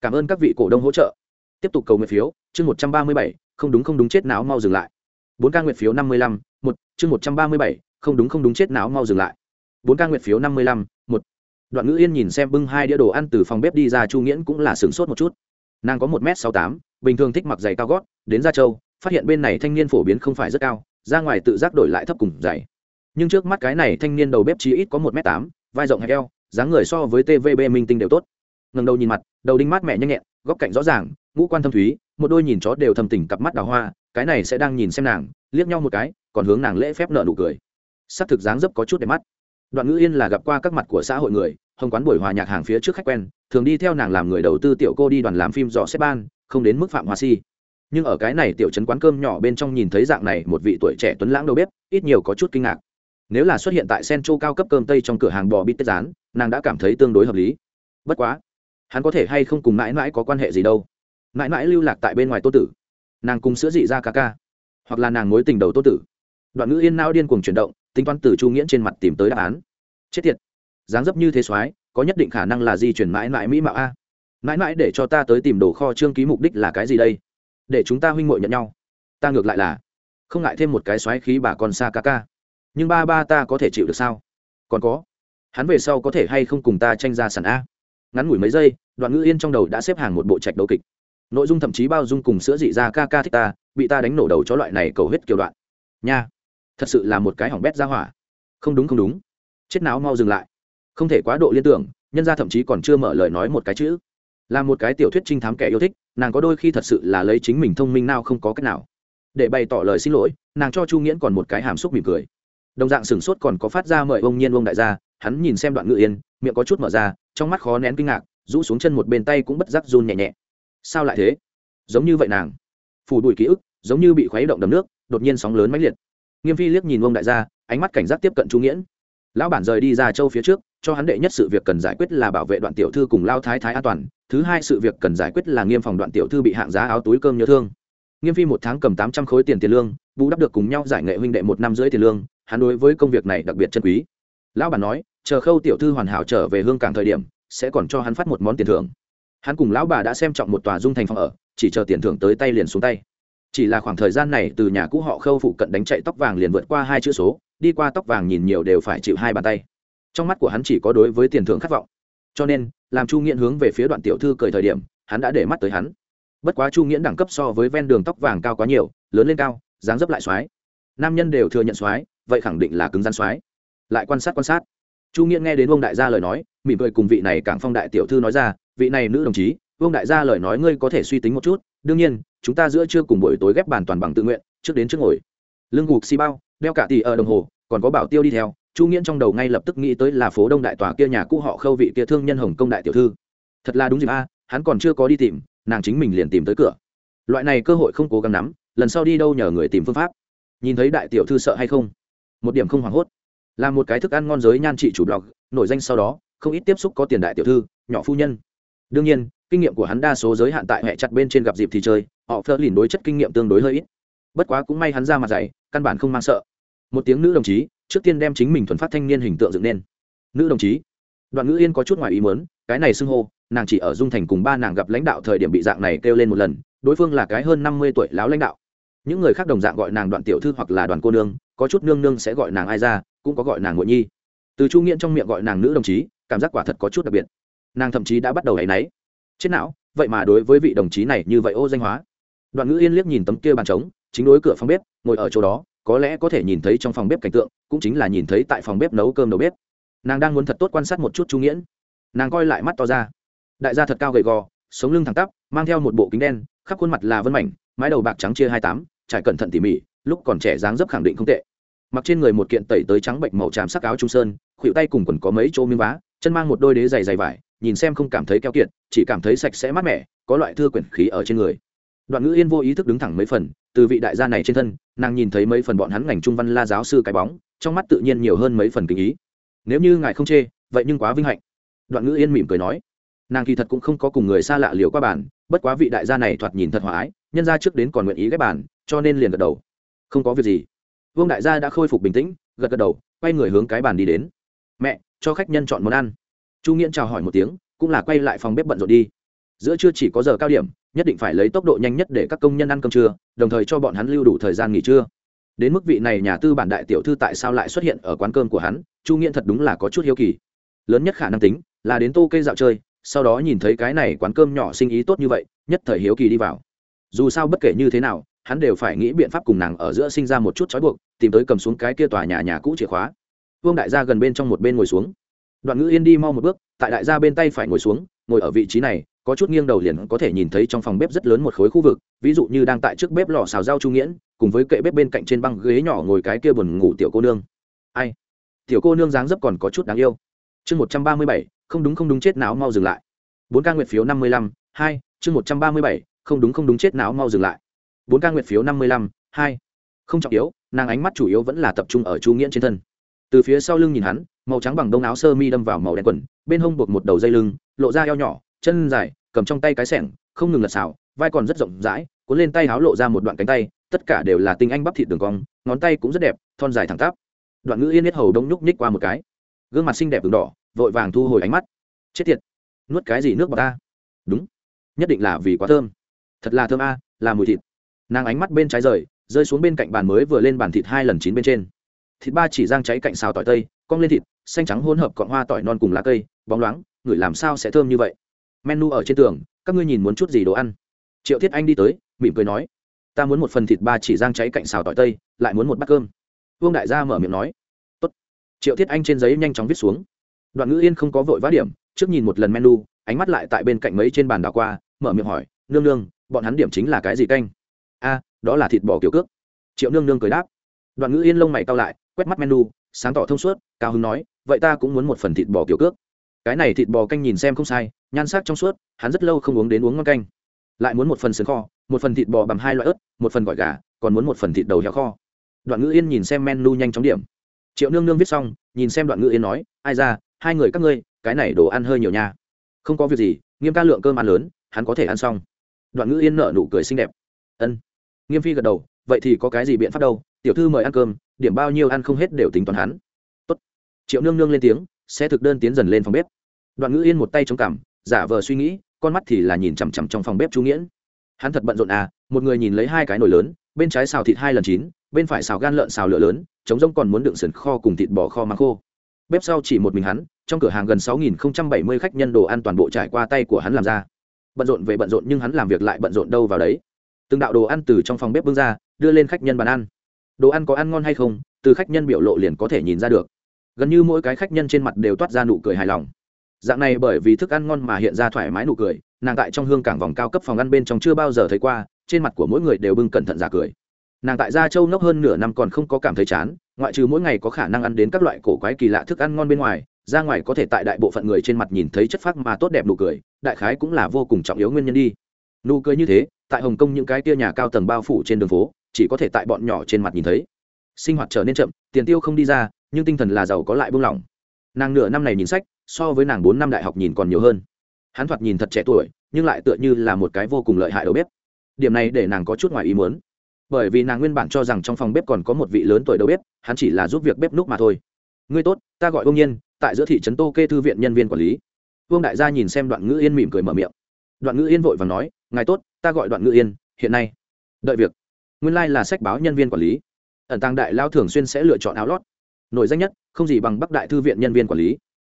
Cảm ơn các vị cổ đông hỗ trợ. Tiếp tục cầu nguyện phiếu, chương một trăm ba mươi bảy, không đúng không đúng chết não mau dừng lại. Bốn ca nguyện phiếu năm mươi lăm, một, chương một trăm ba mươi bảy, không đúng không đúng chết não mau dừng lại. Bốn ca nguyện phiếu năm mươi lăm, một đoạn ngữ yên nhìn xem bưng hai đĩa đồ ăn từ phòng bếp đi ra chu nghiễn cũng là sửng sốt một chút. Nàng có một m sáu tám, bình thường thích mặc giày cao gót, đến gia châu, phát hiện bên này thanh niên phổ biến không phải rất cao, ra ngoài tự giác đổi lại thấp cùng giày. Nhưng trước mắt cái này thanh niên đầu bếp chỉ ít có một m tám, vai rộng hẹp eo, dáng người so với tvb minh tinh đều tốt. Ngần đầu nhìn mặt, đầu đinh mát mẹ nhanh nhẹn, góc cạnh rõ ràng, ngũ quan thâm thúy, một đôi nhìn chó đều thầm tỉnh cặp mắt đào hoa, cái này sẽ đang nhìn xem nàng, liếc nhau một cái, còn hướng nàng lễ phép nợ nụ cười. S ắ c thực dáng dấp có chút đẹp mắt. Đoạn ngữ yên là gặp qua các mặt của xã hội người hồng quán buổi hòa nhạc hàng phía trước khách quen, thường đi theo nàng làm người đầu tư tiểu cô đi đoàn làm phim dò xếp ban, không đến mức phạm hoa si. Nhưng ở cái này tiểu trấn quán cơm nhỏ bên trong nhìn thấy dạng này một vị tuổi trẻ tuấn lãng đầu bếp, ít nhiều có chút kinh ngạc. Nếu là xuất hiện tại sen châu cao cấp cơm tây trong cửa hàng bò bít tết rán, nàng đã cảm thấy tương đối hợp lý. Bất quá, hắn có thể hay không cùng mãi mãi có quan hệ gì đâu. Mãi mãi lưu lạc tại bên ngoài tô tử. Nàng cùng sữa dị ra ca ca. Hoặc là nàng mối tình đầu tô tử. Đoạn ngữ yên nao điên cuồng chuyển động, tính toán từ chu nghĩa trên mặt tìm tới đáp án. Chết tiệt dáng dấp như thế soái, có nhất định khả năng là di chuyển mãi mãi mỹ mạo a. Mãi mãi để cho ta tới tìm đồ kho trương ký mục đích là cái gì đây? Để chúng ta huynh muội nhận nhau. Ta ngược lại là không ngại thêm một cái xoáy khí bà con xa ca ca. Nhưng ba ba ta có thể chịu được sao? Còn có, hắn về sau có thể hay không cùng ta tranh ra sàn a? Ngắn ngủi mấy giây, đoạn ngữ yên trong đầu đã xếp hàng một bộ trạch đấu kịch. Nội dung thậm chí bao dung cùng sữa dị ra ca ca thích ta, bị ta đánh nổ đầu cho loại này cầu hết kiểu đoạn. Nha, thật sự là một cái hỏng bét ra hỏa. Không đúng không đúng. Chết não mau dừng lại không thể quá độ liên tưởng, nhân ra thậm chí còn chưa mở lời nói một cái chữ. Là một cái tiểu thuyết trinh thám kẻ yêu thích, nàng có đôi khi thật sự là lấy chính mình thông minh nào không có cách nào. Để bày tỏ lời xin lỗi, nàng cho chu nghiễn còn một cái hàm xúc mỉm cười. Đồng dạng sửng sốt còn có phát ra mời ông nhiên ông đại gia, hắn nhìn xem đoạn ngự yên, miệng có chút mở ra, trong mắt khó nén kinh ngạc, rũ xuống chân một bên tay cũng bất giác run nhẹ nhẹ. Sao lại thế? Giống như vậy nàng. Phủ đuổi ký ức, giống như bị khuấy động đầm nước, đột nhiên sóng lớn mãnh liệt. Nghiêm phi liếc nhìn ông đại gia, ánh mắt cảnh giác tiếp cận chu nghiễn lão bản rời đi ra châu phía trước, cho hắn đệ nhất sự việc cần giải quyết là bảo vệ đoạn tiểu thư cùng lao thái thái an toàn, thứ hai sự việc cần giải quyết là nghiêm phòng đoạn tiểu thư bị hạng giá áo túi cơm nhớ thương. Nghiêm phi một tháng cầm tám trăm khối tiền tiền lương, bù đắp được cùng nhau giải nghệ huynh đệ một năm rưỡi tiền lương, hắn đối với công việc này đặc biệt chân quý. Lão bản nói, chờ khâu tiểu thư hoàn hảo trở về hương cảng thời điểm, sẽ còn cho hắn phát một món tiền thưởng. Hắn cùng lão bà đã xem trọng một tòa dung thành phòng ở, chỉ chờ tiền thưởng tới tay liền xuống tay. Chỉ là khoảng thời gian này từ nhà cũ họ khâu phụ cận đánh chạy tóc vàng liền vượt qua hai chữ số đi qua tóc vàng nhìn nhiều đều phải chịu hai bàn tay. Trong mắt của hắn chỉ có đối với tiền thưởng khát vọng. Cho nên, làm chu nghiễn hướng về phía đoạn tiểu thư cười thời điểm, hắn đã để mắt tới hắn. Bất quá chu nghiễn đẳng cấp so với ven đường tóc vàng cao quá nhiều, lớn lên cao, dáng dấp lại x nam nhân đều thừa nhận x vậy khẳng định là cứng rắn x lại quan sát quan sát. Chu nghiễn nghe đến ông đại gia lời nói, mỉm cười cùng vị này cảng phong đại tiểu thư nói ra, vị này nữ đồng chí ông đại gia lời nói ngươi có thể suy tính một chút, đương nhiên, chúng ta giữa trưa cùng buổi tối ghép bàn toàn bằng tự nguyện, trước đến trước ngồi lưng gục xi bao, đeo cả tỷ ở đồng hồ, còn có bảo tiêu đi theo, chu nghiễn trong đầu ngay lập tức nghĩ tới là phố đông đại tòa kia nhà cũ họ khâu vị kia thương nhân hồng công đại tiểu thư. Thật là đúng dịp a, hắn còn chưa có đi tìm, nàng chính mình liền tìm tới cửa. Loại này cơ hội không cố gắng nắm, lần sau đi đâu nhờ người tìm phương pháp. Nhìn thấy đại tiểu thư sợ hay không? Một điểm không hoảng hốt. Là một cái thức ăn ngon giới nhan trị chủ blog, nổi danh sau đó, không ít tiếp xúc có tiền đại tiểu thư, nhỏ phu nhân. Đương nhiên, kinh nghiệm của hắn đa số giới hạn tại hệ chặt bên trên gặp dịp thì chơi, họ phơ lìn đối chất kinh nghiệm tương đối hơi ít bất quá cũng may hắn ra mặt dày, căn bản không mang sợ. Một tiếng nữ đồng chí, trước tiên đem chính mình thuần phát thanh niên hình tượng dựng nên nữ đồng chí, đoạn ngữ yên có chút ngoài ý muốn, cái này xưng hô, nàng chỉ ở dung thành cùng ba nàng gặp lãnh đạo thời điểm bị dạng này kêu lên một lần, đối phương là cái hơn năm mươi tuổi láo lãnh đạo. Những người khác đồng dạng gọi nàng đoạn tiểu thư hoặc là đoàn cô nương, có chút nương nương sẽ gọi nàng ai ra, cũng có gọi nàng ngội nhi. Từ chu nghiện trong miệng gọi nàng nữ đồng chí, cảm giác quả thật có chút đặc biệt. Nàng thậm chí đã bắt đầu hay náy chết não, vậy mà đối với vị đồng chí này như vậy ô danh hóa. Đoạn ngữ yên liếc nhìn tấm kia bàn trống chính đối cửa phòng bếp, ngồi ở chỗ đó, có lẽ có thể nhìn thấy trong phòng bếp cảnh tượng, cũng chính là nhìn thấy tại phòng bếp nấu cơm đầu bếp. Nàng đang muốn thật tốt quan sát một chút chu nghiễn. Nàng coi lại mắt to ra. Đại gia thật cao gầy gò, sống lưng thẳng tắp, mang theo một bộ kính đen, khắp khuôn mặt là vân mảnh, mái đầu bạc trắng chia hai tám, trải cẩn thận tỉ mỉ, lúc còn trẻ dáng dấp khẳng định không tệ. Mặc trên người một kiện tẩy tới trắng bệnh màu tràm sắc áo trung sơn, khuỷu tay cùng quần có mấy chỗ miếng vá, chân mang một đôi đế dày dày vải, nhìn xem không cảm thấy keo kiệt, chỉ cảm thấy sạch sẽ mát mẻ, có loại thư quyển khí ở trên người đoạn ngữ yên vô ý thức đứng thẳng mấy phần, từ vị đại gia này trên thân, nàng nhìn thấy mấy phần bọn hắn ngành trung văn la giáo sư cái bóng, trong mắt tự nhiên nhiều hơn mấy phần kinh ý. Nếu như ngài không chê, vậy nhưng quá vinh hạnh. Đoạn ngữ yên mỉm cười nói. Nàng kỳ thật cũng không có cùng người xa lạ liều qua bản bất quá vị đại gia này thoạt nhìn thật hòa ái, nhân ra trước đến còn nguyện ý ghép bản cho nên liền gật đầu. Không có việc gì. Vương đại gia đã khôi phục bình tĩnh, gật gật đầu, quay người hướng cái bàn đi đến. Mẹ, cho khách nhân chọn món ăn. Chu nghiễn chào hỏi một tiếng, cũng là quay lại phòng bếp bận rộn đi giữa trưa chỉ có giờ cao điểm, nhất định phải lấy tốc độ nhanh nhất để các công nhân ăn cơm trưa, đồng thời cho bọn hắn lưu đủ thời gian nghỉ trưa. Đến mức vị này nhà tư bản đại tiểu thư tại sao lại xuất hiện ở quán cơm của hắn, chu nghiện thật đúng là có chút hiếu kỳ. Lớn nhất khả năng tính là đến tô cây dạo chơi, sau đó nhìn thấy cái này quán cơm nhỏ sinh ý tốt như vậy, nhất thời hiếu kỳ đi vào. Dù sao bất kể như thế nào, hắn đều phải nghĩ biện pháp cùng nàng ở giữa sinh ra một chút trói buộc, tìm tới cầm xuống cái kia tòa nhà nhà cũ chìa khóa. Vương đại gia gần bên trong một bên ngồi xuống. Đoạn ngữ yên đi mau một bước, tại đại gia bên tay phải ngồi xuống, ngồi ở vị trí này có chút nghiêng đầu liền có thể nhìn thấy trong phòng bếp rất lớn một khối khu vực, ví dụ như đang tại trước bếp lò xào rau chu nghiễn, cùng với kệ bếp bên cạnh trên băng ghế nhỏ ngồi cái kia buồn ngủ tiểu cô nương. Ai? Tiểu cô nương dáng dấp còn có chút đáng yêu. Chương một trăm ba mươi bảy, không đúng không đúng chết não mau dừng lại. Bốn ca nguyệt phiếu năm mươi lăm, hai, chương một trăm ba mươi bảy, không đúng không đúng chết não mau dừng lại. Bốn ca nguyệt phiếu năm mươi lăm, hai. Không trọng yếu, nàng ánh mắt chủ yếu vẫn là tập trung ở chu nghiễn trên thân. Từ phía sau lưng nhìn hắn, màu trắng bằng đông áo sơ mi đâm vào màu đen quần, bên hông buộc một đầu dây lưng, lộ ra eo nhỏ chân dài, cầm trong tay cái sẻng, không ngừng lật xào, vai còn rất rộng rãi, cuốn lên tay háo lộ ra một đoạn cánh tay, tất cả đều là tinh anh bắp thịt đường cong, ngón tay cũng rất đẹp, thon dài thẳng tắp. Đoạn ngữ yên biết hầu đông nhúc nhích qua một cái. Gương mặt xinh đẹp đường đỏ, vội vàng thu hồi ánh mắt. Chết tiệt, nuốt cái gì nước bọt ta? Đúng, nhất định là vì quá thơm. Thật là thơm a, là mùi thịt. Nàng ánh mắt bên trái rời, rơi xuống bên cạnh bàn mới vừa lên bàn thịt hai lần chín bên trên. Thịt ba chỉ giang cháy cạnh xào tỏi tây, cong lên thịt, xanh trắng hỗn hợp cọn hoa tỏi non cùng lá cây, bóng loáng ngửi làm sao sẽ thơm như vậy? Menu ở trên tường, các ngươi nhìn muốn chút gì đồ ăn. Triệu thiết anh đi tới, mỉm cười nói, ta muốn một phần thịt ba chỉ giang cháy cạnh xào tỏi tây, lại muốn một bát cơm. Vương đại gia mở miệng nói, Tốt. triệu thiết anh trên giấy nhanh chóng viết xuống. Đoạn ngữ yên không có vội vã điểm, trước nhìn một lần menu, ánh mắt lại tại bên cạnh mấy trên bàn đảo qua, mở miệng hỏi, nương nương, bọn hắn điểm chính là cái gì canh? A, đó là thịt bò kiểu cước. Triệu nương nương cười đáp. Đoạn ngữ yên lông mày cao lại, quét mắt menu, sáng tỏ thông suốt, cao hưng nói, vậy ta cũng muốn một phần thịt bò kiểu cước cái này thịt bò canh nhìn xem không sai, nhan sắc trong suốt, hắn rất lâu không uống đến uống ngon canh. Lại muốn một phần sườn kho, một phần thịt bò bằng hai loại ớt, một phần gỏi gà, còn muốn một phần thịt đầu heo kho. Đoạn ngữ yên nhìn xem menu nhanh chóng điểm. Triệu nương nương viết xong, nhìn xem đoạn ngữ yên nói, ai ra, hai người các ngươi, cái này đồ ăn hơi nhiều nha. Không có việc gì, nghiêm ca lượng cơm ăn lớn, hắn có thể ăn xong. Đoạn ngữ yên nở nụ cười xinh đẹp. Ân. Nghiêm phi gật đầu, vậy thì có cái gì biện pháp đâu, tiểu thư mời ăn cơm, điểm bao nhiêu ăn không hết đều tính toán hắn. Tốt. triệu nương nương lên tiếng sẽ thực đơn tiến dần lên phòng bếp. Đoạn ngữ yên một tay chống cằm, giả vờ suy nghĩ, con mắt thì là nhìn chằm chằm trong phòng bếp chú nghiễn. Hắn thật bận rộn à một người nhìn lấy hai cái nồi lớn, bên trái xào thịt hai lần chín, bên phải xào gan lợn xào lửa lớn chống rông còn muốn đựng sườn kho cùng thịt bò kho mang khô. Bếp sau chỉ một mình hắn, trong cửa hàng gần sáu nghìn bảy mươi khách nhân đồ ăn toàn bộ trải qua tay của hắn làm ra. Bận rộn về bận rộn nhưng hắn làm việc lại bận rộn đâu vào đấy. Từng đạo đồ ăn từ trong phòng bếp bưng ra, đưa lên khách nhân bàn ăn. Đồ ăn có ăn ngon hay không, từ khách nhân biểu lộ liền có thể nhìn ra được gần như mỗi cái khách nhân trên mặt đều toát ra nụ cười hài lòng. Dạng này bởi vì thức ăn ngon mà hiện ra thoải mái nụ cười, nàng tại trong hương cảng vòng cao cấp phòng ăn bên trong chưa bao giờ thấy qua, trên mặt của mỗi người đều bưng cẩn thận giả cười. Nàng tại gia châu nốc hơn nửa năm còn không có cảm thấy chán, ngoại trừ mỗi ngày có khả năng ăn đến các loại cổ quái kỳ lạ thức ăn ngon bên ngoài, ra ngoài có thể tại đại bộ phận người trên mặt nhìn thấy chất phác mà tốt đẹp nụ cười, đại khái cũng là vô cùng trọng yếu nguyên nhân đi. Nụ cười như thế, tại hồng kông những cái tia nhà cao tầng bao phủ trên đường phố, chỉ có thể tại bọn nhỏ trên mặt nhìn thấy. Sinh hoạt trở nên chậm, tiền tiêu không đi ra nhưng tinh thần là giàu có lại buông lỏng. Nàng nửa năm này nhìn sách, so với nàng bốn năm đại học nhìn còn nhiều hơn. Hắn thoạt nhìn thật trẻ tuổi, nhưng lại tựa như là một cái vô cùng lợi hại đầu bếp. Điểm này để nàng có chút ngoài ý muốn. Bởi vì nàng nguyên bản cho rằng trong phòng bếp còn có một vị lớn tuổi đầu bếp, hắn chỉ là giúp việc bếp núc mà thôi. Ngươi tốt, ta gọi ông nhiên, tại giữa thị trấn tô kê thư viện nhân viên quản lý. Vương đại gia nhìn xem đoạn ngữ yên mỉm cười mở miệng. Đoạn ngữ yên vội và nói, ngài tốt, ta gọi đoạn ngữ yên, hiện nay. Đợi việc. Nguyên lai、like、là sách báo nhân viên quản lý. Ẩn tàng đại lao thường xuyên sẽ lựa chọn áo lót nổi danh nhất, không gì bằng bắc đại thư viện nhân viên quản lý.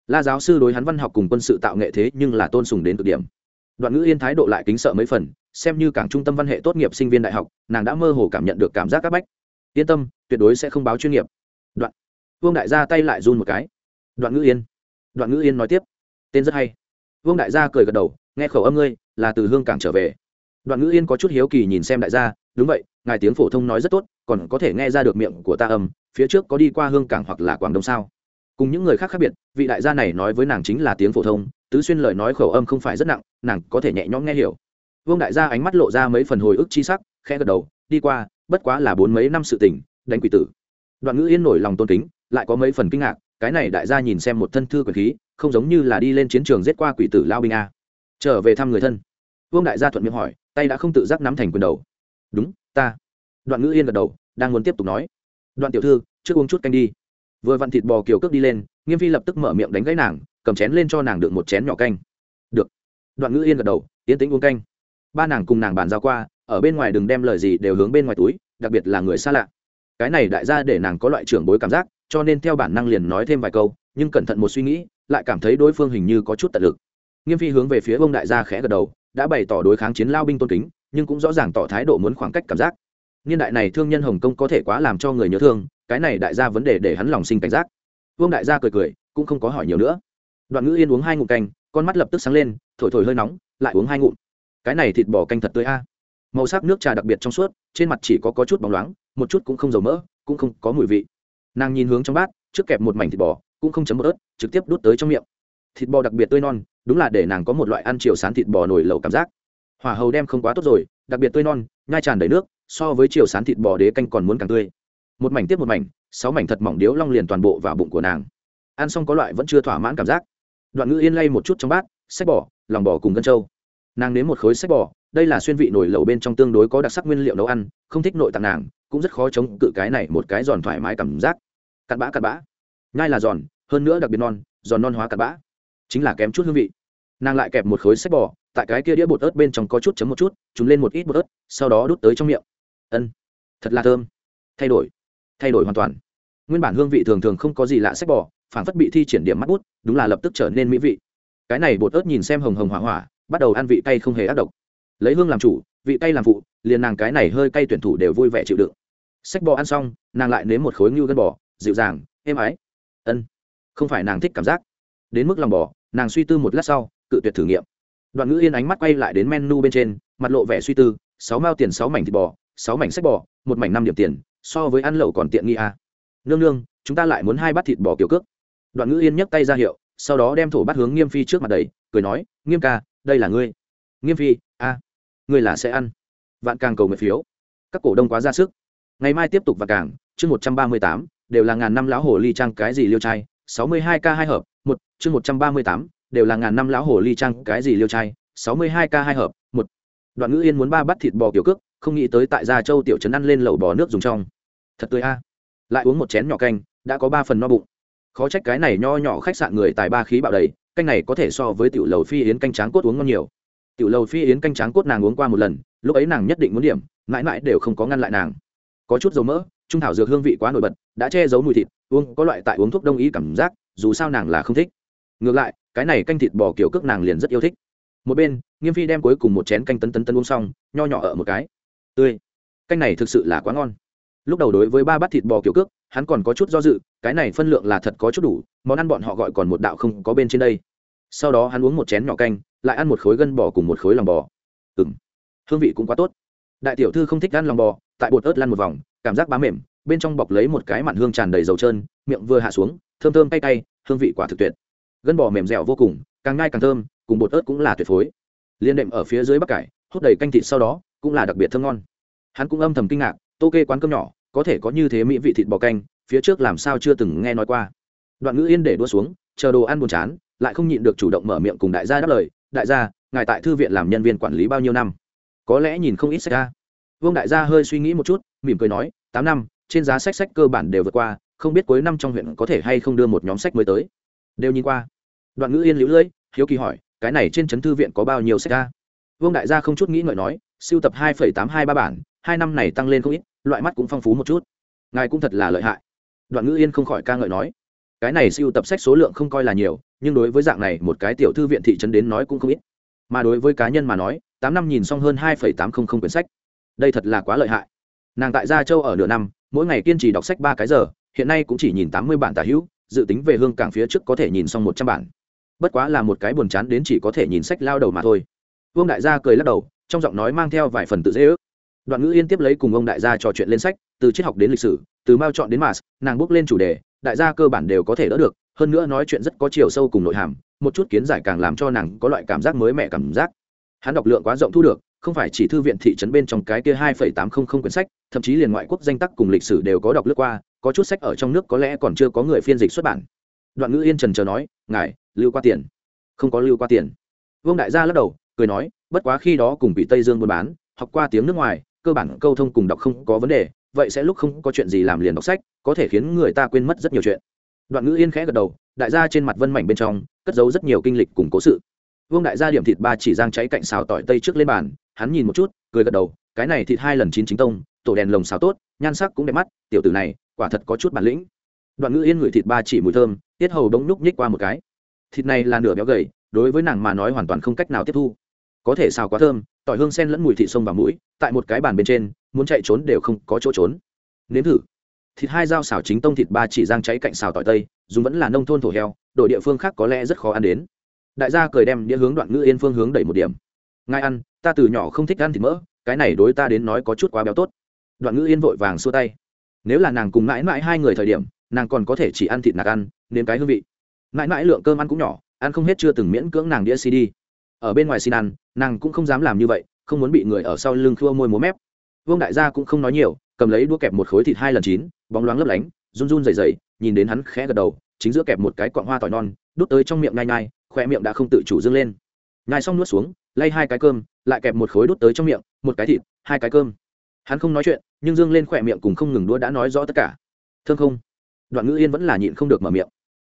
La giáo sư đối hắn văn học cùng quân sự tạo nghệ thế nhưng là tôn sùng đến cực điểm. Đoạn ngữ yên thái độ lại kính sợ mấy phần, xem như cảng trung tâm văn hệ tốt nghiệp sinh viên đại học, nàng đã mơ hồ cảm nhận được cảm giác c áp bách. Yên tâm, tuyệt đối sẽ không báo chuyên nghiệp. Đoạn, vương đại gia tay lại run một cái. Đoạn ngữ yên, đoạn ngữ yên nói tiếp. Tên rất hay. Vương đại gia cười gật đầu, nghe khẩu âm ngươi, là từ hương cảng trở về. Đoạn ngữ yên có chút hiếu kỳ nhìn xem đại gia, đúng vậy, ngài tiếng phổ thông nói rất tốt còn có thể nghe ra được miệng của ta âm, phía trước có đi qua hương cảng hoặc là quảng đông sao? Cùng những người khác khác biệt, vị đại gia này nói với nàng chính là tiếng phổ thông, tứ xuyên lời nói khẩu âm không phải rất nặng, nàng có thể nhẹ nhõm nghe hiểu. Vương đại gia ánh mắt lộ ra mấy phần hồi ức chi sắc, khẽ gật đầu, đi qua, bất quá là bốn mấy năm sự tình, đánh quỷ tử. Đoạn ngữ yên nổi lòng tôn kính, lại có mấy phần kinh ngạc, cái này đại gia nhìn xem một thân thư quyền khí, không giống như là đi lên chiến trường giết qua quỷ tử lao binh a. Trở về thăm người thân. Vương đại gia thuận miệng hỏi, tay đã không tự giác nắm thành quyền đầu. Đúng, ta đoạn ngữ yên gật đầu, đang muốn tiếp tục nói. Đoạn tiểu thư, trước uống chút canh đi. Vừa vặn thịt bò kiều cước đi lên, nghiêm phi lập tức mở miệng đánh gãy nàng, cầm chén lên cho nàng được một chén nhỏ canh. Được. Đoạn ngữ yên gật đầu yên tĩnh uống canh. Ba nàng cùng nàng bàn giao qua, ở bên ngoài đừng đem lời gì đều hướng bên ngoài túi, đặc biệt là người xa lạ. Cái này đại gia để nàng có loại trưởng bối cảm giác, cho nên theo bản năng liền nói thêm vài câu, nhưng cẩn thận một suy nghĩ, lại cảm thấy đối phương hình như có chút tận lực. Nghiêm phi hướng về phía ông đại gia khẽ gật đầu, đã bày tỏ đối kháng chiến lao binh tôn kính, nhưng cũng rõ ràng tỏ thái độ muốn khoảng cách cảm giác niên đại này thương nhân hồng kông có thể quá làm cho người nhớ thương cái này đại gia vấn đề để hắn lòng sinh cảnh giác. Vương đại gia cười cười cũng không có hỏi nhiều nữa. Đoạn ngữ yên uống hai ngụm canh con mắt lập tức sáng lên thổi thổi hơi nóng lại uống hai ngụm. Cái này thịt bò canh thật tươi a. Màu sắc nước trà đặc biệt trong suốt trên mặt chỉ có, có chút bóng loáng một chút cũng không dầu mỡ cũng không có mùi vị. Nàng nhìn hướng trong bát trước kẹp một mảnh thịt bò cũng không chấm một ớt trực tiếp đút tới trong miệng. Thịt bò đặc biệt tươi non đúng là để nàng có một loại ăn chiều sán thịt bò nổi lẩu cảm giác. Hỏa hầu đem không quá tốt rồi đặc biệt tươi non nhai tràn đầy nước so với chiều sán thịt bò đế canh còn muốn càng tươi. Một mảnh tiếp một mảnh, sáu mảnh thật mỏng điếu long liền toàn bộ vào bụng của nàng. Ăn xong có loại vẫn chưa thỏa mãn cảm giác. Đoạn ngữ yên lay một chút trong bát, sách bỏ lòng bò cùng gân trâu. Nàng nếm một khối sách bò, đây là xuyên vị nổi lẩu bên trong tương đối có đặc sắc nguyên liệu nấu ăn, không thích nội tạng nàng, cũng rất khó chống cự cái này một cái giòn thoải mái cảm giác. Cặn bã cặn bã. Nhai là giòn, hơn nữa đặc biệt non, giòn non hóa cặn bã. Chính là kém chút hương vị. Nàng lại kẹp một khối sách bò, tại cái kia đĩa bột ớt bên trong có chút chấm một chút chúng lên một ít bột ớt, sau đó đút tới trong miệng ân, thật là thơm. Thay đổi thay đổi hoàn toàn. Nguyên bản hương vị thường thường không có gì lạ sách bò phản phất bị thi triển điểm mắt bút, đúng là lập tức trở nên mỹ vị. Cái này bột ớt nhìn xem hồng hồng hỏa hỏa, bắt đầu ăn vị cay không hề ác độc. Lấy hương làm chủ, vị cay làm phụ, liền nàng cái này hơi cay tuyển thủ đều vui vẻ chịu đựng. Sách bò ăn xong, nàng lại nếm một khối ngưu gân bò, dịu dàng, êm ái. Ân, không phải nàng thích cảm giác. Đến mức lòng bò, nàng suy tư một lát sau, cự tuyệt thử nghiệm. Đoạn ngữ yên ánh mắt quay lại đến menu bên trên, mặt lộ vẻ suy tư, sáu mao tiền sáu mảnh thịt bò sáu mảnh sách bò, một mảnh năm điểm tiền, so với ăn lẩu còn tiện nghi à. nương nương, chúng ta lại muốn hai bát thịt bò kiểu cước. Đoạn ngữ yên nhấc tay ra hiệu, sau đó đem thổ bắt hướng nghiêm phi trước mặt đầy cười nói, nghiêm ca, đây là ngươi. Nghiêm phi, a, ngươi là sẽ ăn. Vạn càng cầu nguyện phiếu. Các cổ đông quá ra sức. Ngày mai tiếp tục và càng, chương một trăm ba mươi tám, đều là ngàn năm lão hồ ly trang cái gì liêu trai? sáu mươi hai k hai hợp, một, chương một trăm ba mươi tám, đều là ngàn năm lão hồ ly trang cái gì liêu trai? sáu mươi hai k hai hợp, một. Đoạn ngữ yên muốn ba bát thịt bò kiểu cước không nghĩ tới tại gia châu tiểu trấn ăn lên lẩu bò nước dùng trong. Thật tươi a. Lại uống một chén nhỏ canh, đã có ba phần no bụng. Khó trách cái này nho nhỏ khách sạn người tài ba khí bạo đầy, canh này có thể so với tiểu lầu phi yến canh tráng cốt uống ngon nhiều. Tiểu lầu phi yến canh tráng cốt nàng uống qua một lần, lúc ấy nàng nhất định muốn điểm, mãi mãi đều không có ngăn lại nàng. Có chút dầu mỡ, trung thảo dược hương vị quá nổi bật, đã che giấu mùi thịt, uống, có loại tại uống thuốc đông y cảm giác, dù sao nàng là không thích. Ngược lại, cái này canh thịt bò kiểu cước nàng liền rất yêu thích. Một bên, nghiêm phi đem cuối cùng một chén canh tấn tấn tấn uống xong, nho nhỏ ở một cái tươi. Canh này thực sự là quá ngon. Lúc đầu đối với ba bát thịt bò kiểu cước, hắn còn có chút do dự, cái này phân lượng là thật có chút đủ, món ăn bọn họ gọi còn một đạo không có bên trên đây. Sau đó hắn uống một chén nhỏ canh, lại ăn một khối gân bò cùng một khối lòng bò. Ừng hương vị cũng quá tốt. Đại tiểu thư không thích ăn lòng bò, tại bột ớt lăn một vòng, cảm giác bá mềm, bên trong bọc lấy một cái mặn hương tràn đầy dầu trơn, miệng vừa hạ xuống, thơm thơm cay cay, hương vị quả thực tuyệt. Gân bò mềm dẻo vô cùng, càng ngai càng thơm, cùng bột ớt cũng là tuyệt phối. Liên đệm ở phía dưới bắc cải, hút đầy canh thịt sau đó cũng là đặc biệt thơm ngon. Hắn cũng âm thầm kinh ngạc, tô kê quán cơm nhỏ, có thể có như thế mỹ vị thịt bò canh, phía trước làm sao chưa từng nghe nói qua. Đoạn ngữ yên để đua xuống, chờ đồ ăn buồn chán, lại không nhịn được chủ động mở miệng cùng đại gia đáp lời, đại gia, ngài tại thư viện làm nhân viên quản lý bao nhiêu năm? Có lẽ nhìn không ít sách ra vương đại gia hơi suy nghĩ một chút, mỉm cười nói, tám năm, trên giá sách sách cơ bản đều vượt qua, không biết cuối năm trong huyện có thể hay không đưa một nhóm sách mới tới. Đều nhìn qua. Đoạn ngữ yên lũ lưỡi, hiếu kỳ hỏi, cái này trên trấn thư viện có bao nhiêu sách ra vương đại gia không chút nghĩ ngợi nói sưu tập hai tám hai ba bản, hai năm này tăng lên không ít, loại mắt cũng phong phú một chút. Ngài cũng thật là lợi hại. Đoạn ngữ yên không khỏi ca ngợi nói, cái này sưu tập sách số lượng không coi là nhiều, nhưng đối với dạng này một cái tiểu thư viện thị trấn đến nói cũng không ít. Mà đối với cá nhân mà nói, tám năm nhìn xong hơn hai tám trăm linh quyển sách. Đây thật là quá lợi hại. Nàng tại gia châu ở nửa năm, mỗi ngày kiên trì đọc sách ba cái giờ, hiện nay cũng chỉ nhìn tám mươi bản tả hữu, dự tính về hương cảng phía trước có thể nhìn xong một trăm bản. Bất quá là một cái buồn chán đến chỉ có thể nhìn sách lao đầu mà thôi. Vương đại gia cười lắc đầu trong giọng nói mang theo vài phần tự dễ ước. Đoạn ngữ yên tiếp lấy cùng ông đại gia trò chuyện lên sách, từ triết học đến lịch sử, từ mao chọn đến mars, nàng bước lên chủ đề, đại gia cơ bản đều có thể đỡ được, hơn nữa nói chuyện rất có chiều sâu cùng nội hàm, một chút kiến giải càng làm cho nàng có loại cảm giác mới mẻ cảm giác. Hắn đọc lượng quá rộng thu được, không phải chỉ thư viện thị trấn bên trong cái kia hai phẩy tám không không quyển sách, thậm chí liền ngoại quốc danh tắc cùng lịch sử đều có đọc lướt qua, có chút sách ở trong nước có lẽ còn chưa có người phiên dịch xuất bản. Đoạn ngữ yên trần chờ nói, ngài, lưu qua tiền. Không có lưu qua tiền. Vương đại gia lắc đầu, cười nói bất quá khi đó cùng bị tây dương buôn bán, học qua tiếng nước ngoài, cơ bản câu thông cùng đọc không có vấn đề, vậy sẽ lúc không có chuyện gì làm liền đọc sách, có thể khiến người ta quên mất rất nhiều chuyện. Đoạn ngữ yên khẽ gật đầu, đại gia trên mặt vân mảnh bên trong, cất giấu rất nhiều kinh lịch cùng cố sự. Vương đại gia điểm thịt ba chỉ giang cháy cạnh xào tỏi tây trước lên bàn, hắn nhìn một chút, cười gật đầu, cái này thịt hai lần chín chính tông, tổ đèn lồng xào tốt, nhan sắc cũng đẹp mắt, tiểu tử này, quả thật có chút bản lĩnh. Đoạn ngữ yên ngửi thịt ba chỉ mùi thơm, tiết hầu đống nhúc nhích qua một cái. Thịt này là nửa béo gầy, đối với nàng mà nói hoàn toàn không cách nào tiếp thu có thể xào quá thơm, tỏi hương sen lẫn mùi thịt sông vào mũi, tại một cái bàn bên trên, muốn chạy trốn đều không có chỗ trốn. Nếm thử. Thịt hai dao xào chính tông thịt ba chỉ giang cháy cạnh xào tỏi tây, dùng vẫn là nông thôn thổ heo, đổi địa phương khác có lẽ rất khó ăn đến. Đại gia cười đem đĩa hướng đoạn ngữ yên phương hướng đẩy một điểm. Ngài ăn, ta từ nhỏ không thích ăn thịt mỡ, cái này đối ta đến nói có chút quá béo tốt. Đoạn ngữ yên vội vàng xua tay. Nếu là nàng cùng mãi mãi hai người thời điểm, nàng còn có thể chỉ ăn thịt nạc ăn, nếm cái hương vị. Mãi mãi lượng cơm ăn cũng nhỏ, ăn không hết chưa từng miễn cưỡng nàng đĩa cd. Ở bên ngoài xin ăn nàng cũng không dám làm như vậy, không muốn bị người ở sau lưng khua môi múa mép. Vương đại gia cũng không nói nhiều, cầm lấy đũa kẹp một khối thịt hai lần chín, bóng loáng lấp lánh, run run dày dày nhìn đến hắn khẽ gật đầu, chính giữa kẹp một cái quạng hoa tỏi non, đút tới trong miệng ngai ngai khoe miệng đã không tự chủ dâng lên. Nhai xong nuốt xuống, lay hai cái cơm, lại kẹp một khối đút tới trong miệng, một cái thịt, hai cái cơm. Hắn không nói chuyện, nhưng dương lên khỏe miệng cùng không ngừng đũa đã nói rõ tất cả. Thương không? Đoạn ngữ yên vẫn là nhịn không được mở miệng.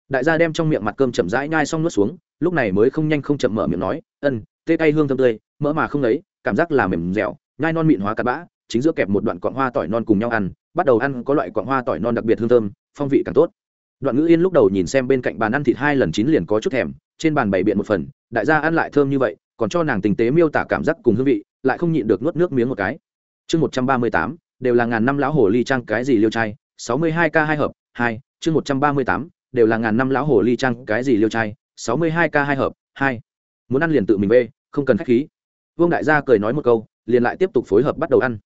Đại gia đem trong miệng mặt cơm chậm rãi nhai xong nuốt xuống, lúc này mới không nhanh không chậm mở miệng nói, ân tê cay hương thơm tươi, mỡ mà không lấy cảm giác là mềm dẻo, nhai non mịn hóa cắt bã, chính giữa kẹp một đoạn cọn hoa tỏi non cùng nhau ăn, bắt đầu ăn có loại cọn hoa tỏi non đặc biệt hương thơm, phong vị càng tốt. Đoạn ngữ yên lúc đầu nhìn xem bên cạnh bàn ăn thịt hai lần chín liền có chút thèm, trên bàn bày biện một phần, đại gia ăn lại thơm như vậy, còn cho nàng tình tế miêu tả cảm giác cùng hương vị, lại không nhịn được nuốt nước miếng một cái. Chương một trăm ba mươi tám, đều là ngàn năm lão hồ ly trang cái gì liêu trai? Sáu mươi hai k hai hợp, hai, chương một trăm ba mươi tám, đều là ngàn năm lão hồ ly trang cái gì liêu trai? Sáu mươi hai k hai hợp, hai muốn ăn liền tự mình bê không cần khách khí. Vương đại gia cười nói một câu, liền lại tiếp tục phối hợp bắt đầu ăn.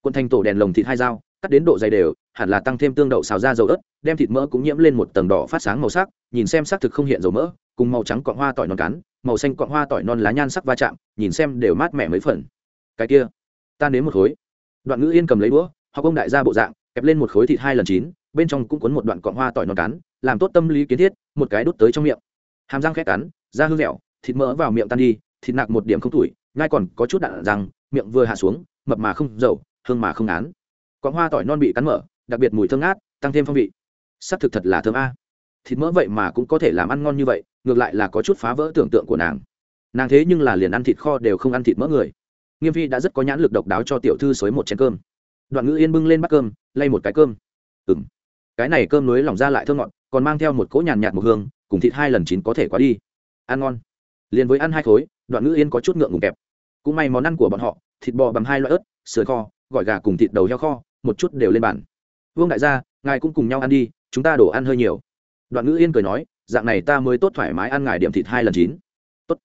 Quân thành tổ đèn lồng thịt hai dao, cắt đến độ dày đều, hẳn là tăng thêm tương đậu xào ra dầu ớt, đem thịt mỡ cũng nhiễm lên một tầng đỏ phát sáng màu sắc, nhìn xem xác thực không hiện dầu mỡ, cùng màu trắng cọn hoa tỏi non cắn, màu xanh cọn hoa tỏi non lá nhan sắc va chạm, nhìn xem đều mát mẻ mấy phần. Cái kia, ta nếm một khối. Đoạn ngữ yên cầm lấy đũa hoặc ông đại gia bộ dạng, kẹp lên một khối thịt hai lần chín, bên trong cũng cuốn một đoạn cọn hoa tỏi non cắn, làm tốt tâm lý kiến thiết, một cái đút tới trong miệng. Hàm răng khét cắn, da hương dẻo thịt mỡ vào miệng tan đi, thịt nạc một điểm không tuổi, ngay còn có chút đạn răng, miệng vừa hạ xuống, mập mà không dầu, hương mà không án cọn hoa tỏi non bị cắn mở, đặc biệt mùi thơm ngát, tăng thêm phong vị. Sắc thực thật là thơm a. Thịt mỡ vậy mà cũng có thể làm ăn ngon như vậy, ngược lại là có chút phá vỡ tưởng tượng của nàng. Nàng thế nhưng là liền ăn thịt kho đều không ăn thịt mỡ người. Nghiêm phi đã rất có nhãn lực độc đáo cho tiểu thư xới một chén cơm. Đoạn ngữ yên bưng lên bắt cơm, lay một cái cơm. Ừ m cái này cơm nối lỏng ra lại thơm ngọt, còn mang theo một cỗ nhàn nhạt một hương, cùng thịt hai lần chín có thể quá đi. Ăn ngon liền với ăn hai khối, đoạn ngữ yên có chút ngượng ngùng kẹp. Cũng may món ăn của bọn họ, thịt bò bằng hai loại ớt, sườn kho, gỏi gà cùng thịt đầu heo kho, một chút đều lên bàn. Vương đại gia, ngài cũng cùng nhau ăn đi, chúng ta đổ ăn hơi nhiều. Đoạn ngữ yên cười nói, dạng này ta mới tốt thoải mái ăn ngài điểm thịt hai lần chín. Tốt.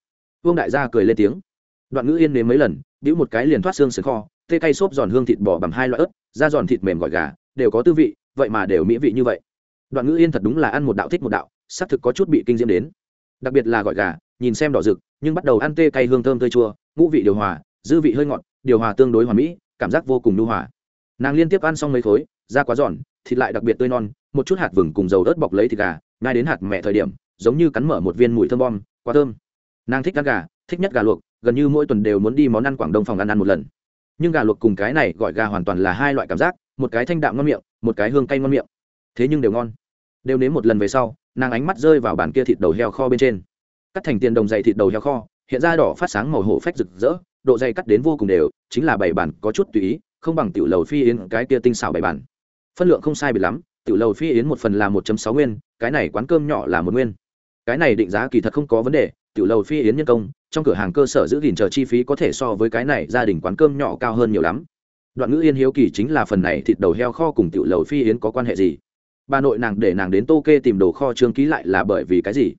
Vương đại gia cười lên tiếng. Đoạn ngữ yên nếm mấy lần, bĩu một cái liền thoát xương sườn kho, tê cay xốp giòn hương thịt bò bằng hai loại ớt, da giòn thịt mềm gỏi gà, đều có tư vị, vậy mà đều mỹ vị như vậy. Đoạn ngữ yên thật đúng là ăn một đạo thích một đạo, xác thực có chút bị kinh diễm đến đặc biệt là gọi gà, nhìn xem đỏ rực, nhưng bắt đầu ăn tê cay hương thơm tươi chua, ngũ vị điều hòa, dư vị hơi ngọt, điều hòa tương đối hòa mỹ, cảm giác vô cùng nhu hòa. Nàng liên tiếp ăn xong mấy khối, da quá giòn, thịt lại đặc biệt tươi non, một chút hạt vừng cùng dầu ớt bọc lấy thịt gà, ngay đến hạt mẹ thời điểm, giống như cắn mở một viên mùi thơm bom, quá thơm. Nàng thích ăn gà, thích nhất gà luộc, gần như mỗi tuần đều muốn đi món ăn quảng đông phòng ăn ăn một lần. Nhưng gà luộc cùng cái này gọi gà hoàn toàn là hai loại cảm giác, một cái thanh đạm ngon miệng, một cái hương cay ngon miệng. Thế nhưng đều ngon. Đều nếm một lần về sau nàng ánh mắt rơi vào bàn kia thịt đầu heo kho bên trên. Cắt thành tiền đồng dày thịt đầu heo kho, hiện ra đỏ phát sáng màu hổ phách rực rỡ, độ dày cắt đến vô cùng đều, chính là bảy bản có chút tùy ý, không bằng tiểu lầu phi yến cái kia tinh xảo bảy bản. Phân lượng không sai bị lắm, tiểu lầu phi yến một phần là một sáu nguyên, cái này quán cơm nhỏ là một nguyên. Cái này định giá kỳ thật không có vấn đề, tiểu lầu phi yến nhân công, trong cửa hàng cơ sở giữ gìn chờ chi phí có thể so với cái này gia đình quán cơm nhỏ cao hơn nhiều lắm. Đoạn ngữ yên hiếu kỳ chính là phần này thịt đầu heo kho cùng tiểu lầu phi yến có quan hệ gì? Bà nội nàng để nàng đến tô kê tìm đồ kho trương ký lại là bởi vì cái gì?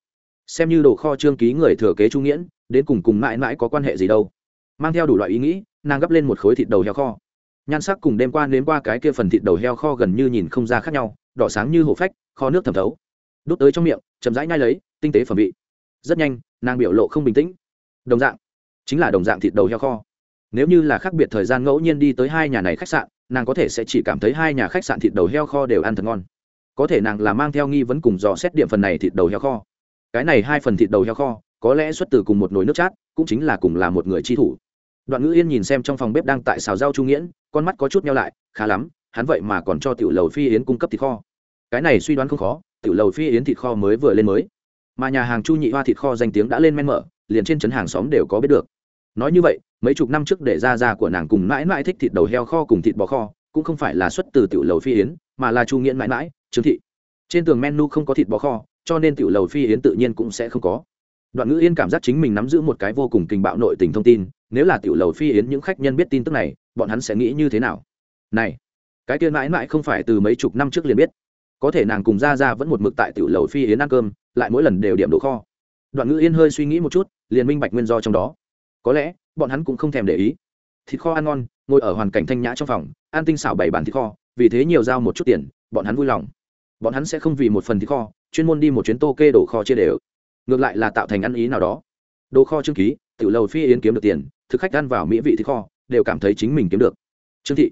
Xem như đồ kho trương ký người thừa kế trung nghiễn, đến cùng cùng mãi mãi có quan hệ gì đâu? Mang theo đủ loại ý nghĩ, nàng gấp lên một khối thịt đầu heo kho. Nhan sắc cùng đêm qua nếm qua cái kia phần thịt đầu heo kho gần như nhìn không ra khác nhau, đỏ sáng như hổ phách, kho nước thẩm thấu. Đút tới trong miệng, chậm rãi nhai lấy, tinh tế phẩm vị. Rất nhanh, nàng biểu lộ không bình tĩnh. Đồng dạng, chính là đồng dạng thịt đầu heo kho. Nếu như là khác biệt thời gian ngẫu nhiên đi tới hai nhà này khách sạn, nàng có thể sẽ chỉ cảm thấy hai nhà khách sạn thịt đầu heo kho đều ăn thật ngon có thể nàng là mang theo nghi vấn cùng dò xét điểm phần này thịt đầu heo kho. Cái này hai phần thịt đầu heo kho, có lẽ xuất từ cùng một nồi nước chát, cũng chính là cùng là một người chi thủ. Đoạn ngữ yên nhìn xem trong phòng bếp đang tại xào rau trung nghiễn, con mắt có chút nhau lại, khá lắm, hắn vậy mà còn cho tiểu lầu phi yến cung cấp thịt kho. Cái này suy đoán không khó, tiểu lầu phi yến thịt kho mới vừa lên mới. Mà nhà hàng chu nhị hoa thịt kho danh tiếng đã lên men mở, liền trên trấn hàng xóm đều có biết được. Nói như vậy, mấy chục năm trước để ra ra của nàng cùng mãi mãi thích thịt đầu heo kho cùng thịt bò kho, cũng không phải là xuất từ tiểu lầu phi yến, mà là chu nghiễn mãi mãi trương thị. Trên tường menu không có thịt bò kho, cho nên tiểu lầu phi yến tự nhiên cũng sẽ không có. Đoạn ngữ yên cảm giác chính mình nắm giữ một cái vô cùng kinh bạo nội tình thông tin, nếu là tiểu lầu phi yến những khách nhân biết tin tức này, bọn hắn sẽ nghĩ như thế nào? Này, cái kia mãi mãi không phải từ mấy chục năm trước liền biết. Có thể nàng cùng ra ra vẫn một mực tại tiểu lầu phi yến ăn cơm, lại mỗi lần đều điểm đồ kho. Đoạn ngữ yên hơi suy nghĩ một chút, liền minh bạch nguyên do trong đó. Có lẽ, bọn hắn cũng không thèm để ý. Thịt kho ăn ngon, ngồi ở hoàn cảnh thanh nhã trong phòng, ăn tinh xảo bảy bản thịt kho, vì thế nhiều giao một chút tiền, bọn hắn vui lòng bọn hắn sẽ không vì một phần thịt kho, chuyên môn đi một chuyến tô kê đổ kho chia đều. Ngược lại là tạo thành ăn ý nào đó. Đồ kho trương ký tự lầu phi yến kiếm được tiền, thực khách ăn vào mỹ vị thịt kho, đều cảm thấy chính mình kiếm được. Trương thị,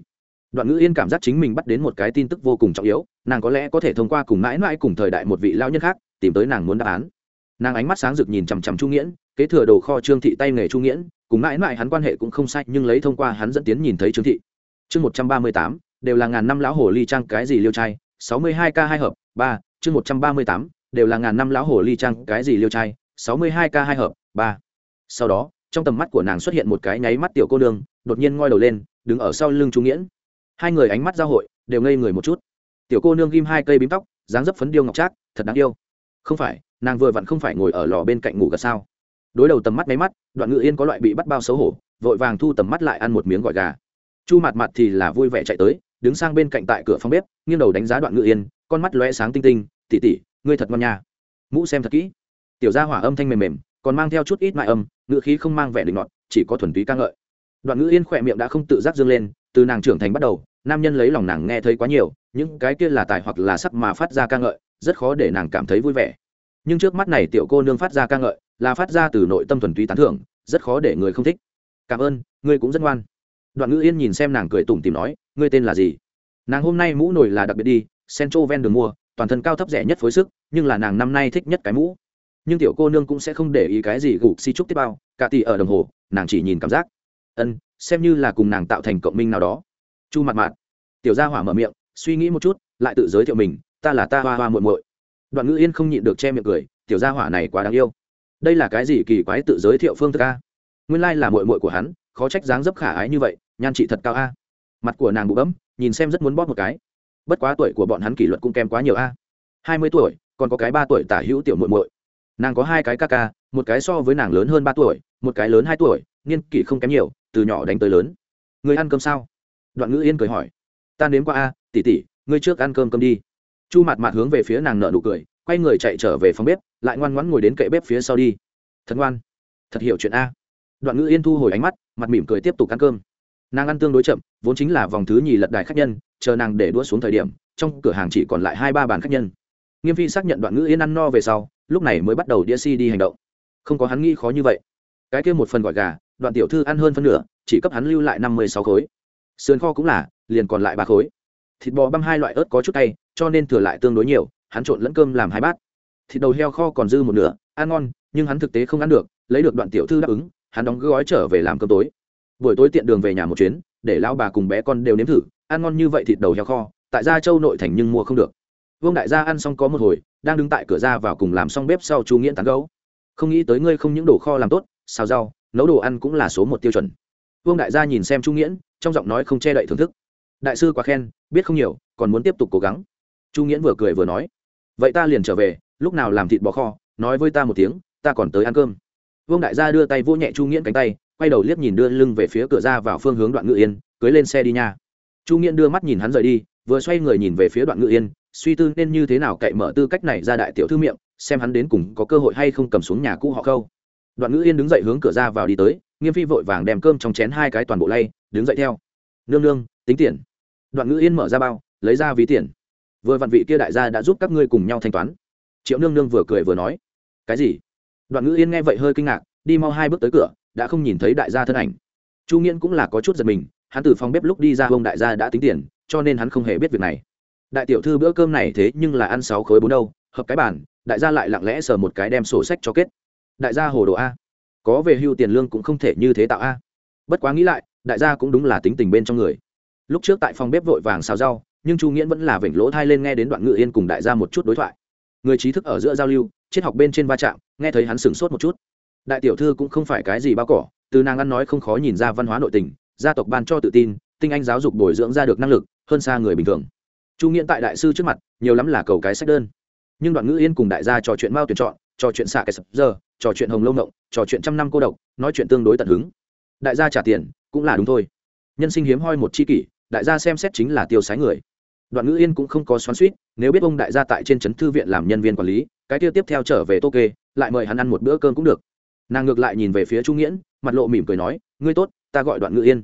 đoạn ngữ yên cảm giác chính mình bắt đến một cái tin tức vô cùng trọng yếu, nàng có lẽ có thể thông qua cùng mãi mãi cùng thời đại một vị lao nhân khác, tìm tới nàng muốn đáp án. Nàng ánh mắt sáng rực nhìn chằm chằm trung nghiễn, kế thừa đồ kho trương thị tay nghề trung nghiễn, cùng mãi mãi hắn quan hệ cũng không sai, nhưng lấy thông qua hắn dẫn tiến nhìn thấy trương thị. Chương một trăm ba mươi tám, đều là ngàn năm lão hồ ly trang cái gì liêu trai sáu mươi hai k hai hợp, ba, chương một trăm ba mươi tám, đều là ngàn năm lão hồ ly trang, cái gì liêu trai? Sáu mươi hai k hai hợp, ba. Sau đó, trong tầm mắt của nàng xuất hiện một cái nháy mắt tiểu cô nương, đột nhiên ngoi đầu lên, đứng ở sau lưng trung nghiễn. Hai người ánh mắt giao hội, đều ngây người một chút. Tiểu cô nương ghim hai cây bím tóc, dáng dấp phấn điêu ngọc trác, thật đáng yêu. Không phải, nàng vừa vặn không phải ngồi ở lò bên cạnh ngủ gật sao? Đối đầu tầm mắt máy mắt, đoạn ngự yên có loại bị bắt bao xấu hổ, vội vàng thu tầm mắt lại ăn một miếng gọi gà. Chu mặt mặt thì là vui vẻ chạy tới, đứng sang bên cạnh tại cửa phòng bếp nghiêng đầu đánh giá đoạn ngự yên, con mắt lóe sáng tinh tinh tỉ tỉ ngươi thật ngon nha. Mũ xem thật kỹ. Tiểu gia hỏa âm thanh mềm mềm, còn mang theo chút ít mại âm ngự khí không mang vẻ định ngọt chỉ có thuần túy ca ngợi. Đoạn ngữ yên khỏe miệng đã không tự giác dâng lên, từ nàng trưởng thành bắt đầu, nam nhân lấy lòng nàng nghe thấy quá nhiều, những cái kia là tài hoặc là sắc mà phát ra ca ngợi, rất khó để nàng cảm thấy vui vẻ. Nhưng trước mắt này tiểu cô nương phát ra ca ngợi, là phát ra từ nội tâm thuần túy tán thưởng, rất khó để người không thích. Cảm ơn, ngươi cũng rất ngoan. Đoạn ngữ yên nhìn xem nàng cười tủm tìm nói, ngươi tên là gì? Nàng hôm nay mũ nổi là đặc biệt đi centro ven đường mua, toàn thân cao thấp rẻ nhất phối sức, nhưng là nàng năm nay thích nhất cái mũ. Nhưng tiểu cô nương cũng sẽ không để ý cái gì gục si trúc tiếp bao, cả tỷ ở đồng hồ, nàng chỉ nhìn cảm giác. Ân, xem như là cùng nàng tạo thành cộng minh nào đó. Chu mặt mạn. Tiểu gia hỏa mở miệng, suy nghĩ một chút, lại tự giới thiệu mình, ta là ta hoa hoa muội muội. Đoạn ngữ yên không nhịn được che miệng cười, tiểu gia hỏa này quá đáng yêu. Đây là cái gì kỳ quái tự giới thiệu phương thức a? Nguyên lai là muội muội của hắn, khó trách dáng dấp khả ái như vậy, nhan trị thật cao a. Mặt của nàng bụ bấm nhìn xem rất muốn bóp một cái. Bất quá tuổi của bọn hắn kỷ luật cũng kém quá nhiều a. Hai mươi tuổi, còn có cái ba tuổi tả hữu tiểu muội muội. Nàng có hai cái ca ca, một cái so với nàng lớn hơn ba tuổi, một cái lớn hai tuổi, niên kỷ không kém nhiều, từ nhỏ đánh tới lớn. Người ăn cơm sao? Đoạn ngữ yên cười hỏi. Ta nếm qua a, tỉ tỉ, ngươi trước ăn cơm cơm đi. Chu mặt mặt hướng về phía nàng nợ nụ cười, quay người chạy trở về phòng bếp, lại ngoan ngoãn ngồi đến kệ bếp phía sau đi. Thật ngoan. Thật hiểu chuyện a. Đoạn ngữ yên thu hồi ánh mắt, mặt mỉm cười tiếp tục ăn cơm nàng ăn tương đối chậm, vốn chính là vòng thứ nhì lật đài khách nhân, chờ nàng để đua xuống thời điểm, trong cửa hàng chỉ còn lại hai ba bàn khách nhân. Nghiêm phi xác nhận đoạn ngữ yên ăn no về sau, lúc này mới bắt đầu đĩa si đi hành động. Không có hắn nghĩ khó như vậy. Cái kia một phần gọi gà, đoạn tiểu thư ăn hơn phân nửa, chỉ cấp hắn lưu lại năm mươi sáu khối. Sườn kho cũng là, liền còn lại ba khối. Thịt bò băm hai loại ớt có chút tay cho nên thừa lại tương đối nhiều, hắn trộn lẫn cơm làm hai bát. Thịt đầu heo kho còn dư một nửa, ăn ngon, nhưng hắn thực tế không ăn được, lấy được đoạn tiểu thư đáp ứng, hắn đóng gói trở về làm cơm tối buổi tối tiện đường về nhà một chuyến, để lão bà cùng bé con đều nếm thử, ăn ngon như vậy thịt đầu heo kho, tại gia châu nội thành nhưng mua không được. Vương đại gia ăn xong có một hồi, đang đứng tại cửa ra vào cùng làm xong bếp sau chu nghiễn tán gấu không nghĩ tới ngươi không những đồ kho làm tốt, xào rau, nấu đồ ăn cũng là số một tiêu chuẩn. Vương đại gia nhìn xem chu nghiễn, trong giọng nói không che đậy thưởng thức. Đại sư quá khen, biết không nhiều, còn muốn tiếp tục cố gắng. Chu nghiễn vừa cười vừa nói, vậy ta liền trở về, lúc nào làm thịt bò kho, nói với ta một tiếng, ta còn tới ăn cơm. Vương đại gia đưa tay vô nhẹ chu nghiễn cánh tay quay đầu liếc nhìn đưa lưng về phía cửa ra vào phương hướng đoạn ngự yên, cưới lên xe đi nha. Chu nghiễn đưa mắt nhìn hắn rời đi, vừa xoay người nhìn về phía đoạn ngự yên, suy tư nên như thế nào cậy mở tư cách này ra đại tiểu thư miệng, xem hắn đến cùng có cơ hội hay không cầm xuống nhà cũ họ khâu. Đoạn ngự yên đứng dậy hướng cửa ra vào đi tới, nghiêm phi vội vàng đem cơm trong chén hai cái toàn bộ lay, đứng dậy theo. Nương nương, tính tiền. Đoạn ngự yên mở ra bao, lấy ra ví tiền. Vừa vặn vị kia đại gia đã giúp các ngươi cùng nhau thanh toán. Triệu nương nương vừa cười vừa nói. Cái gì? Đoạn ngữ yên nghe vậy hơi kinh ngạc, đi mau hai bước tới cửa đã không nhìn thấy đại gia thân ảnh. Chu nghiễn cũng là có chút giật mình, hắn từ phòng bếp lúc đi ra ông đại gia đã tính tiền, cho nên hắn không hề biết việc này. Đại tiểu thư bữa cơm này thế nhưng là ăn sáu khối bốn đâu, hợp cái bàn, đại gia lại lặng lẽ sờ một cái đem sổ sách cho kết. Đại gia hồ đồ a. Có về hưu tiền lương cũng không thể như thế tạo a. Bất quá nghĩ lại, đại gia cũng đúng là tính tình bên trong người. Lúc trước tại phòng bếp vội vàng xào rau, nhưng chu nghiễn vẫn là vểnh lỗ thai lên nghe đến đoạn ngự yên cùng đại gia một chút đối thoại. Người trí thức ở giữa giao lưu, triết học bên trên va chạm, nghe thấy hắn sửng sốt một chút đại tiểu thư cũng không phải cái gì bao cỏ, từ nàng ăn nói không khó nhìn ra văn hóa nội tình, gia tộc ban cho tự tin, tinh anh giáo dục bồi dưỡng ra được năng lực, hơn xa người bình thường. Chu nghiễn tại đại sư trước mặt, nhiều lắm là cầu cái sách đơn. Nhưng đoạn ngữ yên cùng đại gia trò chuyện mao tuyển chọn, trò chuyện xạ cái sập giờ, trò chuyện hồng lâu ngộng, trò chuyện trăm năm cô độc, nói chuyện tương đối tận hứng. Đại gia trả tiền, cũng là đúng thôi. Nhân sinh hiếm hoi một chi kỷ, đại gia xem xét chính là tiêu sái người. Đoạn ngữ yên cũng không có xoắn suýt nếu biết ông đại gia tại trên trấn thư viện làm nhân viên quản lý, cái tiêu tiếp theo trở về tô kê, lại mời hắn ăn một bữa cơm cũng được nàng ngược lại nhìn về phía trung nghiễn, mặt lộ mỉm cười nói, ngươi tốt, ta gọi đoạn ngữ yên.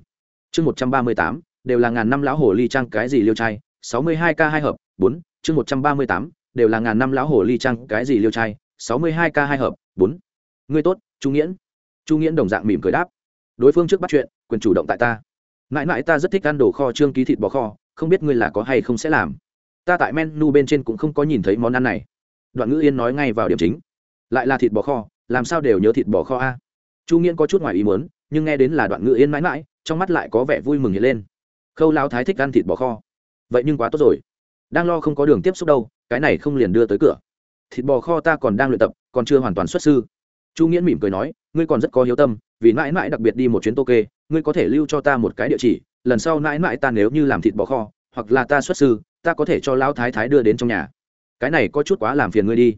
Chương một trăm ba mươi tám, đều là ngàn năm lão hồ ly trang cái gì liêu trai? sáu mươi hai k hai hợp, bốn, chương một trăm ba mươi tám, đều là ngàn năm lão hồ ly trang cái gì liêu trai? sáu mươi hai k hai hợp, bốn. Ngươi tốt, chu nghiễn. Chu nghiễn đồng dạng mỉm cười đáp. Đối phương trước bắt chuyện, quyền chủ động tại ta. Mãi mãi ta rất thích ăn đồ kho trương ký thịt bò kho, không biết ngươi là có hay không sẽ làm. Ta tại menu bên trên cũng không có nhìn thấy món ăn này. Đoạn ngữ yên nói ngay vào điểm chính. Lại là thịt bò kho làm sao đều nhớ thịt bò kho a? Chu nghiễn có chút ngoài ý muốn, nhưng nghe đến là đoạn ngữ yên mãi mãi, trong mắt lại có vẻ vui mừng hiện lên. Khâu lao thái thích ăn thịt bò kho. Vậy nhưng quá tốt rồi. Đang lo không có đường tiếp xúc đâu, cái này không liền đưa tới cửa. Thịt bò kho ta còn đang luyện tập, còn chưa hoàn toàn xuất sư. Chu nghiễn mỉm cười nói, ngươi còn rất có hiếu tâm, vì mãi mãi đặc biệt đi một chuyến tô kê ngươi có thể lưu cho ta một cái địa chỉ, lần sau mãi mãi ta nếu như làm thịt bò kho, hoặc là ta xuất sư, ta có thể cho lão thái thái đưa đến trong nhà. Cái này có chút quá làm phiền ngươi đi.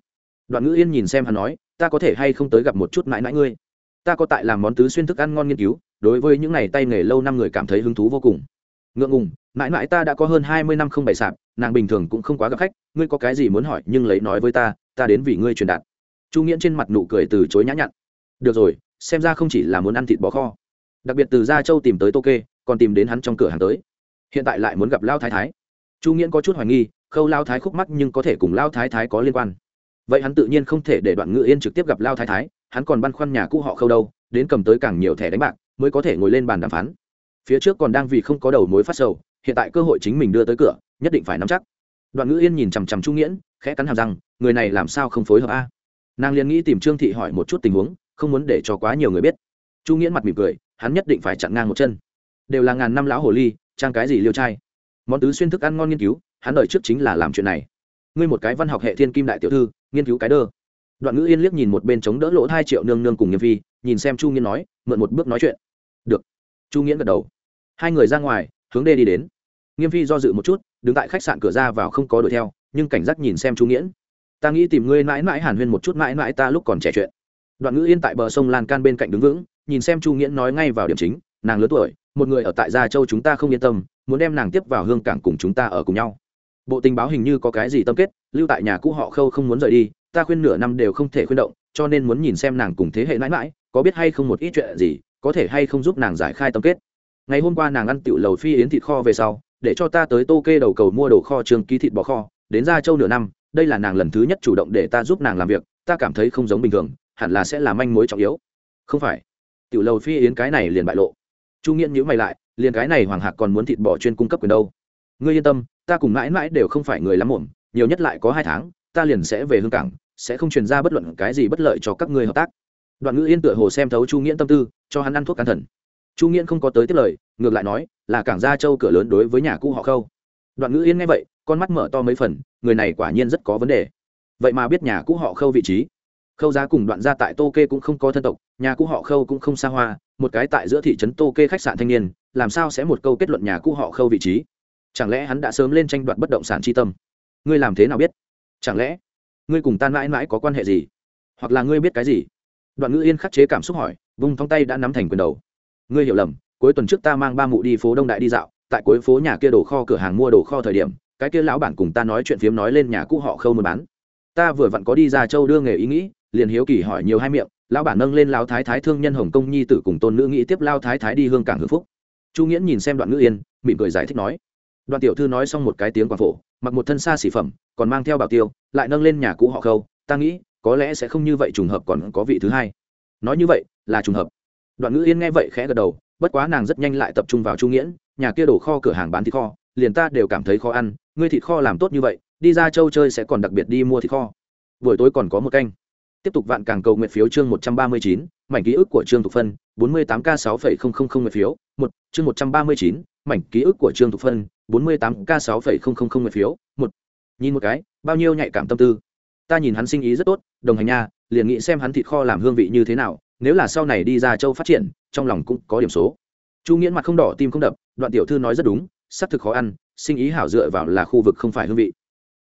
Đoạn ngữ yên nhìn xem hắn nói ta có thể hay không tới gặp một chút mãi mãi ngươi? Ta có tại làm món tứ xuyên thức ăn ngon nghiên cứu, đối với những n à y tay nghề lâu năm người cảm thấy hứng thú vô cùng. Ngượng ngùng, mãi mãi ta đã có hơn hai mươi năm không bày sạp, nàng bình thường cũng không quá gặp khách, ngươi có cái gì muốn hỏi nhưng lấy nói với ta ta đến vì ngươi truyền đạt. Chu nghiễn trên mặt nụ cười từ chối nhã nhặn. Được rồi, xem ra không chỉ là muốn ăn thịt bò kho. Đặc biệt từ gia châu tìm tới tô kê, còn tìm đến hắn trong cửa hàng tới. Hiện tại lại muốn gặp lao thái thái. Chu nghiễn có chút hoài nghi, khâu lao thái khúc mắc nhưng có thể cùng lao thái thái có liên quan vậy hắn tự nhiên không thể để đoạn ngự yên trực tiếp gặp lao thái thái, hắn còn băn khoăn nhà cũ họ khâu đâu, đến cầm tới càng nhiều thẻ đánh bạc, mới có thể ngồi lên bàn đàm phán. Phía trước còn đang vì không có đầu mối phát sầu, hiện tại cơ hội chính mình đưa tới cửa, nhất định phải nắm chắc. Đoạn ngữ yên nhìn chằm chằm trung nghiễn, khẽ cắn hàm rằng người này làm sao không phối hợp a? Nàng liền nghĩ tìm trương thị hỏi một chút tình huống, không muốn để cho quá nhiều người biết. Chu nghiễn mặt mỉm cười, hắn nhất định phải chặn ngang một chân. Đều là ngàn năm lão hồ ly, trang cái gì liêu trai? Món tứ xuyên thức ăn ngon nghiên cứu, hắn đợi trước chính là làm chuyện này ngươi một cái văn học hệ thiên kim đại tiểu thư nghiên cứu cái đơ. Đoạn ngữ yên liếc nhìn một bên chống đỡ lỗ hai triệu nương nương cùng nghiêm vi, nhìn xem chu nghiễn nói mượn một bước nói chuyện. Được. Chu nghiễn gật đầu. Hai người ra ngoài hướng đê đi đến. Nghiêm vi do dự một chút đứng tại khách sạn cửa ra vào không có đuổi theo nhưng cảnh giác nhìn xem chu nghiễn ta nghĩ tìm ngươi mãi mãi hàn huyên một chút mãi mãi ta lúc còn trẻ chuyện. Đoạn ngữ yên tại bờ sông lan can bên cạnh đứng vững nhìn xem chu nghiễn nói ngay vào điểm chính nàng lớn tuổi một người ở tại gia châu chúng ta không yên tâm muốn đem nàng tiếp vào hương cảng cùng chúng ta ở cùng nhau bộ tình báo hình như có cái gì tâm kết, lưu tại nhà cũ họ khâu không muốn rời đi, ta khuyên nửa năm đều không thể khuyên động, cho nên muốn nhìn xem nàng cùng thế hệ mãi mãi, có biết hay không một ít chuyện gì, có thể hay không giúp nàng giải khai tâm kết. Ngày hôm qua nàng ăn tiểu lầu phi yến thịt kho về sau, để cho ta tới tô kê đầu cầu mua đồ kho trường ký thịt bò kho, đến ra châu nửa năm, đây là nàng lần thứ nhất chủ động để ta giúp nàng làm việc, ta cảm thấy không giống bình thường, hẳn là sẽ là manh mối trọng yếu. Không phải. Tiểu lầu phi yến cái này liền bại lộ. Chu nghiễn nhữ mày lại, liền cái này hoàng hạc còn muốn thịt bò chuyên cung cấp quyền đâu? Ngươi yên tâm ta cùng mãi mãi đều không phải người lắm muộn, nhiều nhất lại có hai tháng, ta liền sẽ về hương cảng, sẽ không truyền ra bất luận cái gì bất lợi cho các ngươi hợp tác. Đoạn ngữ yên tựa hồ xem thấu chu nghiễn tâm tư, cho hắn ăn thuốc can thần. Chu nghiễn không có tới tiếp lời, ngược lại nói, là cảng gia châu cửa lớn đối với nhà cũ họ khâu. Đoạn ngữ yên nghe vậy, con mắt mở to mấy phần, người này quả nhiên rất có vấn đề. Vậy mà biết nhà cũ họ khâu vị trí. Khâu giá cùng đoạn gia tại tô kê cũng không có thân tộc, nhà cũ họ khâu cũng không xa hoa, một cái tại giữa thị trấn tô kê khách sạn thanh niên, làm sao sẽ một câu kết luận nhà cũ họ khâu vị trí? Chẳng lẽ hắn đã sớm lên tranh đoạt bất động sản tri tâm? Ngươi làm thế nào biết? Chẳng lẽ ngươi cùng tan mãi mãi có quan hệ gì? Hoặc là ngươi biết cái gì? Đoạn ngữ yên khắc chế cảm xúc hỏi, vung thong tay đã nắm thành quyền đầu. Ngươi hiểu lầm, cuối tuần trước ta mang ba mụ đi phố đông đại đi dạo, tại cuối phố nhà kia đồ kho cửa hàng mua đồ kho thời điểm, cái kia lão bản cùng ta nói chuyện phiếm nói lên nhà cũ họ khâu mua bán. Ta vừa vặn có đi ra châu đưa nghề ý nghĩ, liền hiếu kỳ hỏi nhiều hai miệng, lão bản nâng lên lao thái thái thương nhân hồng công nhi tử cùng tôn nữ nghĩ tiếp lao thái thái đi hương cảng hưng phúc. Chu nghiễn nhìn xem đoạn ngữ yên, mỉm cười giải thích nói Đoàn tiểu thư nói xong một cái tiếng quảng phổ, mặc một thân xa xỉ phẩm, còn mang theo bảo tiêu, lại nâng lên nhà cũ họ khâu, ta nghĩ, có lẽ sẽ không như vậy trùng hợp còn có vị thứ hai. Nói như vậy, là trùng hợp. Đoạn ngữ yên nghe vậy khẽ gật đầu, bất quá nàng rất nhanh lại tập trung vào chu nghiễn, nhà kia đổ kho cửa hàng bán thịt kho, liền ta đều cảm thấy khó ăn, ngươi thịt kho làm tốt như vậy, đi ra châu chơi sẽ còn đặc biệt đi mua thịt kho. Buổi tối còn có một canh. Tiếp tục vạn càng cầu nguyện phiếu chương một trăm ba mươi chín, mảnh ký ức của trương thục phân, bốn mươi tám k sáu phẩy không không không nguyện phiếu, một, chương một trăm ba mươi chín, mảnh ký ức của trương thục phân bốn mươi tám k sáu phẩy không không không nguyện phiếu, một. Nhìn một cái, bao nhiêu nhạy cảm tâm tư. Ta nhìn hắn sinh ý rất tốt, đồng hành nha, liền nghĩ xem hắn thịt kho làm hương vị như thế nào, nếu là sau này đi ra châu phát triển, trong lòng cũng có điểm số. Chu nghiễn mặt không đỏ, tim không đập, đoạn tiểu thư nói rất đúng sắp thực khó ăn, sinh ý hảo dựa vào là khu vực không phải hương vị.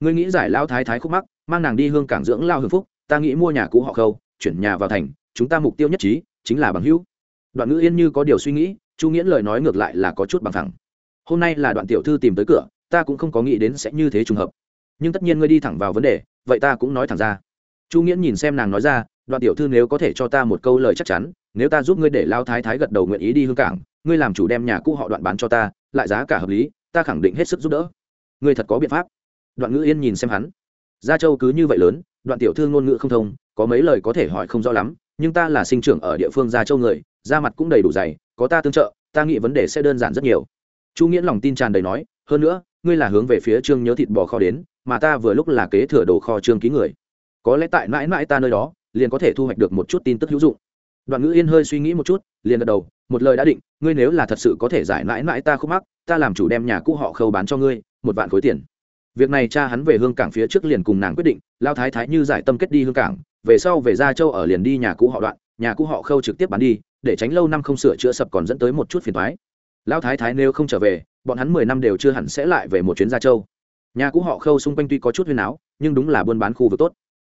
Ngươi nghĩ giải lao thái thái khúc mắc, mang nàng đi hương cảng dưỡng lao hưng phúc, ta nghĩ mua nhà cũ họ khâu, chuyển nhà vào thành, chúng ta mục tiêu nhất trí, chính là bằng hữu. Đoạn ngữ yên như có điều suy nghĩ, chu nghiễn lời nói ngược lại là có chút bằng thẳng hôm nay là đoạn tiểu thư tìm tới cửa, ta cũng không có nghĩ đến sẽ như thế trùng hợp. Nhưng tất nhiên ngươi đi thẳng vào vấn đề, vậy ta cũng nói thẳng ra. Chu nghiễn nhìn xem nàng nói ra, đoạn tiểu thư nếu có thể cho ta một câu lời chắc chắn, nếu ta giúp ngươi để lao thái thái gật đầu nguyện ý đi hương cảng, ngươi làm chủ đem nhà cũ họ đoạn bán cho ta, lại giá cả hợp lý, ta khẳng định hết sức giúp đỡ. Ngươi thật có biện pháp. Đoạn ngữ yên nhìn xem hắn. Gia châu cứ như vậy lớn, đoạn tiểu thư ngôn ngữ không thông, có mấy lời có thể hỏi không rõ lắm, nhưng ta là sinh trưởng ở địa phương gia châu người, da mặt cũng đầy đủ dày, có ta tương trợ, ta nghĩ vấn đề sẽ đơn giản rất nhiều chu nghiễn lòng tin tràn đầy nói, hơn nữa, ngươi là hướng về phía trương nhớ thịt bò kho đến, mà ta vừa lúc là kế thừa đồ kho trương ký người. Có lẽ tại mãi mãi ta nơi đó, liền có thể thu hoạch được một chút tin tức hữu dụng. Đoạn ngữ yên hơi suy nghĩ một chút, liền gật đầu, một lời đã định, ngươi nếu là thật sự có thể giải mãi mãi ta khúc mắc, ta làm chủ đem nhà cũ họ khâu bán cho ngươi, một vạn khối tiền. Việc này cha hắn về hương cảng phía trước liền cùng nàng quyết định, lao thái thái như giải tâm kết đi hương cảng, về sau về gia châu ở liền đi nhà cũ họ đoạn, nhà cũ họ khâu trực tiếp bán đi, để tránh lâu năm không sửa chữa sập còn dẫn tới một chút phiền thoái Lão thái thái nếu không trở về, bọn hắn mười năm đều chưa hẳn sẽ lại về một chuyến gia châu. Nhà cũ họ khâu xung quanh tuy có chút huyền áo nhưng đúng là buôn bán khu vực tốt.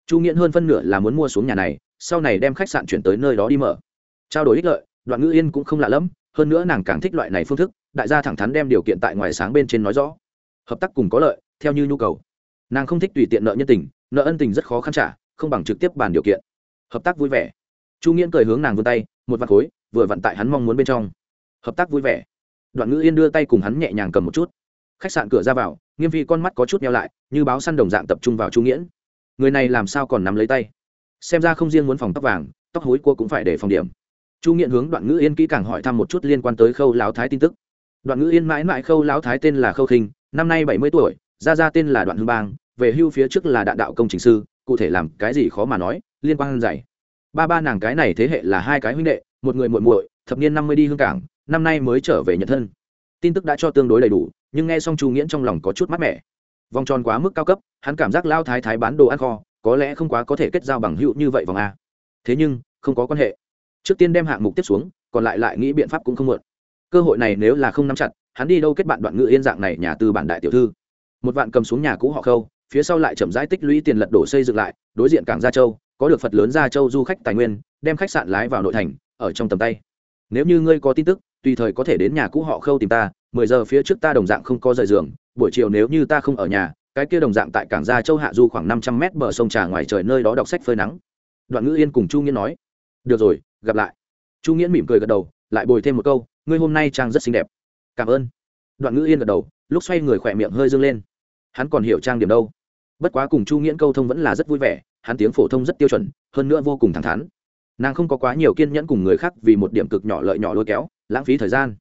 Chu nghiện hơn phân nửa là muốn mua xuống nhà này, sau này đem khách sạn chuyển tới nơi đó đi mở. Trao đổi ích lợi, đoạn ngữ yên cũng không lạ lẫm, hơn nữa nàng càng thích loại này phương thức, đại gia thẳng thắn đem điều kiện tại ngoài sáng bên trên nói rõ. Hợp tác cùng có lợi, theo như nhu cầu. Nàng không thích tùy tiện nợ nhân tình, nợ ân tình rất khó khăn trả, không bằng trực tiếp bàn điều kiện. Hợp tác vui vẻ. Chu nghiễn cười hướng nàng vươn tay, một vạt khối, vừa vặn tại hắn mong muốn bên trong. Hợp tác vui vẻ đoạn ngữ yên đưa tay cùng hắn nhẹ nhàng cầm một chút. Khách sạn cửa ra vào, nghiêm phi con mắt có chút neo lại, như báo săn đồng dạng tập trung vào chu nghiễn. Người này làm sao còn nắm lấy tay? Xem ra không riêng muốn phòng tóc vàng, tóc hối cua cũng phải để phòng điểm. Chu nghiễn hướng đoạn ngữ yên kỹ càng hỏi thăm một chút liên quan tới khâu láo thái tin tức. Đoạn ngữ yên mãi mãi khâu láo thái tên là khâu khinh, năm nay bảy mươi tuổi, ra ra tên là đoạn hưng bang, về hưu phía trước là đạn đạo công trình sư, cụ thể làm cái gì khó mà nói, liên quan dạy. Ba ba nàng cái này thế hệ là hai cái huynh đệ, một người muội muội, thập niên năm mươi đi hương cảng năm nay mới trở về nhận thân. Tin tức đã cho tương đối đầy đủ, nhưng nghe xong chu nghiễn trong lòng có chút mát mẻ. Vòng tròn quá mức cao cấp, hắn cảm giác lao thái thái bán đồ ăn kho, có lẽ không quá có thể kết giao bằng hữu như vậy vòng a. Thế nhưng, không có quan hệ. Trước tiên đem hạng mục tiếp xuống, còn lại lại nghĩ biện pháp cũng không muộn. Cơ hội này nếu là không nắm chặt, hắn đi đâu kết bạn đoạn ngự yên dạng này nhà tư bản đại tiểu thư. Một vạn cầm xuống nhà cũ họ khâu, phía sau lại chậm rãi tích lũy tiền lật đổ xây dựng lại, đối diện cảng gia châu, có được phật lớn gia châu du khách tài nguyên, đem khách sạn lái vào nội thành, ở trong tầm tay. Nếu như ngươi có tin tức tùy thời có thể đến nhà cũ họ khâu tìm ta, mười giờ phía trước ta đồng dạng không có rời giường, buổi chiều nếu như ta không ở nhà, cái kia đồng dạng tại cảng gia châu hạ du khoảng năm trăm mét bờ sông trà ngoài trời nơi đó đọc sách phơi nắng. Đoạn ngữ yên cùng chu nghĩa nói. Được rồi, gặp lại. Chu nghĩa mỉm cười gật đầu, lại bồi thêm một câu, ngươi hôm nay trang rất xinh đẹp. Cảm ơn. Đoạn ngữ yên gật đầu, lúc xoay người khỏe miệng hơi dâng lên. Hắn còn hiểu trang điểm đâu. Bất quá cùng chu nghiễn câu thông vẫn là rất vui vẻ, hắn tiếng phổ thông rất tiêu chuẩn, hơn nữa vô cùng thẳng thắn. Nàng không có quá nhiều kiên nhẫn cùng người khác vì một điểm cực nhỏ lợi nhỏ lôi kéo lãng phí thời gian.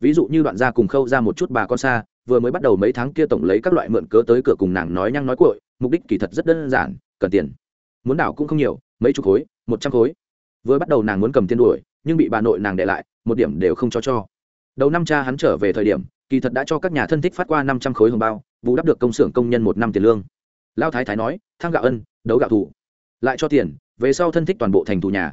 Ví dụ như đoạn gia cùng khâu ra một chút bà con xa, vừa mới bắt đầu mấy tháng kia tổng lấy các loại mượn cớ tới cửa cùng nàng nói nhăng nói cội mục đích kỳ thật rất đơn giản, cần tiền. Muốn đảo cũng không nhiều, mấy chục khối, một trăm khối. Vừa bắt đầu nàng muốn cầm tiền đuổi, nhưng bị bà nội nàng để lại, một điểm đều không cho cho. Đầu năm cha hắn trở về thời điểm, kỳ thật đã cho các nhà thân thích phát qua năm trăm khối hồng bao, bù đắp được công xưởng công nhân một năm tiền lương. Lao thái thái nói, thang gạo ân, đấu gạo thủ. Lại cho tiền, về sau thân thích toàn bộ thành thủ nhà.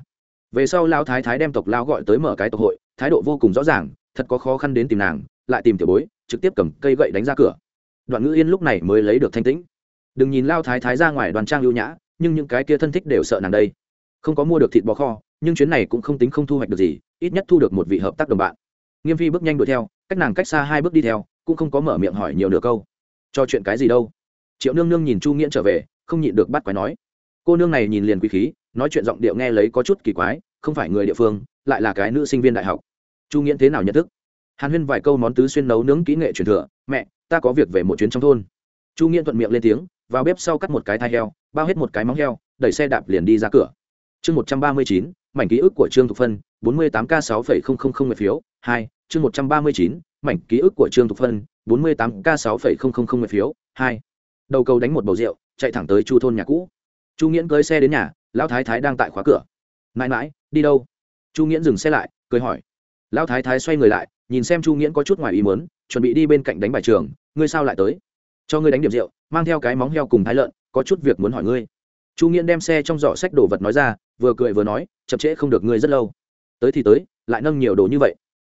Về sau lao thái thái đem tộc lao gọi tới mở cái tộc hội thái độ vô cùng rõ ràng, thật có khó khăn đến tìm nàng, lại tìm tiểu bối, trực tiếp cầm cây gậy đánh ra cửa. Đoạn ngữ yên lúc này mới lấy được thanh tĩnh. Đừng nhìn lao thái thái ra ngoài đoàn trang lưu nhã, nhưng những cái kia thân thích đều sợ nàng đây. Không có mua được thịt bò kho, nhưng chuyến này cũng không tính không thu hoạch được gì, ít nhất thu được một vị hợp tác đồng bạn. Nghiêm phi bước nhanh đuổi theo, cách nàng cách xa hai bước đi theo, cũng không có mở miệng hỏi nhiều nửa câu. Cho chuyện cái gì đâu? Triệu nương nương nhìn chu nghiễn trở về, không nhịn được bắt quái nói. Cô nương này nhìn liền quý khí, nói chuyện giọng điệu nghe lấy có chút kỳ quái không phải người địa phương, lại là cái nữ sinh viên đại học. Chu nghiễn thế nào nhận thức? Hàn huyên vài câu món tứ xuyên nấu nướng kỹ nghệ truyền thừa. Mẹ, ta có việc về một chuyến trong thôn. Chu nghiễn thuận miệng lên tiếng, vào bếp sau cắt một cái thai heo, bao hết một cái móng heo, đẩy xe đạp liền đi ra cửa. Chương một trăm ba mươi chín, mảnh ký ức của trương thục phân, bốn mươi tám k sáu phẩy không không không người phiếu, hai, chương một trăm ba mươi chín, mảnh ký ức của trương thục phân, bốn mươi tám k sáu phẩy không không không người phiếu, hai. Đầu cầu đánh một bầu rượu, chạy thẳng tới chu thôn nhà cũ. Chu nghiễn cưới xe đến nhà, lão thái thái đang tại khóa cửa mãi mãi, đi đâu? Chu nghiễn dừng xe lại, cười hỏi. Lão thái thái xoay người lại, nhìn xem chu nghiễn có chút ngoài ý mớn chuẩn bị đi bên cạnh đánh bài trường, ngươi sao lại tới? Cho ngươi đánh điểm rượu, mang theo cái móng heo cùng thái lợn, có chút việc muốn hỏi ngươi. Chu nghiễn đem xe trong giỏ sách đồ vật nói ra, vừa cười vừa nói, chậm trễ không được ngươi rất lâu. Tới thì tới, lại nâng nhiều đồ như vậy.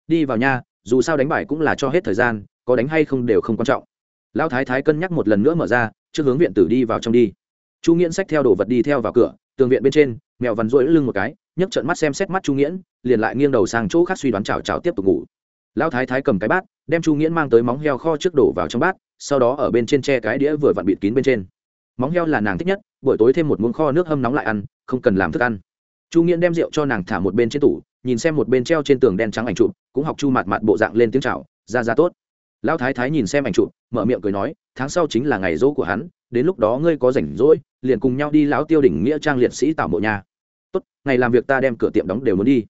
Đi vào nhà, dù sao đánh bài cũng là cho hết thời gian, có đánh hay không đều không quan trọng. Lão thái thái cân nhắc một lần nữa mở ra, trước hướng viện tử đi vào trong đi. Chu nghiễn xách theo đồ vật đi theo vào cửa tường viện bên trên, mèo vằn rỗi lưng một cái, nhấc trận mắt xem xét mắt chu nghiễn, liền lại nghiêng đầu sang chỗ khác suy đoán chào chào tiếp tục ngủ. Lão thái thái cầm cái bát, đem chu nghiễn mang tới móng heo kho trước đổ vào trong bát, sau đó ở bên trên tre cái đĩa vừa vặn bịt kín bên trên. Móng heo là nàng thích nhất, buổi tối thêm một muỗng kho nước hâm nóng lại ăn, không cần làm thức ăn. Chu nghiễn đem rượu cho nàng thả một bên trên tủ, nhìn xem một bên treo trên tường đen trắng ảnh chụp, cũng học chu mặt mặt bộ dạng lên tiếng chào, ra ra tốt. Lão thái thái nhìn xem ảnh chụp, mở miệng cười nói, tháng sau chính là ngày dỗ của hắn, đến lúc đó ngươi có rảnh rỗi liền cùng nhau đi lão tiêu đỉnh nghĩa trang liệt sĩ tạo mộ nhà. Tốt, ngày làm việc ta đem cửa tiệm đóng đều muốn đi.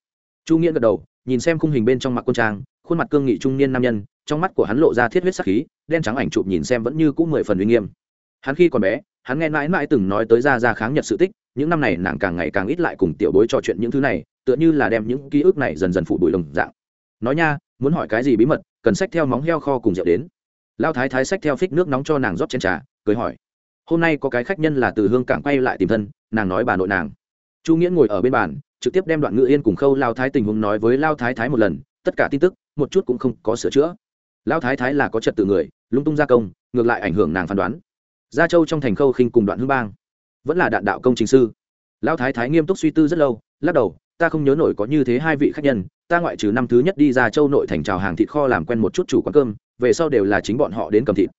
Chu nghĩa gật đầu, nhìn xem khung hình bên trong mặt quân trang, khuôn mặt cương nghị trung niên nam nhân, trong mắt của hắn lộ ra thiết huyết sắc khí, đen trắng ảnh chụp nhìn xem vẫn như cũ mười phần uy nghiêm. Hắn khi còn bé, hắn nghe mãi mãi từng nói tới ra ra kháng nhật sự tích, những năm này nàng càng ngày càng ít lại cùng tiểu bối trò chuyện những thứ này, tựa như là đem những ký ức này dần dần phủ bụi lồng dạng. Nói nha, muốn hỏi cái gì bí mật, cần sách theo móng heo kho cùng rượu đến. Lao thái thái sách theo phích nước nóng cho nàng rót trên trà, cười hỏi hôm nay có cái khách nhân là từ hương cảng quay lại tìm thân, nàng nói bà nội nàng. Chu nghĩa ngồi ở bên bàn, trực tiếp đem đoạn ngữ yên cùng khâu lao thái tình huống nói với lao thái thái một lần, tất cả tin tức, một chút cũng không có sửa chữa. Lao thái thái là có trật tự người, lung tung gia công, ngược lại ảnh hưởng nàng phán đoán. Gia châu trong thành khâu khinh cùng đoạn hương bang, vẫn là đạn đạo công trình sư. Lao thái thái nghiêm túc suy tư rất lâu, lắc đầu, ta không nhớ nổi có như thế hai vị khách nhân, ta ngoại trừ năm thứ nhất đi ra châu nội thành trào hàng thịt kho làm quen một chút chủ quán cơm, về sau đều là chính bọn họ đến cầm thịt.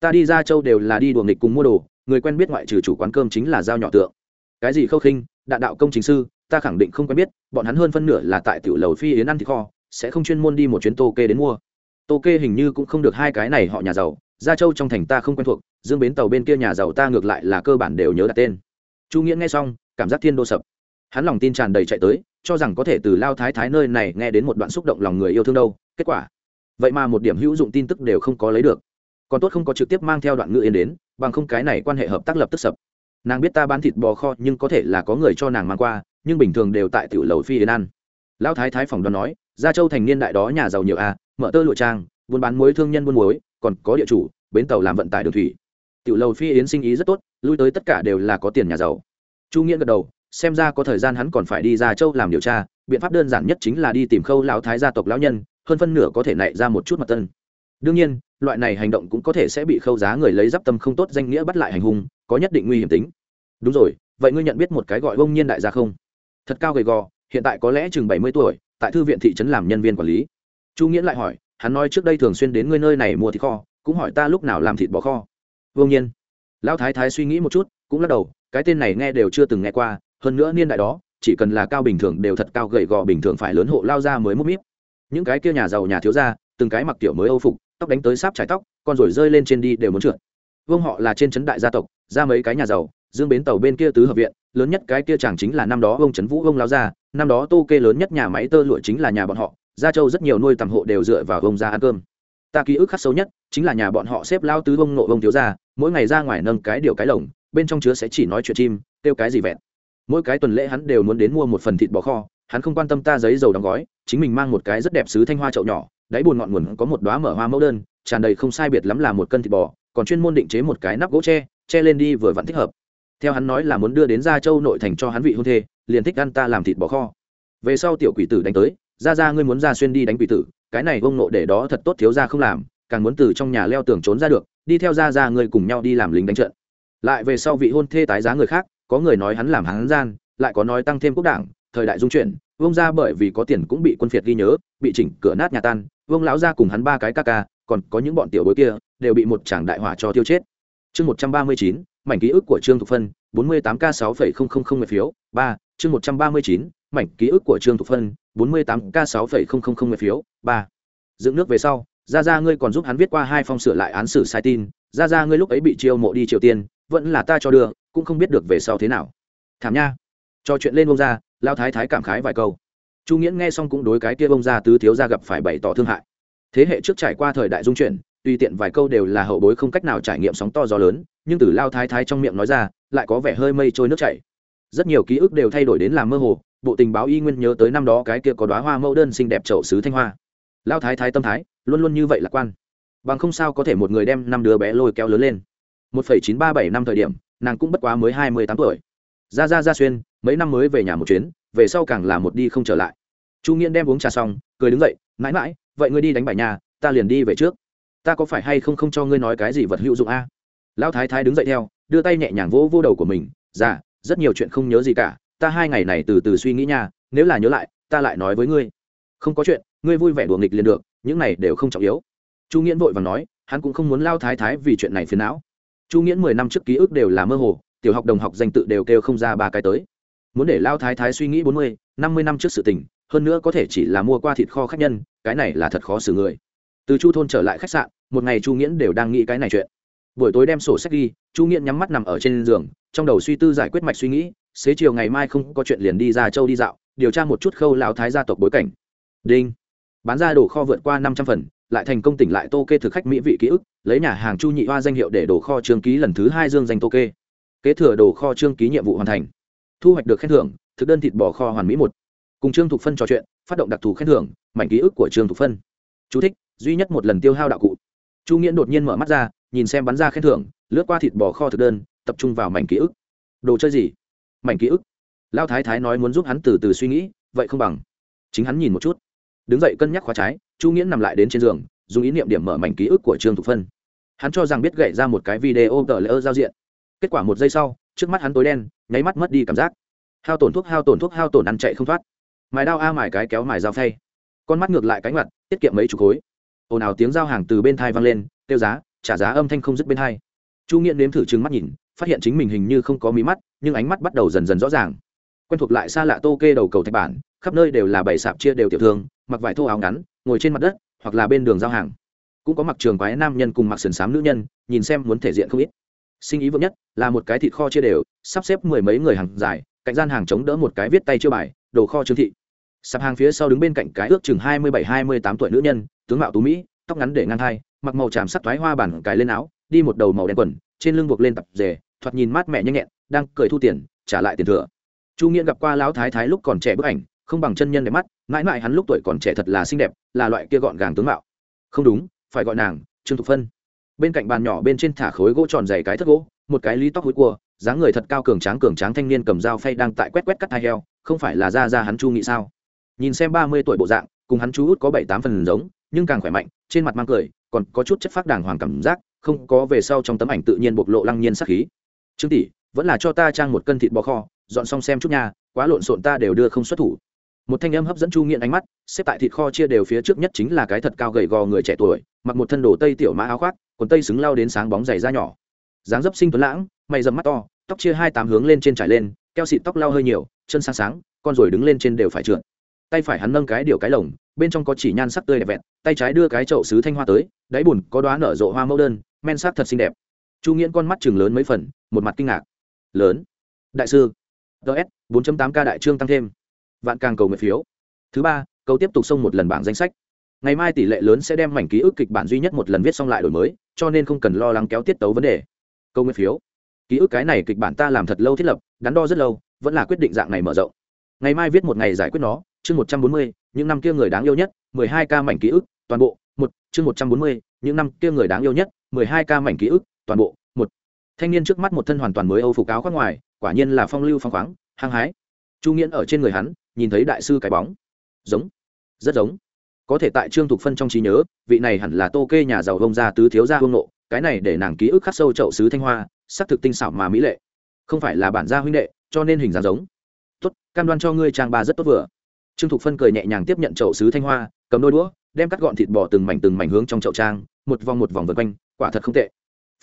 Ta đi ra châu đều là đi đùa nghịch cùng mua đồ người quen biết ngoại trừ chủ quán cơm chính là giao nhỏ tượng. Cái gì khâu khinh, đạn đạo công trình sư, ta khẳng định không quen biết, bọn hắn hơn phân nửa là tại tiểu lầu phi yến ăn thịt kho, sẽ không chuyên môn đi một chuyến tô kê đến mua. Tô kê hình như cũng không được hai cái này họ nhà giàu, gia châu trong thành ta không quen thuộc, dương bến tàu bên kia nhà giàu ta ngược lại là cơ bản đều nhớ đặt tên. Chu nghĩa nghe xong, cảm giác thiên đô sập. Hắn lòng tin tràn đầy chạy tới, cho rằng có thể từ lao thái thái nơi này nghe đến một đoạn xúc động lòng người yêu thương đâu, kết quả. Vậy mà một điểm hữu dụng tin tức đều không có lấy được. Còn tốt không có trực tiếp mang theo đoạn ngữ yên đến bằng không cái này quan hệ hợp tác lập tức sập. Nàng biết ta bán thịt bò kho nhưng có thể là có người cho nàng mang qua, nhưng bình thường đều tại tiểu lầu phi yến ăn lão thái thái phòng đoán nói, gia châu thành niên đại đó nhà giàu nhiều a mở tơ lụa trang, buôn bán muối thương nhân buôn muối, còn có địa chủ, bến tàu làm vận tải đường thủy. Tiểu lầu phi yến sinh ý rất tốt, lui tới tất cả đều là có tiền nhà giàu. Chu nghĩa gật đầu, xem ra có thời gian hắn còn phải đi ra châu làm điều tra, biện pháp đơn giản nhất chính là đi tìm khâu lão thái gia tộc lão nhân, hơn phân nửa có thể nảy ra một chút mặt tân đương nhiên loại này hành động cũng có thể sẽ bị khâu giá người lấy d tâm không tốt danh nghĩa bắt lại hành hung, có nhất định nguy hiểm tính. Đúng rồi, vậy ngươi nhận biết một cái gọi bông nhiên đại gia không? Thật cao gầy gò, hiện tại có lẽ chừng bảy mươi tuổi, tại thư viện thị trấn làm nhân viên quản lý. Chu nghĩa lại hỏi, hắn nói trước đây thường xuyên đến ngươi nơi này mua thịt kho, cũng hỏi ta lúc nào làm thịt bò kho. Vương nhiên, lão thái thái suy nghĩ một chút, cũng lắc đầu, cái tên này nghe đều chưa từng nghe qua, hơn nữa niên đại đó, chỉ cần là cao bình thường đều thật cao gầy gò bình thường phải lớn hộ lao ra mới mút míp những cái kia nhà giàu nhà thiếu gia, từng cái mặc tiểu mới âu phục tóc đánh tới sáp trái tóc, con rồi rơi lên trên đi đều muốn trượt. Vương họ là trên trấn đại gia tộc, ra mấy cái nhà giàu, dương bến tàu bên kia tứ hợp viện, lớn nhất cái kia chẳng chính là năm đó ông trấn vũ ông lao gia, năm đó tô kê lớn nhất nhà máy tơ lụa chính là nhà bọn họ, gia châu rất nhiều nuôi tầm hộ đều dựa vào ông ra ăn cơm. Ta ký ức khắc sâu nhất, chính là nhà bọn họ xếp lao tứ ông nộ ông thiếu gia, mỗi ngày ra ngoài nâng cái điều cái lồng, bên trong chứa sẽ chỉ nói chuyện chim, kêu cái gì vẹn. Mỗi cái tuần lễ hắn đều muốn đến mua một phần thịt bò kho hắn không quan tâm ta giấy dầu đóng gói, chính mình mang một cái rất đẹp sứ thanh hoa chậu nhỏ, đáy bùn ngọn nguồn có một đoá mở hoa mẫu đơn, tràn đầy không sai biệt lắm là một cân thịt bò, còn chuyên môn định chế một cái nắp gỗ tre, che lên đi vừa vặn thích hợp. Theo hắn nói là muốn đưa đến gia châu nội thành cho hắn vị hôn thê, liền thích ăn ta làm thịt bò kho. Về sau tiểu quỷ tử đánh tới ra ra ngươi muốn ra xuyên đi đánh quỷ tử, cái này ông nộ để đó thật tốt thiếu ra không làm, càng muốn từ trong nhà leo tường trốn ra được, đi theo ra ra ngươi cùng nhau đi làm lính đánh trận. Lại về sau vị hôn thê tái giá người khác, có người nói hắn làm hắn gian, lại có nói tăng thêm quốc đảng thời đại dung chuyển, vương gia bởi vì có tiền cũng bị quân phiệt ghi nhớ, bị chỉnh cửa nát nhà tan, vương lão gia cùng hắn ba cái ca ca, còn có những bọn tiểu bối kia, đều bị một tràng đại hỏa cho tiêu chết. Chương một trăm ba mươi chín, mảnh ký ức của trương thục phân, bốn mươi tám k sáu phẩy không không không phiếu, ba, chương một trăm ba mươi chín, mảnh ký ức của trương thục phân, bốn mươi tám k sáu phẩy không không không phiếu, ba. Dựng nước về sau ra ra ngươi còn giúp hắn viết qua hai phong sửa lại án xử sai tin ra ra ngươi lúc ấy bị chiêu mộ đi triều tiên, vẫn là ta cho đưa, cũng không biết được về sau thế nào. Thảm nha. Cho chuyện lên vương ra lao thái thái cảm khái vài câu. Chu nghiễn nghe xong cũng đối cái kia bông ra tứ thiếu ra gặp phải bày tỏ thương hại. Thế hệ trước trải qua thời đại dung chuyển, tùy tiện vài câu đều là hậu bối không cách nào trải nghiệm sóng to gió lớn, nhưng từ lao thái thái trong miệng nói ra, lại có vẻ hơi mây trôi nước chảy. Rất nhiều ký ức đều thay đổi đến làm mơ hồ, bộ tình báo y nguyên nhớ tới năm đó cái kia có đoá hoa mẫu đơn xinh đẹp trậu sứ thanh hoa. Lao thái thái tâm thái, luôn luôn như vậy lạc quan. Bằng không sao có thể một người đem năm đứa bé lôi kéo lớn lên. Một phẩy chín ba bảy năm thời điểm, nàng cũng bất quá mới hai mươi tám tuổi. Ra ra ra xuyên mấy năm mới về nhà một chuyến về sau càng là một đi không trở lại. Chu nghiễn đem uống trà xong cười đứng dậy mãi mãi vậy ngươi đi đánh bài nhà ta liền đi về trước. Ta có phải hay không không cho ngươi nói cái gì vật hữu dụng a? Lão thái thái đứng dậy theo đưa tay nhẹ nhàng vỗ vô đầu của mình già dạ, rất nhiều chuyện không nhớ gì cả ta hai ngày này từ từ suy nghĩ nha nếu là nhớ lại ta lại nói với ngươi. Không có chuyện ngươi vui vẻ đùa nghịch liền được những này đều không trọng yếu. Chu nghiễn vội và nói hắn cũng không muốn lao thái thái vì chuyện này phiền não. Chu nghiễn mười năm trước ký ức đều là mơ hồ tiểu học đồng học danh tự đều kêu không ra ba cái tới muốn để lao thái thái suy nghĩ bốn mươi, năm mươi năm trước sự tình, hơn nữa có thể chỉ là mua qua thịt kho khách nhân, cái này là thật khó xử người. Từ chu thôn trở lại khách sạn, một ngày chu nghiễn đều đang nghĩ cái này chuyện. Buổi tối đem sổ sách ghi chu nghiễn nhắm mắt nằm ở trên giường, trong đầu suy tư giải quyết mạch suy nghĩ, xế chiều ngày mai không có chuyện liền đi ra châu đi dạo, điều tra một chút khâu lão thái gia tộc bối cảnh. Đinh. Bán ra đồ kho vượt qua năm trăm phần, lại thành công tỉnh lại tô kê thực khách mỹ vị ký ức, lấy nhà hàng chu nhị hoa danh hiệu để đồ kho trương ký lần thứ hai dương danh tô kê. Kế thừa đồ kho trương ký nhiệm vụ hoàn thành thu hoạch được khen thưởng thực đơn thịt bò kho hoàn mỹ một. Cùng trương thục phân trò chuyện phát động đặc thù khen thưởng mảnh ký ức của trương thục phân. Chú thích, duy nhất một lần tiêu hao đạo cụ. Chu nghiễn đột nhiên mở mắt ra nhìn xem bắn ra khen thưởng lướt qua thịt bò kho thực đơn tập trung vào mảnh ký ức. Đồ chơi gì? Mảnh ký ức. Lao thái thái nói muốn giúp hắn từ từ suy nghĩ vậy không bằng. Chính hắn nhìn một chút. Đứng dậy cân nhắc khóa trái chu nghiễn nằm lại đến trên giường dùng ý niệm điểm mở mảnh ký ức của trương thục phân. Hắn cho rằng biết gậy ra một cái video tờ lỡ giao diện kết quả một giây sau, trước mắt hắn tối đen, nháy mắt mất đi cảm giác. Hao tổn thuốc, hao tổn thuốc, hao tổn ăn chạy không thoát. Mài đao a mài cái kéo mài dao thay. con mắt ngược lại cánh mặt tiết kiệm mấy chục khối. Ồn ào tiếng giao hàng từ bên thai vang lên tiêu giá, trả giá âm thanh không dứt bên thai chu nghiện nếm thử trừng mắt nhìn, phát hiện chính mình hình như không có mí mắt, nhưng ánh mắt bắt đầu dần dần rõ ràng. Quen thuộc lại xa lạ tô kê đầu cầu thạch bản, khắp nơi đều là bảy sạp chia đều tiểu thương, mặc vải thô áo ngắn, ngồi trên mặt đất, hoặc là bên đường giao hàng. Cũng có mặc trường quái nam nhân cùng mặc sườn xám nữ nhân, nhìn xem muốn thể diện không ít sinh ý vững nhất là một cái thịt kho chia đều, sắp xếp mười mấy người hàng dài, cạnh gian hàng chống đỡ một cái viết tay chưa bài, đồ kho trương thị. Sạp hàng phía sau đứng bên cạnh cái ước chừng hai mươi bảy, hai mươi tám tuổi nữ nhân, tướng mạo tú mỹ, tóc ngắn để ngang hai mặc màu tràm sắc thoái hoa bản cài lên áo, đi một đầu màu đen quần, trên lưng buộc lên tập dề. thoạt nhìn mát mẻ nhanh nhẹn, đang cười thu tiền, trả lại tiền thừa. Chu nghĩa gặp qua lão thái thái lúc còn trẻ bức ảnh, không bằng chân nhân đẹp mắt, mãi mãi hắn lúc tuổi còn trẻ thật là xinh đẹp, là loại kia gọn gàng tướng mạo. Không đúng, phải gọi nàng trương thục phân bên cạnh bàn nhỏ bên trên thả khối gỗ tròn dày cái thất gỗ, một cái lý tóc hối cua, dáng người thật cao cường tráng cường tráng thanh niên cầm dao phay đang tại quét quét cắt hai heo, không phải là ra ra hắn chu nghĩ sao? Nhìn xem ba mươi tuổi bộ dạng, cùng hắn chú út có bảy tám phần giống, nhưng càng khỏe mạnh, trên mặt mang cười, còn có chút chất phác đàng hoàng cảm giác, không có về sau trong tấm ảnh tự nhiên bộc lộ lăng nhiên sắc khí. Trương tỷ, vẫn là cho ta trang một cân thịt bò kho, dọn xong xem chút nha, quá lộn xộn ta đều đưa không xuất thủ một thanh âm hấp dẫn chu nghiện ánh mắt, xếp tại thịt kho chia đều phía trước nhất chính là cái thật cao gầy gò người trẻ tuổi, mặc một thân đồ tây tiểu mã áo khoác, quần tây xứng lao đến sáng bóng dày da nhỏ. Dáng dấp sinh tuấn lãng, mày dầm mắt to, tóc chia hai tám hướng lên trên trải lên, keo xịt tóc lao hơi nhiều, chân sáng sáng, con rồi đứng lên trên đều phải trượt. Tay phải hắn nâng cái điều cái lồng, bên trong có chỉ nhan sắc tươi đẹp vẹn, tay trái đưa cái chậu sứ thanh hoa tới, đáy bùn có đoá nở rộ hoa mẫu đơn, men sắc thật xinh đẹp. Chu nghiễn con mắt chừng lớn mấy phần, một mặt kinh ngạc. Lớn. Đại sư. Ts 4.8 k đại trương tăng thêm vạn càng cầu nguyện phiếu. Thứ ba, cầu tiếp tục xông một lần bảng danh sách. Ngày mai tỷ lệ lớn sẽ đem mảnh ký ức kịch bản duy nhất một lần viết xong lại đổi mới, cho nên không cần lo lắng kéo tiết tấu vấn đề. Câu nguyện phiếu. Ký ức cái này kịch bản ta làm thật lâu thiết lập, đắn đo rất lâu, vẫn là quyết định dạng này mở rộng. Ngày mai viết một ngày giải quyết nó, chương một trăm bốn mươi, những năm kia người đáng yêu nhất, mười hai ca mảnh ký ức, toàn bộ, một, chương một trăm bốn mươi, những năm kia người đáng yêu nhất, mười hai ca mảnh ký ức, toàn bộ, một. Thanh niên trước mắt một thân hoàn toàn mới âu phục áo khoác ngoài, quả nhiên là phong lưu phong khoáng, hăng hái. Chu nghiễn ở trên người hắn nhìn thấy đại sư cái bóng. Giống. Rất giống. Có thể tại trương thục phân trong trí nhớ, vị này hẳn là tô kê nhà giàu vông gia tứ thiếu gia hương nộ, cái này để nàng ký ức khắc sâu chậu sứ thanh hoa, sắc thực tinh xảo mà mỹ lệ. Không phải là bản gia huynh đệ, cho nên hình dáng giống. Tốt, cam đoan cho ngươi trang ba rất tốt vừa. Trương thục phân cười nhẹ nhàng tiếp nhận chậu sứ thanh hoa, cầm đôi đũa, đem cắt gọn thịt bò từng mảnh từng mảnh hướng trong chậu trang, một vòng một vòng vượt quanh, quả thật không tệ.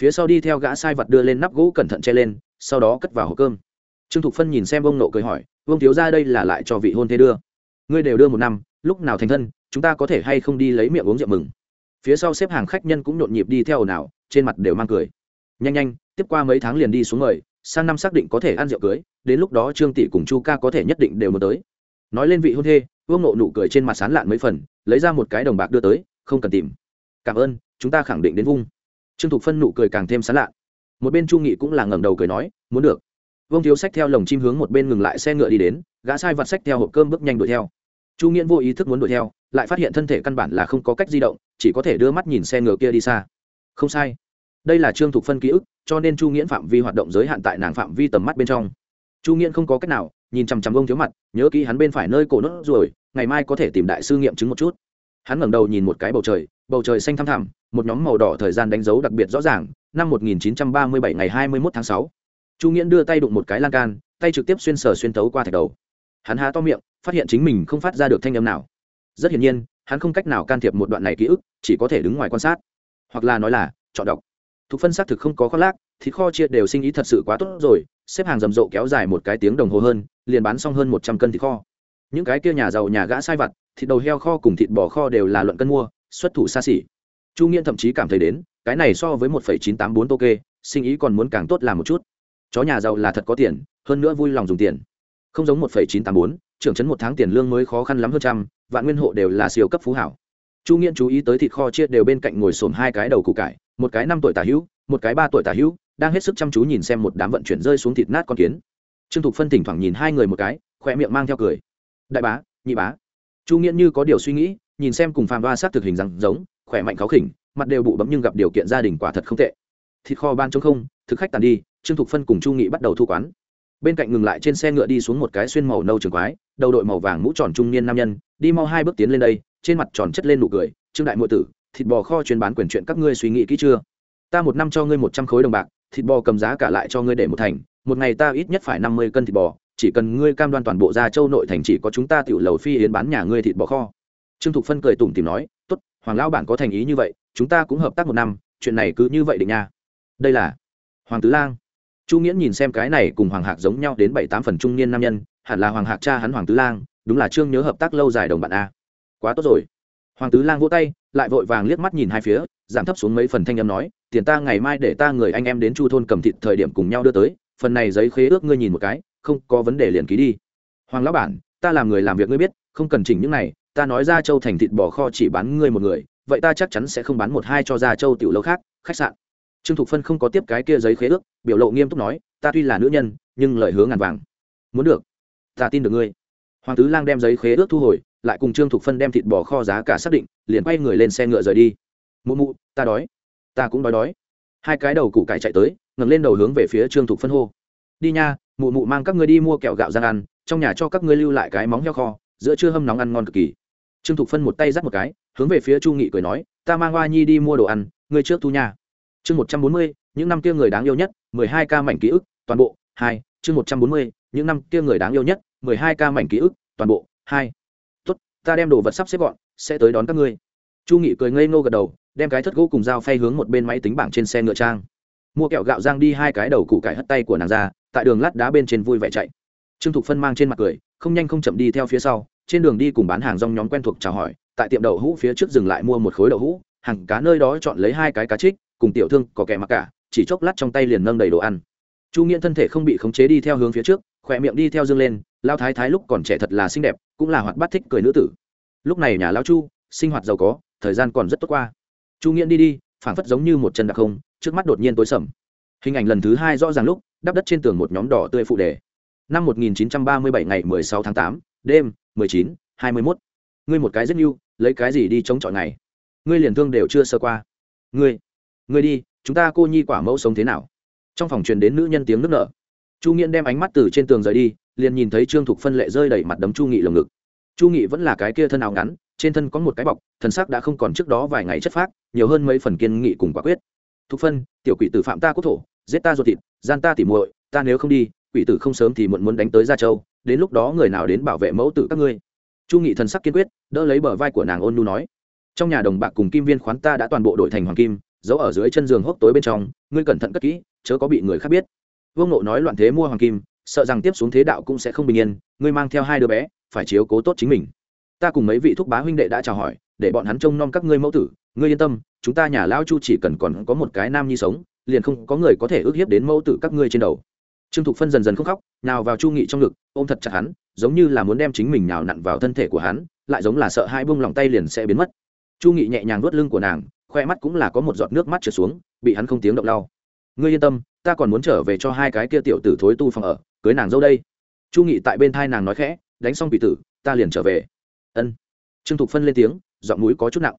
Phía sau đi theo gã sai vật đưa lên nắp gỗ cẩn thận che lên, sau đó cất vào hộp cơm. Trương thục phân nhìn xem ông nộ cười hỏi vương thiếu ra đây là lại cho vị hôn thế đưa. Ngươi đều đưa một năm, lúc nào thành thân, chúng ta có thể hay không đi lấy miệng uống rượu mừng? Phía sau xếp hàng khách nhân cũng nhộn nhịp đi theo ồn ào, trên mặt đều mang cười. Nhanh nhanh, tiếp qua mấy tháng liền đi xuống mời, sang năm xác định có thể ăn rượu cưới, đến lúc đó trương tỷ cùng chu ca có thể nhất định đều muốn tới. Nói lên vị hôn thê, vương nộ nụ cười trên mặt sán lạn mấy phần, lấy ra một cái đồng bạc đưa tới, không cần tìm. Cảm ơn, chúng ta khẳng định đến vung. Trương thục phân nụ cười càng thêm sán lạn. Một bên chu nghị cũng là ngẩng đầu cười nói, muốn được vương thiếu sách theo lồng chim hướng một bên ngừng lại xe ngựa đi đến, gã sai vặt sách theo hộp cơm bước nhanh đuổi theo. Chu nghiễn vô ý thức muốn đuổi theo, lại phát hiện thân thể căn bản là không có cách di động, chỉ có thể đưa mắt nhìn xe ngựa kia đi xa. Không sai. Đây là trương thục phân ký ức, cho nên chu nghiễn phạm vi hoạt động giới hạn tại nàng phạm vi tầm mắt bên trong. Chu nghiễn không có cách nào, nhìn chằm chằm Vương thiếu mặt, nhớ kỹ hắn bên phải nơi cổ nốt rồi ngày mai có thể tìm đại sư nghiệm chứng một chút. Hắn ngẩng đầu nhìn một cái bầu trời bầu trời xanh thăm thẳm, một nhóm màu đỏ thời gian đánh dấu đặc biệt rõ ràng, năm 1937 ngày 21 tháng 6 chu nghiễn đưa tay đụng một cái lan can, tay trực tiếp xuyên sở xuyên tấu qua thạch đầu. Hắn há to miệng, phát hiện chính mình không phát ra được thanh âm nào. Rất hiển nhiên, hắn không cách nào can thiệp một đoạn này ký ức, chỉ có thể đứng ngoài quan sát. Hoặc là nói là, chọn đọc. Thuộc phân xác thực không có khoác lác, thịt kho chia đều sinh ý thật sự quá tốt rồi, xếp hàng rầm rộ kéo dài một cái tiếng đồng hồ hơn, liền bán xong hơn một trăm cân thịt kho. Những cái kia nhà giàu nhà gã sai vặt, thịt đầu heo kho cùng thịt bò kho đều là luận cân mua, xuất thủ xa xỉ. Chu nghiễn thậm chí cảm thấy đến, cái này so với một phẩy chín tám bốn tô kê sinh ý còn muốn càng tốt làm một chút chó nhà giàu là thật có tiền, hơn nữa vui lòng dùng tiền. Không giống một phẩy chín tám bốn, trưởng trấn một tháng tiền lương mới khó khăn lắm hơn trăm, vạn nguyên hộ đều là siêu cấp phú hảo. Chu nghiễn chú ý tới thịt kho chia đều bên cạnh ngồi xổm hai cái đầu củ cải, một cái năm tuổi tả hữu, một cái ba tuổi tả hữu, đang hết sức chăm chú nhìn xem một đám vận chuyển rơi xuống thịt nát con kiến. Trương thục phân thỉnh thoảng nhìn hai người một cái khoe miệng mang theo cười. Đại bá, nhị bá. Chu nghiễn như có điều suy nghĩ, nhìn xem cùng phàm đoa sát thực hình rằng giống, khỏe mạnh khó khỉnh, mặt đều bụ bấm nhưng gặp điều kiện gia đình quả thật không tệ. Thịt kho ban chống không, thực khách tàn đi trương thục phân cùng chu nghị bắt đầu thu quán. bên cạnh ngừng lại trên xe ngựa đi xuống một cái xuyên màu nâu trường quái, đầu đội màu vàng mũ tròn trung niên nam nhân, đi mau hai bước tiến lên đây, trên mặt tròn chất lên nụ cười, trương đại muội tử, thịt bò kho chuyên bán quyền chuyện các ngươi suy nghĩ kỹ chưa? Ta một năm cho ngươi một trăm khối đồng bạc, thịt bò cầm giá cả lại cho ngươi để một thành, một ngày ta ít nhất phải năm mươi cân thịt bò, chỉ cần ngươi cam đoan toàn bộ gia châu nội thành chỉ có chúng ta tiểu lầu phi yến bán nhà ngươi thịt bò kho. Trương thục phân cười tủm tìm nói, tốt, hoàng lão bản có thành ý như vậy, chúng ta cũng hợp tác một năm, chuyện này cứ như vậy định nha. Đây là hoàng tứ lang chu nghiễn nhìn xem cái này cùng hoàng hạc giống nhau đến bảy tám phần trung niên nam nhân, hẳn là hoàng hạc cha hắn hoàng tứ lang, đúng là trương nhớ hợp tác lâu dài đồng bạn a. Quá tốt rồi. Hoàng tứ lang vỗ tay, lại vội vàng liếc mắt nhìn hai phía, giảm thấp xuống mấy phần thanh âm nói, tiền ta ngày mai để ta người anh em đến chu thôn cầm thịt thời điểm cùng nhau đưa tới, phần này giấy khế ước ngươi nhìn một cái, không có vấn đề liền ký đi. Hoàng lão bản, ta làm người làm việc ngươi biết, không cần chỉnh những này, ta nói ra châu thành thịt bò kho chỉ bán ngươi một người, vậy ta chắc chắn sẽ không bán một hai cho ra châu tiểu lâu khác, khách sạn trương thục phân không có tiếp cái kia giấy khế ước, biểu lộ nghiêm túc nói, ta tuy là nữ nhân, nhưng lời hứa ngàn vàng. Muốn được. Ta tin được ngươi. Hoàng tứ lang đem giấy khế ước thu hồi, lại cùng trương thục phân đem thịt bò kho giá cả xác định, liền quay người lên xe ngựa rời đi. Mụ mụ, ta đói. Ta cũng đói đói. Hai cái đầu củ cải chạy tới, ngẩng lên đầu hướng về phía trương thục phân hô. Đi nha, mụ mụ mang các ngươi đi mua kẹo gạo giang ăn, trong nhà cho các ngươi lưu lại cái móng heo kho, giữa trưa hâm nóng ăn ngon cực kỳ. Trương thục phân một tay dắt một cái, hướng về phía chu nghị cười nói, ta mang hoa nhi đi mua đồ ăn, ngươi trước thu nha chương một trăm bốn mươi, những năm kia người đáng yêu nhất, mười hai ca mảnh ký ức, toàn bộ, hai, chương một trăm bốn mươi, những năm kia người đáng yêu nhất, mười hai ca mảnh ký ức, toàn bộ, hai. Tốt, ta đem đồ vật sắp xếp gọn, sẽ tới đón các ngươi. Chu nghị cười ngây ngô gật đầu, đem cái thất gỗ cùng dao phay hướng một bên máy tính bảng trên xe ngựa trang. Mua kẹo gạo giang đi hai cái đầu củ cải hất tay của nàng ra, tại đường lát đá bên trên vui vẻ chạy. Trương thục phân mang trên mặt cười, không nhanh không chậm đi theo phía sau, trên đường đi cùng bán hàng rong nhóm quen thuộc chào hỏi, tại tiệm đậu hũ phía trước dừng lại mua một khối đậu hũ, hàng cá nơi đó chọn lấy hai cái cá trích cùng tiểu thương có kẻ mặc cả chỉ chốc lát trong tay liền nâng đầy đồ ăn. Chu nghiễn thân thể không bị khống chế đi theo hướng phía trước khỏe miệng đi theo dương lên lao thái thái lúc còn trẻ thật là xinh đẹp cũng là hoạt bát thích cười nữ tử. Lúc này nhà lao chu sinh hoạt giàu có thời gian còn rất tốt qua. Chu nghiễn đi đi phảng phất giống như một chân đặc không trước mắt đột nhiên tối sầm. Hình ảnh lần thứ hai rõ ràng lúc đắp đất trên tường một nhóm đỏ tươi phụ đề. Năm 1937 ngày 16 tháng 8, đêm 19, 21. ngươi một cái rất yêu lấy cái gì đi chống chọi này ngươi liền thương đều chưa sơ qua. Ngươi ngươi đi, chúng ta cô nhi quả mẫu sống thế nào? Trong phòng truyền đến nữ nhân tiếng nước nở. Chu nghiễn đem ánh mắt từ trên tường rời đi, liền nhìn thấy trương thục phân lệ rơi đầy mặt đấm chu nghị lồng ngực. Chu nghị vẫn là cái kia thân áo ngắn, trên thân có một cái bọc, thần sắc đã không còn trước đó vài ngày chất phác, nhiều hơn mấy phần kiên nghị cùng quả quyết. Thục phân, tiểu quỷ tử phạm ta quốc thổ, giết ta ruột thịt, gian ta tỉ muội, ta nếu không đi, quỷ tử không sớm thì muộn muốn đánh tới gia châu, đến lúc đó người nào đến bảo vệ mẫu tử các ngươi? Chu nghị thần sắc kiên quyết, đỡ lấy bờ vai của nàng ôn nu nói. Trong nhà đồng bạc cùng kim viên khoán ta đã toàn bộ đổi thành hoàng kim giấu ở dưới chân giường hốc tối bên trong, ngươi cẩn thận cất kỹ, chớ có bị người khác biết. Vương nộ nói loạn thế mua hoàng kim, sợ rằng tiếp xuống thế đạo cũng sẽ không bình yên, ngươi mang theo hai đứa bé, phải chiếu cố tốt chính mình. Ta cùng mấy vị thúc bá huynh đệ đã chào hỏi, để bọn hắn trông nom các ngươi mẫu tử, ngươi yên tâm, chúng ta nhà lao chu chỉ cần còn có một cái nam nhi sống, liền không có người có thể ước hiếp đến mẫu tử các ngươi trên đầu. Trương thục phân dần dần không khóc, nào vào chu nghị trong ngực, ôm thật chặt hắn, giống như là muốn đem chính mình nào nặn vào thân thể của hắn, lại giống là sợ hai bông lòng tay liền sẽ biến mất. Chu nghị nhẹ nhàng vuốt lưng của nàng khoe mắt cũng là có một giọt nước mắt trượt xuống, bị hắn không tiếng động lau. Ngươi yên tâm, ta còn muốn trở về cho hai cái kia tiểu tử thối tu phòng ở, cưới nàng dâu đây. Chu nghị tại bên thai nàng nói khẽ, đánh xong bị tử, ta liền trở về. Ân. Trương thục phân lên tiếng, giọng mũi có chút nặng.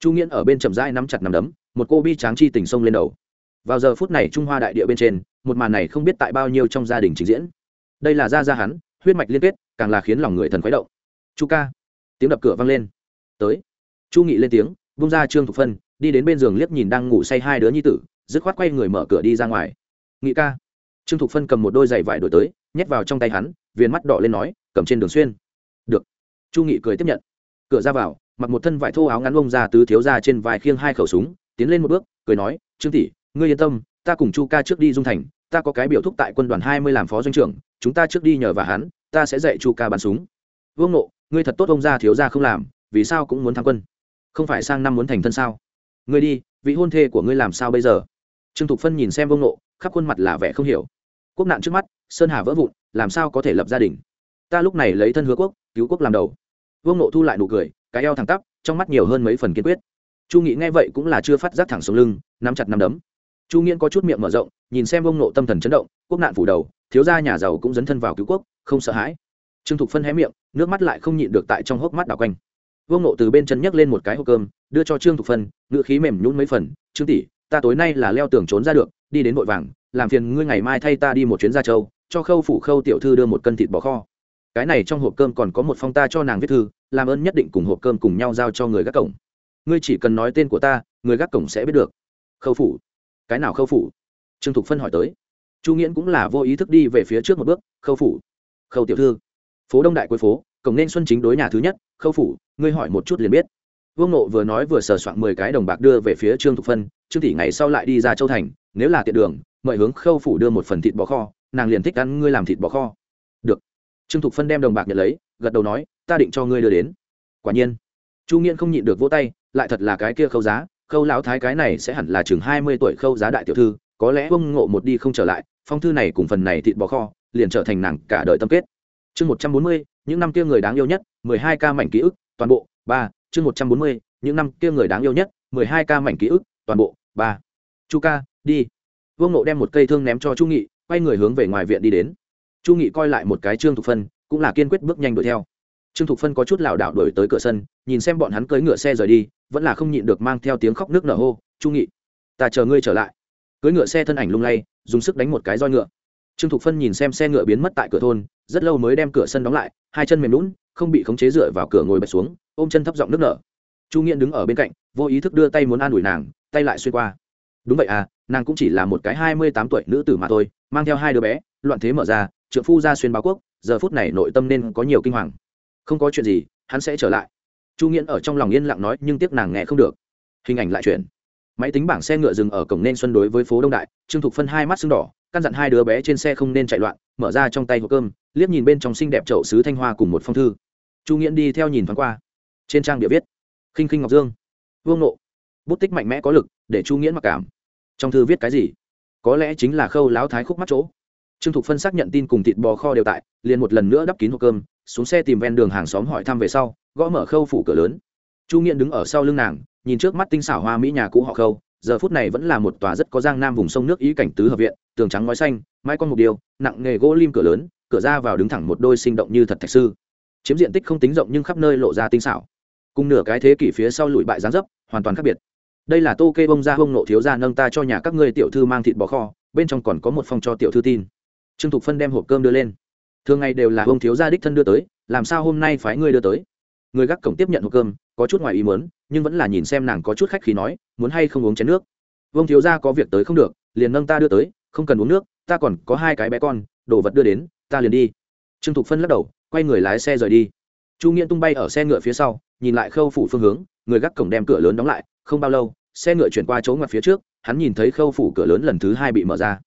Chu nghiễn ở bên chậm rãi nắm chặt nằm đấm, một cô bi tráng chi tình sông lên đầu. Vào giờ phút này trung hoa đại địa bên trên, một màn này không biết tại bao nhiêu trong gia đình trình diễn. Đây là gia gia hắn, huyết mạch liên kết, càng là khiến lòng người thần khuấy động. Chu ca. Tiếng đập cửa vang lên. Tới. Chu nghị lên tiếng bung ra trương thục phân, đi đến bên giường liếc nhìn đang ngủ say hai đứa nhi tử, dứt khoát quay người mở cửa đi ra ngoài. Nghị ca. Trương thục phân cầm một đôi giày vải đổi tới, nhét vào trong tay hắn viên mắt đỏ lên nói, cầm trên đường xuyên. Được. Chu nghị cười tiếp nhận. Cửa ra vào, mặc một thân vải thô áo ngắn bông ra tứ thiếu ra trên vai khiêng hai khẩu súng, tiến lên một bước, cười nói, trương tỷ, ngươi yên tâm, ta cùng chu ca trước đi dung thành, ta có cái biểu thúc tại quân đoàn hai mươi làm phó doanh trưởng, chúng ta trước đi nhờ và hắn, ta sẽ dạy chu ca bắn súng. Vương nộ ngươi thật tốt ông ra thiếu ra không làm, vì sao cũng muốn tham quân? Không phải sang năm muốn thành thân sao? Ngươi đi, vị hôn thê của ngươi làm sao bây giờ? Trương thục phân nhìn xem vương nộ khắp khuôn mặt là vẻ không hiểu. Quốc nạn trước mắt, sơn hà vỡ vụn, làm sao có thể lập gia đình? Ta lúc này lấy thân hứa quốc, cứu quốc làm đầu. Vương nộ thu lại nụ cười, cái eo thẳng tắp, trong mắt nhiều hơn mấy phần kiên quyết. Chu nghị nghe vậy cũng là chưa phát giác thẳng xuống lưng, nắm chặt nắm đấm. Chu nghiễn có chút miệng mở rộng, nhìn xem vương nộ tâm thần chấn động, quốc nạn phủ đầu, thiếu gia nhà giàu cũng dấn thân vào cứu quốc, không sợ hãi. Trương thục phân hé miệng, nước mắt lại không nhịn được tại trong hốc mắt đảo quanh vô ngộ từ bên chân nhấc lên một cái hộp cơm, đưa cho trương thục phân ngự khí mềm nhún mấy phần, trương tỷ, ta tối nay là leo tường trốn ra được, đi đến vội vàng, làm phiền ngươi ngày mai thay ta đi một chuyến ra châu, cho khâu phủ khâu tiểu thư đưa một cân thịt bò kho. Cái này trong hộp cơm còn có một phong ta cho nàng viết thư, làm ơn nhất định cùng hộp cơm cùng nhau giao cho người gác cổng. Ngươi chỉ cần nói tên của ta, người gác cổng sẽ biết được. Khâu phủ? Cái nào khâu phủ? Trương thục phân hỏi tới. Chu nghiễn cũng là vô ý thức đi về phía trước một bước, khâu phủ, khâu tiểu thư, phố đông đại cuối phố cổng nên xuân chính đối nhà thứ nhất, khâu phủ, ngươi hỏi một chút liền biết. Vương nộ vừa nói vừa sờ soạn mười cái đồng bạc đưa về phía trương thục phân, trương tỷ ngày sau lại đi ra châu thành, nếu là tiện đường, mời hướng khâu phủ đưa một phần thịt bò kho, nàng liền thích ăn ngươi làm thịt bò kho. Được. Trương thục phân đem đồng bạc nhận lấy, gật đầu nói, ta định cho ngươi đưa đến. Quả nhiên, chu nghiễn không nhịn được vỗ tay, lại thật là cái kia khâu giá, khâu lão thái cái này sẽ hẳn là chừng hai mươi tuổi khâu giá đại tiểu thư, có lẽ vương ngộ một đi không trở lại, phong thư này cùng phần này thịt bò kho, liền trở thành nàng cả đời tâm kết. Chương một trăm bốn mươi những năm kia người đáng yêu nhất, mười hai ca mảnh ký ức, toàn bộ, ba, chương một trăm bốn mươi, những năm kia người đáng yêu nhất, mười hai ca mảnh ký ức, toàn bộ, ba. Chu ca, đi. Vương nộ đem một cây thương ném cho chu nghị, quay người hướng về ngoài viện đi đến. Chu nghị coi lại một cái trương thục phân, cũng là kiên quyết bước nhanh đuổi theo. Trương thục phân có chút lảo đảo đuổi tới cửa sân, nhìn xem bọn hắn cưỡi ngựa xe rời đi, vẫn là không nhịn được mang theo tiếng khóc nước nở hô, chu nghị, ta chờ ngươi trở lại. Cưỡi ngựa xe thân ảnh lung lay, dùng sức đánh một cái roi ngựa trương thục phân nhìn xem xe ngựa biến mất tại cửa thôn, rất lâu mới đem cửa sân đóng lại, hai chân mềm lún không bị khống chế dựa vào cửa ngồi bật xuống, ôm chân thấp giọng nước nở. Chu nghiện đứng ở bên cạnh, vô ý thức đưa tay muốn an ủi nàng, tay lại xuyên qua. Đúng vậy à nàng cũng chỉ là một cái hai mươi tám tuổi nữ tử mà thôi, mang theo hai đứa bé, loạn thế mở ra, trượng phu ra xuyên báo quốc, giờ phút này nội tâm nên có nhiều kinh hoàng. Không có chuyện gì, hắn sẽ trở lại. Chu nghiễn ở trong lòng yên lặng nói, nhưng tiếc nàng nghe không được. Hình ảnh lại chuyển. Máy tính bảng xe ngựa dừng ở cổng nên xuân đối với phố đông đại, trương thục phân hai mắt sưng đỏ căn dặn hai đứa bé trên xe không nên chạy loạn, mở ra trong tay hộp cơm, liếc nhìn bên trong xinh đẹp chậu sứ thanh hoa cùng một phong thư. Chu nghiễn đi theo nhìn thoáng qua. Trên trang địa viết, khinh khinh ngọc dương, vương nộ bút tích mạnh mẽ có lực, để chu nghiễn mặc cảm. Trong thư viết cái gì? Có lẽ chính là khâu láo thái khúc mắt chỗ. Trương thục phân xác nhận tin cùng thịt bò kho đều tại, liền một lần nữa đắp kín hộp cơm, xuống xe tìm ven đường hàng xóm hỏi thăm về sau, gõ mở khâu phủ cửa lớn. Chu nghiện đứng ở sau lưng nàng, nhìn trước mắt tinh xảo hoa mỹ nhà cũ họ khâu giờ phút này vẫn là một tòa rất có giang nam vùng sông nước ý cảnh tứ hợp viện, tường trắng ngói xanh mai con mục điêu, nặng nghề gỗ lim cửa lớn, cửa ra vào đứng thẳng một đôi sinh động như thật thạch sư. Chiếm diện tích không tính rộng nhưng khắp nơi lộ ra tinh xảo. Cùng nửa cái thế kỷ phía sau lùi bại gián dấp, hoàn toàn khác biệt. Đây là tô kê bông ra hông nộ thiếu ra nâng ta cho nhà các ngươi tiểu thư mang thịt bò kho, bên trong còn có một phòng cho tiểu thư tin. Trương thục phân đem hộp cơm đưa lên. Thường ngày đều là hông thiếu gia đích thân đưa tới, làm sao hôm nay phái ngươi đưa tới? Người gác cổng tiếp nhận hộp cơm, có chút ngoài ý muốn, nhưng vẫn là nhìn xem nàng có chút khách khí nói, muốn hay không uống chén nước? Vương thiếu gia có việc tới không được, liền nâng ta đưa tới, không cần uống nước, ta còn có hai cái bé con, đồ vật đưa đến, ta liền đi. Trương thục phân lắc đầu, quay người lái xe rời đi. Chu nghiễn tung bay ở xe ngựa phía sau, nhìn lại khâu phủ phương hướng, người gác cổng đem cửa lớn đóng lại, không bao lâu, xe ngựa chuyển qua chỗ ngoặt phía trước, hắn nhìn thấy khâu phủ cửa lớn lần thứ hai bị mở ra.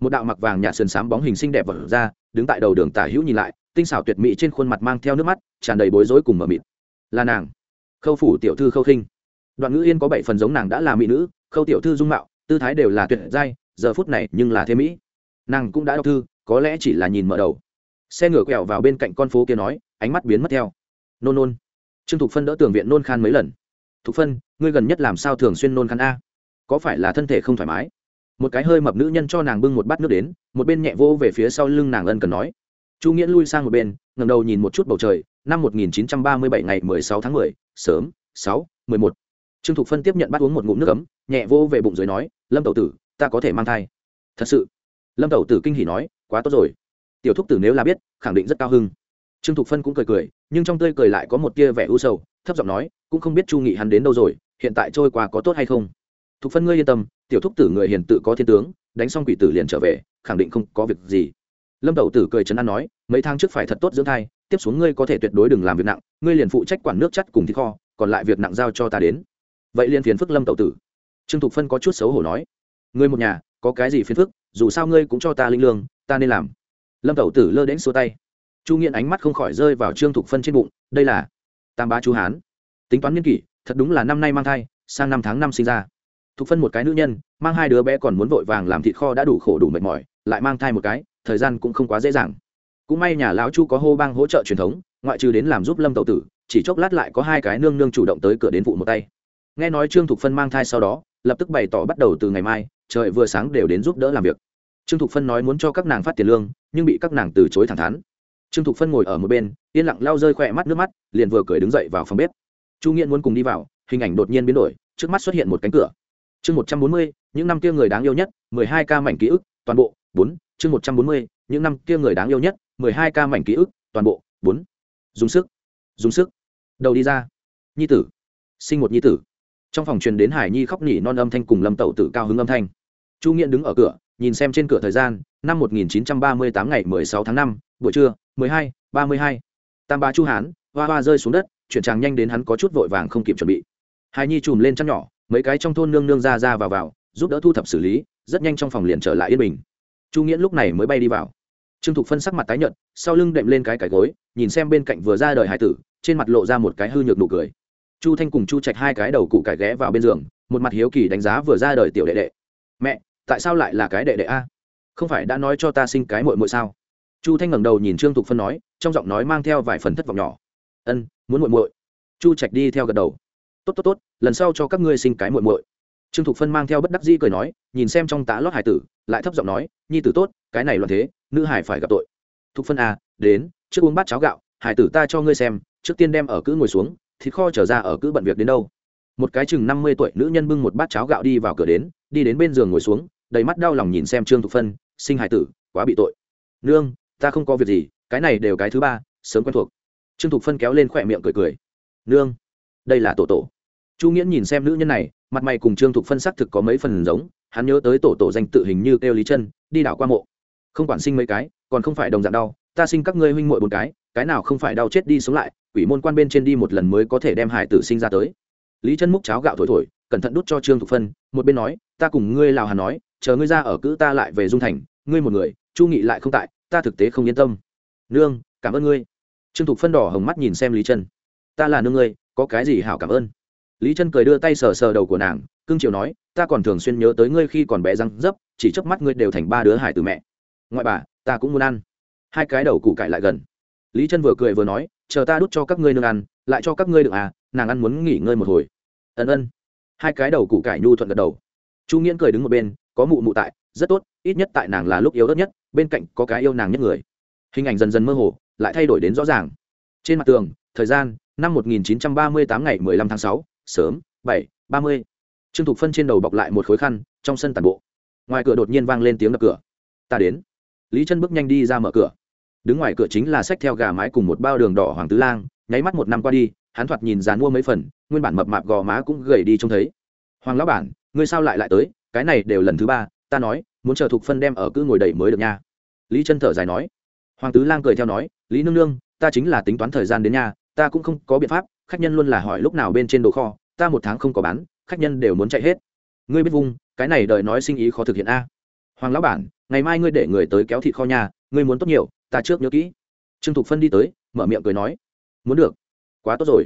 Một đạo mặc vàng nhạt sườn xám bóng hình xinh đẹp vật ra, đứng tại đầu đường tả hữu nhìn lại, tinh xảo tuyệt mỹ trên khuôn mặt mang theo nước mắt, tràn đầy bối rối cùng mờ mịt là nàng. Khâu phủ tiểu thư khâu khinh. Đoạn ngữ yên có bảy phần giống nàng đã là mỹ nữ, khâu tiểu thư dung mạo, tư thái đều là tuyệt giai, giờ phút này nhưng là thế mỹ. Nàng cũng đã đọc thư, có lẽ chỉ là nhìn mở đầu. Xe ngựa quẹo vào bên cạnh con phố kia nói, ánh mắt biến mất theo. Nôn nôn. Trương thục phân đỡ tường viện nôn khan mấy lần. Thục phân, ngươi gần nhất làm sao thường xuyên nôn khan a? Có phải là thân thể không thoải mái? Một cái hơi mập nữ nhân cho nàng bưng một bát nước đến, một bên nhẹ vô về phía sau lưng nàng ân cần nói chu nghĩa lui sang một bên ngầm đầu nhìn một chút bầu trời năm 1937 ngày 16 tháng 10, sớm, 6, 11. Trương Thục Phân tiếp nhận bắt uống một ngụm nước ấm, nhẹ vô về bụng dưới nói, "Lâm tẩu tử, ta có thể mang thai." "Thật sự?" Lâm tẩu tử kinh hỉ nói, "Quá tốt rồi." Tiểu thúc tử nếu là biết, khẳng định rất cao hưng. Trương Thục Phân cũng cười cười, nhưng trong tươi cười lại có một tia vẻ u sầu, thấp giọng nói, "Cũng không biết Chu Nghị hắn đến đâu rồi, hiện tại trôi qua có tốt hay không?" Thục Phân ngươi yên tâm, tiểu thúc tử người hiền tự có thiên tướng, đánh xong quỷ tử liền trở về, khẳng định không có việc gì. Lâm tẩu tử cười chấn an nói, mấy tháng trước phải thật tốt dưỡng thai, tiếp xuống ngươi có thể tuyệt đối đừng làm việc nặng ngươi liền phụ trách quản nước chắt cùng thịt kho còn lại việc nặng giao cho ta đến. Vậy liền phiền phức lâm tẩu tử. Trương thục phân có chút xấu hổ nói ngươi một nhà có cái gì phiền phức dù sao ngươi cũng cho ta linh lương ta nên làm. Lâm tẩu tử lơ đến xua tay. Chu nghiện ánh mắt không khỏi rơi vào trương thục phân trên bụng đây là tam bá chú hán. Tính toán niên kỷ thật đúng là năm nay mang thai sang năm tháng năm sinh ra. Thục phân một cái nữ nhân mang hai đứa bé còn muốn vội vàng làm thịt kho đã đủ khổ đủ mệt mỏi lại mang thai một cái thời gian cũng không quá dễ dàng. Cũng may nhà lão chu có hô bang hỗ trợ truyền thống, ngoại trừ đến làm giúp lâm tẩu tử, chỉ chốc lát lại có hai cái nương nương chủ động tới cửa đến vụ một tay. Nghe nói trương thục phân mang thai sau đó, lập tức bày tỏ bắt đầu từ ngày mai, trời vừa sáng đều đến giúp đỡ làm việc. Trương thục phân nói muốn cho các nàng phát tiền lương, nhưng bị các nàng từ chối thẳng thắn. Trương thục phân ngồi ở một bên, yên lặng lau rơi khỏe mắt nước mắt, liền vừa cười đứng dậy vào phòng bếp. Chu nghiện muốn cùng đi vào, hình ảnh đột nhiên biến đổi, trước mắt xuất hiện một cánh cửa. Chương một trăm bốn mươi, những năm kia người đáng yêu nhất, mười hai ca mảnh ký ức, toàn bộ, bốn chương một trăm bốn mươi, những năm kia người đáng yêu nhất, mười hai ca mảnh ký ức, toàn bộ, bốn. Dùng sức dùng sức. Đầu đi ra. Nhi tử. Sinh một nhi tử. Trong phòng truyền đến hải nhi khóc nỉ non âm thanh cùng lâm tẩu tử cao hứng âm thanh. Chu nghiện đứng ở cửa, nhìn xem trên cửa thời gian, năm một nghìn chín trăm ba mươi tám ngày mười sáu tháng năm, buổi trưa, mười hai, ba mươi hai. Tam ba chu hán, hoa hoa rơi xuống đất, chuyển chàng nhanh đến hắn có chút vội vàng không kịp chuẩn bị. Hải nhi chùm lên chăn nhỏ, mấy cái trong thôn nương nương ra ra vào vào, giúp đỡ thu thập xử lý, rất nhanh trong phòng liền trở lại yên bình chu nghĩa lúc này mới bay đi vào. Trương thục phân sắc mặt tái nhợt, sau lưng đệm lên cái cái gối, nhìn xem bên cạnh vừa ra đời hải tử, trên mặt lộ ra một cái hư nhược nụ cười. Chu thanh cùng chu trạch hai cái đầu cụ cải ghé vào bên giường, một mặt hiếu kỳ đánh giá vừa ra đời tiểu đệ đệ. Mẹ, tại sao lại là cái đệ đệ a? Không phải đã nói cho ta sinh cái mội mội sao? Chu thanh ngẩng đầu nhìn trương thục phân nói, trong giọng nói mang theo vài phần thất vọng nhỏ. Ân, muốn mội mội chu trạch đi theo gật đầu. Tốt tốt tốt, lần sau cho các ngươi sinh cái mội mội trương thục phân mang theo bất đắc dĩ cười nói, nhìn xem trong tá lót hải tử, lại thấp giọng nói, nhi tử tốt, cái này loạn thế, nữ hải phải gặp tội. Thục phân à đến, trước uống bát cháo gạo, hải tử ta cho ngươi xem, trước tiên đem ở cứ ngồi xuống, thịt kho trở ra ở cứ bận việc đến đâu. Một cái chừng năm mươi tuổi nữ nhân bưng một bát cháo gạo đi vào cửa đến, đi đến bên giường ngồi xuống, đầy mắt đau lòng nhìn xem trương thục phân, sinh hải tử, quá bị tội. Nương, ta không có việc gì, cái này đều cái thứ ba, sớm quen thuộc. Trương thục phân kéo lên khỏe miệng cười cười. Nương, đây là tổ tổ. Chu nghĩa nhìn xem nữ nhân này mặt mày cùng trương thục phân xác thực có mấy phần giống, hắn nhớ tới tổ tổ danh tự hình như kêu lý chân đi đảo qua mộ. Không quản sinh mấy cái, còn không phải đồng dạng đau, ta sinh các ngươi huynh muội bốn cái cái nào không phải đau chết đi sống lại, quỷ môn quan bên trên đi một lần mới có thể đem hải tử sinh ra tới. Lý chân múc cháo gạo thổi thổi, cẩn thận đút cho trương thục phân, một bên nói, ta cùng ngươi lào hà nói, chờ ngươi ra ở cữ ta lại về dung thành, ngươi một người, chu nghị lại không tại, ta thực tế không yên tâm. Nương, cảm ơn ngươi. Trương thục phân đỏ hồng mắt nhìn xem lý chân ta là nương ngươi, có cái gì hảo cảm ơn? Lý chân cười đưa tay sờ sờ đầu của nàng cưng chiều nói ta còn thường xuyên nhớ tới ngươi khi còn bé răng dấp chỉ chớp mắt ngươi đều thành ba đứa hải từ mẹ. Ngoại bà ta cũng muốn ăn. Hai cái đầu củ cải lại gần. Lý chân vừa cười vừa nói chờ ta đút cho các ngươi nương ăn lại cho các ngươi được à nàng ăn muốn nghỉ ngơi một hồi. Ân ân. Hai cái đầu củ cải nhu thuận gật đầu. Chu nghiễn cười đứng một bên có mụ mụ tại rất tốt ít nhất tại nàng là lúc yếu đất nhất bên cạnh có cái yêu nàng nhất người. Hình ảnh dần dần mơ hồ lại thay đổi đến rõ ràng. Trên mặt tường thời gian năm 1938 ngày 15 tháng 6, sớm, bảy, ba mươi. Trương thục phân trên đầu bọc lại một khối khăn, trong sân tàn bộ. Ngoài cửa đột nhiên vang lên tiếng đập cửa. Ta đến. Lý chân bước nhanh đi ra mở cửa. Đứng ngoài cửa chính là sách theo gà mái cùng một bao đường đỏ hoàng tứ lang, nháy mắt một năm qua đi, hắn thoạt nhìn dàn mua mấy phần, nguyên bản mập mạp gò má cũng gầy đi trông thấy. Hoàng lão bản, ngươi sao lại lại tới? Cái này đều lần thứ ba, ta nói, muốn chờ thục phân đem ở cứ ngồi đầy mới được nha. Lý chân thở dài nói. Hoàng tứ lang cười theo nói, lý nương nương, ta chính là tính toán thời gian đến nhà ta cũng không có biện pháp khách nhân luôn là hỏi lúc nào bên trên đồ kho, ta một tháng không có bán, khách nhân đều muốn chạy hết. Ngươi biết vung, cái này đợi nói sinh ý khó thực hiện a. Hoàng lão bản, ngày mai ngươi để người tới kéo thịt kho nhà, ngươi muốn tốt nhiều, ta trước nhớ kỹ. Trương thục phân đi tới, mở miệng cười nói, muốn được. Quá tốt rồi.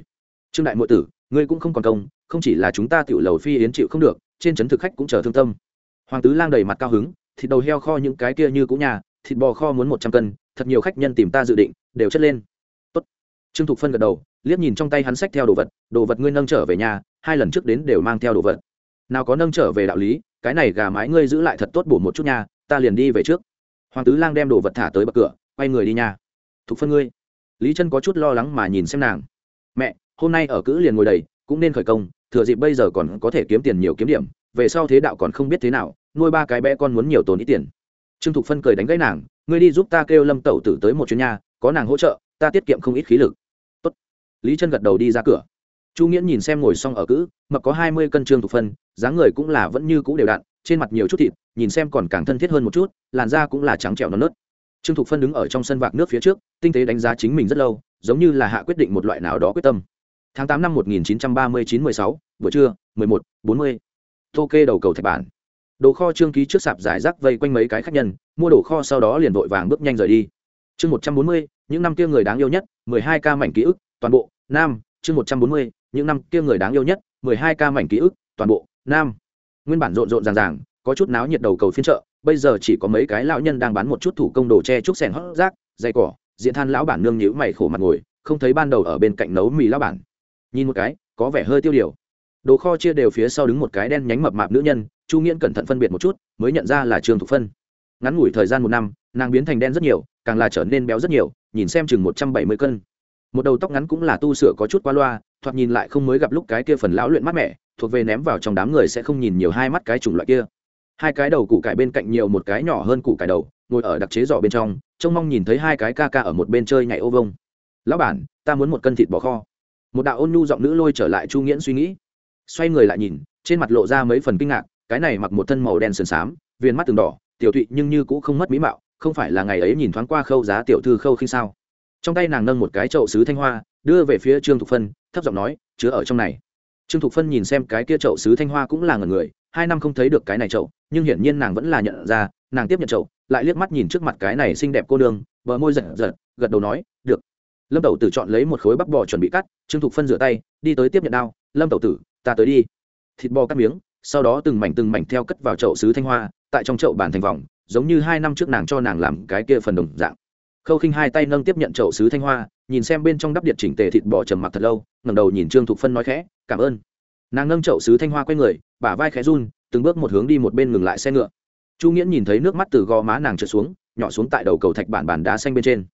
Trương đại mộ tử, ngươi cũng không còn công, không chỉ là chúng ta tiểu lầu phi yến chịu không được, trên trấn thực khách cũng chờ thương tâm. Hoàng tứ lang đầy mặt cao hứng, thịt đầu heo kho những cái kia như cũ nhà, thịt bò kho muốn một trăm cân, thật nhiều khách nhân tìm ta dự định, đều chất lên. Tốt. trương thục phân gật đầu liếc nhìn trong tay hắn sách theo đồ vật đồ vật ngươi nâng trở về nhà, hai lần trước đến đều mang theo đồ vật. Nào có nâng trở về đạo lý, cái này gà mái ngươi giữ lại thật tốt bổ một chút nha, ta liền đi về trước. Hoàng tứ lang đem đồ vật thả tới bậc cửa, quay người đi nha. Thục phân ngươi. Lý chân có chút lo lắng mà nhìn xem nàng. Mẹ, hôm nay ở cữ liền ngồi đầy, cũng nên khởi công, thừa dịp bây giờ còn có thể kiếm tiền nhiều kiếm điểm, về sau thế đạo còn không biết thế nào, nuôi ba cái bé con muốn nhiều tốn ít tiền. Trương thục phân cười đánh gãy nàng, ngươi đi giúp ta kêu lâm tẩu tử tới một chuyến nhà có nàng hỗ trợ, ta tiết kiệm không ít khí lực lý chân gật đầu đi ra cửa. Chu nghiễn nhìn xem ngồi xong ở cữ, mập có hai mươi cân trương thục phân, dáng người cũng là vẫn như cũ đều đặn, trên mặt nhiều chút thịt, nhìn xem còn càng thân thiết hơn một chút, làn da cũng là trắng trẻo non nớt. Trương thục phân đứng ở trong sân vạc nước phía trước, tinh tế đánh giá chính mình rất lâu, giống như là hạ quyết định một loại nào đó quyết tâm. Tháng tám năm một nghìn chín trăm ba mươi chín mười sáu, buổi trưa, mười một, bốn mươi. Tô kê đầu cầu thạch bản. Đồ kho trương ký trước sạp giải rác vây quanh mấy cái khách nhân, mua đồ kho sau đó liền vội vàng bước nhanh rời đi. Chương một trăm bốn mươi, những năm kia người đáng yêu nhất, mười hai ca mảnh ký ức toàn bộ, nam, chương một trăm bốn mươi, những năm kia người đáng yêu nhất, mười hai ca mảnh ký ức, toàn bộ, nam. Nguyên bản rộn rộn ràng ràng, có chút náo nhiệt đầu cầu phiên chợ, bây giờ chỉ có mấy cái lão nhân đang bán một chút thủ công đồ tre trúc sẻn hót rác dây cỏ, diện than lão bản nương nhữ mày khổ mặt ngồi, không thấy ban đầu ở bên cạnh nấu mì lão bản. Nhìn một cái, có vẻ hơi tiêu điều. Đồ kho chia đều phía sau đứng một cái đen nhánh mập mạp nữ nhân, chu nghiễn cẩn thận phân biệt một chút, mới nhận ra là Trường thục phân. Ngắn ngủi thời gian một năm, nàng biến thành đen rất nhiều, càng là trở nên béo rất nhiều, nhìn xem chừng một trăm bảy mươi cân một đầu tóc ngắn cũng là tu sửa có chút qua loa, thoạt nhìn lại không mới gặp lúc cái kia phần lão luyện mát mẻ, thuộc về ném vào trong đám người sẽ không nhìn nhiều hai mắt cái chủng loại kia. Hai cái đầu củ cải bên cạnh nhiều một cái nhỏ hơn củ cải đầu, ngồi ở đặc chế giỏ bên trong, trông mong nhìn thấy hai cái ca ca ở một bên chơi nhảy ô vông. Lão bản, ta muốn một cân thịt bò kho. Một đạo ôn nhu giọng nữ lôi trở lại chu nghiễn suy nghĩ. Xoay người lại nhìn, trên mặt lộ ra mấy phần kinh ngạc, cái này mặc một thân màu đen sườn xám viên mắt từng đỏ, tiểu thụy nhưng như cũng không mất mỹ mạo, không phải là ngày ấy nhìn thoáng qua khâu giá tiểu thư khâu khinh sao trong tay nàng nâng một cái chậu sứ thanh hoa, đưa về phía trương thục phân, thấp giọng nói, chứa ở trong này. Trương thục phân nhìn xem cái kia chậu sứ thanh hoa cũng là ngần người, hai năm không thấy được cái này chậu, nhưng hiển nhiên nàng vẫn là nhận ra, nàng tiếp nhận chậu, lại liếc mắt nhìn trước mặt cái này xinh đẹp cô đường bờ môi giật giật, gật đầu nói, được. Lâm tẩu tử chọn lấy một khối bắp bò chuẩn bị cắt, trương thục phân rửa tay, đi tới tiếp nhận đao, lâm tẩu tử, ta tới đi. Thịt bò cắt miếng, sau đó từng mảnh từng mảnh theo cất vào chậu sứ thanh hoa, tại trong chậu bàn thành vòng, giống như hai năm trước nàng cho nàng làm cái kia phần đồng dạng khâu khinh hai tay nâng tiếp nhận chậu sứ thanh hoa, nhìn xem bên trong đắp điện chỉnh tề thịt bò trầm mặc thật lâu, ngẩng đầu nhìn trương thục phân nói khẽ, cảm ơn. Nàng nâng chậu sứ thanh hoa quay người, bả vai khẽ run, từng bước một hướng đi một bên ngừng lại xe ngựa. Chu nghiễn nhìn thấy nước mắt từ gò má nàng trượt xuống, nhỏ xuống tại đầu cầu thạch bản bản đá xanh bên trên.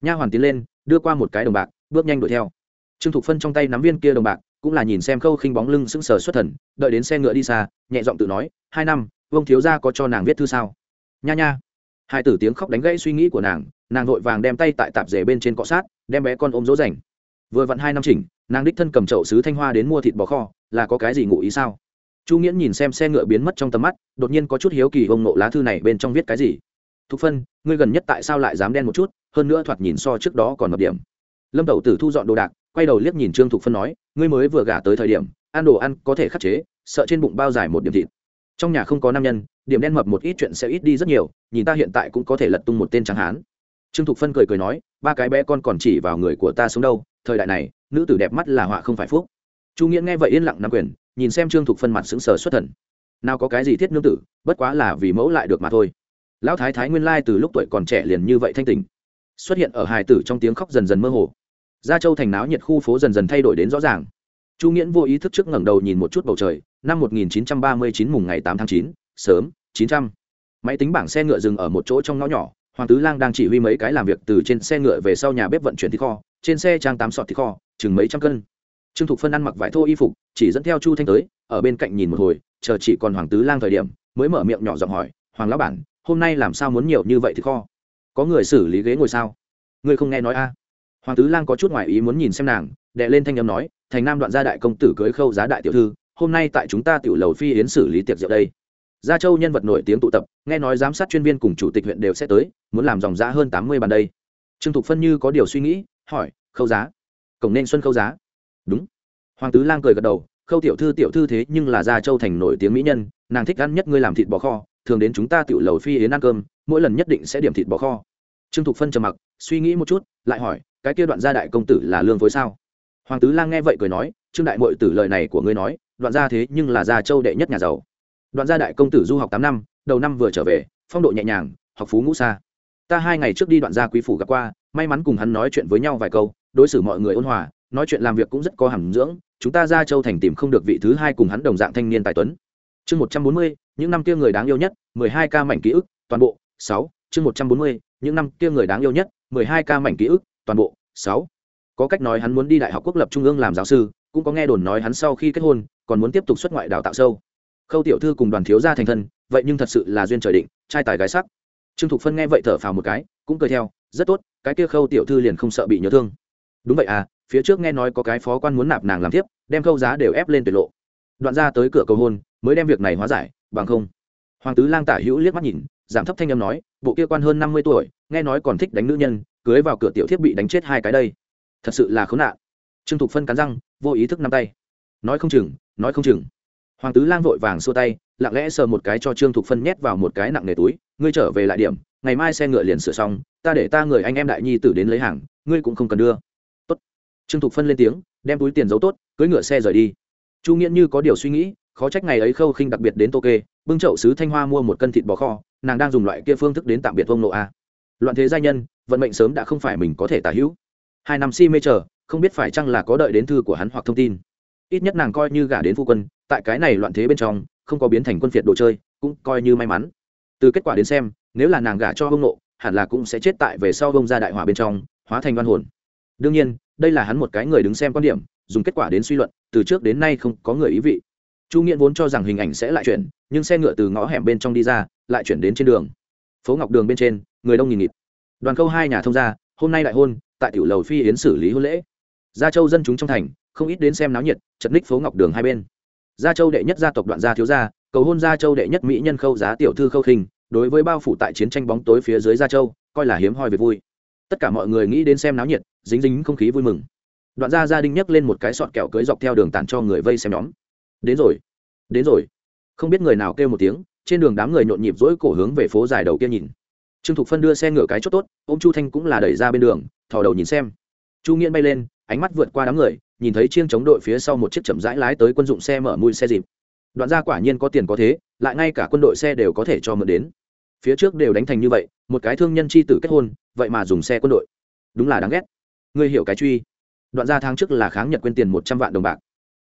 Nha hoàn tiến lên, đưa qua một cái đồng bạc, bước nhanh đuổi theo. Trương thục phân trong tay nắm viên kia đồng bạc, cũng là nhìn xem khâu khinh bóng lưng sững sờ xuất thần, đợi đến xe ngựa đi xa, nhẹ giọng tự nói, hai năm vông thiếu gia có cho nàng viết thư sao? Nha nha hai tử tiếng khóc đánh gãy suy nghĩ của nàng nàng vội vàng đem tay tại tạp rể bên trên cọ sát, đem bé con ôm dỗ dành. Vừa vặn hai năm chỉnh, nàng đích thân cầm chậu sứ thanh hoa đến mua thịt bò kho, là có cái gì ngụ ý sao? Chu nghiễn nhìn xem xe ngựa biến mất trong tầm mắt, đột nhiên có chút hiếu kỳ ông nộ lá thư này bên trong viết cái gì. Thục phân, ngươi gần nhất tại sao lại dám đen một chút, hơn nữa thoạt nhìn so trước đó còn mập điểm. Lâm tẩu tử thu dọn đồ đạc, quay đầu liếc nhìn trương thục phân nói, ngươi mới vừa gả tới thời điểm, ăn đồ ăn có thể khắc chế, sợ trên bụng bao dài một điểm thịt trong nhà không có nam nhân, điểm đen mập một ít chuyện sẽ ít đi rất nhiều, nhìn ta hiện tại cũng có thể lật tung một tên trắng hán. Trương thục phân cười cười nói, ba cái bé con còn chỉ vào người của ta sống đâu, thời đại này, nữ tử đẹp mắt là họa không phải phúc. Chu nghĩa nghe vậy yên lặng nắm quyền, nhìn xem trương thục phân mặt sững sờ xuất thần. Nào có cái gì thiết nương tử, bất quá là vì mẫu lại được mà thôi. Lão thái thái nguyên lai từ lúc tuổi còn trẻ liền như vậy thanh tình xuất hiện ở hài tử trong tiếng khóc dần dần mơ hồ. Gia châu thành náo nhiệt khu phố dần dần thay đổi đến rõ ràng chu nghiễn vô ý thức trước ngẩng đầu nhìn một chút bầu trời năm 1939 mùng ngày 8 tháng 9, sớm 900. máy tính bảng xe ngựa dừng ở một chỗ trong ngõ nhỏ hoàng tứ lang đang chỉ huy mấy cái làm việc từ trên xe ngựa về sau nhà bếp vận chuyển thịt kho trên xe trang tám sọt thịt kho chừng mấy trăm cân. Trương thục phân ăn mặc vải thô y phục chỉ dẫn theo chu thanh tới ở bên cạnh nhìn một hồi chờ chỉ còn hoàng tứ lang thời điểm mới mở miệng nhỏ giọng hỏi hoàng lão bản hôm nay làm sao muốn nhiều như vậy thịt kho? Có người xử lý ghế ngồi sao? Ngươi không nghe nói a? Hoàng tứ lang có chút ngoài ý muốn nhìn xem nàng đệ lên thanh âm nói thành nam đoạn gia đại công tử cưới khâu giá đại tiểu thư, hôm nay tại chúng ta tiểu lầu phi yến xử lý tiệc rượu đây. Gia châu nhân vật nổi tiếng tụ tập, nghe nói giám sát chuyên viên cùng chủ tịch huyện đều sẽ tới, muốn làm dòng giá hơn tám mươi bàn đây. Trương thục phân như có điều suy nghĩ, hỏi, khâu giá, cổng nên xuân khâu giá? Đúng. Hoàng tứ lang cười gật đầu, khâu tiểu thư tiểu thư thế nhưng là gia châu thành nổi tiếng mỹ nhân, nàng thích ăn nhất ngươi làm thịt bò kho, thường đến chúng ta tiểu lầu phi yến ăn cơm, mỗi lần nhất định sẽ điểm thịt bò kho. Trương thục phân trầm mặc, suy nghĩ một chút, lại hỏi, cái kia đoạn gia đại công tử là lương phối sao? Hoàng tứ lang nghe vậy cười nói, trương đại mội tử lời này của ngươi nói, đoạn gia thế nhưng là gia châu đệ nhất nhà giàu. Đoạn gia đại công tử du học tám năm, đầu năm vừa trở về, phong độ nhẹ nhàng, học phú ngũ xa ta hai ngày trước đi đoạn gia quý phủ gặp qua, may mắn cùng hắn nói chuyện với nhau vài câu, đối xử mọi người ôn hòa, nói chuyện làm việc cũng rất có hàm dưỡng, chúng ta ra châu thành tìm không được vị thứ hai cùng hắn đồng dạng thanh niên tài tuấn. Chương một trăm bốn mươi, những năm kia người đáng yêu nhất, mười hai ca mảnh ký ức, toàn bộ. Sáu, chương một trăm bốn mươi, những năm kia người đáng yêu nhất, mười hai ca mảnh ký ức, toàn bộ. Sáu có cách nói hắn muốn đi đại học quốc lập trung ương làm giáo sư, cũng có nghe đồn nói hắn sau khi kết hôn, còn muốn tiếp tục xuất ngoại đào tạo sâu. Khâu tiểu thư cùng đoàn thiếu gia thành thân, vậy nhưng thật sự là duyên trời định, trai tài gái sắc. Trương thục phân nghe vậy thở phào một cái, cũng cười theo, rất tốt, cái kia khâu tiểu thư liền không sợ bị nhớ thương. Đúng vậy à phía trước nghe nói có cái phó quan muốn nạp nàng làm tiếp đem khâu giá đều ép lên tuyệt lộ. Đoạn ra tới cửa cầu hôn, mới đem việc này hóa giải, bằng không. Hoàng tứ lang tả hữu liếc mắt nhìn, giảm thấp thanh âm nói, bộ kia quan hơn năm mươi tuổi, nghe nói còn thích đánh nữ nhân, cưới vào cửa tiểu thiết bị đánh chết hai cái đây thật sự là khốn nạn. Trương thục phân cắn răng, vô ý thức nắm tay. Nói không chừng, nói không chừng. Hoàng tứ lang vội vàng xua tay, lặng lẽ sờ một cái cho trương thục phân nhét vào một cái nặng nề túi. Ngươi trở về lại điểm, ngày mai xe ngựa liền sửa xong, ta để ta người anh em đại nhi tử đến lấy hàng, ngươi cũng không cần đưa. Tốt. trương thục phân lên tiếng, đem túi tiền giấu tốt, cưỡi ngựa xe rời đi. Chu nghiễn như có điều suy nghĩ, khó trách ngày ấy khâu khinh đặc biệt đến tô kê bưng chậu sứ thanh hoa mua một cân thịt bò kho, nàng đang dùng loại kia phương thức đến tạm biệt vông nộ a. Loạn thế gia nhân, vận mệnh sớm đã không phải mình có thể tả hữu hai năm si mê chờ, không biết phải chăng là có đợi đến thư của hắn hoặc thông tin. Ít nhất nàng coi như gả đến phu quân, tại cái này loạn thế bên trong, không có biến thành quân phiệt đồ chơi, cũng coi như may mắn. Từ kết quả đến xem, nếu là nàng gả cho hông nộ hẳn là cũng sẽ chết tại về sau bông ra đại hỏa bên trong, hóa thành đoan hồn. Đương nhiên, đây là hắn một cái người đứng xem quan điểm, dùng kết quả đến suy luận, từ trước đến nay không có người ý vị. Chu nghiễn vốn cho rằng hình ảnh sẽ lại chuyển, nhưng xe ngựa từ ngõ hẻm bên trong đi ra, lại chuyển đến trên đường. Phố ngọc đường bên trên, người đông nghìn nghịt. Đoàn câu hai nhà thông gia, hôm nay đại hôn tại tiểu lầu phi yến xử lý hôn lễ. Gia châu dân chúng trong thành, không ít đến xem náo nhiệt, chật ních phố ngọc đường hai bên. Gia châu đệ nhất gia tộc đoạn gia thiếu gia, cầu hôn gia châu đệ nhất mỹ nhân khâu giá tiểu thư khâu khinh, đối với bao phủ tại chiến tranh bóng tối phía dưới gia châu, coi là hiếm hoi về vui. Tất cả mọi người nghĩ đến xem náo nhiệt, dính dính không khí vui mừng. Đoạn gia gia đình nhấc lên một cái sọt kẹo cưới dọc theo đường tản cho người vây xem nhóm. Đến rồi đến rồi. Không biết người nào kêu một tiếng, trên đường đám người nhộn nhịp rỗi cổ hướng về phố dài đầu kia nhìn. Trương thục phân đưa xe ngựa cái chốt tốt ô m chu thanh cũng là đẩy ra bên đường thò đầu nhìn xem. Chu nghiễn bay lên, ánh mắt vượt qua đám người, nhìn thấy chiêng chống đội phía sau một chiếc chậm rãi lái tới quân dụng xe mở mũi xe dịp. Đoạn ra quả nhiên có tiền có thế, lại ngay cả quân đội xe đều có thể cho mượn đến. Phía trước đều đánh thành như vậy, một cái thương nhân c h i tử kết hôn, vậy mà dùng xe quân đội. Đúng là đáng ghét. Ngươi hiểu cái truy. Đoạn gia tháng trước là kháng nhật quyên tiền một trăm vạn đồng bạc.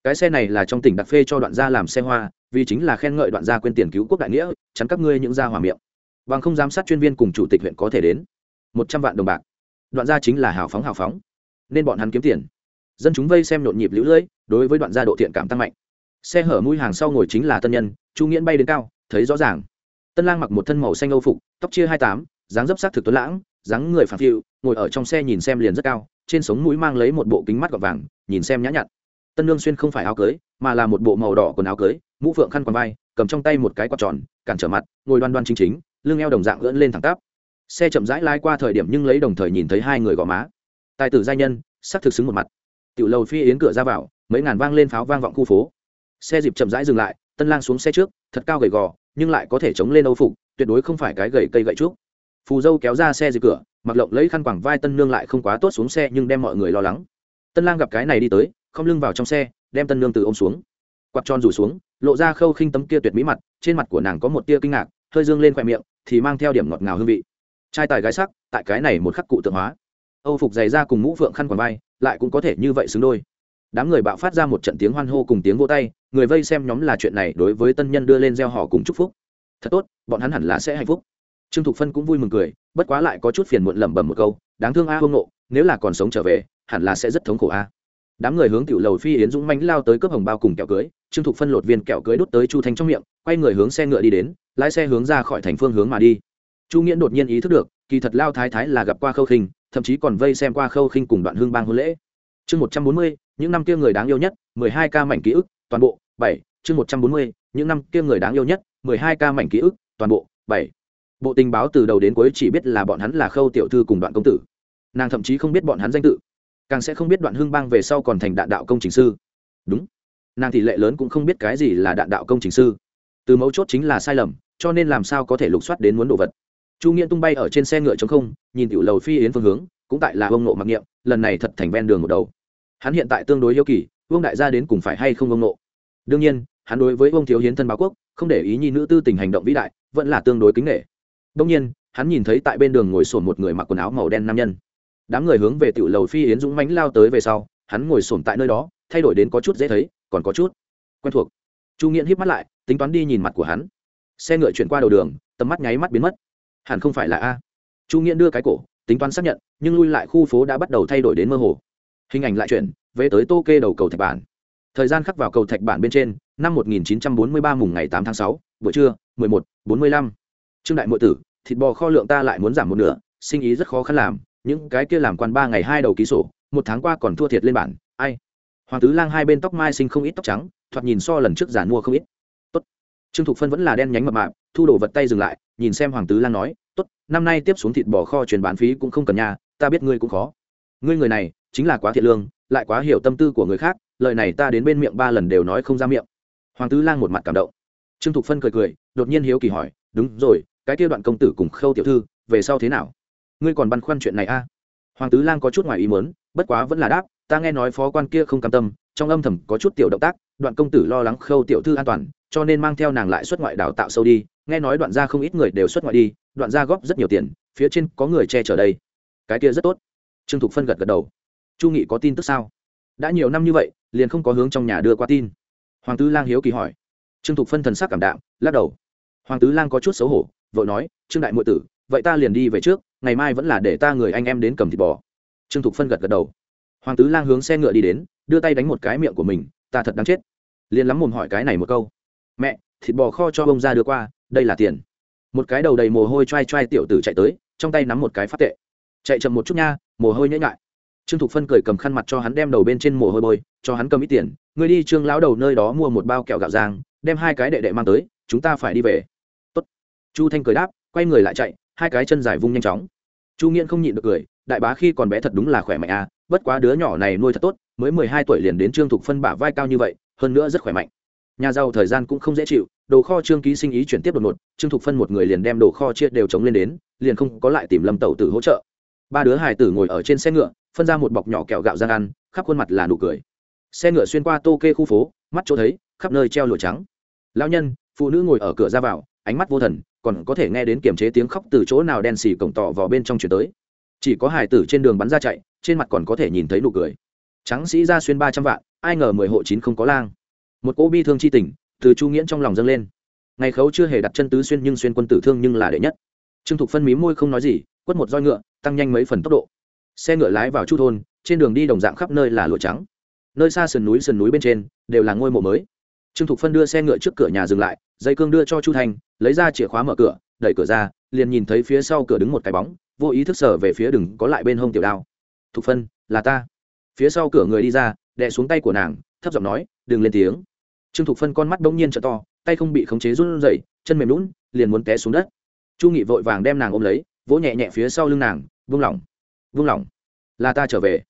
Cái xe này là trong tỉnh đặc phê cho đoạn gia làm xe hoa, vì chính là khen ngợi đoạn gia quyên tiền cứu quốc đại nghĩa, chắn các ngươi những gia hỏa miệng. Bằng không giám sát chuyên viên cùng chủ tịch huyện có thể đến. Một trăm vạn đồng bạc đoạn gia chính là hào phóng hào phóng, nên bọn hắn kiếm tiền. Dân chúng vây xem nhộn nhịp lũ lưỡi, đối với đoạn gia độ thiện cảm tăng mạnh. Xe hở mũi hàng sau ngồi chính là tân nhân, chu nghiễn bay đến cao, thấy rõ ràng. Tân lang mặc một thân màu xanh âu phục, tóc chia hai tám, dáng dấp sắc thực tuấn lãng, dáng người phản phiu ngồi ở trong xe nhìn xem liền rất cao, trên sống mũi mang lấy một bộ kính mắt gọt vàng, nhìn xem nhã nhặn. Tân lương xuyên không phải áo cưới, mà là một bộ màu đỏ quần áo cưới, mũ phượng khăn quàng vai, cầm trong tay một cái quạt tròn, cản trở mặt, ngồi đoan đoan chính chính, lưng eo đồng dạng ưỡn lên thẳng tắp xe chậm rãi lai qua thời điểm nhưng lấy đồng thời nhìn thấy hai người gò má. Tài tử gia nhân, sắc thực xứng một mặt. Tiểu lầu phi yến cửa ra vào, mấy ngàn vang lên pháo vang vọng khu phố. Xe dịp chậm rãi dừng lại, tân lang xuống xe trước, thật cao gầy gò, nhưng lại có thể chống lên âu phục, tuyệt đối không phải cái gầy cây gậy trúc. Phù dâu kéo ra xe dịp cửa, mặc lộng lấy khăn quàng vai tân nương lại không quá tốt xuống xe nhưng đem mọi người lo lắng. Tân lang gặp cái này đi tới, không lưng vào trong xe, đem tân nương từ ôm xuống. Quạt tròn rủ xuống, lộ ra khâu khinh tấm kia tuyệt mỹ mặt, trên mặt của nàng có một tia kinh ngạc, hơi dương lên khoe miệng, thì mang theo điểm ngọt ngào hương vị trai tài gái sắc, tại cái này một khắc cụ tượng hóa. Âu phục dày ra cùng mũ phượng khăn quàng vai, lại cũng có thể như vậy xứng đôi. Đám người bạo phát ra một trận tiếng hoan hô cùng tiếng vô tay, người vây xem nhóm là chuyện này đối với tân nhân đưa lên gieo họ cùng chúc phúc. Thật tốt, bọn hắn hẳn là sẽ hạnh phúc. Trương thục phân cũng vui mừng cười, bất quá lại có chút phiền muộn lẩm bẩm một câu, đáng thương a hương nộ, nếu là còn sống trở về, hẳn là sẽ rất thống khổ a. Đám người hướng tiểu lầu phi yến dũng mánh lao tới cướp hồng bao cùng kẹo cưới, trương thục phân lột viên kẹo cưới đốt tới chu thanh trong miệng, quay người hướng xe ngựa đi đến, lái xe hướng ra khỏi thành phương hướng mà đi chu nghĩa đột nhiên ý thức được, kỳ thật lao thái thái là gặp qua khâu khinh, thậm chí còn vây xem qua khâu khinh cùng đoạn hương bang hôn lễ. Chương một trăm bốn mươi, những năm kia người đáng yêu nhất, mười hai ca mảnh ký ức, toàn bộ, bảy, chương một trăm bốn mươi, những năm kia người đáng yêu nhất, mười hai ca mảnh ký ức, toàn bộ, bảy. Bộ tình báo từ đầu đến cuối chỉ biết là bọn hắn là khâu tiểu thư cùng đoạn công tử. Nàng thậm chí không biết bọn hắn danh tự. Càng sẽ không biết đoạn Hương bang về sau còn thành đạn đạo công trình sư. Đúng. Nàng tỷ lệ lớn cũng không biết cái gì là đạn đạo công trình sư. Từ mấu chốt chính là sai lầm, cho nên làm sao có thể lục soát đến muốn đồ vật chu nghĩa tung bay ở trên xe ngựa chống không, nhìn tiểu lầu phi yến phương hướng, cũng tại là ông nộ mặc niệm, lần này thật thành ven đường một đầu. Hắn hiện tại tương đối yêu kỳ, vương đại gia đến cùng phải hay không ông nộ đương nhiên, hắn đối với ông thiếu hiến thân báo quốc, không để ý nhi nữ tư tình hành động vĩ đại, vẫn là tương đối kính nghệ đông nhiên, hắn nhìn thấy tại bên đường ngồi sổn một người mặc quần áo màu đen nam nhân. Đám người hướng về tiểu lầu phi yến dũng mãnh lao tới về sau, hắn ngồi sổn tại nơi đó, thay đổi đến có chút dễ thấy, còn có chút quen thuộc. Chu nghiễn híp mắt lại, tính toán đi nhìn mặt của hắn. Xe ngựa chuyển qua đầu đường, tầm mắt nháy mắt biến mất hẳn không phải là a. Chu nghiễn đưa cái cổ tính toán xác nhận nhưng lui lại khu phố đã bắt đầu thay đổi đến mơ hồ. Hình ảnh lại chuyển về tới tô kê đầu cầu thạch bản. Thời gian khắc vào cầu thạch bản bên trên năm 1943 mùng ngày 8 tháng 6, buổi trưa 11, 45. trương đại mộ tử thịt bò kho lượng ta lại muốn giảm một nửa sinh ý rất khó khăn làm những cái kia làm quan ba ngày hai đầu ký sổ một tháng qua còn thua thiệt lên bản ai? Hoàng tứ lang hai bên tóc mai sinh không ít tóc trắng thoạt nhìn so lần trước giả mua không ít. Tốt. Trương thục phân vẫn là đen nhánh mập mạp thu đồ vật tay dừng lại nhìn xem hoàng tứ lang nói, tốt, năm nay tiếp xuống thịt bò kho truyền bán phí cũng không cần nhà ta biết ngươi cũng khó. Ngươi người này chính là quá thiệt lương, lại quá hiểu tâm tư của người khác, lời này ta đến bên miệng ba lần đều nói không ra miệng. Hoàng tứ lang một mặt cảm động. Trương thục phân cười cười, đột nhiên hiếu kỳ hỏi, đúng rồi, cái kia đoạn công tử cùng khâu tiểu thư, về sau thế nào? Ngươi còn băn khoăn chuyện này a à? hoàng tứ lang có chút ngoài ý muốn, bất quá vẫn là đáp, ta nghe nói phó quan kia không cam tâm, trong âm thầm có chút tiểu động tác, đoạn công tử lo lắng khâu tiểu thư an toàn, cho nên mang theo nàng lại xuất ngoại đào tạo sâu đi nghe nói đoạn gia không ít người đều xuất ngoại đi, đoạn gia góp rất nhiều tiền, phía trên có người che chở đây. Cái kia rất tốt. Trương thục phân gật gật đầu. Chu nghị có tin tức sao? Đã nhiều năm như vậy, liền không có hướng trong nhà đưa qua tin. Hoàng tứ lang hiếu kỳ hỏi. Trương thục phân thần sắc cảm đạm, lắc đầu. Hoàng tứ lang có chút xấu hổ vợ nói, trương đại muội tử, vậy ta liền đi về trước, ngày mai vẫn là để ta người anh em đến cầm thịt bò. Trương thục phân gật gật đầu. Hoàng tứ lang hướng xe ngựa đi đến, đưa tay đánh một cái miệng của mình, ta thật đáng chết. Liền lắm mồm hỏi cái này một câu. Mẹ, thịt bò kho cho bông ra đưa qua đây là tiền. Một cái đầu đầy mồ hôi choai choai tiểu tử chạy tới, trong tay nắm một cái phát tệ. Chạy chậm một chút nha, mồ hôi nhễ nhại. Trương thục phân cười cầm khăn mặt cho hắn đem đầu bên trên mồ hôi bôi, cho hắn cầm ít tiền. Người đi, trương lão đầu nơi đó mua một bao kẹo gạo giang đem hai cái đệ đệ mang tới, chúng ta phải đi về. Tốt. chu thanh cười đáp, quay người lại chạy, hai cái chân dài vung nhanh chóng. Chu nghiễn không nhịn được cười, đại bá khi còn bé thật đúng là khỏe mạnh à bất quá đứa nhỏ này nuôi thật tốt, mới mười hai tuổi liền đến trương thục phân bả vai cao như vậy, hơn nữa rất khỏe mạnh nhà giàu thời gian cũng không dễ chịu, đồ kho trương ký sinh ý chuyển tiếp đột ngột, trương thục phân một người liền đem đồ kho chia đều chống lên đến, liền không có lại tìm lâm tẩu tử hỗ trợ. Ba đứa hài tử ngồi ở trên xe ngựa, phân ra một bọc nhỏ kẹo gạo giang ăn, khắp khuôn mặt là nụ cười. Xe ngựa xuyên qua tô kê khu phố, mắt chỗ thấy, khắp nơi treo lụa trắng. Lão nhân, phụ nữ ngồi ở cửa ra vào, ánh mắt vô thần, còn có thể nghe đến kiềm chế tiếng khóc từ chỗ nào đen xì cổng tỏ vào bên trong chuyển tới. Chỉ có hài tử trên đường bắn ra chạy, trên mặt còn có thể nhìn thấy nụ cười. Trắng sĩ ra xuyên ba trăm vạn, ai ngờ mười hộ chín không có lang một cỗ bi thương c h i tình từ chu nghiễn trong lòng dâng lên ngày khấu chưa hề đặt chân tứ xuyên nhưng xuyên quân tử thương nhưng là đệ nhất trương thục phân mí môi không nói gì quất một roi ngựa tăng nhanh mấy phần tốc độ xe ngựa lái vào chu thôn trên đường đi đồng dạng khắp nơi là lụa trắng nơi xa sườn núi sườn núi bên trên đều là ngôi mộ mới trương thục phân đưa xe ngựa trước cửa nhà dừng lại dây cương đưa cho chu thanh lấy ra chìa khóa mở cửa đẩy cửa ra liền nhìn thấy phía sau cửa đứng một cái bóng vô ý thức sở về phía đừng có lại bên hông tiểu đao thục phân là ta phía sau cửa người đi ra đè xuống tay của nàng thấp giọng nói đừng lên tiếng trương thục phân con mắt bỗng nhiên t to, tay không bị khống chế run rẩy, chân mềm lún, liền muốn té xuống đất. Chu nghị vội vàng đem nàng ôm lấy, vỗ nhẹ nhẹ phía sau lưng nàng vung lỏng vung lỏng, là ta trở về.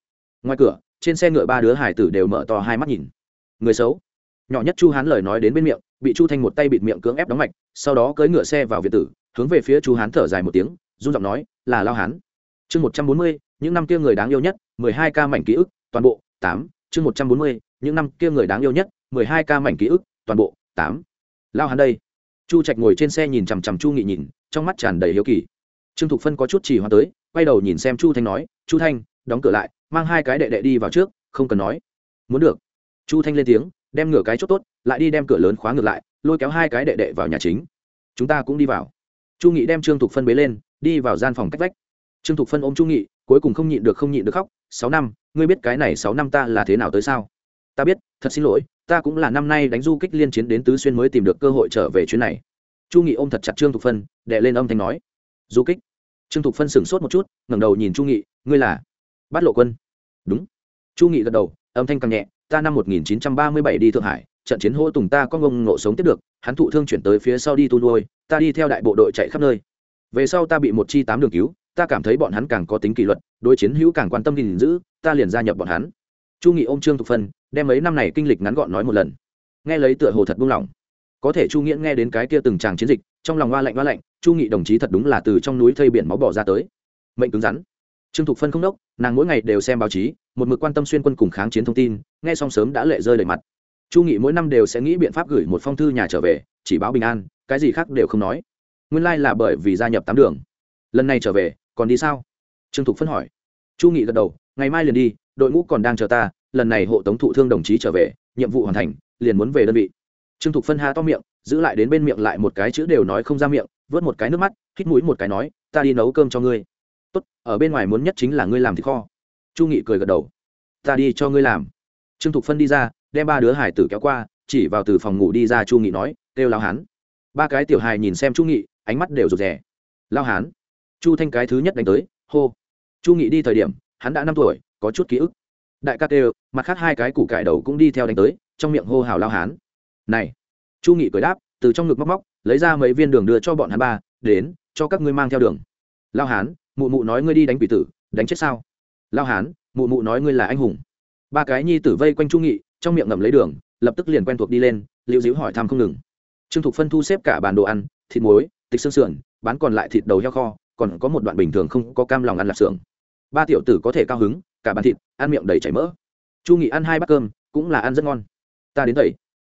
Ngoài cửa, trên xe ngựa ba đứa hải tử đều mở to hai mắt nhìn. Người xấu. Nhỏ nhất chu hán lời nói đến bên miệng, bị chu thanh một tay bịt miệng cưỡng ép đóng mạch, sau đó cưỡi ngựa xe vào việt tử, hướng về phía chu hán thở dài một tiếng, run giọng nói, là lao hán. Chương một trăm bốn mươi, những năm kia người đáng yêu nhất, mười hai ca mảnh ký ức, toàn bộ. Tám, chương một trăm bốn mươi, những năm kia người đáng yêu nhất mười hai ca mảnh ký ức, toàn bộ, tám. Lao hắn đây. Chu trạch ngồi trên xe nhìn chằm chằm chu nghị nhìn, trong mắt tràn đầy hiếu kỳ. Trương thục phân có chút chỉ hoa tới, quay đầu nhìn xem chu thanh nói, chu thanh, đóng cửa lại, mang hai cái đệ đệ đi vào trước, không cần nói. Muốn được. Chu thanh lên tiếng, đem ngửa cái chốt tốt, lại đi đem cửa lớn khóa ngược lại, lôi kéo hai cái đệ đệ vào nhà chính. Chúng ta cũng đi vào. Chu nghị đem trương thục phân bế lên, đi vào gian phòng cách vách. Trương thục phân ôm chu nghị, cuối cùng không nhịn được không nhịn được khóc, sáu năm, ngươi biết cái này sáu năm ta là thế nào tới sao? Ta biết, thật xin lỗi ta cũng là năm nay đánh du kích liên chiến đến tứ xuyên mới tìm được cơ hội trở về chuyến này. Chu nghị ôm thật chặt trương thục phân đệ lên âm thanh nói. Du kích. Trương thục phân sửng sốt một chút, ngẩng đầu nhìn chu nghị, ngươi là bắt lộ quân. Đúng. Chu nghị gật đầu, âm thanh càng nhẹ, ta năm 1937 đi thượng hải, trận chiến hô tùng ta có ngông ngộ sống tiếp được, hắn thụ thương chuyển tới phía sau đi tu nuôi, ta đi theo đại bộ đội chạy khắp nơi. Về sau ta bị một chi tám đường cứu, ta cảm thấy bọn hắn càng có tính kỷ luật, đối chiến hữu càng quan tâm gìn giữ, ta liền gia nhập bọn hắn chu nghị ôm trương thục phân, đem mấy năm này kinh lịch ngắn gọn nói một lần. Nghe lấy tựa hồ thật buông lỏng. Có thể chu nghĩa nghe đến cái kia từng tràng chiến dịch, trong lòng hoa lạnh hoa lạnh, chu nghị đồng chí thật đúng là từ trong núi thây biển máu bỏ ra tới. Mệnh cứng rắn. Trương thục phân không đốc, nàng mỗi ngày đều xem báo chí, một mực quan tâm xuyên quân cùng kháng chiến thông tin, nghe xong sớm đã lệ rơi đầy mặt. Chu nghị mỗi năm đều sẽ nghĩ biện pháp gửi một phong thư nhà trở về, chỉ báo bình an, cái gì khác đều không nói. Nguyên lai、like、là bởi vì gia nhập tám đường. Lần này trở về, còn đi sao? Trương thục phân hỏi. Chu nghị gật đầu, ngày mai liền đi đội ngũ còn đang chờ ta, lần này hộ tống thụ thương đồng chí trở về, nhiệm vụ hoàn thành, liền muốn về đơn vị. Trương thục phân ha to miệng, giữ lại đến bên miệng lại một cái chữ đều nói không ra miệng, vớt một cái nước mắt, hít mũi một cái nói, ta đi nấu cơm cho ngươi. Tốt, ở bên ngoài muốn nhất chính là ngươi làm thịt kho. Chu nghị cười gật đầu. Ta đi cho ngươi làm. Trương thục phân đi ra, đem ba đứa hải tử kéo qua, chỉ vào từ phòng ngủ đi ra chu nghị nói kêu lao hán. Ba cái tiểu hài nhìn xem chu nghị, ánh mắt đều rụt rè. Lao hán. Chu thanh cái thứ nhất đánh tới, hô. Chu nghị đi thời điểm, hắn đã năm tuổi có chút ký ức. Đại ca kêu, mặt khác hai cái củ cải đầu cũng đi theo đánh tới, trong miệng hô hào lao hán. Này, chu nghị cười đáp, từ trong ngực móc móc, lấy ra mấy viên đường đưa cho bọn hắn ba, đến, cho các ngươi mang theo đường. Lao hán, mụ mụ nói ngươi đi đánh quỷ tử, đánh chết sao? Lao hán, mụ mụ nói ngươi là anh hùng. Ba cái nhi tử vây quanh chu nghị, trong miệng ngậm lấy đường, lập tức liền quen thuộc đi lên liệu dĩu hỏi thăm không ngừng. Trương thục phân thu xếp cả bàn đồ ăn, thịt muối, tịch xương sườn, bán còn lại thịt đầu heo kho, còn có một đoạn bình thường không có cam lòng ăn lạp xưởng. Ba tiểu tử có thể cao hứng cả bàn thịt, ăn miệng đầy chảy mỡ. Chu nghị ăn hai bát cơm, cũng là ăn rất ngon. Ta đến tẩy.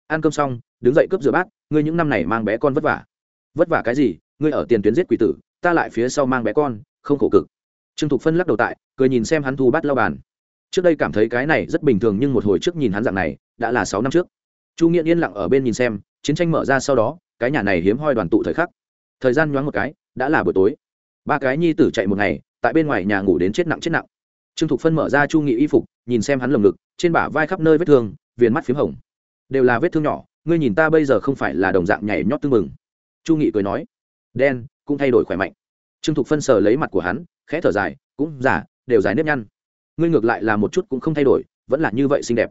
Ăn cơm xong, đứng dậy cướp rửa bát, ngươi những năm này mang bé con vất vả. Vất vả cái gì? Ngươi ở tiền tuyến giết quỷ tử, ta lại phía sau mang bé con, không khổ cực. Trương thục phân lắc đầu tại, cười nhìn xem hắn thu bát lau bàn. Trước đây cảm thấy cái này rất bình thường nhưng một hồi trước nhìn hắn dạng này, đã là sáu năm trước. Chu nghiện yên lặng ở bên nhìn xem, chiến tranh mở ra sau đó, cái nhà này hiếm hoi đoàn tụ thời khắc. Thời gian nhoáng một cái, đã là buổi tối. Ba cái nhi tử chạy một ngày, tại bên ngoài nhà ngủ đến chết nặng chết nặng trương thục phân mở ra chu nghị y phục, nhìn xem hắn lồng ngực, trên bả vai khắp nơi vết thương, viền mắt p h í m hồng. Đều là vết thương nhỏ, ngươi nhìn ta bây giờ không phải là đồng dạng nhảy nhót tưng mừng chu nghị cười nói, đen, cũng thay đổi khỏe mạnh. Trương thục phân sờ lấy mặt của hắn, khẽ thở dài, cũng giả, đều dài nếp nhăn. Ngươi ngược lại là một chút cũng không thay đổi, vẫn là như vậy xinh đẹp.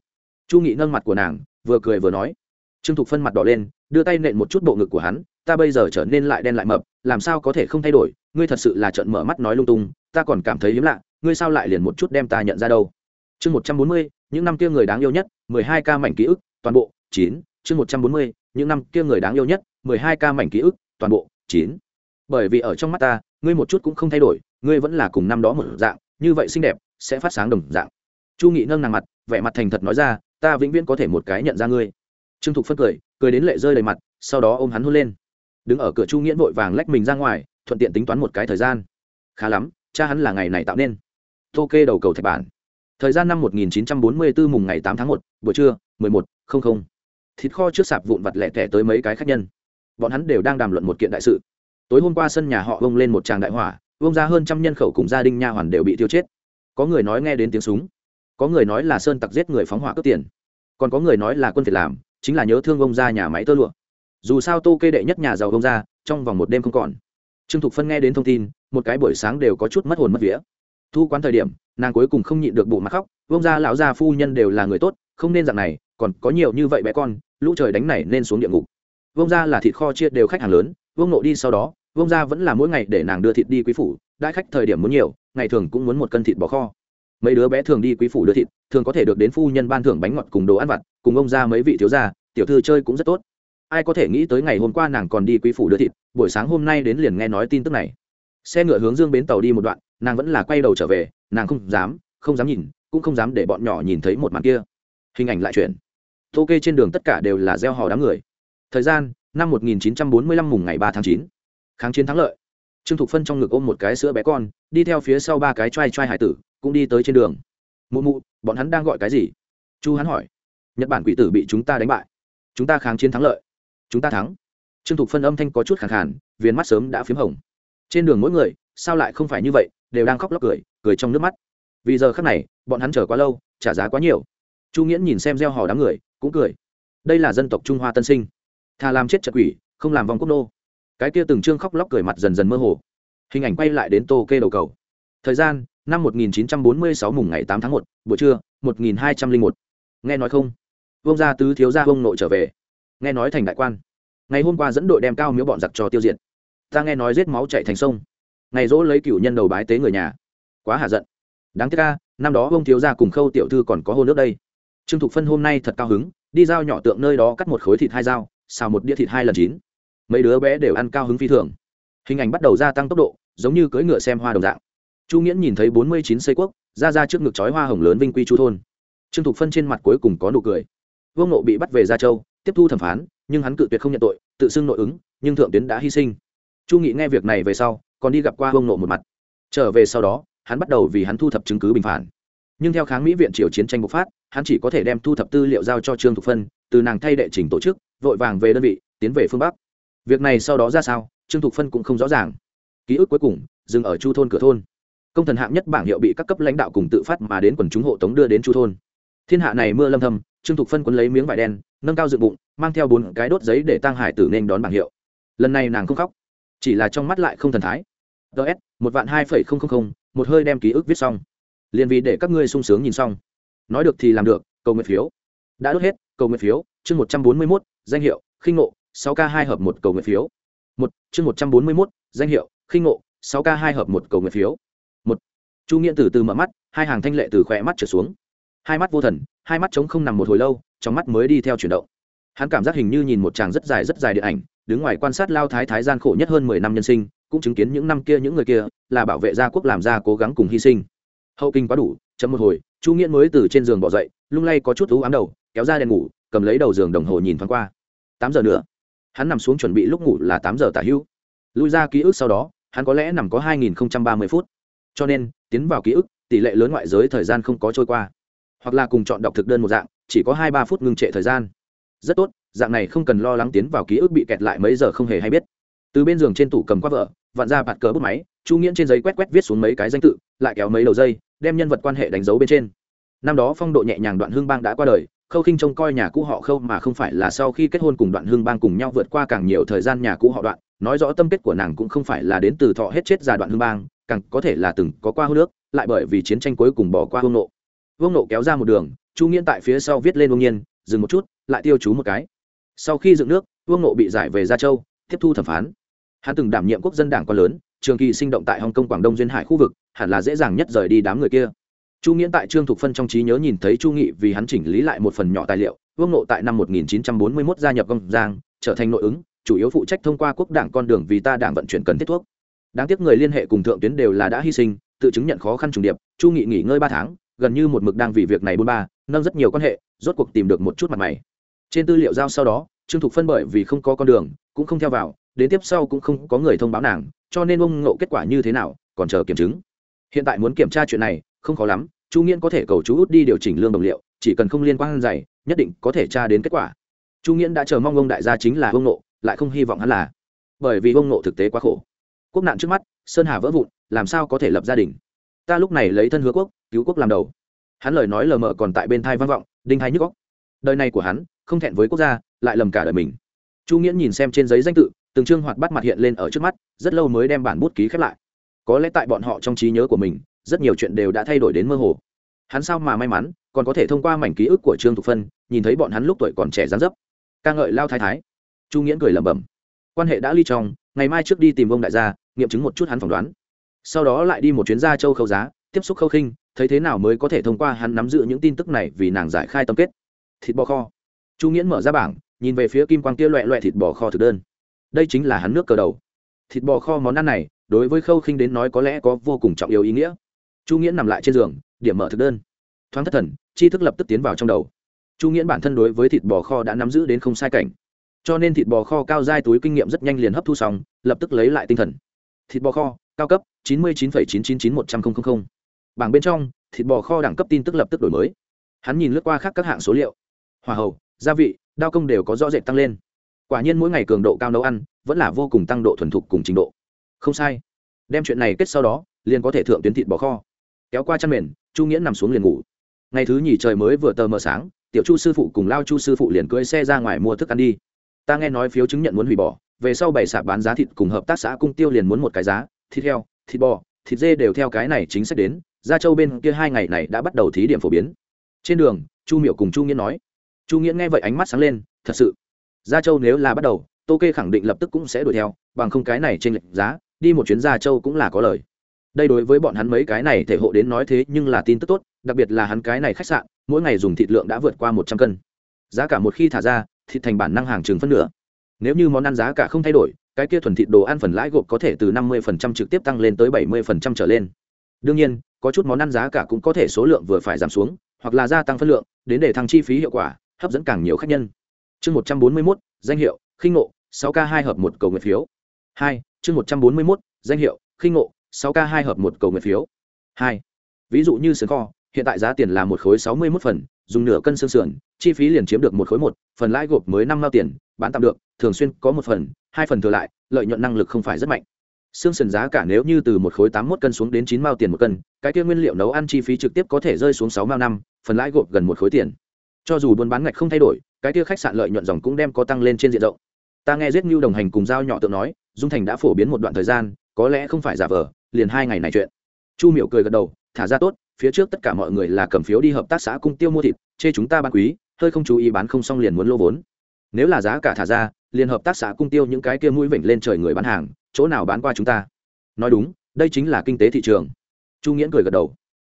Chu nghị nâng mặt của nàng, vừa cười vừa nói. Trương thục phân mặt đỏ lên, đưa tay nện một chút bộ ngực của hắn, ta bây giờ trở nên lại đen lại mập, làm sao có thể không thay đổi, ngươi thật sự là trợn mở mắt nói lung tung, ta còn cảm thấy hiếm lạ ngươi sao lại liền một chút đem ta nhận ra đâu? Chương một trăm bốn mươi, những năm kia người đáng yêu nhất, mười hai ca mảnh ký ức, toàn bộ, chín. Chương một trăm bốn mươi, những năm kia người đáng yêu nhất, mười hai ca mảnh ký ức, toàn bộ, chín. Bởi vì ở trong mắt ta, ngươi một chút cũng không thay đổi, ngươi vẫn là cùng năm đó một dạng, như vậy xinh đẹp, sẽ phát sáng đồng dạng. Chu nghị nâng nàng mặt, vẻ mặt thành thật nói ra, ta vĩnh viễn có thể một cái nhận ra ngươi. Trương thục phân cười cười đến lệ rơi đầy mặt, sau đó ôm hắn hôn lên. Đứng ở cửa chu nghiễn vội vàng lách mình ra ngoài, thuận tiện tính toán một cái thời gian. Khá lắm, cha hắn là ngày này tạo nên tô kê đầu cầu thạch bản. Thời gian năm 1944 mùng ngày 8 tháng 1, buổi trưa 11:00. thịt kho trước sạp vụn vặt lẻ tẻ tới mấy cái khách nhân. Bọn hắn đều đang đàm luận một kiện đại sự. Tối hôm qua sân nhà họ vông lên một tràng đại hỏa vông ra hơn trăm nhân khẩu cùng gia đình nha hoàn đều bị tiêu chết. Có người nói nghe đến tiếng súng. Có người nói là sơn tặc giết người phóng hỏa cướp tiền. Còn có người nói là quân việt làm chính là nhớ thương vông ra nhà máy tơ lụa. Dù sao tô kê đệ nhất nhà giàu vông ra trong vòng một đêm không còn. Trương thục phân nghe đến thông tin một cái buổi sáng đều có chút mất hồn mất vía thu quán thời điểm, nàng cuối cùng không nhịn được bộ mặt khóc vông ra lão gia, phu nhân đều là người tốt, không nên dạng này, còn có nhiều như vậy bé con, lũ trời đánh này nên xuống địa ngục. Vông ra là thịt kho chia đều khách hàng lớn vông nộ đi sau đó vông ra vẫn là mỗi ngày để nàng đưa thịt đi quý phủ, đại khách thời điểm muốn nhiều, ngày thường cũng muốn một cân thịt bò kho. Mấy đứa bé thường đi quý phủ đưa thịt, thường có thể được đến phu nhân ban thưởng bánh ngọt cùng đồ ăn vặt, cùng ông ra mấy vị thiếu gia, tiểu thư chơi cũng rất tốt. Ai có thể nghĩ tới ngày hôm qua nàng còn đi quý phủ đưa thịt, buổi sáng hôm nay đến liền nghe nói tin tức này. Xe ngựa hướng dương bến tàu đi một đoạn nàng vẫn là quay đầu trở về, nàng không dám không dám nhìn, cũng không dám để bọn nhỏ nhìn thấy một màn kia. Hình ảnh lại chuyển. Tô kê trên đường tất cả đều là gieo hò đám người. Thời gian, năm 1945 mùng ngày 3 tháng 9. kháng chiến thắng lợi. Trương thục phân trong ngực ôm một cái sữa bé con, đi theo phía sau ba cái t r a i t r a i hải tử, cũng đi tới trên đường. Mụ mụ, bọn hắn đang gọi cái gì? Chu hắn hỏi. Nhật bản quỷ tử bị chúng ta đánh bại. Chúng ta kháng chiến thắng lợi. Chúng ta thắng. Trương thục phân âm thanh có chút khẳng khản viền mắt sớm đã p h í m hồng. Trên đường mỗi người, sao lại không phải như vậy? Đều đang khóc lóc cười cười trong nước mắt. Vì giờ khắc này bọn hắn chờ quá lâu trả giá quá nhiều. Chu nghiễn nhìn xem gieo hò đám người cũng cười. Đây là dân tộc trung hoa tân sinh. Thà làm chết trật quỷ không làm vòng quốc nô. Cái kia từng trương khóc lóc cười mặt dần dần mơ hồ. Hình ảnh quay lại đến tô kê đầu cầu. Thời gian năm 1946 mùng ngày 8 tháng 1, buổi trưa 1201. nghe nói không? Vương gia tứ thiếu gia vương nội trở về. Nghe nói thành đại quan. Ngày hôm qua dẫn đội đem cao miếu bọn giặc cho tiêu diệt. Ta nghe nói giết máu chạy thành sông ngày dỗ lấy cựu nhân đầu bái tế người nhà. Quá hạ giận. Đáng tiếc ca năm đó ông thiếu gia cùng khâu tiểu thư còn có hôn nước đây. Trương thục phân hôm nay thật cao hứng, đi giao nhỏ tượng nơi đó cắt một khối thịt hai dao, xào một đĩa thịt hai lần chín. Mấy đứa bé đều ăn cao hứng phi thường. Hình ảnh bắt đầu gia tăng tốc độ, giống như cưỡi ngựa xem hoa đồng dạng. Chu nghiễn nhìn thấy bốn mươi chín xây quốc, ra ra trước ngực chói hoa hồng lớn vinh quy chu thôn. Trương thục phân trên mặt cuối cùng có nụ cười. Vương nộ bị bắt về gia châu, tiếp thu thẩm phán, nhưng hắn cự tuyệt không nhận tội, tự xưng nội ứng, nhưng thượng tuyến đã hy sinh. Chu nghị nghe việc này về sau còn đi gặp qua vương nộ một mặt. Trở về sau đó, hắn bắt đầu vì hắn thu thập chứng cứ bình phản. Nhưng theo kháng mỹ viện triều chiến tranh bộc phát, hắn chỉ có thể đem thu thập tư liệu giao cho trương thục phân, từ nàng thay đệ trình tổ chức, vội vàng về đơn vị, tiến về phương bắc. Việc này sau đó ra sao, trương thục phân cũng không rõ ràng. Ký ức cuối cùng, dừng ở chu thôn cửa thôn. Công thần hạng nhất bảng hiệu bị các cấp lãnh đạo cùng tự phát mà đến quần chúng hộ tống đưa đến chu thôn. Thiên hạ này mưa lâm thâm, trương thục phân quấn lấy miếng vải đen, nâng cao dựng bụng, mang theo bốn cái đốt giấy để tăng hải tử nên đón bảng hiệu. Lần này nàng không khóc, chỉ là trong mắt lại không thần thái ts một vạn hai phẩy không không không, một hơi đem ký ức viết xong. Liền vì để các ngươi sung sướng nhìn xong. Nói được thì làm được, cầu nguyện phiếu. Đã đốt hết, cầu nguyện phiếu, chương một trăm bốn mươi mốt, danh hiệu, khinh ngộ, sáu k hai hợp một cầu nguyện phiếu. Một, chương một trăm bốn mươi mốt, danh hiệu, khinh ngộ, sáu k hai hợp một cầu nguyện phiếu. Một, chu nghiện từ từ mở mắt, hai hàng thanh lệ từ khỏe mắt trở xuống. Hai mắt vô thần, hai mắt trống không nằm một hồi lâu, trong mắt mới đi theo chuyển động. Hắn cảm giác hình như nhìn một chàng rất dài rất dài điện ảnh, đứng ngoài quan sát lao thái thái gian khổ nhất hơn mười năm nhân sinh cũng chứng kiến những năm kia những người kia là bảo vệ gia quốc làm ra cố gắng cùng hy sinh. Hậu kinh quá đủ chấm một hồi, chu nghiễn mới từ trên giường bỏ dậy, lung lay có chút thú ám đầu, kéo ra đèn ngủ, cầm lấy đầu giường đồng hồ nhìn thoáng qua. Tám giờ nữa. Hắn nằm xuống chuẩn bị lúc ngủ là tám giờ tả hữu lui ra ký ức sau đó, hắn có lẽ nằm có hai nghìn ba mươi phút. Cho nên, tiến vào ký ức, tỷ lệ lớn ngoại giới thời gian không có trôi qua. Hoặc là cùng chọn đọc thực đơn một dạng, chỉ có hai ba phút ngưng trệ thời gian. Rất tốt, dạng này không cần lo lắng tiến vào ký ức bị kẹt lại mấy giờ không hề hay biết từ bên giường trên tủ cầm qua vợ, vặn ra bạt cờ bút máy, chu nghiễn trên giấy quét quét viết xuống mấy cái danh tự, lại kéo mấy đầu dây, đem nhân vật quan hệ đánh dấu bên trên. Năm đó phong độ nhẹ nhàng đoạn hương bang đã qua đời, khâu khinh trông coi nhà cũ họ khâu mà không phải là sau khi kết hôn cùng đoạn hương bang cùng nhau vượt qua càng nhiều thời gian nhà cũ họ đoạn, nói rõ tâm kết của nàng cũng không phải là đến từ thọ hết chết già đoạn hương bang, càng có thể là từng có qua hô nước lại bởi vì chiến tranh cuối cùng bỏ qua hương nộ. Vương nộ kéo ra một đường, chu nghiễn tại phía sau viết lên vương nhiên, dừng một chút, lại tiêu chú một cái. Sau khi dựng nước, vương nộ bị giải về gia châu, tiếp thu thẩm phán hắn từng đảm nhiệm quốc dân đảng quá lớn, trường kỳ sinh động tại hồng kông, quảng đông, duyên hải khu vực, hẳn là dễ dàng nhất rời đi đám người kia. Chu nghiễn tại trương thục phân trong trí nhớ nhìn thấy chu nghị vì hắn chỉnh lý lại một phần nhỏ tài liệu, vương nộ tại năm 1941 gia nhập công giang, trở thành nội ứng, chủ yếu phụ trách thông qua quốc đảng con đường vì ta đảng vận chuyển cần thiết thuốc. Đáng tiếc người liên hệ cùng thượng tuyến đều là đã hy sinh, tự chứng nhận khó khăn trùng điệp, chu nghị nghỉ ngơi ba tháng, gần như một mực đang vì việc này bôn ba, nâng rất nhiều quan hệ, rốt cuộc tìm được một chút mặt mày. Trên tư liệu giao sau đó, trương thục phân bởi vì không có con đường, cũng không theo vào đến tiếp sau cũng không có người thông báo nàng, cho nên ông ngộ kết quả như thế nào, còn chờ kiểm chứng. Hiện tại muốn kiểm tra chuyện này, không khó lắm, chu nghiễn có thể cầu chú út đi điều chỉnh lương đồng liệu, chỉ cần không liên quan dày nhất định có thể tra đến kết quả. Chu nghiễn đã chờ mong ông đại gia chính là ông nộ lại không hy vọng hắn là. Bởi vì ông nộ thực tế quá khổ. Quốc nạn trước mắt, sơn hà vỡ vụn, làm sao có thể lập gia đình? Ta lúc này lấy thân hứa quốc, cứu quốc làm đầu. Hắn lời nói lờ mờ còn tại bên thai vang vọng, đinh hai nhức góc đời này của hắn, không thẹn với quốc gia, lại lầm cả đời mình. Chu nghiễn nhìn xem trên giấy danh tự từng chương hoạt bắt mặt hiện lên ở trước mắt, rất lâu mới đem bản bút ký khép lại. Có lẽ tại bọn họ trong trí nhớ của mình, rất nhiều chuyện đều đã thay đổi đến mơ hồ. Hắn sao mà may mắn, còn có thể thông qua mảnh ký ức của trương thục phân, nhìn thấy bọn hắn lúc tuổi còn trẻ gián dấp. Ca ngợi lao thái thái. Chu nghiễn cười lẩm bẩm. Quan hệ đã ly trong ngày mai trước đi tìm ông đại gia, nghiệm chứng một chút hắn phỏng đoán. Sau đó lại đi một chuyến ra châu khâu giá, tiếp xúc khâu khinh, thấy thế nào mới có thể thông qua hắn nắm giữ những tin tức này vì nàng giải khai tâm kết. Thịt bò kho. Chu nghiễn mở ra bảng, nhìn về phía kim quang kia loẹ loẹ thịt bò kho thực đơn đây chính là hắn nước cờ đầu. Thịt bò kho món ăn này, đối với khâu khinh đến nói có lẽ có vô cùng trọng yếu ý nghĩa. Chu nghiễn nằm lại trên giường, điểm mở thực đơn. Thoáng thất thần, tri thức lập tức tiến vào trong đầu. Chu nghiễn bản thân đối với thịt bò kho đã nắm giữ đến không sai cảnh. Cho nên thịt bò kho cao dai túi kinh nghiệm rất nhanh liền hấp thu xong, lập tức lấy lại tinh thần. Thịt bò kho, cao cấp, chín mươi chín chín chín chín một trăm linh bảng bên trong, thịt bò kho đẳng cấp tin tức lập tức đổi mới. Hắn nhìn lướt qua khác các hạng số liệu. Hòa hậu, gia vị, đao công đều có rõ rệt tăng lên quả nhiên mỗi ngày cường độ cao nấu ăn vẫn là vô cùng tăng độ thuần thục cùng trình độ. Không sai. Đem chuyện này kết sau đó, liền có thể thượng tuyến thịt bò kho. Kéo qua chăn mền, chu nghĩa nằm xuống liền ngủ. Ngày thứ nhì trời mới vừa tờ mờ sáng, tiểu chu sư phụ cùng lao chu sư phụ liền cưỡi xe ra ngoài mua thức ăn đi. Ta nghe nói phiếu chứng nhận muốn hủy bỏ, về sau bày sạp bán giá thịt cùng hợp tác xã cung tiêu liền muốn một cái giá, thịt heo, thịt bò, thịt dê đều theo cái này chính sách đến, gia châu bên kia hai ngày này đã bắt đầu thí điểm phổ biến. Trên đường, chu miệu cùng chu nghĩa nói. Chu nghĩa nghe vậy ánh mắt sáng lên, thật sự gia châu nếu là bắt đầu, tô kê khẳng định lập tức cũng sẽ đuổi theo, bằng không cái này trên lệnh giá, đi một chuyến gia châu cũng là có lời. Đây đối với bọn hắn mấy cái này thể hộ đến nói thế nhưng là tin tức tốt, đặc biệt là hắn cái này khách sạn, mỗi ngày dùng thịt lượng đã vượt qua một trăm cân. Giá cả một khi thả ra, thịt thành bản năng hàng chừng phân nửa. Nếu như món ăn giá cả không thay đổi, cái kia thuần thịt đồ ăn phần lãi gộp có thể từ năm mươi trực tiếp tăng lên tới bảy mươi trở lên. Đương nhiên, có chút món ăn giá cả cũng có thể số lượng vừa phải giảm xuống, hoặc là gia tăng phân lượng, đến để thăng chi phí hiệu quả, hấp dẫn càng nhiều khách nhân chương một trăm bốn mươi mốt, danh hiệu, khinh ngộ, sáu k hai hợp một cầu nguyện phiếu. Hai, chương một trăm bốn mươi mốt, danh hiệu, khinh ngộ, sáu k hai hợp một cầu nguyện phiếu. Hai, ví dụ như sườn kho, hiện tại giá tiền là một khối sáu mươi mốt phần, dùng nửa cân xương sườn, chi phí liền chiếm được một khối một, phần lãi gộp mới năm mao tiền, bán tạm được, thường xuyên có một phần, hai phần thừa lại, lợi nhuận năng lực không phải rất mạnh. Xương sườn giá cả nếu như từ một khối tám mốt cân xuống đến chín mao tiền một cân, cái kia nguyên liệu nấu ăn chi phí trực tiếp có thể rơi xuống sáu mao năm, phần lãi gộp gần một khối tiền. Cho dù buôn bán ngạch không thay đổi cái kia khách sạn lợi nhuận dòng cũng đem có tăng lên trên diện rộng. Ta nghe giết ngưu đồng hành cùng giao nhỏ tượng nói, dung thành đã phổ biến một đoạn thời gian, có lẽ không phải giả vờ, liền hai ngày này chuyện. Chu miểu cười gật đầu, thả ra tốt, phía trước tất cả mọi người là cầm phiếu đi hợp tác xã cung tiêu mua thịt, chê chúng ta bán quý, hơi không chú ý bán không xong liền muốn lô vốn. Nếu là giá cả thả ra, liền hợp tác xã cung tiêu những cái kia mũi vểnh lên trời người bán hàng, chỗ nào bán qua chúng ta? Nói đúng, đây chính là kinh tế thị trường. Chu nghiễn cười gật đầu.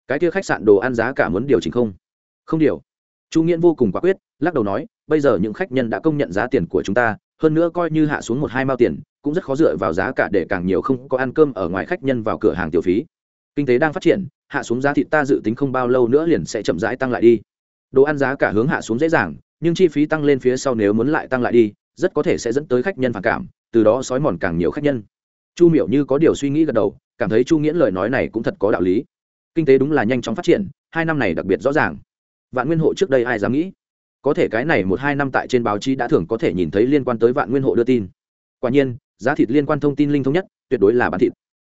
Cái kia khách sạn đồ ăn giá cả muốn điều chỉnh không? Không điều chu nghiễn vô cùng quả quyết, lắc đầu nói, bây giờ những khách nhân đã công nhận giá tiền của chúng ta, hơn nữa coi như hạ xuống một hai mao tiền, cũng rất khó dựa vào giá cả để càng nhiều không có ăn cơm ở ngoài khách nhân vào cửa hàng tiểu phí. Kinh tế đang phát triển, hạ xuống giá thịt ta dự tính không bao lâu nữa liền sẽ chậm rãi tăng lại đi. Đồ ăn giá cả hướng hạ xuống dễ dàng, nhưng chi phí tăng lên phía sau nếu muốn lại tăng lại đi, rất có thể sẽ dẫn tới khách nhân phản cảm, từ đó xói mòn càng nhiều khách nhân. Chu miểu như có điều suy nghĩ gật đầu, cảm thấy chu nghiễn lời nói này cũng thật có đạo lý. Kinh tế đúng là nhanh chóng phát triển, hai năm này đặc biệt rõ ràng vạn nguyên hộ trước đây ai dám nghĩ? Có thể cái này một hai năm tại trên báo chí đã thường có thể nhìn thấy liên quan tới vạn nguyên hộ đưa tin. Quả nhiên, giá thịt liên quan thông tin linh thống nhất, tuyệt đối là bán thịt.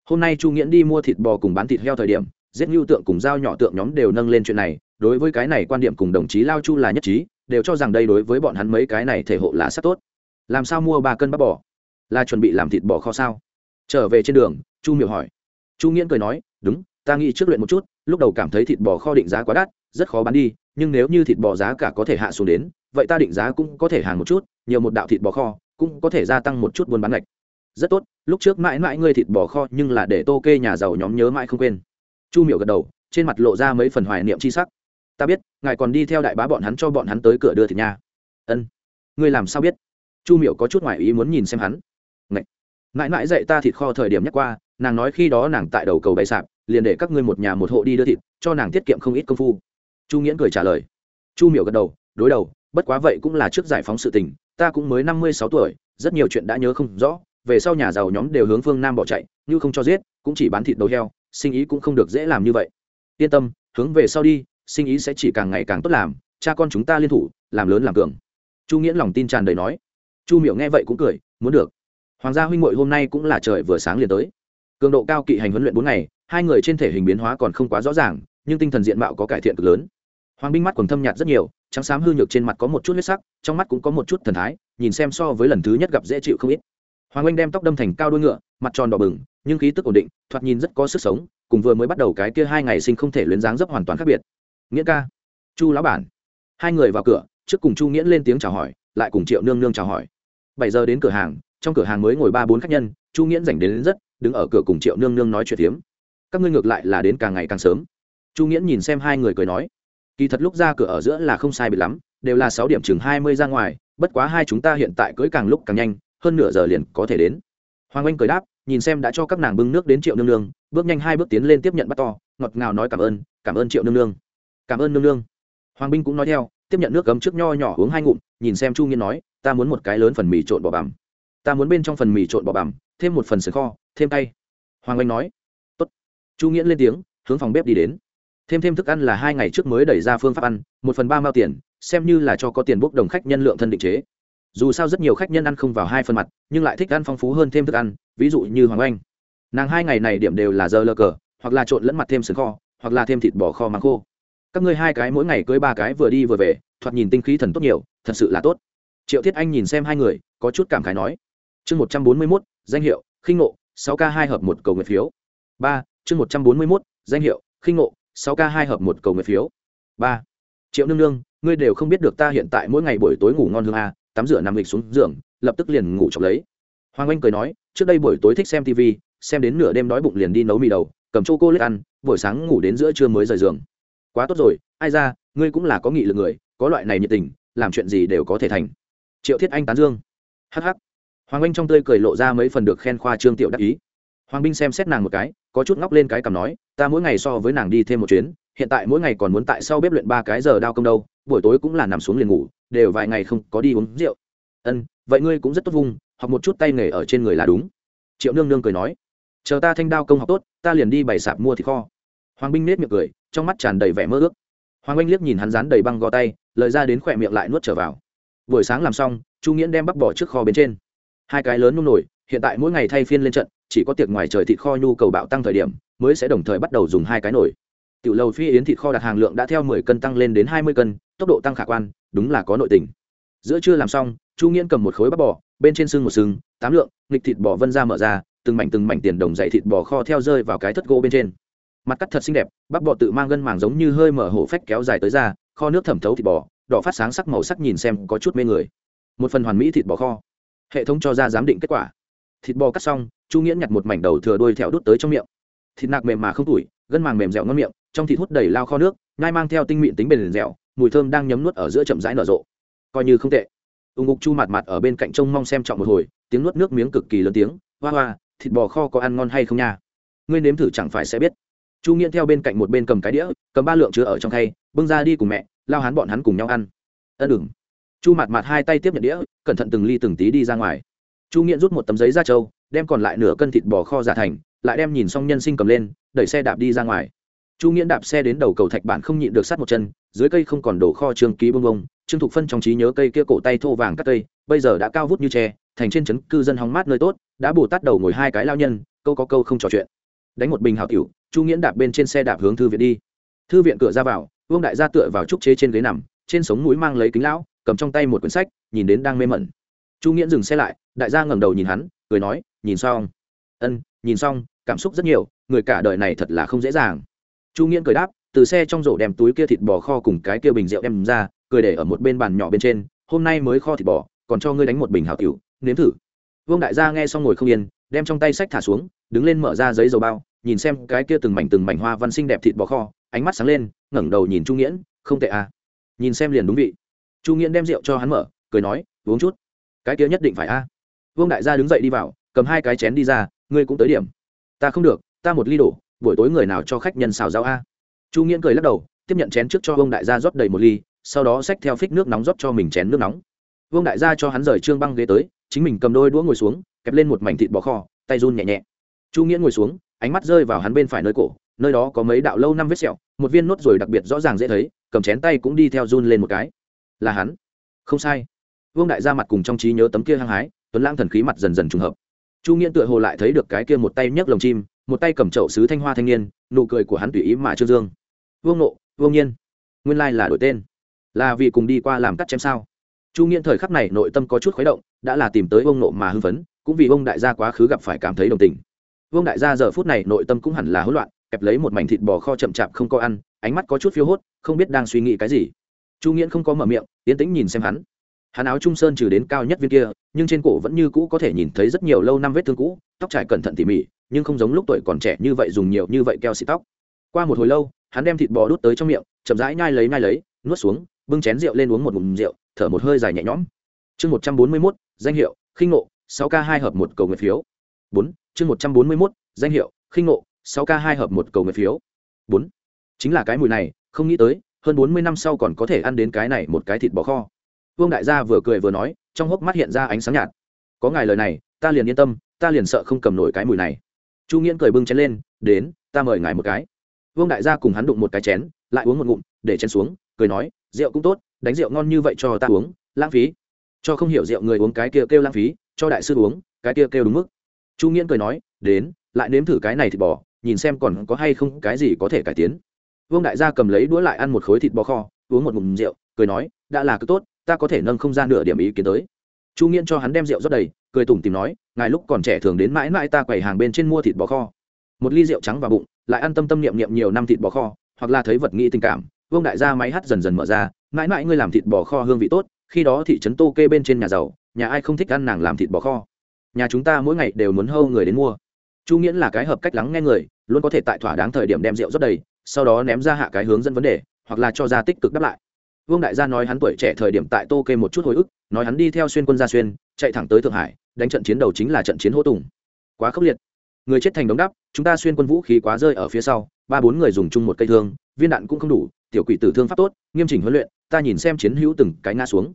Hôm nay chu nghiễn đi mua thịt bò cùng bán thịt heo thời điểm, giết ngưu tượng cùng dao nhỏ tượng nhóm đều nâng lên chuyện này, đối với cái này quan điểm cùng đồng chí lao chu là nhất trí, đều cho rằng đây đối với bọn hắn mấy cái này thể hộ là rất tốt. Làm sao mua ba cân bắp bò? Là chuẩn bị làm thịt bò kho sao? Trở về trên đường, chu miểu hỏi. Chu nghiễn cười nói, đúng, ta nghĩ trước luyện một chút, lúc đầu cảm thấy thịt bò kho định giá quá đắt rất khó bán đi, nhưng nếu như thịt bò giá cả có thể hạ xuống đến, vậy ta định giá cũng có thể hàng một chút, nhiều một đạo thịt bò kho cũng có thể gia tăng một chút buôn bán lệch rất tốt, lúc trước mãi mãi ngươi thịt bò kho nhưng là để tô kê nhà giàu nhóm nhớ mãi không quên. Chu miểu gật đầu, trên mặt lộ ra mấy phần hoài niệm c h i sắc. Ta biết, ngài còn đi theo đại bá bọn hắn cho bọn hắn tới cửa đưa thịt nha. Ân. Ngươi làm sao biết? Chu miểu có chút ngoại ý muốn nhìn xem hắn. Ngậy. mãi mãi dạy ta thịt kho thời điểm nhắc qua, nàng nói khi đó nàng tại đầu cầu bày sạp, liền để các ngươi một nhà một hộ đi đưa thịt, cho nàng tiết kiệm không ít công phu chu nghiễn cười trả lời. Chu miểu gật đầu, đối đầu, bất quá vậy cũng là trước giải phóng sự tình, ta cũng mới năm mươi sáu tuổi, rất nhiều chuyện đã nhớ không rõ, về sau nhà giàu nhóm đều hướng phương nam bỏ chạy, như không cho giết, cũng chỉ bán thịt đầu heo, sinh ý cũng không được dễ làm như vậy. Yên tâm, hướng về sau đi, sinh ý sẽ chỉ càng ngày càng tốt làm, cha con chúng ta liên thủ, làm lớn làm cường. Chu nghiễn lòng tin tràn đầy nói. Chu miểu nghe vậy cũng cười, muốn được. Hoàng gia huynh hội hôm nay cũng là trời vừa sáng liền tới. Cường độ cao kỵ hành huấn luyện bốn ngày, hai người trên thể hình biến hóa còn không quá rõ ràng, nhưng tinh thần diện mạo có cải thiện cực lớn hoàng binh mắt còn thâm nhạt rất nhiều trắng xám hư nhược trên mặt có một chút huyết sắc trong mắt cũng có một chút thần thái nhìn xem so với lần thứ nhất gặp dễ chịu không ít. Hoàng anh đem tóc đâm thành cao đuôi ngựa mặt tròn đỏ bừng nhưng khí tức ổn định thoạt nhìn rất có sức sống cùng vừa mới bắt đầu cái kia hai ngày sinh không thể luyến dáng dấp hoàn toàn khác biệt. Nghĩa ca chu lão bản. Hai người vào cửa trước cùng chu nghĩa lên tiếng chào hỏi lại cùng triệu nương nương chào hỏi. Bảy giờ đến cửa hàng trong cửa hàng mới ngồi ba bốn khách nhân chu nghĩa dành đến, đến rất đứng ở cửa cùng triệu nương nương nói chuyện tiếm các ngươi ngược lại là đến càng ngày càng sớm. Chu nghĩa nhìn xem hai người cười nói kỳ thật lúc ra cửa ở giữa là không sai biệt lắm, đều là sáu điểm chừng hai mươi ra ngoài, bất quá hai chúng ta hiện tại cưỡi càng lúc càng nhanh, hơn nửa giờ liền có thể đến. Hoàng anh cười đáp, nhìn xem đã cho các nàng bưng nước đến triệu nương nương, bước nhanh hai bước tiến lên tiếp nhận bắt to, ngọt ngào nói cảm ơn cảm ơn triệu nương nương. Cảm ơn nương nương. Hoàng binh cũng nói theo, tiếp nhận nước cấm trước nho nhỏ uống hai ngụm, nhìn xem chu nghiên nói, ta muốn một cái lớn phần mì trộn bò bằm. Ta muốn bên trong phần mì trộn bò bằm, thêm một phần sườn kho, thêm tay. Hoàng anh nói, tốt. Chu nghiễn lên tiếng, hướng phòng bếp đi đến thêm thêm thức ăn là hai ngày trước mới đẩy ra phương pháp ăn, một phần ba mao tiền, xem như là cho có tiền bốc đồng khách nhân lượng thân định chế. Dù sao rất nhiều khách nhân ăn không vào hai phần mặt, nhưng lại thích ăn phong phú hơn thêm thức ăn, ví dụ như hoàng anh nàng hai ngày này điểm đều là giờ lơ cờ, hoặc là trộn lẫn mặt thêm sừng kho, hoặc là thêm thịt bò kho mắng khô. Các ngươi hai cái mỗi ngày cưới ba cái vừa đi vừa về, thoạt nhìn tinh khí thần tốt nhiều, thật sự là tốt. Triệu thiết anh nhìn xem hai người, có chút cảm khái nói. Chương một trăm bốn mươi mốt, danh hiệu, khinh ngộ, sáu k hai hợp một cầu nguyện phiếu. Ba, chương một trăm bốn mươi mốt, danh hiệu, khinh ngộ sáu k hai hợp một cầu nguyện phiếu. Ba. Triệu nương nương, ngươi đều không biết được ta hiện tại mỗi ngày buổi tối ngủ ngon hương a à, tắm rửa nằm lịch xuống giường, lập tức liền ngủ chọc lấy. Hoàng anh cười nói, trước đây buổi tối thích xem tv xem đến nửa đêm đói bụng liền đi nấu mì đầu, cầm chô cô lết ăn, buổi sáng ngủ đến giữa trưa mới rời giường. Quá tốt rồi, ai ra, ngươi cũng là có nghị lực người, có loại này nhiệt tình, làm chuyện gì đều có thể thành. Triệu thiết anh tán dương. Hh hoàng anh trong tươi cười lộ ra mấy phần được khen khoa trương tiểu đắc ý. Hoàng binh xem xét nàng một cái có chút ngóc lên cái cằm nói, ta mỗi ngày so với nàng đi thêm một chuyến, hiện tại mỗi ngày còn muốn tại sau bếp luyện ba cái giờ đao công đâu, buổi tối cũng là nằm xuống liền ngủ, đều vài ngày không có đi uống rượu. Ân, vậy ngươi cũng rất tốt vung học một chút tay nghề ở trên người là đúng. Triệu nương nương cười nói, chờ ta thanh đao công học tốt, ta liền đi bày sạp mua thịt kho. Hoàng binh nết miệng cười, trong mắt tràn đầy vẻ mơ ước. Hoàng anh liếc nhìn hắn dán đầy băng gò tay, lời ra đến khỏe miệng lại nuốt trở vào. Buổi sáng làm xong, chu nghiễn đem bắp bỏ trước kho bên trên. Hai cái lớn nung nổi hiện tại mỗi ngày thay phiên lên trận chỉ có tiệc ngoài trời thịt kho nhu cầu bạo tăng thời điểm mới sẽ đồng thời bắt đầu dùng hai cái nổi tiểu lầu phi yến thịt kho đặt hàng lượng đã theo mười cân tăng lên đến hai mươi cân, tốc độ tăng khả quan, đúng là có nội tình. Giữa trưa làm xong, chu nghiễn cầm một khối bắp bò, bên trên xương một xương tám lượng, nghịch thịt bò vân ra mở ra, từng mảnh từng mảnh tiền đồng dày thịt bò kho theo rơi vào cái thất gỗ bên trên. Mặt cắt thật xinh đẹp, bắp bò tự mang gân màng giống như hơi mở hổ phách kéo dài tới ra kho nước thẩm thấu thịt bò, đỏ phát sáng sắc màu sắc nhìn xem có chút mê người. Một phần hoàn mỹ thịt bò kho. Hệ thống cho ra giám định kết quả. Thịt bò cắt xong chu nghĩa nhặt một mảnh đầu thừa đuôi thẹo đút tới trong miệng. Thịt nạc mềm mà không tủi, gân màng mềm dẻo ngon miệng, trong thịt hút đầy lao kho nước ngai mang theo tinh mịn tính bền dẻo, mùi thơm đang nhấm nuốt ở giữa chậm rãi nở rộ. Coi như không tệ. Ưng ngục chu mặt mặt ở bên cạnh trông mong xem trọng một hồi, tiếng nuốt nước miếng cực kỳ lớn tiếng, hoa hoa, thịt bò kho có ăn ngon hay không nha? Ngươi nếm thử chẳng phải sẽ biết. Chu nghiễn theo bên cạnh một bên cầm cái đĩa, cầm ba lượng chứa ở trong khay, bưng ra đi cùng mẹ, lao hắn bọn hắn cùng nhau ăn. Ân đừng. Chu mặt mặt hai tay tiếp nhận đĩa, cẩn thận từng ly từng tí đi ra ngoài. Chu nghiễn rút một tấm giấy ra trâu đem còn lại nửa cân thịt bò kho giả thành, lại đem nhìn xong nhân sinh cầm lên, đẩy xe đạp đi ra ngoài. Chu nghiễn đạp xe đến đầu cầu thạch bản không nhịn được sát một chân, dưới cây không còn đổ kho trường ký bông bông, trương thục phân trong trí nhớ cây kia cổ tay thô vàng các cây, bây giờ đã cao vút như tre, thành trên trấn cư dân hóng mát nơi tốt, đã bù tát đầu ngồi hai cái lao nhân, câu có câu không trò chuyện. Đánh một bình hào tiểu, chu nghiễn đạp bên trên xe đạp hướng thư viện đi. Thư viện cửa ra vào, vương đại gia tựa vào trúc chế trên ghế nằm, trên sống mũi mang lấy kính lão, cầm trong tay một quyển sách, nhìn đến đang mê mẩn. Chu nghiễn dừng xe lại, đại gia ngẩng đầu nhìn hắn cười nói, nhìn xong. Ân, nhìn xong, cảm xúc rất nhiều, người cả đời này thật là không dễ dàng. Chu nghiễn cười đáp, từ xe trong rổ đem túi kia thịt bò kho cùng cái kia bình rượu đem ra, cười để ở một bên bàn nhỏ bên trên, hôm nay mới kho thịt bò, còn cho ngươi đánh một bình hảo tiểu, nếm thử. Vương đại gia nghe xong ngồi không yên, đem trong tay sách thả xuống, đứng lên mở ra giấy dầu bao, nhìn xem cái kia từng mảnh từng mảnh hoa văn xinh đẹp thịt bò kho, ánh mắt sáng lên, ngẩng đầu nhìn chu nghiễn, không tệ à. Nhìn xem liền đúng vị. Chu nghiễn đem rượu cho hắn mở, cười nói, uống chút. Cái kia nhất định phải a vương đại gia đứng dậy đi vào, cầm hai cái chén đi ra, ngươi cũng tới điểm. Ta không được, ta một ly đổ, buổi tối người nào cho khách nhân xào rau a? Chu nghiễn cười lắc đầu, tiếp nhận chén trước cho vương đại gia rót đầy một ly, sau đó xách theo phích nước nóng rót cho mình chén nước nóng. Vương đại gia cho hắn rời trương băng ghế tới, chính mình cầm đôi đũa ngồi xuống, kẹp lên một mảnh thịt bò kho, tay run nhẹ nhẹ. Chu nghiễn ngồi xuống, ánh mắt rơi vào hắn bên phải nơi cổ, nơi đó có mấy đạo lâu năm vết sẹo, một viên nốt rồi đặc biệt rõ ràng dễ thấy, cầm chén tay cũng đi theo run lên một cái. Là hắn. Không sai. Vương đại gia mặt cùng trong trí nhớ tấm kia hăng hái tuấn lãng thần khí mặt dần dần trùng hợp. Chu nghiễn tựa hồ lại thấy được cái kia một tay nhấc lồng chim, một tay cầm chậu sứ thanh hoa thanh niên, nụ cười của hắn tùy ý mà trương dương. Vương nộ vương nhiên, nguyên lai là đổi tên. Là vì cùng đi qua làm cắt chém sao? Chu nghiễn thời khắc này nội tâm có chút khuấy động, đã là tìm tới vương nộ mà hưng phấn, cũng vì Vương đại gia quá khứ gặp phải cảm thấy đồng tình. Vương đại gia giờ phút này nội tâm cũng hẳn là hỗn loạn, kẹp lấy một mảnh thịt bò kho chậm chạp không có ăn, ánh mắt có chút phiêu hốt, không biết đang suy nghĩ cái gì. Chu nghiễn không có mở miệng tiến tĩnh nhìn xem hắn hắn áo trung sơn trừ đến cao nhất viên kia, nhưng trên cổ vẫn như cũ có thể nhìn thấy rất nhiều lâu năm vết thương cũ, tóc trải cẩn thận tỉ mỉ, nhưng không giống lúc tuổi còn trẻ như vậy dùng nhiều như vậy keo xịt tóc. Qua một hồi lâu, hắn đem thịt bò đút tới trong miệng, chậm rãi nhai lấy nhai lấy, nuốt xuống, bưng chén rượu lên uống một ngụm rượu, thở một hơi dài nhẹ nhõm. Chương một trăm bốn mươi mốt, danh hiệu, khinh ngộ, sáu k hai hợp một cầu nguyện phiếu. Bốn, chương một trăm bốn mươi mốt, danh hiệu, khinh ngộ, sáu k hai hợp một cầu nguyện phiếu. Bốn, chính là cái mùi này, không nghĩ tới, hơn bốn mươi năm sau còn có thể ăn đến cái này một cái thịt bò kho vương đại gia vừa cười vừa nói trong hốc mắt hiện ra ánh sáng nhạt. Có ngài lời này ta liền yên tâm ta liền sợ không cầm nổi cái mùi này. Chu nghiễn cười bưng chén lên đến ta mời ngài một cái. Vương đại gia cùng hắn đụng một cái chén lại uống một ngụm để chén xuống cười nói rượu cũng tốt đánh rượu ngon như vậy cho ta uống lãng phí. Cho không hiểu rượu người uống cái kia kêu, kêu lãng phí cho đại sư uống cái kia kêu, kêu đúng mức. Chu nghiễn cười nói đến lại nếm thử cái này thịt bò nhìn xem còn có hay không cái gì có thể cải tiến. Vương đại gia cầm lấy đũa lại ăn một khối thịt bò kho uống một ngụm rượu cười nói đã là cứ tốt ta có thể nâng không gian nửa điểm ý kiến tới. Chu nghiễn cho hắn đem rượu rót đầy, cười tủm tìm nói, ngài lúc còn trẻ thường đến mãi mãi ta quầy hàng bên trên mua thịt bò kho. Một ly rượu trắng vào bụng, lại ăn tâm tâm niệm niệm nhiều năm thịt bò kho, hoặc là thấy vật nghĩ tình cảm. Vương đại gia máy hát dần dần mở ra, mãi mãi ngươi làm thịt bò kho hương vị tốt, khi đó thị trấn tô kê bên trên nhà giàu, nhà ai không thích ăn nàng làm thịt bò kho. Nhà chúng ta mỗi ngày đều muốn hâu người đến mua. Chu nghiễn là cái hợp cách lắng nghe người, luôn có thể tại thỏa đáng thời điểm đem rượu rất đầy, sau đó ném ra hạ cái hướng dẫn vấn đề, hoặc là cho ra tích cực đáp lại vương đại gia nói hắn tuổi trẻ thời điểm tại tô kê một chút hồi ức, nói hắn đi theo xuyên quân gia xuyên, chạy thẳng tới thượng hải, đánh trận chiến đầu chính là trận chiến hỗ tùng. Quá khốc liệt. Người chết thành đống đắp, chúng ta xuyên quân vũ khí quá rơi ở phía sau, ba bốn người dùng chung một cây thương, viên đạn cũng không đủ, tiểu quỷ tử thương pháp tốt, nghiêm chỉnh huấn luyện, ta nhìn xem chiến hữu từng cái ngã xuống.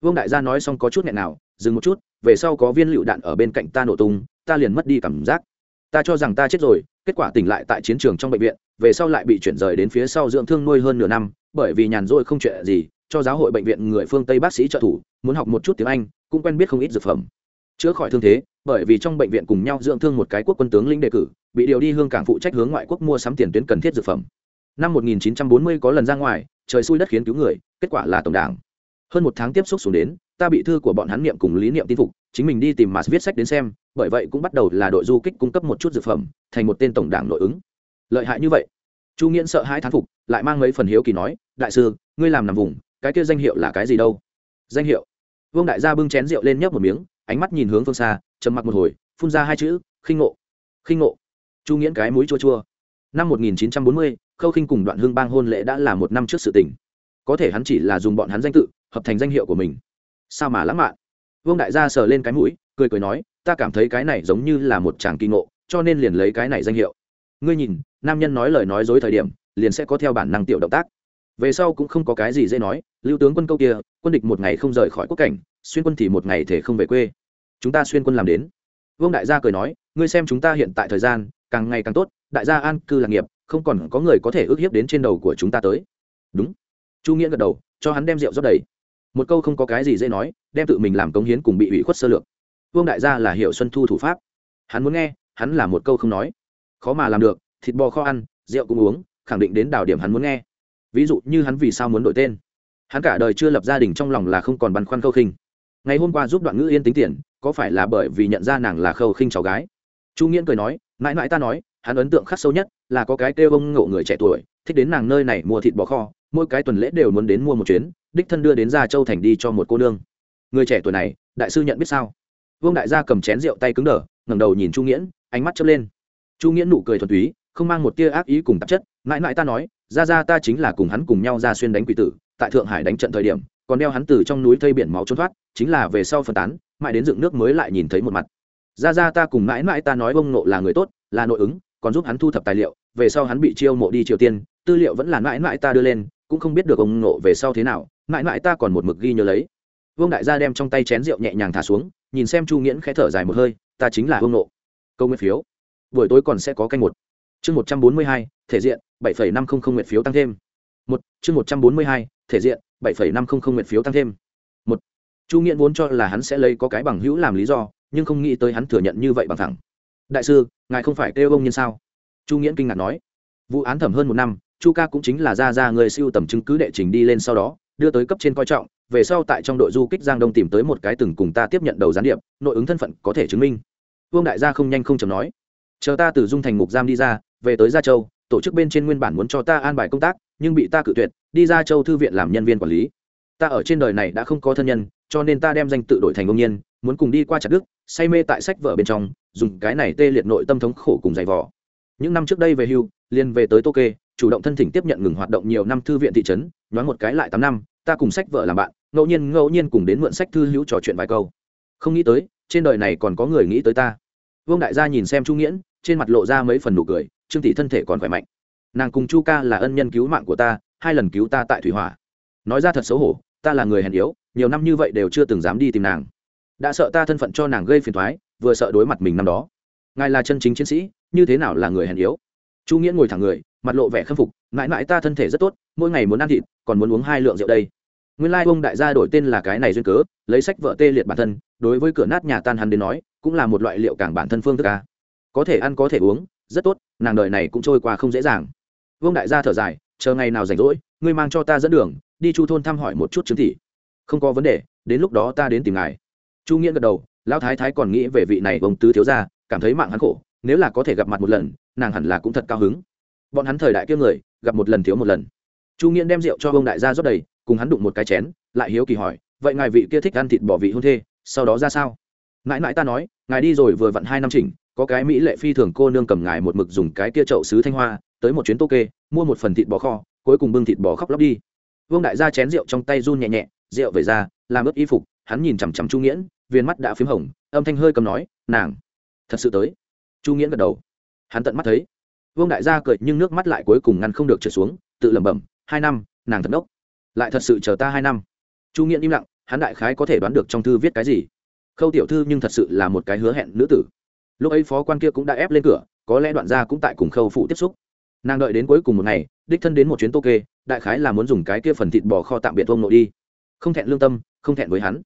Vương đại gia nói xong có chút nghẹn nào, dừng một chút, về sau có viên lựu đạn ở bên cạnh ta nổ tung, ta liền mất đi cảm giác. Ta cho rằng ta chết rồi, kết quả tỉnh lại tại chiến trường trong bệnh viện, về sau lại bị chuyển rời đến phía sau dưỡng thương nuôi hơn nửa năm bởi vì nhàn rỗi không chuyện gì, cho giáo hội bệnh viện người phương tây bác sĩ trợ thủ, muốn học một chút tiếng anh, cũng quen biết không ít dược phẩm. Chữa khỏi thương thế, bởi vì trong bệnh viện cùng nhau dưỡng thương một cái quốc quân tướng lĩnh đề cử, bị điều đi hương cảng phụ trách hướng ngoại quốc mua sắm tiền tuyến cần thiết dược phẩm. Năm 1940 có lần ra ngoài, trời xui đất khiến cứu người, kết quả là tổng đảng. Hơn một tháng tiếp xúc xuống đến, ta bị thư của bọn hắn niệm cùng lý niệm tin phục, chính mình đi tìm mà viết sách đến xem, bởi vậy cũng bắt đầu là đội du kích cung cấp một chút dược phẩm, thành một tên tổng đảng nội ứng. Lợi hại như vậy chu nghiễn sợ hai thán phục lại mang mấy phần hiếu kỳ nói đại sư ngươi làm nằm vùng cái kia danh hiệu là cái gì đâu? Danh hiệu? Vương đại gia bưng chén rượu lên nhấp một miếng ánh mắt nhìn hướng phương xa trầm mặc một hồi phun ra hai chữ khinh ngộ. Khinh ngộ? Chu nghiễn cái mũi chua chua. Năm 1940, khâu khinh cùng đoạn hương bang hôn lễ đã là một năm trước sự tình. Có thể hắn chỉ là dùng bọn hắn danh tự hợp thành danh hiệu của mình. Sao mà lãng mạn? Vương đại gia sờ lên cái mũi cười cười nói ta cảm thấy cái này giống như là một chàng kỳ ngộ cho nên liền lấy cái này danh hiệu. Ngươi nhìn nam nhân nói lời nói dối thời điểm, liền sẽ có theo bản năng tiểu động tác. Về sau cũng không có cái gì dễ nói, lưu tướng quân câu kia, quân địch một ngày không rời khỏi quốc cảnh, xuyên quân thì một ngày thể không về quê. Chúng ta xuyên quân làm đến. Vương đại gia cười nói, ngươi xem chúng ta hiện tại thời gian, càng ngày càng tốt, đại gia an cư lạc nghiệp, không còn có người có thể ước hiếp đến trên đầu của chúng ta tới. Đúng. Chu nghĩa gật đầu, cho hắn đem rượu rót đầy. Một câu không có cái gì dễ nói, đem tự mình làm công hiến cùng bị ủy khuất sơ lược. Vương đại gia là hiệu xuân thu thủ pháp. Hắn muốn nghe, hắn là một câu không nói. Khó mà làm được thịt bò kho ăn, rượu cũng uống, khẳng định đến đảo điểm hắn muốn nghe. Ví dụ như hắn vì sao muốn đổi tên. Hắn cả đời chưa lập gia đình trong lòng là không còn băn khoăn khâu khinh. Ngày hôm qua giúp đoạn ngữ yên tính tiền, có phải là bởi vì nhận ra nàng là khâu khinh cháu gái? Chu nghiễn cười nói, mãi mãi ta nói, hắn ấn tượng khắc sâu nhất là có cái kêu ông ngộ người trẻ tuổi, thích đến nàng nơi này mua thịt bò kho, mỗi cái tuần lễ đều muốn đến mua một chuyến, đích thân đưa đến gia châu thành đi cho một cô nương. Người trẻ tuổi này, đại sư nhận biết sao? Vương đại gia cầm chén rượu tay cứng đờ, ngẩng đầu nhìn chu nghiễn, ánh mắt chớp lên. Chu nghiễn nụ cười thuần túy không mang một tia ác ý cùng tạp chất, mãi mãi ta nói, ra ra ta chính là cùng hắn cùng nhau ra xuyên đánh quỷ tử, tại thượng hải đánh trận thời điểm, còn đeo hắn từ trong núi thây biển máu trốn thoát, chính là về sau phân tán, mãi đến dựng nước mới lại nhìn thấy một mặt. Ra ra ta cùng mãi mãi ta nói bông nộ là người tốt, là nội ứng, còn giúp hắn thu thập tài liệu, về sau hắn bị chiêu mộ đi triều tiên, tư liệu vẫn là mãi mãi ta đưa lên, cũng không biết được ông nộ về sau thế nào, mãi mãi ta còn một mực ghi nhớ lấy. Vương đại gia đem trong tay chén rượu nhẹ nhàng thả xuống, nhìn xem chu nghiễn khẽ thở dài một hơi, ta chính là vương nộ câu nguyên phiếu. Buổi tối còn sẽ có canh một chương một trăm bốn mươi hai, thể diện, bảy phẩy năm không không nguyện phiếu tăng thêm. Một, chương một trăm bốn mươi hai, thể diện, bảy phẩy năm không không nguyện phiếu tăng thêm. Một, chu nghiễn vốn cho là hắn sẽ lấy có cái bằng hữu làm lý do, nhưng không nghĩ tới hắn thừa nhận như vậy bằng thẳng. Đại sư, ngài không phải kêu ông nhân sao? Chu nghiễn kinh ngạc nói. Vụ án thẩm hơn một năm, chu ca cũng chính là ra ra người siêu tầm chứng cứ đệ trình đi lên sau đó, đưa tới cấp trên coi trọng, về sau tại trong đội du kích giang đông tìm tới một cái từng cùng ta tiếp nhận đầu gián điệp, nội ứng thân phận có thể chứng minh. Vương đại gia không nhanh không chầm nói. Chờ ta từ dung thành ngục giam đi ra về tới gia châu, tổ chức bên trên nguyên bản muốn cho ta an bài công tác, nhưng bị ta cự tuyệt, đi ra châu thư viện làm nhân viên quản lý. Ta ở trên đời này đã không có thân nhân, cho nên ta đem danh tự đổi thành công nhiên muốn cùng đi qua chặt đức say mê tại sách vở bên trong, dùng cái này tê liệt nội tâm thống khổ cùng dày vò. Những năm trước đây về hưu, liền về tới tô kê, chủ động thân thỉnh tiếp nhận ngừng hoạt động nhiều năm thư viện thị trấn, nhoáng một cái lại tám năm, ta cùng sách vợ làm bạn, ngẫu nhiên ngẫu nhiên cùng đến mượn sách thư hữu trò chuyện vài câu. Không nghĩ tới, trên đời này còn có người nghĩ tới ta. Vương đại gia nhìn xem chu nghiễn, trên mặt lộ ra mấy phần nụ cười trương tỷ thân thể còn khỏe mạnh. Nàng cùng chu ca là ân nhân cứu mạng của ta, hai lần cứu ta tại thủy hỏa. Nói ra thật xấu hổ, ta là người hèn yếu, nhiều năm như vậy đều chưa từng dám đi tìm nàng. Đã sợ ta thân phận cho nàng gây phiền thoái vừa sợ đối mặt mình năm đó. Ngài là chân chính chiến sĩ, như thế nào là người hèn yếu? Chu nghĩa ngồi thẳng người, mặt lộ vẻ khâm phục, mãi mãi ta thân thể rất tốt, mỗi ngày muốn ăn thịt, còn muốn uống hai lượng rượu đây. Nguyên lai ông đại gia đổi tên là cái này duyên cớ, lấy sách vợ tê liệt bản thân, đối với cửa nát nhà tan hắn đến nói, cũng là một loại liệu càng bản thân phương thức ca có thể ăn có thể uống rất tốt, nàng đời này cũng trôi qua không dễ dàng. Vương đại gia thở dài, chờ ngày nào rảnh rỗi, ngươi mang cho ta dẫn đường, đi chu thôn thăm hỏi một chút chứng thị. Không có vấn đề, đến lúc đó ta đến tìm ngài. Chu nghĩa gật đầu, lão thái thái còn nghĩ về vị này ông tứ thiếu gia, cảm thấy mạng hắn khổ, nếu là có thể gặp mặt một lần, nàng hẳn là cũng thật cao hứng. Bọn hắn thời đại kia người, gặp một lần thiếu một lần. Chu nghĩa đem rượu cho ông đại gia rót đầy, cùng hắn đụng một cái chén, lại hiếu kỳ hỏi, vậy ngài vị kia thích ăn thịt bỏ vị hôn thê, sau đó ra sao? Mãi mãi ta nói, ngài đi rồi vừa vặn hai năm chỉnh có cái mỹ lệ phi thường cô nương cầm ngài một mực dùng cái kia chậu sứ thanh hoa, tới một chuyến tô kê, mua một phần thịt bò kho, cuối cùng bưng thịt bò khóc lóc đi. Vương đại gia chén rượu trong tay run nhẹ nhẹ, rượu về ra, làm ướt y phục, hắn nhìn chằm chằm chu nghiễn, viên mắt đã p h í m hồng, âm thanh hơi cầm nói, nàng, thật sự tới. Chu nghiễn gật đầu. Hắn tận mắt thấy. Vương đại gia cười nhưng nước mắt lại cuối cùng ngăn không được trở xuống, tự lẩm bẩm, hai năm, nàng thật đốc. Lại thật sự chờ ta hai năm. Chu nghiễn im lặng, hắn đại khái có thể đoán được trong thư viết cái gì. Khâu tiểu thư nhưng thật sự là một cái hứa hẹn nữ tử lúc ấy phó quan kia cũng đã ép lên cửa, có lẽ đoạn gia cũng tại cùng khâu phụ tiếp xúc. Nàng đợi đến cuối cùng một ngày, đích thân đến một chuyến tô kê, đại khái là muốn dùng cái kia phần thịt bò kho tạm biệt ông nội đi. Không thẹn lương tâm, không thẹn với hắn.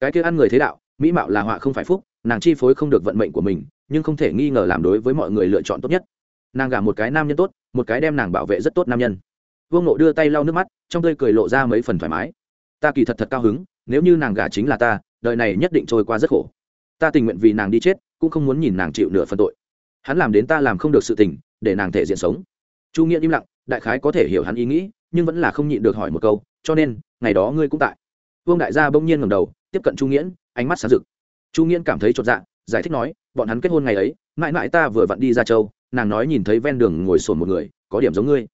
Cái kia ăn người thế đạo, mỹ mạo là họa không phải phúc, nàng chi phối không được vận mệnh của mình, nhưng không thể nghi ngờ làm đối với mọi người lựa chọn tốt nhất. Nàng gả một cái nam nhân tốt, một cái đem nàng bảo vệ rất tốt nam nhân. Vương nộ đưa tay lau nước mắt, trong tươi cười lộ ra mấy phần thoải mái. Ta kỳ thật thật cao hứng, nếu như nàng gả chính là ta, đời này nhất định trôi qua rất khổ. Ta tình nguyện vì nàng đi chết cũng không muốn nhìn nàng chịu nửa phần tội. Hắn làm đến ta làm không được sự tình, để nàng thể diện sống. Chu nghĩa im lặng, đại khái có thể hiểu hắn ý nghĩ, nhưng vẫn là không nhịn được hỏi một câu, cho nên, ngày đó ngươi cũng tại? Vương đại gia bỗng nhiên ngầm đầu, tiếp cận chu nghĩa ánh mắt sáng rực. Chu nghĩa cảm thấy chột dạ giải thích nói, bọn hắn kết hôn ngày ấy, mãi mãi ta vừa vặn đi ra châu, nàng nói nhìn thấy ven đường ngồi sồn một người, có điểm giống ngươi.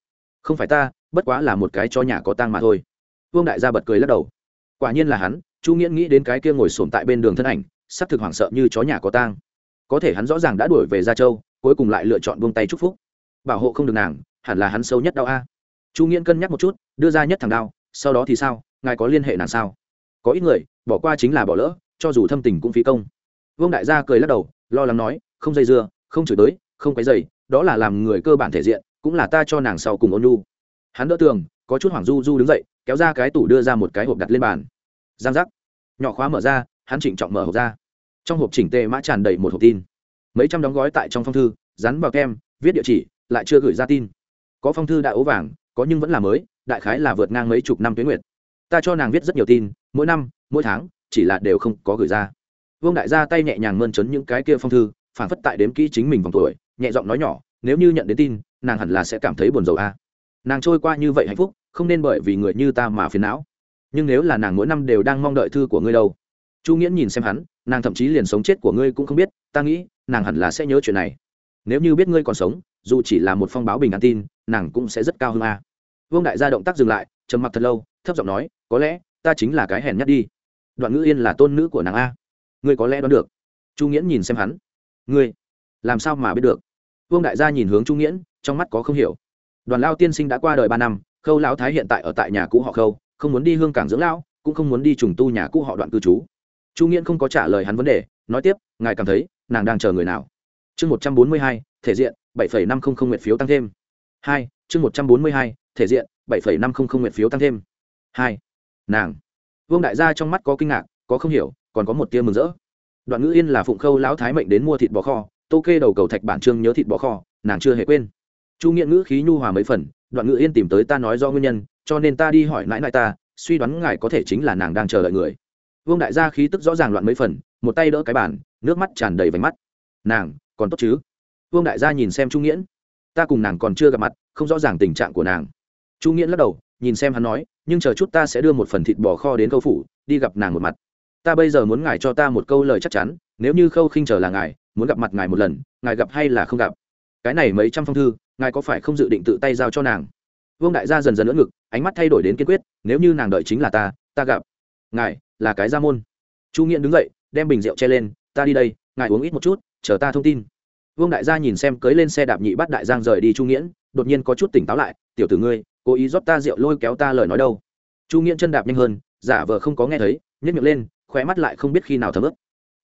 Không phải ta, bất quá là một cái cho nhà có tang mà thôi. Vương đại gia bật cười lắc đầu. Quả nhiên là hắn, chu nghĩa nghĩ đến cái kia ngồi sồn tại bên đường thân ảnh, sắp thực hoảng sợ như chó nhà có tang có thể hắn rõ ràng đã đuổi về gia châu, cuối cùng lại lựa chọn buông tay chúc phúc. Bảo hộ không được nàng, hẳn là hắn sâu nhất đau a. Chu nghiễn cân nhắc một chút, đưa ra nhất thằng đau, sau đó thì sao, ngài có liên hệ nàng sao? Có ít người, bỏ qua chính là bỏ lỡ, cho dù thâm tình cũng phí công. Vương đại gia cười lắc đầu, lo lắng nói, không dây dưa, không chửi tới, không cái dày đó là làm người cơ bản thể diện, cũng là ta cho nàng sau cùng ôn nhu. Hắn đỡ tường, có chút hoảng du du đứng dậy, kéo ra cái tủ đưa ra một cái hộp đặt lên bàn. Giang giác. Nhỏ khóa mở ra, hắn chỉnh trọng mở hộp ra trong hộp chỉnh tề mã tràn đầy một hộp tin. Mấy trăm đóng gói tại trong phong thư, dán vào kem, viết địa chỉ, lại chưa gửi ra tin. Có phong thư đã ố vàng, có nhưng vẫn là mới, đại khái là vượt ngang mấy chục năm tuyến nguyệt. Ta cho nàng viết rất nhiều tin, mỗi năm, mỗi tháng, chỉ là đều không có gửi ra. Vương đại gia tay nhẹ nhàng mơn trấn những cái kia phong thư phản phất tại đếm kỹ chính mình vòng tuổi, nhẹ giọng nói nhỏ, nếu như nhận đến tin, nàng hẳn là sẽ cảm thấy buồn rầu a. Nàng trôi qua như vậy hạnh phúc, không nên bởi vì người như ta mà phiền não. Nhưng nếu là nàng mỗi năm đều đang mong đợi thư của ngươi đâu. Chu nghiễn nhìn xem hắn nàng thậm chí liền sống chết của ngươi cũng không biết, ta nghĩ, nàng hẳn là sẽ nhớ chuyện này. Nếu như biết ngươi còn sống, dù chỉ là một phong báo bình an tin, nàng cũng sẽ rất cao hơn a. Vương đại gia động tác dừng lại, trầm mặc thật lâu, thấp giọng nói, có lẽ, ta chính là cái hèn nhất đi. Đoạn ngữ yên là tôn nữ của nàng a. Ngươi có lẽ đoán được. Chu nghiễn nhìn xem hắn. Ngươi, làm sao mà biết được? Vương đại gia nhìn hướng chu nghiễn, trong mắt có không hiểu. Đoàn lao tiên sinh đã qua đời ba năm, khâu lão thái hiện tại ở tại nhà cũ họ khâu, không muốn đi hương cảng dưỡng lão, cũng không muốn đi trùng tu nhà cũ họ đoạn cư trú chu nghiễn không có trả lời hắn vấn đề, nói tiếp, ngài cảm thấy nàng đang chờ người nào? Chương một trăm bốn mươi hai, thể diện, bảy phẩy năm không không nguyện phiếu tăng thêm. Hai, chương một trăm bốn mươi hai, thể diện, bảy phẩy năm không không nguyện phiếu tăng thêm. Hai, nàng. Vương đại gia trong mắt có kinh ngạc, có không hiểu, còn có một tia mừng rỡ. Đoạn ngữ yên là phụng khâu lão thái mệnh đến mua thịt bò kho, tô kê đầu cầu thạch bản trương nhớ thịt bò kho, nàng chưa hề quên. Chu nghiện ngữ khí nhu hòa mấy phần, đoạn ngữ yên tìm tới ta nói do nguyên nhân, cho nên ta đi hỏi nãi nãi ta, suy đoán ngài có thể chính là nàng đang chờ đợi người vương đại gia khí tức rõ ràng loạn mấy phần, một tay đỡ cái bàn, nước mắt tràn đầy vành mắt. Nàng, còn tốt chứ? Vương đại gia nhìn xem Trung nghiễn. Ta cùng nàng còn chưa gặp mặt, không rõ ràng tình trạng của nàng. Trung nghiễn lắc đầu, nhìn xem hắn nói, nhưng chờ chút ta sẽ đưa một phần thịt bò kho đến câu phủ, đi gặp nàng một mặt. Ta bây giờ muốn ngài cho ta một câu lời chắc chắn, nếu như khâu khinh chờ là ngài, muốn gặp mặt ngài một lần, ngài gặp hay là không gặp? Cái này mấy trăm phong thư, ngài có phải không dự định tự tay giao cho nàng? Vương đại gia dần dần lỡ ngực, ánh mắt thay đổi đến kiên quyết, nếu như nàng đợi chính là ta ta gặp. Ngài là cái gia môn. Chu nghiện đứng dậy, đem bình rượu che lên, ta đi đây, ngài uống ít một chút, chờ ta thông tin. Vương đại gia nhìn xem cưới lên xe đạp nhị bắt đại giang rời đi chu nghiễn, đột nhiên có chút tỉnh táo lại, tiểu tử ngươi, cố ý rót ta rượu lôi kéo ta lời nói đâu. Chu nghiễn chân đạp nhanh hơn, giả vờ không có nghe thấy nhét miệng lên, khóe mắt lại không biết khi nào thấm ướp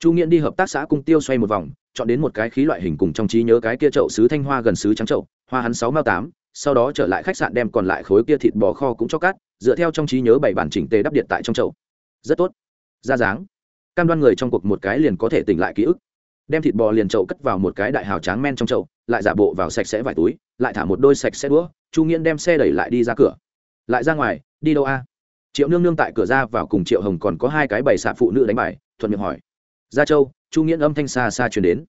chu nghiễn đi hợp tác xã cung tiêu xoay một vòng, chọn đến một cái khí loại hình cùng trong trí nhớ cái kia chậu sứ thanh hoa gần sứ trắng chậu, hoa hắn sáu mao tám, sau đó trở lại khách sạn đem còn lại khối kia thịt bò kho cũng cho cát dựa theo trong trí nhớ bảy bản chỉnh tề đắp điện tại trong chậu rất tốt. Ra dáng. Cam đoan người trong cuộc một cái liền có thể tỉnh lại ký ức. Đem thịt bò liền chậu cất vào một cái đại hào tráng men trong chậu, lại giả bộ vào sạch sẽ vài túi, lại thả một đôi sạch sẽ đũa, chu nghiễn đem xe đẩy lại đi ra cửa. Lại ra ngoài, đi đâu a? Triệu nương nương tại cửa ra vào cùng triệu hồng còn có hai cái bầy xạ phụ nữ đánh bài, thuận miệng hỏi. Gia châu, chu nghiễn âm thanh xa xa chuyển đến.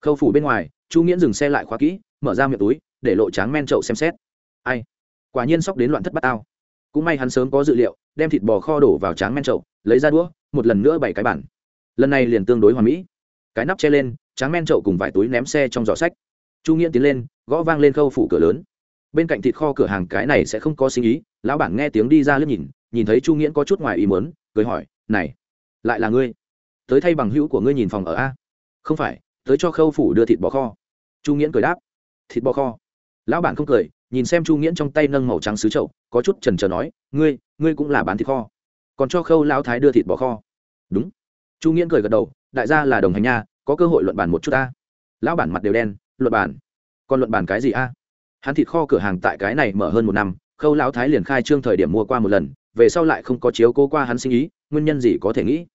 Khâu phủ bên ngoài, chu nghiễn dừng xe lại khóa kỹ, mở ra miệng túi, để lộ tráng men chậu xem xét. Ai? Quả nhiên sóc đến loạn thất bát ao cũng may hắn sớm có dự liệu, đem thịt bò kho đổ vào tráng men chậu lấy ra đũa, một lần nữa bảy cái bản lần này liền tương đối hoàn mỹ. Cái nắp che lên, tráng men trậu cùng vài túi ném xe trong giỏ sách. Chu nghiễn tiến lên, gõ vang lên khâu phủ cửa lớn. Bên cạnh thịt kho cửa hàng cái này sẽ không có sinh ý, lão bản nghe tiếng đi ra lớp nhìn nhìn thấy chu nghiễn có chút ngoài ý muốn, cười hỏi, này, lại là ngươi? Tới thay bằng hữu của ngươi nhìn phòng ở a? Không phải, tới cho khâu phủ đưa thịt bò kho. Chu nghiễn cười đáp, thịt bò kho? Lão bản không cười, nhìn xem chu nghiễn trong tay nâng màu trắng sứ trậu có chút trần trờ nói, ngươi ngươi cũng là bán thịt kho còn cho khâu lão thái đưa thịt bò kho. Đúng. Chu nghiễn cười gật đầu, đại gia là đồng hành nha, có cơ hội luận bàn một chút ta. Lão bản mặt đều đen, luận bàn. Còn luận bàn cái gì a? Hắn thịt kho cửa hàng tại cái này mở hơn một năm, khâu lão thái liền khai trương thời điểm mua qua một lần, về sau lại không có chiếu cố qua hắn sinh ý, nguyên nhân gì có thể nghĩ.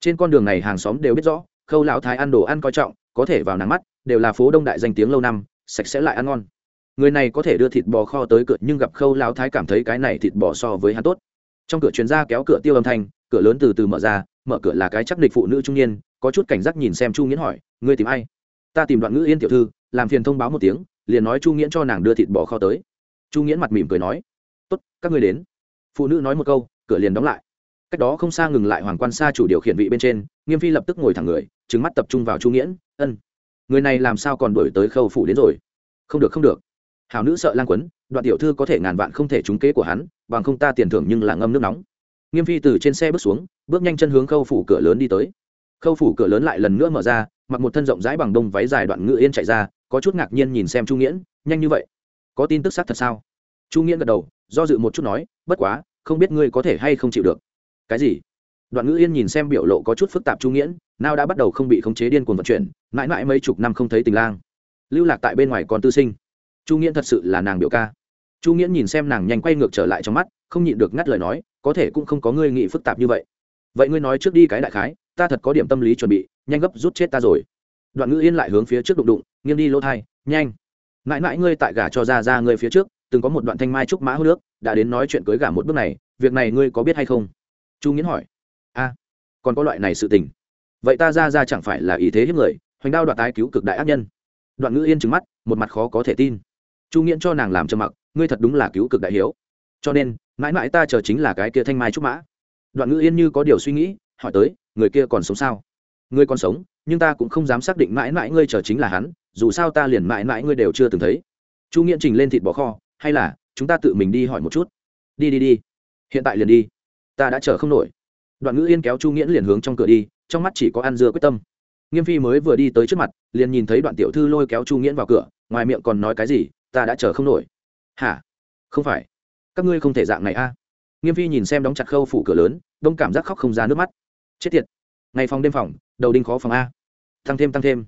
Trên con đường này hàng xóm đều biết rõ, khâu lão thái ăn đồ ăn coi trọng, có thể vào nắng mắt, đều là phố đông đại danh tiếng lâu năm, sạch sẽ lại ăn ngon. Người này có thể đưa thịt bò kho tới cửa, nhưng gặp khâu lão thái cảm thấy cái này thịt bò so với hắn tốt trong cửa chuyên gia kéo cửa tiêu âm thanh, cửa lớn từ từ mở ra, mở cửa là cái chắc địch phụ nữ trung niên, có chút cảnh giác nhìn xem chu nghiễn hỏi, ngươi tìm ai? Ta tìm đoạn ngữ yên tiểu thư, làm phiền thông báo một tiếng, liền nói chu nghiễn cho nàng đưa thịt bò kho tới. Chu nghiễn mặt mỉm cười nói, tốt, các ngươi đến. Phụ nữ nói một câu, cửa liền đóng lại. Cách đó không xa ngừng lại hoàng quan xa chủ điều khiển vị bên trên, nghiêm phi lập tức ngồi thẳng người trứng mắt tập trung vào chu nghiễn, ân, người này làm sao còn đổi tới khâu phủ đến rồi? Không được không được hào nữ sợ lang quấn, đoạn tiểu thư có thể ngàn vạn không thể trúng kế của hắn, bằng không ta tiền thưởng nhưng là ngâm nước nóng. Nghiêm phi từ trên xe bước xuống, bước nhanh chân hướng khâu phủ cửa lớn đi tới. Khâu phủ cửa lớn lại lần nữa mở ra, mặc một thân rộng rãi bằng đông váy dài đoạn ngự yên chạy ra, có chút ngạc nhiên nhìn xem chu nghiễn, nhanh như vậy? Có tin tức xác thật sao? Chu nghiễn gật đầu, do dự một chút nói, bất quá, không biết ngươi có thể hay không chịu được. Cái gì? Đoạn ngữ yên nhìn xem biểu lộ có chút phức tạp chu nghiễn, nào đã bắt đầu không bị khống chế điên cuồng vận chuyển, mãi mãi mấy chục năm không thấy tình lang. Lưu lạc tại bên ngoài còn tư sinh chu nghiễn thật sự là nàng biểu ca. Chu nghiễn nhìn xem nàng nhanh quay ngược trở lại trong mắt, không nhịn được ngắt lời nói, có thể cũng không có ngươi nghĩ phức tạp như vậy. Vậy ngươi nói trước đi cái đại khái, ta thật có điểm tâm lý chuẩn bị, nhanh gấp rút chết ta rồi. Đoạn ngữ yên lại hướng phía trước đụng đụng, nghiêng đi lỗ thai, nhanh. Mãi mãi ngươi tại gả cho ra ra ngươi phía trước, từng có một đoạn thanh mai trúc mã hô nước, đã đến nói chuyện cưới gả một bước này, việc này ngươi có biết hay không? Chu nghiễn hỏi. A, còn có loại này sự tình. Vậy ta ra ra chẳng phải là ý thế hiếp người, hoành đao đoạt tái cứu cực đại ác nhân. Đoạn ngữ yên trừng mắt, một mặt khó có thể tin chu nghiễn cho nàng làm cho mặc, ngươi thật đúng là cứu cực đại hiếu. Cho nên, mãi mãi ta chờ chính là cái kia thanh mai trúc mã. Đoạn ngữ yên như có điều suy nghĩ, hỏi tới, người kia còn sống sao? Ngươi còn sống, nhưng ta cũng không dám xác định mãi mãi ngươi chờ chính là hắn, dù sao ta liền mãi mãi ngươi đều chưa từng thấy. Chu nghiễn trình lên thịt bò kho, hay là, chúng ta tự mình đi hỏi một chút. Đi đi đi. Hiện tại liền đi. Ta đã chờ không nổi. Đoạn ngữ yên kéo chu nghiễn liền hướng trong cửa đi, trong mắt chỉ có ăn dưa quyết tâm. Nghiêm phi mới vừa đi tới trước mặt, liền nhìn thấy đoạn tiểu thư lôi kéo chu nghiễn vào cửa, ngoài miệng còn nói cái gì ta đã chờ không nổi. Hả? Không phải. Các ngươi không thể dạng này a. Nghiêm phi nhìn xem đóng chặt khâu phủ cửa lớn, đông cảm giác khóc không ra nước mắt. Chết tiệt. Ngày phòng đêm phòng, đầu đinh khó phòng a. Tăng thêm tăng thêm.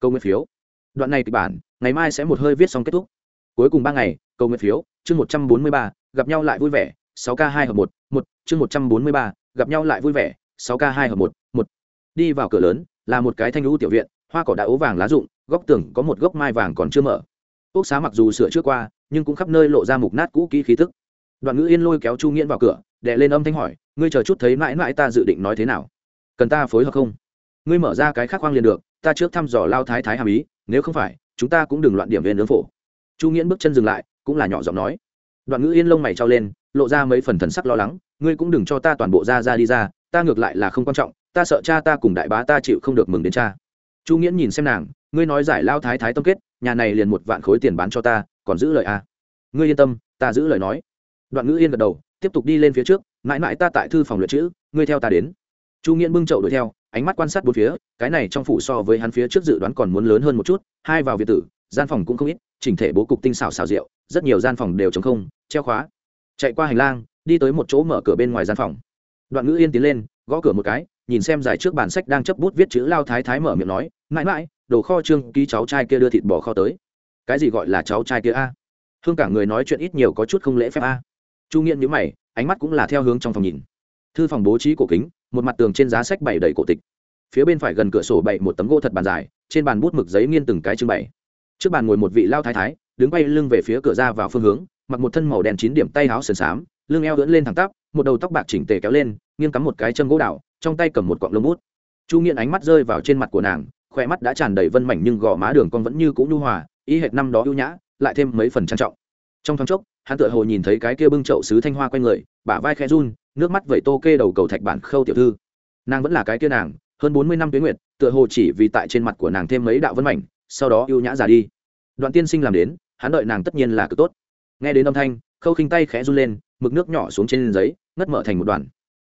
Câu nguyên phiếu. Đoạn này kịch bản, ngày mai sẽ một hơi viết xong kết thúc. Cuối cùng ba ngày, câu nguyên phiếu, chương một trăm bốn mươi ba, gặp nhau lại vui vẻ, sáu k hai hợp một một, chương một trăm bốn mươi ba, gặp nhau lại vui vẻ, sáu k hai hợp một một. Đi vào cửa lớn, là một cái thanh lũ tiểu viện, hoa cỏ đã ố vàng lá rụng, góc tường có một gốc mai vàng còn chưa mở ốc xá mặc dù sửa trước qua, nhưng cũng khắp nơi lộ ra mục nát cũ kỹ khí tức đoạn ngữ yên lôi kéo chu nghiễn vào cửa đệ lên âm thanh hỏi, ngươi chờ chút thấy mãi mãi ta dự định nói thế nào? Cần ta phối hợp không? Ngươi mở ra cái khác khoang liền được, ta trước thăm dò lao thái thái hàm ý, nếu không phải, chúng ta cũng đừng loạn điểm viên nướng phổ. Chu nghiễn bước chân dừng lại, cũng là nhỏ giọng nói. Đoạn ngữ yên lông mày trao lên, lộ ra mấy phần thần sắc lo lắng, ngươi cũng đừng cho ta toàn bộ ra ra đi ra, ta ngược lại là không quan trọng, ta sợ cha ta cùng đại bá ta chịu không được mừng đến cha chu nghiễn nhìn xem nàng, ngươi nói giải lao thái thái tâm kết, nhà này liền một vạn khối tiền bán cho ta, còn giữ lời à. ngươi yên tâm, ta giữ lời nói. Đoạn ngữ yên gật đầu, tiếp tục đi lên phía trước, mãi mãi ta tại thư phòng luyện chữ, ngươi theo ta đến. Chu nghiễn bưng chậu đuổi theo, ánh mắt quan sát bốn phía, cái này trong phủ so với hắn phía trước dự đoán còn muốn lớn hơn một chút, hai vào việt tử, gian phòng cũng không ít, chỉnh thể bố cục tinh xảo xảo rượu rất nhiều gian phòng đều chống không, treo khóa. Chạy qua hành lang, đi tới một chỗ mở cửa bên ngoài gian phòng. Đoạn ngữ yên tiến lên, gõ cửa một cái, nhìn xem giải trước bản sách đang chấp bút viết chữ lao thái thái mở miệng nói mãi mãi, đồ kho trương ký cháu trai kia đưa thịt bò kho tới. Cái gì gọi là cháu trai kia a? Hương cả người nói chuyện ít nhiều có chút không lễ phép a. Chu nghiện nhữ mày, ánh mắt cũng là theo hướng trong phòng nhìn. Thư phòng bố trí cổ kính, một mặt tường trên giá sách bày đầy cổ tịch. Phía bên phải gần cửa sổ bày một tấm gỗ thật bàn dài, trên bàn bút mực giấy nghiên từng cái trưng bày. Trước bàn ngồi một vị lao thái thái, đứng bay lưng về phía cửa ra vào phương hướng, mặc một thân màu đen chín điểm tay áo sườn xám, lưng eo ưỡn lên thẳng tắp, một đầu tóc bạc chỉnh tề kéo lên, nghiêng cắm một cái châm gỗ đào, trong tay cầm một cọng lông bút. Chu nghiện ánh mắt rơi vào trên mặt của nàng khoe mắt đã tràn đầy vân mảnh nhưng gò má đường con vẫn như cũ nhu hòa ý hệt năm đó ưu nhã, lại thêm mấy phần trang trọng. Trong thoáng chốc, hắn tựa hồ nhìn thấy cái kia bưng chậu sứ thanh hoa quanh người, bả vai khẽ run, nước mắt vẩy tô kê đầu cầu thạch bản khâu tiểu thư. Nàng vẫn là cái kia nàng, hơn bốn mươi năm tuyến nguyệt, tựa hồ chỉ vì tại trên mặt của nàng thêm mấy đạo vân mảnh, sau đó ưu nhã già đi. Đoạn tiên sinh làm đến, hắn đợi nàng tất nhiên là cực tốt. Nghe đến âm thanh, khâu khinh tay khẽ run lên, mực nước nhỏ xuống trên giấy, ngất mở thành một đoàn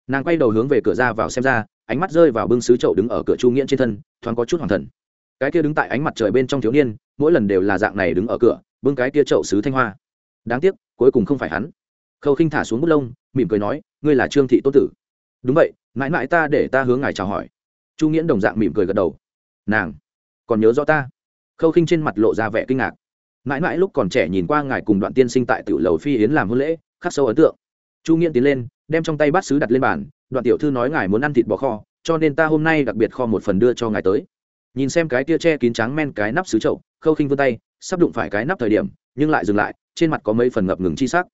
nàng quay đầu hướng về cửa ra vào xem ra ánh mắt rơi vào bưng sứ chậu đứng ở cửa chu nghiễn trên thân, thoáng có chút hoàng thần. Cái kia đứng tại ánh mặt trời bên trong thiếu niên, mỗi lần đều là dạng này đứng ở cửa, bưng cái kia chậu sứ thanh hoa. Đáng tiếc, cuối cùng không phải hắn. Khâu khinh thả xuống bút lông, mỉm cười nói, ngươi là trương thị tôn tử. Đúng vậy, mãi mãi ta để ta hướng ngài chào hỏi. Chu nghiễn đồng dạng mỉm cười gật đầu. Nàng, còn nhớ rõ ta? Khâu khinh trên mặt lộ ra vẻ kinh ngạc. Mãi mãi lúc còn trẻ nhìn qua ngài cùng đoạn tiên sinh tại tiểu lầu phi yến làm hôn lễ, khắc sâu ấn tượng. Chu nghiễn tiến lên đem trong tay bát sứ đặt lên bàn, đoạn tiểu thư nói ngài muốn ăn thịt bò kho, cho nên ta hôm nay đặc biệt kho một phần đưa cho ngài tới. Nhìn xem cái tia che kín trắng men cái nắp sứ chậu, khâu khinh vươn tay, sắp đụng phải cái nắp thời điểm, nhưng lại dừng lại, trên mặt có mấy phần ngập ngừng chi sắc.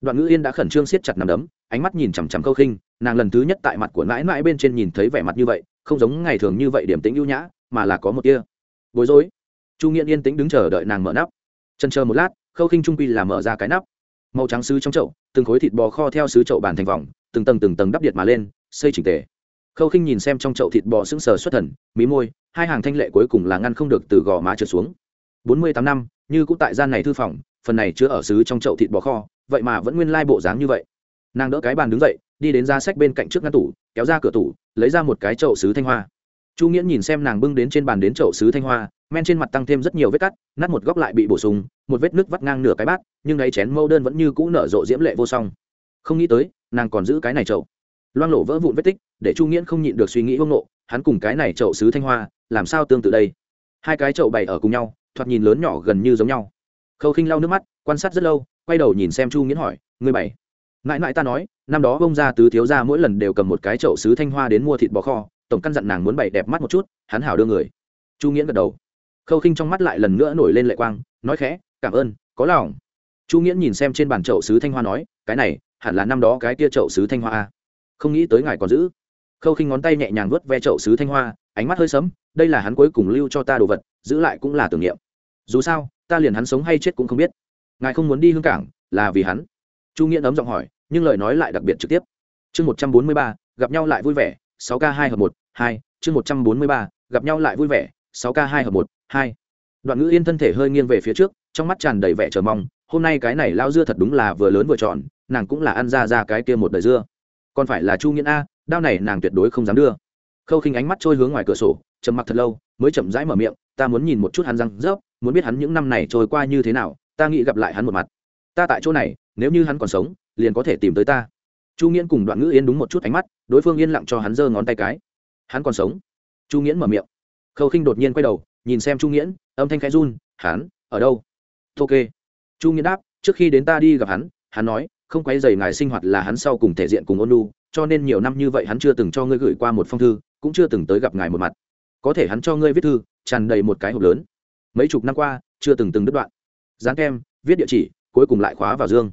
Đoạn ngữ yên đã khẩn trương siết chặt nằm đấm, ánh mắt nhìn chằm chằm khâu khinh, nàng lần thứ nhất tại mặt của mãi mãi bên trên nhìn thấy vẻ mặt như vậy, không giống ngày thường như vậy điểm tính ưu nhã, mà là có một tia bối rối. Chu nghiện yên tĩnh đứng chờ đợi nàng mở nắp. Chân chờ một lát, khâu khinh trung quy là mở ra cái nắp màu trắng sứ trong chậu, từng khối thịt bò kho theo sứ chậu bàn thành vòng, từng tầng từng tầng đắp điện mà lên, xây chỉnh tề. Khâu khinh nhìn xem trong chậu thịt bò sững sờ xuất thần, mí môi, hai hàng thanh lệ cuối cùng là ngăn không được từ gò má trượt xuống. Bốn mươi tám năm, như cũng tại gian này thư phòng, phần này chứa ở sứ trong chậu thịt bò kho, vậy mà vẫn nguyên lai bộ dáng như vậy. Nàng đỡ cái bàn đứng dậy, đi đến ra sách bên cạnh trước ngăn tủ, kéo ra cửa tủ, lấy ra một cái chậu sứ thanh hoa. Chu nghĩa nhìn xem nàng bưng đến trên bàn đến chậu sứ thanh hoa men trên mặt tăng thêm rất nhiều vết cắt, nát một góc lại bị bổ sung, một vết nước vắt ngang nửa cái bát, nhưng đáy chén mâu đơn vẫn như cũ nở rộ diễm lệ vô song. Không nghĩ tới, nàng còn giữ cái này chậu. Loang lộ vỡ vụn vết tích, để chu nghiễn không nhịn được suy nghĩ hông nộ, hắn cùng cái này chậu sứ thanh hoa, làm sao tương tự đây? Hai cái chậu bày ở cùng nhau, thoạt nhìn lớn nhỏ gần như giống nhau. Khâu khinh lau nước mắt, quan sát rất lâu, quay đầu nhìn xem chu nghiễn hỏi, ngươi bảy mãi mãi ta nói, năm đó bông ra tứ thiếu ra mỗi lần đều cầm một cái chậu sứ thanh hoa đến mua thịt bò kho, tổng căn dặn nàng muốn bày đẹp mắt một chút, hắn hảo đưa người. Chu nghiễn gật đầu khâu khinh trong mắt lại lần nữa nổi lên lệ quang, nói khẽ, cảm ơn, có lòng. Chu nghiễn nhìn xem trên bàn chậu sứ thanh hoa nói, cái này, hẳn là năm đó cái kia chậu sứ thanh hoa à? không nghĩ tới ngài còn giữ. Khâu khinh ngón tay nhẹ nhàng vớt ve chậu sứ thanh hoa, ánh mắt hơi sấm, đây là hắn cuối cùng lưu cho ta đồ vật, giữ lại cũng là tưởng niệm. Dù sao, ta liền hắn sống hay chết cũng không biết. Ngài không muốn đi hương cảng, là vì hắn. Chu nghĩa ấm giọng hỏi, nhưng lời nói lại đặc biệt trực tiếp. Chương một trăm bốn mươi ba, gặp nhau lại vui vẻ, sáu k hai hợp một, hai, chương một trăm bốn mươi ba, gặp nhau lại vui vẻ, sáu k hai hợp một hai. Đoạn ngữ yên thân thể hơi nghiêng về phía trước, trong mắt tràn đầy vẻ chờ mong, hôm nay cái này lao dưa thật đúng là vừa lớn vừa tròn, nàng cũng là ăn ra ra cái kia một đời dưa. Còn phải là chu nghiễn a, đao này nàng tuyệt đối không dám đưa. Khâu khinh ánh mắt trôi hướng ngoài cửa sổ, trầm mặc thật lâu, mới chậm rãi mở miệng, ta muốn nhìn một chút hắn răng rớp, muốn biết hắn những năm này trôi qua như thế nào, ta nghĩ gặp lại hắn một mặt. Ta tại chỗ này, nếu như hắn còn sống, liền có thể tìm tới ta. Chu nghiễn cùng đoạn ngữ yên đúng một chút ánh mắt, đối phương yên lặng cho hắn giơ ngón tay cái. Hắn còn sống? Chu nghiễn mở miệng. Khâu khinh đột nhiên quay đầu nhìn xem chu nghiễn, âm thanh khẽ run, hắn, ở đâu? Ok chu nghiễn đáp, trước khi đến ta đi gặp hắn hắn nói, không quay dày ngài sinh hoạt là hắn sau cùng thể diện cùng ôn lu cho nên nhiều năm như vậy hắn chưa từng cho ngươi gửi qua một phong thư, cũng chưa từng tới gặp ngài một mặt. Có thể hắn cho ngươi viết thư, tràn đầy một cái hộp lớn. Mấy chục năm qua, chưa từng từng đứt đoạn. Dán kem, viết địa chỉ, cuối cùng lại khóa vào dương.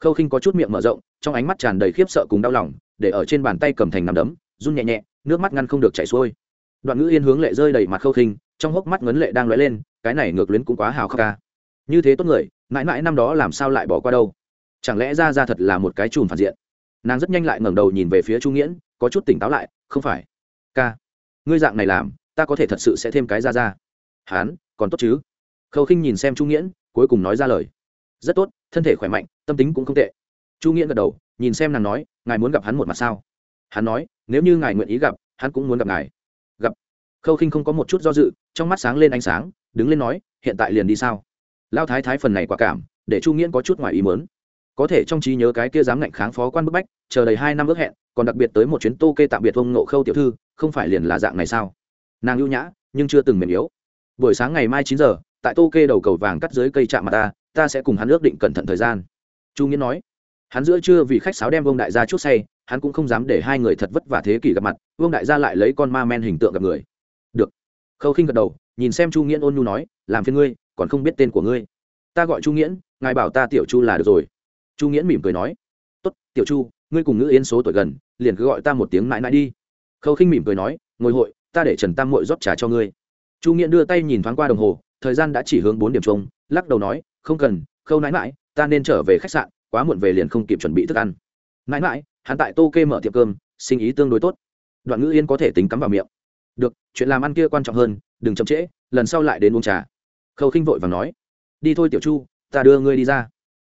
Khâu khinh có chút miệng mở rộng, trong ánh mắt tràn đầy khiếp sợ cùng đau lòng, để ở trên bàn tay cầm thành nằm đấm, run nhẹ nhẹ, nước mắt ngăn không được chảy xuôi. Đoạn ngữ yên hướng lệ rơi đầy mặt khâu khinh trong hốc mắt ngấn lệ đang lóe lên, cái này ngược luyến cũng quá hào khóc ca. Như thế tốt người, mãi mãi năm đó làm sao lại bỏ qua đâu? Chẳng lẽ ra ra thật là một cái chùm phản diện? Nàng rất nhanh lại ngẩng đầu nhìn về phía chu nghiễn, có chút tỉnh táo lại, không phải. Ca, ngươi dạng này làm, ta có thể thật sự sẽ thêm cái ra ra. Hán, còn tốt chứ? Khâu khinh nhìn xem chu nghiễn, cuối cùng nói ra lời. Rất tốt, thân thể khỏe mạnh, tâm tính cũng không tệ. Chu nghiễn gật đầu, nhìn xem nàng nói, ngài muốn gặp hắn một mặt sao? Hắn nói, nếu như ngài nguyện ý gặp, hắn cũng muốn gặp ngài khâu khinh không có một chút do dự trong mắt sáng lên ánh sáng đứng lên nói hiện tại liền đi sao lao thái thái phần này quả cảm để chu nghiễn có chút ngoài ý mớn có thể trong trí nhớ cái kia dám ngạnh kháng phó quan bức bách chờ đầy hai năm ước hẹn còn đặc biệt tới một chuyến tô kê tạm biệt ông nộ khâu tiểu thư không phải liền là dạng này sao nàng ưu nhã nhưng chưa từng mềm yếu buổi sáng ngày mai chín giờ tại tô kê đầu cầu vàng cắt dưới cây chạm mà ta ta sẽ cùng hắn ước định cẩn thận thời gian chu nghiễn nói hắn giữa trưa vì khách sáo đem vương đại gia chút say hắn cũng không dám để hai người thật vất vả thế kỷ gặp mặt vương đại gia lại lấy con ma men hình tượng gặp người khâu khinh gật đầu, nhìn xem chu nghiễn ôn nhu nói, làm phiên ngươi, còn không biết tên của ngươi. Ta gọi chu nghiễn, ngài bảo ta tiểu chu là được rồi. Chu nghiễn mỉm cười nói, tốt, tiểu chu, ngươi cùng ngữ yên số tuổi gần, liền cứ gọi ta một tiếng mãi mãi đi. Khâu khinh mỉm cười nói, ngồi hội, ta để trần tam mội rót trà cho ngươi. Chu nghiễn đưa tay nhìn thoáng qua đồng hồ, thời gian đã chỉ hướng bốn điểm chung lắc đầu nói, không cần, khâu nãi mãi, ta nên trở về khách sạn, quá muộn về liền không kịp chuẩn bị thức ăn. Nãi mãi, hắn tại tô kê mở tiệm cơm, sinh ý tương đối tốt. Đoạn ngữ yên có thể tính cắm vào miệng được, chuyện làm ăn kia quan trọng hơn, đừng chậm trễ, lần sau lại đến uống trà. Khâu khinh vội và nói, đi thôi tiểu chu, ta đưa ngươi đi ra.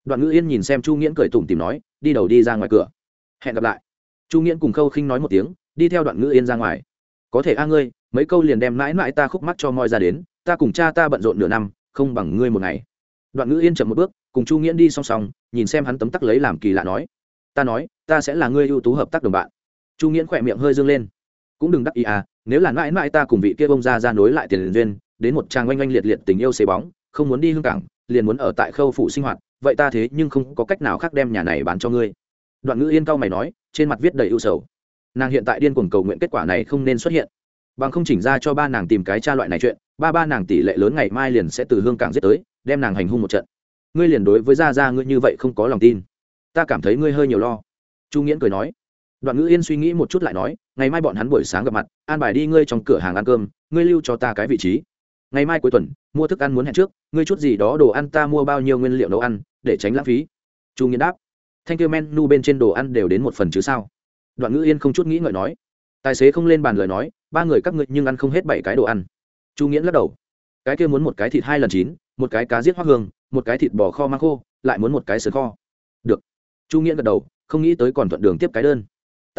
Đoạn ngữ yên nhìn xem chu nghiễn cười tủm tìm nói, đi đầu đi ra ngoài cửa. Hẹn gặp lại. Chu nghiễn cùng khâu khinh nói một tiếng, đi theo đoạn ngữ yên ra ngoài. Có thể a ngươi, mấy câu liền đem mãi mãi ta khúc mắt cho moi ra đến, ta cùng cha ta bận rộn nửa năm, không bằng ngươi một ngày. Đoạn ngữ yên chậm một bước, cùng chu nghiễn đi song song, nhìn xem hắn tấm tắc lấy làm kỳ lạ nói, ta nói, ta sẽ là ngươi ưu tú hợp tác đồng bạn. Chu nghiễn khỏe miệng hơi dâng lên, cũng đừng đắc ý à nếu là mãi mãi ta cùng vị kia bông ra ra nối lại tiền duyên, đến một trang oanh oanh liệt liệt tình yêu xế bóng, không muốn đi hương cảng, liền muốn ở tại khâu phụ sinh hoạt, vậy ta thế nhưng không có cách nào khác đem nhà này bán cho ngươi. Đoạn ngữ yên cao mày nói, trên mặt viết đầy ưu sầu. Nàng hiện tại điên cuồng cầu nguyện kết quả này không nên xuất hiện. Bằng không chỉnh ra cho ba nàng tìm cái cha loại này chuyện, ba ba nàng tỷ lệ lớn ngày mai liền sẽ từ hương cảng giết tới, đem nàng hành hung một trận. Ngươi liền đối với gia gia ngươi như vậy không có lòng tin. Ta cảm thấy ngươi hơi nhiều lo. Chu nghiễn cười nói đoạn ngữ yên suy nghĩ một chút lại nói, ngày mai bọn hắn buổi sáng gặp mặt, an bài đi ngươi trong cửa hàng ăn cơm, ngươi lưu cho ta cái vị trí. Ngày mai cuối tuần, mua thức ăn muốn hẹn trước, ngươi chút gì đó đồ ăn ta mua bao nhiêu nguyên liệu nấu ăn, để tránh lãng phí. Chu nghiễn đáp, thanh kêu menu bên trên đồ ăn đều đến một phần chứ sao? Đoạn ngữ yên không chút nghĩ ngợi nói, tài xế không lên bàn lời nói, ba người các ngươi nhưng ăn không hết bảy cái đồ ăn. Chu nghiễn lắc đầu, cái kia muốn một cái thịt hai lần chín, một cái cá giết hoa hương, một cái thịt bò kho mang khô, lại muốn một cái sườn kho. Được. Chu nghiễn gật đầu, không nghĩ tới còn thuận đường tiếp cái đơn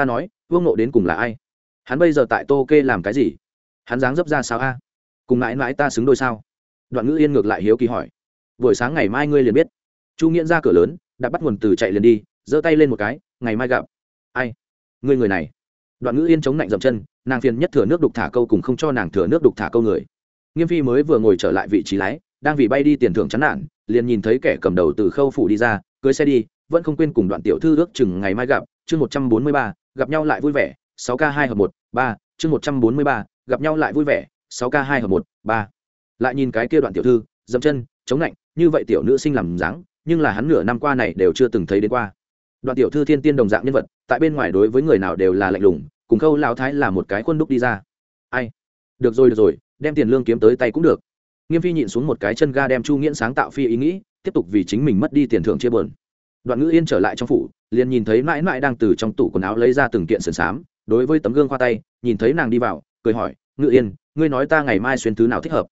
ta nói, vương nộ đến cùng là ai? Hắn bây giờ tại tô kê làm cái gì? Hắn dáng dấp ra sao a? Cùng mãi mãi ta xứng đôi sao? Đoạn ngữ yên ngược lại hiếu kỳ hỏi. Buổi sáng ngày mai ngươi liền biết. Chu nghiễn ra cửa lớn, đã bắt nguồn từ chạy liền đi, giơ tay lên một cái, ngày mai gặp. Ai? Ngươi người này. Đoạn ngữ yên chống lạnh dậm chân, nàng phiền nhất thừa nước đục thả câu cùng không cho nàng thừa nước đục thả câu người. Nghiêm phi mới vừa ngồi trở lại vị trí lái, đang vì bay đi tiền thưởng chán nản, liền nhìn thấy kẻ cầm đầu từ khâu phủ đi ra, cưới xe đi, vẫn không quên cùng đoạn tiểu thư ước chừng ngày mai gặp, chương một trăm bốn mươi ba gặp nhau lại vui vẻ, sáu k hai hợp một, ba, chương một trăm bốn mươi ba, gặp nhau lại vui vẻ, sáu k hai hợp một, ba. Lại nhìn cái kia đoạn tiểu thư, dậm chân, chống lạnh, như vậy tiểu nữ sinh làm dáng, nhưng là hắn nửa năm qua này đều chưa từng thấy đến qua. Đoạn tiểu thư thiên tiên đồng dạng nhân vật, tại bên ngoài đối với người nào đều là lạnh lùng, cùng khâu lao thái là một cái khuôn đúc đi ra. Ai? Được rồi được rồi, đem tiền lương kiếm tới tay cũng được. Nghiêm phi nhịn xuống một cái chân ga đem chu nghiễn sáng tạo phi ý nghĩ, tiếp tục vì chính mình mất đi tiền thưởng chia bờn đoạn ngữ yên trở lại trong phủ, liền nhìn thấy mãi mãi đang từ trong tủ quần áo lấy ra từng kiện sườn xám đối với tấm gương khoa tay, nhìn thấy nàng đi vào, cười hỏi ngữ yên, ngươi nói ta ngày mai xuyên thứ nào thích hợp?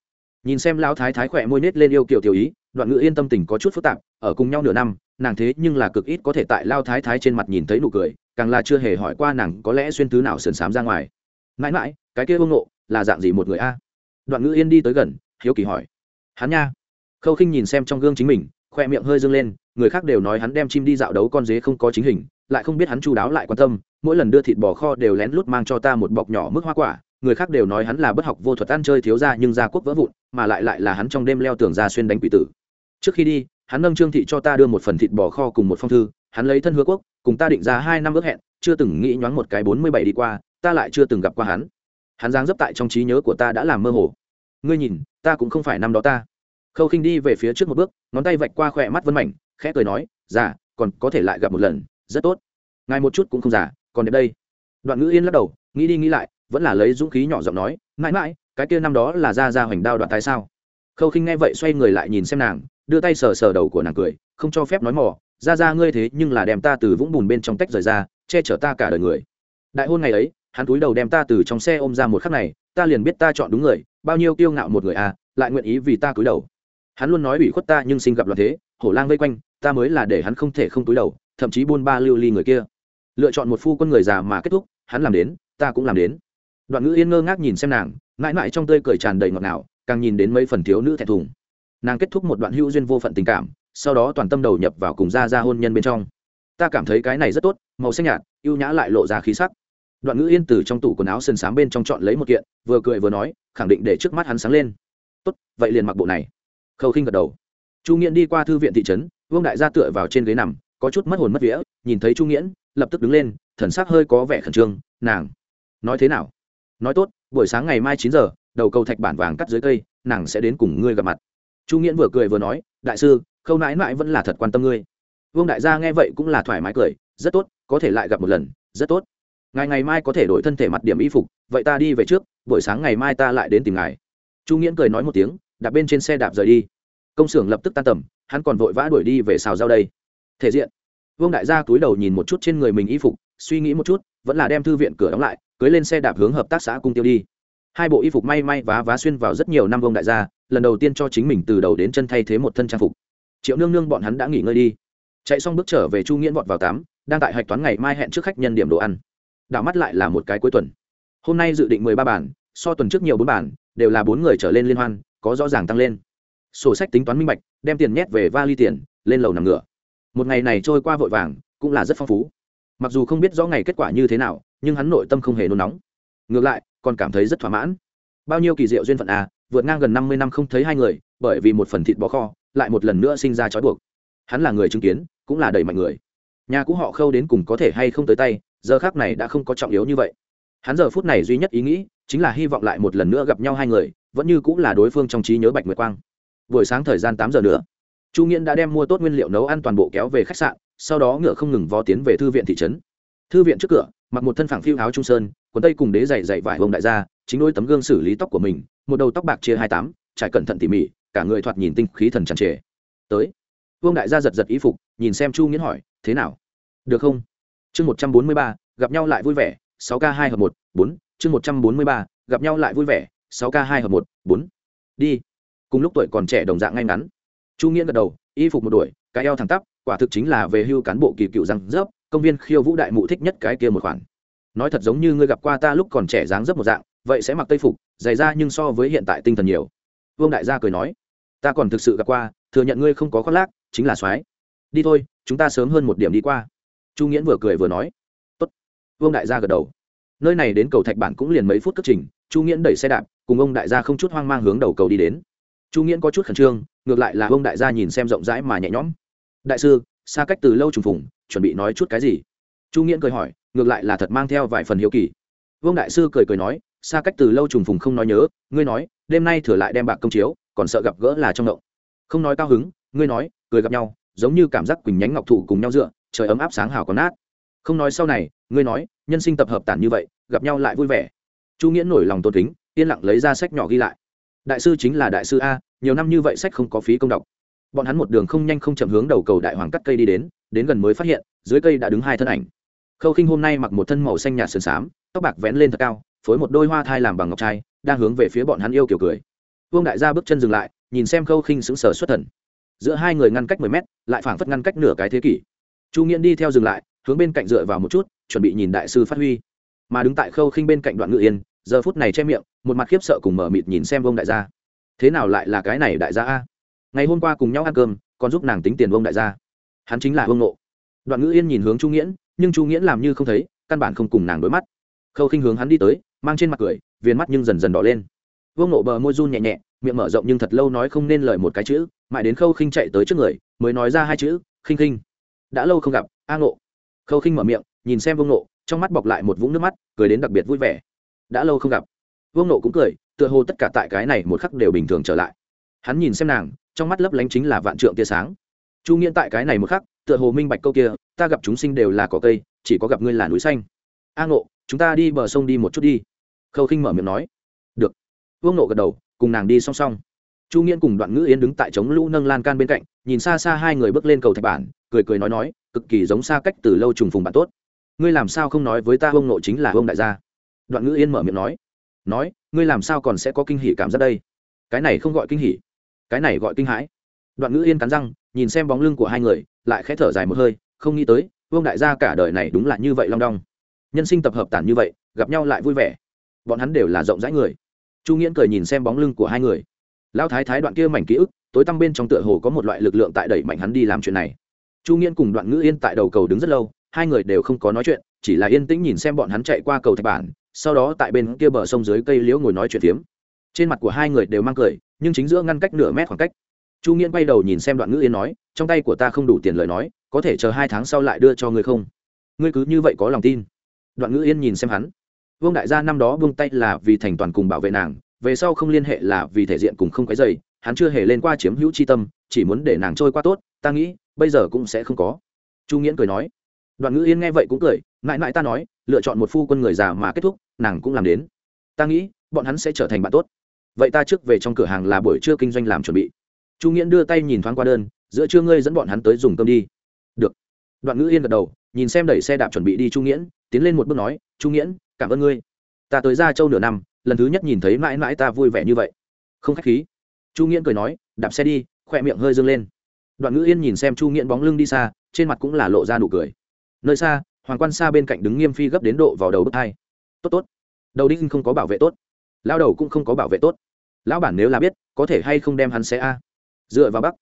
Nhìn xem lão thái thái khỏe môi nết lên yêu kiểu tiểu ý, đoạn ngữ yên tâm tình có chút phức tạp, ở cùng nhau nửa năm, nàng thế nhưng là cực ít có thể tại lao thái thái trên mặt nhìn thấy nụ cười, càng là chưa hề hỏi qua nàng có lẽ xuyên thứ nào sườn xám ra ngoài. Mãi mãi, cái kia bông nộ là dạng gì một người a? Đoạn ngữ yên đi tới gần, hiếu kỳ hỏi. Hắn nha. Khâu khinh nhìn xem trong gương chính mình khoe miệng hơi dâng lên, người khác đều nói hắn đem chim đi dạo đấu con dế không có chính hình, lại không biết hắn chu đáo lại quan tâm, mỗi lần đưa thịt bò kho đều lén lút mang cho ta một bọc nhỏ mức hoa quả, người khác đều nói hắn là bất học vô thuật ăn chơi thiếu ra nhưng gia quốc vỡ vụn, mà lại lại là hắn trong đêm leo tường ra xuyên đánh quỷ tử. Trước khi đi, hắn nâng trương thị cho ta đưa một phần thịt bò kho cùng một phong thư, hắn lấy thân hứa quốc, cùng ta định ra hai năm ước hẹn, chưa từng nghĩ nhoáng một cái bốn mươi bảy đi qua, ta lại chưa từng gặp qua hắn. Hắn giáng dấp tại trong trí nhớ của ta đã làm mơ hồ. Ngươi nhìn, ta cũng không phải năm đó ta khâu khinh đi về phía trước một bước, ngón tay vạch qua khỏe mắt vân mảnh, khẽ cười nói, già, còn có thể lại gặp một lần, rất tốt. Ngài một chút cũng không già, còn đến đây. Đoạn ngữ yên lắc đầu, nghĩ đi nghĩ lại, vẫn là lấy dũng khí nhỏ giọng nói, mãi mãi, cái kia năm đó là ra ra hoành đao đoạn tại sao? Khâu khinh nghe vậy xoay người lại nhìn xem nàng, đưa tay sờ sờ đầu của nàng cười, không cho phép nói mò ra ra ngươi thế nhưng là đem ta từ vũng bùn bên trong tách rời ra, che chở ta cả đời người. Đại hôn ngày ấy, hắn túi đầu đem ta từ trong xe ôm ra một khắc này, ta liền biết ta chọn đúng người, bao nhiêu kiêu ngạo một người à lại nguyện ý vì ta cúi đầu hắn luôn nói ủy khuất ta nhưng sinh gặp loạn thế, hổ lang vây quanh, ta mới là để hắn không thể không túi đầu, thậm chí buôn ba lưu ly người kia. Lựa chọn một phu quân người già mà kết thúc, hắn làm đến, ta cũng làm đến. Đoạn ngữ yên ngơ ngác nhìn xem nàng, mãi mãi trong tươi cười tràn đầy ngọt ngào, càng nhìn đến mấy phần thiếu nữ thẹn thùng. Nàng kết thúc một đoạn hữu duyên vô phận tình cảm, sau đó toàn tâm đầu nhập vào cùng ra ra hôn nhân bên trong. Ta cảm thấy cái này rất tốt, màu xanh nhạt, ưu nhã lại lộ ra khí sắc. Đoạn ngữ yên từ trong tủ quần áo sân sám bên trong chọn lấy một kiện, vừa cười vừa nói, khẳng định để trước mắt hắn sáng lên. Tốt, vậy liền mặc bộ này khâu khinh gật đầu. Chu nghiễn đi qua thư viện thị trấn, vương đại gia tựa vào trên ghế nằm, có chút mất hồn mất vía, nhìn thấy chu nghiễn, lập tức đứng lên, thần sắc hơi có vẻ khẩn trương, nàng, nói thế nào? Nói tốt, buổi sáng ngày mai chín giờ, đầu cầu thạch bản vàng cắt dưới cây, nàng sẽ đến cùng ngươi gặp mặt. Chu nghiễn vừa cười vừa nói, đại sư, khâu nãi nãi vẫn là thật quan tâm ngươi. Vương đại gia nghe vậy cũng là thoải mái cười, rất tốt, có thể lại gặp một lần, rất tốt. Ngày ngày mai có thể đổi thân thể mặt điểm y phục, vậy ta đi về trước, buổi sáng ngày mai ta lại đến tìm ngài. Chu nghiễn cười nói một tiếng đạp bên trên xe đạp rời đi. Công xưởng lập tức tan tầm, hắn còn vội vã đuổi đi về xào rau đây. Thể diện. Vương đại gia túi đầu nhìn một chút trên người mình y phục, suy nghĩ một chút, vẫn là đem thư viện cửa đóng lại, cưới lên xe đạp hướng hợp tác xã cung tiêu đi. Hai bộ y phục may may vá vá xuyên vào rất nhiều năm Vương đại gia, lần đầu tiên cho chính mình từ đầu đến chân thay thế một thân trang phục. Triệu nương nương bọn hắn đã nghỉ ngơi đi. Chạy xong bước trở về chu nghiễn vọt vào tắm, đang tại hạch toán ngày mai hẹn trước khách nhân điểm đồ ăn. Đảo mắt lại là một cái cuối tuần. Hôm nay dự định mười ba bản so tuần trước nhiều bốn bản đều là bốn người trở lên liên hoan có rõ ràng tăng lên. Sổ sách tính toán minh bạch, đem tiền nhét về vali tiền, lên lầu nằm ngửa một ngày này trôi qua vội vàng, cũng là rất phong phú. Mặc dù không biết rõ ngày kết quả như thế nào, nhưng hắn nội tâm không hề nôn nóng. Ngược lại, còn cảm thấy rất thỏa mãn. Bao nhiêu kỳ diệu duyên phận à vượt ngang gần năm mươi năm không thấy hai người, bởi vì một phần thịt bò kho, lại một lần nữa sinh ra trói buộc. Hắn là người chứng kiến, cũng là đầy mạnh người. Nhà cũ họ khâu đến cùng có thể hay không tới tay, giờ khác này đã không có trọng yếu như vậy hắn giờ phút này duy nhất ý nghĩ chính là hy vọng lại một lần nữa gặp nhau hai người, vẫn như cũng là đối phương trong trí nhớ bạch nguyệt quang. Buổi sáng thời gian tám giờ nữa, chu nghiễn đã đem mua tốt nguyên liệu nấu ăn toàn bộ kéo về khách sạn, sau đó ngựa không ngừng vó tiến về thư viện thị trấn. Thư viện trước cửa, mặc một thân phẳng phiêu áo trung sơn, quần tây cùng đế dày dày vải hồng đại gia, chính đôi tấm gương xử lý tóc của mình, một đầu tóc bạc chia hai tám, trải cẩn thận tỉ mỉ, cả người thoạt nhìn tinh khí thần tràn trề. Tới. Vương đại gia giật giật ý phục, nhìn xem chu nghiễn hỏi, thế nào? Được không? Chương một trăm bốn mươi ba, gặp nhau lại vui vẻ 6k2 hợp một, bốn, chương một trăm bốn mươi ba, gặp nhau lại vui vẻ 6k2 hợp một, bốn. Đi. Cùng lúc tuổi còn trẻ đồng dạng ngay ngắn. Chu nghiễn gật đầu, y phục một đuổi, cái eo thẳng tắp, quả thực chính là về hưu cán bộ kỳ cựu răng rớp, công viên khiêu vũ đại mụ thích nhất cái kia một khoản. Nói thật giống như ngươi gặp qua ta lúc còn trẻ dáng dấp một dạng, vậy sẽ mặc tây phục, dày ra nhưng so với hiện tại tinh thần nhiều. Vương đại gia cười nói, ta còn thực sự gặp qua, thừa nhận ngươi không có khoác lác, chính là soái. Đi thôi, chúng ta sớm hơn một điểm đi qua. Chu nghiễn vừa cười vừa nói vương đại gia gật đầu. Nơi này đến cầu thạch bản cũng liền mấy phút cất trình, chu nghiễn đẩy xe đạp, cùng ông đại gia không chút hoang mang hướng đầu cầu đi đến. Chu nghiễn có chút khẩn trương, ngược lại là ông đại gia nhìn xem rộng rãi mà nhẹ nhõm. Đại sư, xa cách từ lâu trùng phùng, chuẩn bị nói chút cái gì? Chu nghiễn cười hỏi, ngược lại là thật mang theo vài phần hiếu kỳ. Vương đại sư cười cười nói, xa cách từ lâu trùng phùng không nói nhớ, ngươi nói, đêm nay thừa lại đem bạc công chiếu, còn sợ gặp gỡ là trong động. Không nói cao hứng, ngươi nói, cười gặp nhau, giống như cảm giác quỳnh nhánh ngọc thụ cùng nhau dựa, trời ấm áp sáng hào còn nát. Không nói sau này ngươi nói, nhân sinh tập hợp tản như vậy, gặp nhau lại vui vẻ. Chu nghĩa nổi lòng tôn kính, yên lặng lấy ra sách nhỏ ghi lại. Đại sư chính là đại sư a, nhiều năm như vậy sách không có phí công đọc. Bọn hắn một đường không nhanh không chậm hướng đầu cầu đại hoàng cắt cây đi đến đến gần mới phát hiện, dưới cây đã đứng hai thân ảnh. Khâu khinh hôm nay mặc một thân màu xanh nhạt sườn xám, tóc bạc vén lên thật cao, phối một đôi hoa thai làm bằng ngọc trai, đang hướng về phía bọn hắn yêu kiểu cười. Vương đại gia bước chân dừng lại, nhìn xem khâu khinh sững sờ xuất thần. Giữa hai người ngăn cách mười mét, lại phảng phất ngăn cách nửa cái thế kỷ. Chu nghiễn đi theo dừng lại, hướng bên cạnh dựa vào một chút chuẩn bị nhìn đại sư phát huy. Mà đứng tại khâu khinh bên cạnh đoạn ngự yên, giờ phút này che miệng, một mặt khiếp sợ cùng mở mịt nhìn xem vông đại gia. Thế nào lại là cái này đại gia a? Ngày hôm qua cùng nhau ăn cơm, còn giúp nàng tính tiền vông đại gia. Hắn chính là vương nộ đoạn ngữ yên nhìn hướng chu nghiễn, nhưng chu nghiễn làm như không thấy, căn bản không cùng nàng đối mắt. Khâu khinh hướng hắn đi tới, mang trên mặt cười viên mắt nhưng dần dần đỏ lên. Vương nộ bờ môi run nhẹ nhẹ, miệng mở rộng nhưng thật lâu nói không nên lời một cái chữ, mãi đến khâu khinh chạy tới trước người, mới nói ra hai chữ, khinh khinh. Đã lâu không gặp, a ngộ. Khâu khinh mở miệng nhìn xem vương nộ trong mắt bọc lại một vũng nước mắt, cười đến đặc biệt vui vẻ. Đã lâu không gặp. Vương nộ cũng cười, tựa hồ tất cả tại cái này một khắc đều bình thường trở lại. Hắn nhìn xem nàng, trong mắt lấp lánh chính là vạn trượng tia sáng. Chu nghiễn tại cái này một khắc, tựa hồ minh bạch câu kia, ta gặp chúng sinh đều là cỏ cây, chỉ có gặp ngươi là núi xanh. A ngộ, chúng ta đi bờ sông đi một chút đi. Khâu khinh mở miệng nói. Được. Vương nộ gật đầu, cùng nàng đi song song. Chu nghiễn cùng đoạn ngữ yến đứng tại trống lũ nâng lan can bên cạnh, nhìn xa xa hai người bước lên cầu thạch bản, cười cười nói nói, cực kỳ giống xa cách từ lâu trùng phùng bạn tốt ngươi làm sao không nói với ta ông nội chính là ông đại gia? Đoạn ngữ yên mở miệng nói. Nói, ngươi làm sao còn sẽ có kinh hỉ cảm giác đây? Cái này không gọi kinh hỉ, cái này gọi kinh hãi. Đoạn ngữ yên cắn răng, nhìn xem bóng lưng của hai người, lại khẽ thở dài một hơi, không nghĩ tới vương đại gia cả đời này đúng là như vậy long đong. Nhân sinh tập hợp tản như vậy, gặp nhau lại vui vẻ. Bọn hắn đều là rộng rãi người. Chu nghiễn cười nhìn xem bóng lưng của hai người. Lão thái thái đoạn kia mảnh ký ức, tối tăm bên trong tựa hồ có một loại lực lượng tại đẩy mạnh hắn đi làm chuyện này. Chu nghiễn cùng đoạn ngữ yên tại đầu cầu đứng rất lâu hai người đều không có nói chuyện, chỉ là yên tĩnh nhìn xem bọn hắn chạy qua cầu thạch bản, sau đó tại bên kia bờ sông dưới cây liễu ngồi nói chuyện phiếm. Trên mặt của hai người đều mang cười, nhưng chính giữa ngăn cách nửa mét khoảng cách. Chu nghiễn bay đầu nhìn xem đoạn ngữ yên nói, trong tay của ta không đủ tiền lời nói, có thể chờ hai tháng sau lại đưa cho ngươi không? Ngươi cứ như vậy có lòng tin. Đoạn ngữ yên nhìn xem hắn. Vương đại gia năm đó buông tay là vì thành toàn cùng bảo vệ nàng, về sau không liên hệ là vì thể diện cùng không cái dày hắn chưa hề lên qua chiếm hữu c h i tâm, chỉ muốn để nàng trôi qua tốt, ta nghĩ, bây giờ cũng sẽ không có. Chu nghiễn cười nói đoạn ngữ yên nghe vậy cũng cười, mãi mãi ta nói, lựa chọn một phu quân người già mà kết thúc, nàng cũng làm đến. Ta nghĩ, bọn hắn sẽ trở thành bạn tốt. Vậy ta trước về trong cửa hàng là buổi trưa kinh doanh làm chuẩn bị. Chu nghiễn đưa tay nhìn thoáng qua đơn, giữa trưa ngươi dẫn bọn hắn tới dùng cơm đi. Được. Đoạn ngữ yên gật đầu, nhìn xem đẩy xe đạp chuẩn bị đi chu nghiễn, tiến lên một bước nói, chu nghiễn, cảm ơn ngươi. Ta tới ra châu nửa năm, lần thứ nhất nhìn thấy mãi mãi ta vui vẻ như vậy. Không khách khí. Chu nghiễn cười nói, đạp xe đi. Khỏe miệng hơi dâng lên. Đoạn ngữ yên nhìn xem chu nghiễn bóng lưng đi xa, trên mặt cũng là lộ ra nụ cười nơi xa, hoàng quan xa bên cạnh đứng nghiêm phi gấp đến độ vào đầu bước hai tốt tốt. Đầu đinh không có bảo vệ tốt. Lao đầu cũng không có bảo vệ tốt. Lão bản nếu là biết, có thể hay không đem hắn xe a? Dựa vào bắc.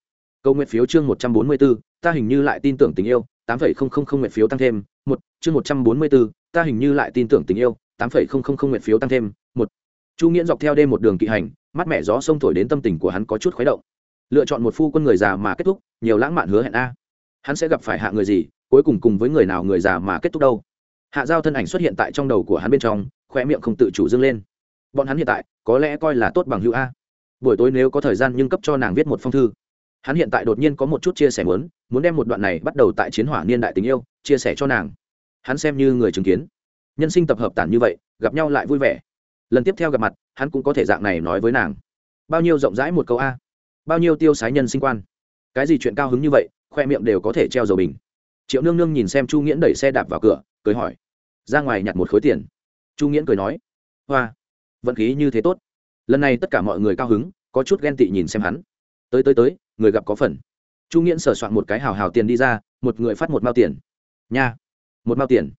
Câu nguyện phiếu chương một trăm bốn mươi b ố ta hình như lại tin tưởng tình yêu, tám phẩy không không không nguyện phiếu tăng thêm, một, chương một trăm bốn mươi b ố ta hình như lại tin tưởng tình yêu, tám phẩy không không không nguyện phiếu tăng thêm, một. Chu nghiễn dọc theo đêm một đường kỵ hành, mắt mẹ gió sông thổi đến tâm tình của hắn có chút khuấy động. Lựa chọn một phu quân người già mà kết thúc, nhiều lãng mạn hứa hẹn a. Hắn sẽ gặp phải hạ người gì cuối cùng cùng với người nào người già mà kết thúc đâu. Hạ giao thân ảnh xuất hiện tại trong đầu của hắn bên trong khoe miệng không tự chủ dâng lên. Bọn hắn hiện tại, có lẽ coi là tốt bằng hữu a. Buổi tối nếu có thời gian nhưng cấp cho nàng viết một phong thư. Hắn hiện tại đột nhiên có một chút chia sẻ muốn muốn đem một đoạn này bắt đầu tại chiến hỏa niên đại tình yêu, chia sẻ cho nàng. Hắn xem như người chứng kiến. Nhân sinh tập hợp tản như vậy, gặp nhau lại vui vẻ. Lần tiếp theo gặp mặt, hắn cũng có thể dạng này nói với nàng. Bao nhiêu rộng rãi một câu a. Bao nhiêu tiêu sái nhân sinh quan. Cái gì chuyện cao hứng như vậy, khoe miệng đều có thể treo dầu bình triệu nương nương nhìn xem chu nghiễn đẩy xe đạp vào cửa, cười hỏi, ra ngoài nhặt một khối tiền. Chu nghiễn cười nói, hoa, vận khí như thế tốt. Lần này tất cả mọi người cao hứng, có chút ghen tị nhìn xem hắn. Tới tới tới, người gặp có phần. Chu nghiễn sửa soạn một cái hào hào tiền đi ra, một người phát một mao tiền. Nha, một mao tiền.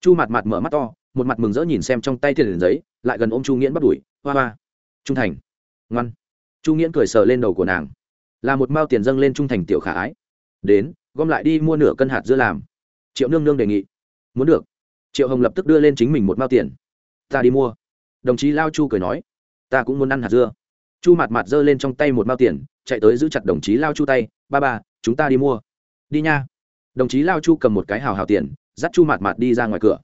Chu mặt mặt mở mắt to, một mặt mừng rỡ nhìn xem trong tay tiền giấy, lại gần ôm chu nghiễn bắt đuổi, hoa hoa, trung thành. Ngoan. Chu nghiễn cười sờ lên đầu của nàng. Là một mao tiền dâng lên trung thành tiểu khả ái. Đến gom lại đi mua nửa cân hạt dưa làm. Triệu nương nương đề nghị. Muốn được. Triệu hồng lập tức đưa lên chính mình một mao tiền. Ta đi mua. Đồng chí lao chu cười nói. Ta cũng muốn ăn hạt dưa. Chu mặt mặt giơ lên trong tay một mao tiền, chạy tới giữ chặt đồng chí lao chu tay. Ba ba, chúng ta đi mua. Đi nha. Đồng chí lao chu cầm một cái hào hào tiền, dắt chu mặt mặt đi ra ngoài cửa.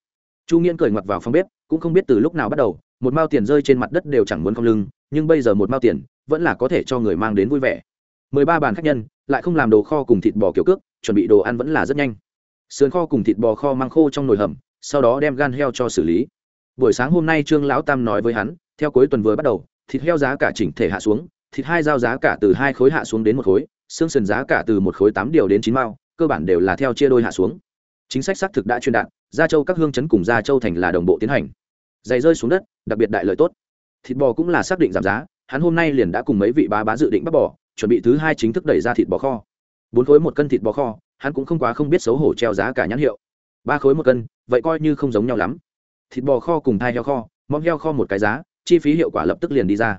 Chu nghiễn cười ngoặt vào phòng bếp, cũng không biết từ lúc nào bắt đầu, một mao tiền rơi trên mặt đất đều chẳng muốn không lưng, nhưng bây giờ một mao tiền vẫn là có thể cho người mang đến vui vẻ. Mười ba bàn khách nhân, lại không làm đồ kho cùng thịt bò kiểu cước chuẩn bị đồ ăn vẫn là rất nhanh. Sườn kho cùng thịt bò kho mang khô trong nồi hầm, sau đó đem gan heo cho xử lý. Buổi sáng hôm nay trương lão tam nói với hắn, theo cuối tuần vừa bắt đầu, thịt heo giá cả chỉnh thể hạ xuống, thịt hai dao giá cả từ hai khối hạ xuống đến một khối, xương sườn giá cả từ một khối tám điều đến chín mao, cơ bản đều là theo chia đôi hạ xuống. Chính sách xác thực đã truyền đạt, gia châu các hương chấn cùng gia châu thành là đồng bộ tiến hành. Giày rơi xuống đất, đặc biệt đại lợi tốt. Thịt bò cũng là xác định giảm giá, hắn hôm nay liền đã cùng mấy vị bá bá dự định bắt bỏ, chuẩn bị thứ hai chính thức đẩy ra thịt bò kho bốn khối một cân thịt bò kho, hắn cũng không quá không biết xấu hổ treo giá cả nhãn hiệu. Ba khối một cân, vậy coi như không giống nhau lắm. Thịt bò kho cùng thai heo kho móc heo kho một cái giá, chi phí hiệu quả lập tức liền đi ra.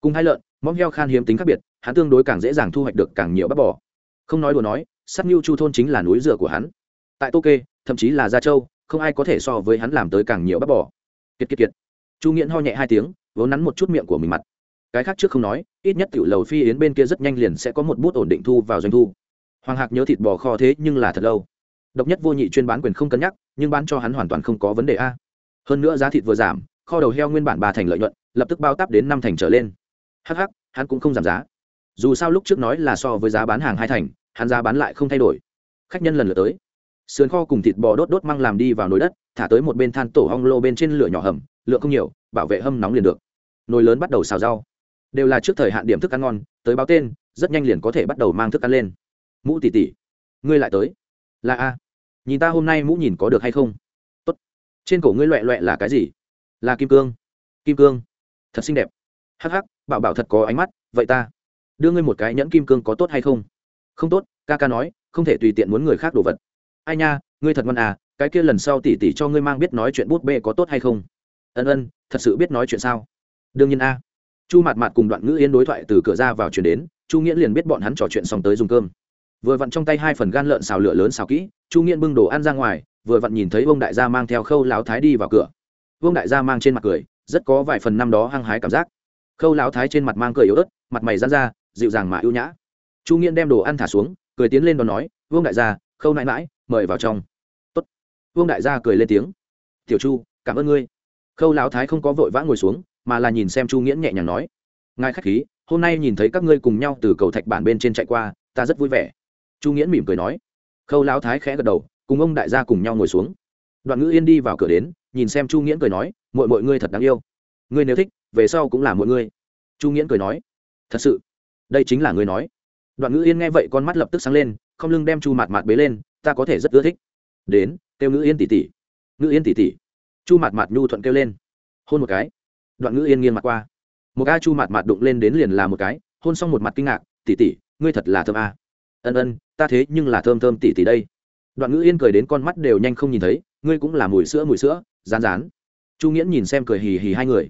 Cùng hai lợn móc heo khan hiếm tính khác biệt, hắn tương đối càng dễ dàng thu hoạch được càng nhiều bắp bò. Không nói đùa nói sắt mưu chu thôn chính là núi dựa của hắn. Tại tô kê, thậm chí là gia châu, không ai có thể so với hắn làm tới càng nhiều bắp bò. Kiệt kiệt kiệt. Chu nghiễn ho nhẹ hai tiếng, vốn nắn một chút miệng của mình mặt. Cái khác trước không nói, ít nhất tiểu lầu phi yến bên kia rất nhanh liền sẽ có một bút ổn định thu vào doanh thu hoàng hạc nhớ thịt bò kho thế nhưng là thật lâu. Độc nhất vô nhị chuyên bán quyền không cân nhắc, nhưng bán cho hắn hoàn toàn không có vấn đề a. Hơn nữa giá thịt vừa giảm, kho đầu heo nguyên bản ba thành lợi nhuận, lập tức bao tắp đến năm thành trở lên. Hh hắn cũng không giảm giá. Dù sao lúc trước nói là so với giá bán hàng hai thành, hắn giá bán lại không thay đổi. Khách nhân lần lượt tới. Sườn kho cùng thịt bò đốt đốt măng làm đi vào nồi đất, thả tới một bên than tổ hong lô bên trên lửa nhỏ hầm, lượng không nhiều, bảo vệ hâm nóng liền được. Nồi lớn bắt đầu xào rau. Đều là trước thời hạn điểm thức ăn ngon, tới báo tên, rất nhanh liền có thể bắt đầu mang thức ăn lên mũ tỉ tỉ. Ngươi lại tới. Là a. Nhìn ta hôm nay mũ nhìn có được hay không? Tốt. Trên cổ ngươi loẹ loẹ là cái gì? Là kim cương. Kim cương. Thật xinh đẹp. Hắc hắc, bảo bảo thật có ánh mắt, vậy ta đưa ngươi một cái nhẫn kim cương có tốt hay không? Không tốt, ca ca nói, không thể tùy tiện muốn người khác đồ vật. Ai nha, ngươi thật ngon à cái kia lần sau tỉ tỉ cho ngươi mang biết nói chuyện bút bê có tốt hay không? Ân ân, thật sự biết nói chuyện sao? Đương nhiên a. Chu mạt mạt cùng đoạn ngữ yên đối thoại từ cửa ra vào chuyển đến, chu nghĩa liền biết bọn hắn trò chuyện xong tới dùng cơm vừa vặn trong tay hai phần gan lợn xào lửa lớn xào kỹ, chu nghiện bưng đồ ăn ra ngoài, vừa vặn nhìn thấy vương đại gia mang theo khâu láo thái đi vào cửa. Vương đại gia mang trên mặt cười, rất có vài phần năm đó hăng hái cảm giác. Khâu láo thái trên mặt mang cười yếu ớt, mặt mày rán ra, dịu dàng mà ưu nhã. Chu nghiện đem đồ ăn thả xuống, cười tiến lên đón nói, vương đại gia, khâu nãi mãi, mời vào trong. Tốt. vương đại gia cười lên tiếng. Tiểu chu, cảm ơn ngươi. Khâu láo thái không có vội vã ngồi xuống, mà là nhìn xem chu nghiễn nhẹ nhàng nói, ngài khách khí, hôm nay nhìn thấy các ngươi cùng nhau từ cầu thạch bản bên trên chạy qua, ta rất vui vẻ chu nghiễn mỉm cười nói. Khâu lão thái khẽ gật đầu, cùng ông đại gia cùng nhau ngồi xuống. Đoạn ngữ yên đi vào cửa đến, nhìn xem chu nghiễn cười nói mọi mọi ngươi thật đáng yêu. Ngươi nếu thích, về sau cũng là mọi ngươi. Chu nghiễn cười nói, thật sự, đây chính là ngươi nói. Đoạn ngữ yên nghe vậy con mắt lập tức sáng lên, không lưng đem chu mạt mạt bế lên, ta có thể rất ưa thích. Đến, kêu ngữ yên tỉ tỉ. Ngữ yên tỉ tỉ. Chu mạt mạt nhu thuận kêu lên. Hôn một cái. Đoạn ngữ yên nghiêng mặt qua. Một ca chu Mạt Mạt đụng lên đến liền là một cái, hôn xong một mặt kinh ngạc, tỉ tỉ, ngươi thật là thơm a. Ân ân ta thế nhưng là thơm thơm tỉ tỉ đây. Đoạn ngữ yên cười đến con mắt đều nhanh không nhìn thấy, ngươi cũng là mùi sữa mùi sữa, rán rán. Chu nghiễn nhìn xem cười hì hì hai người.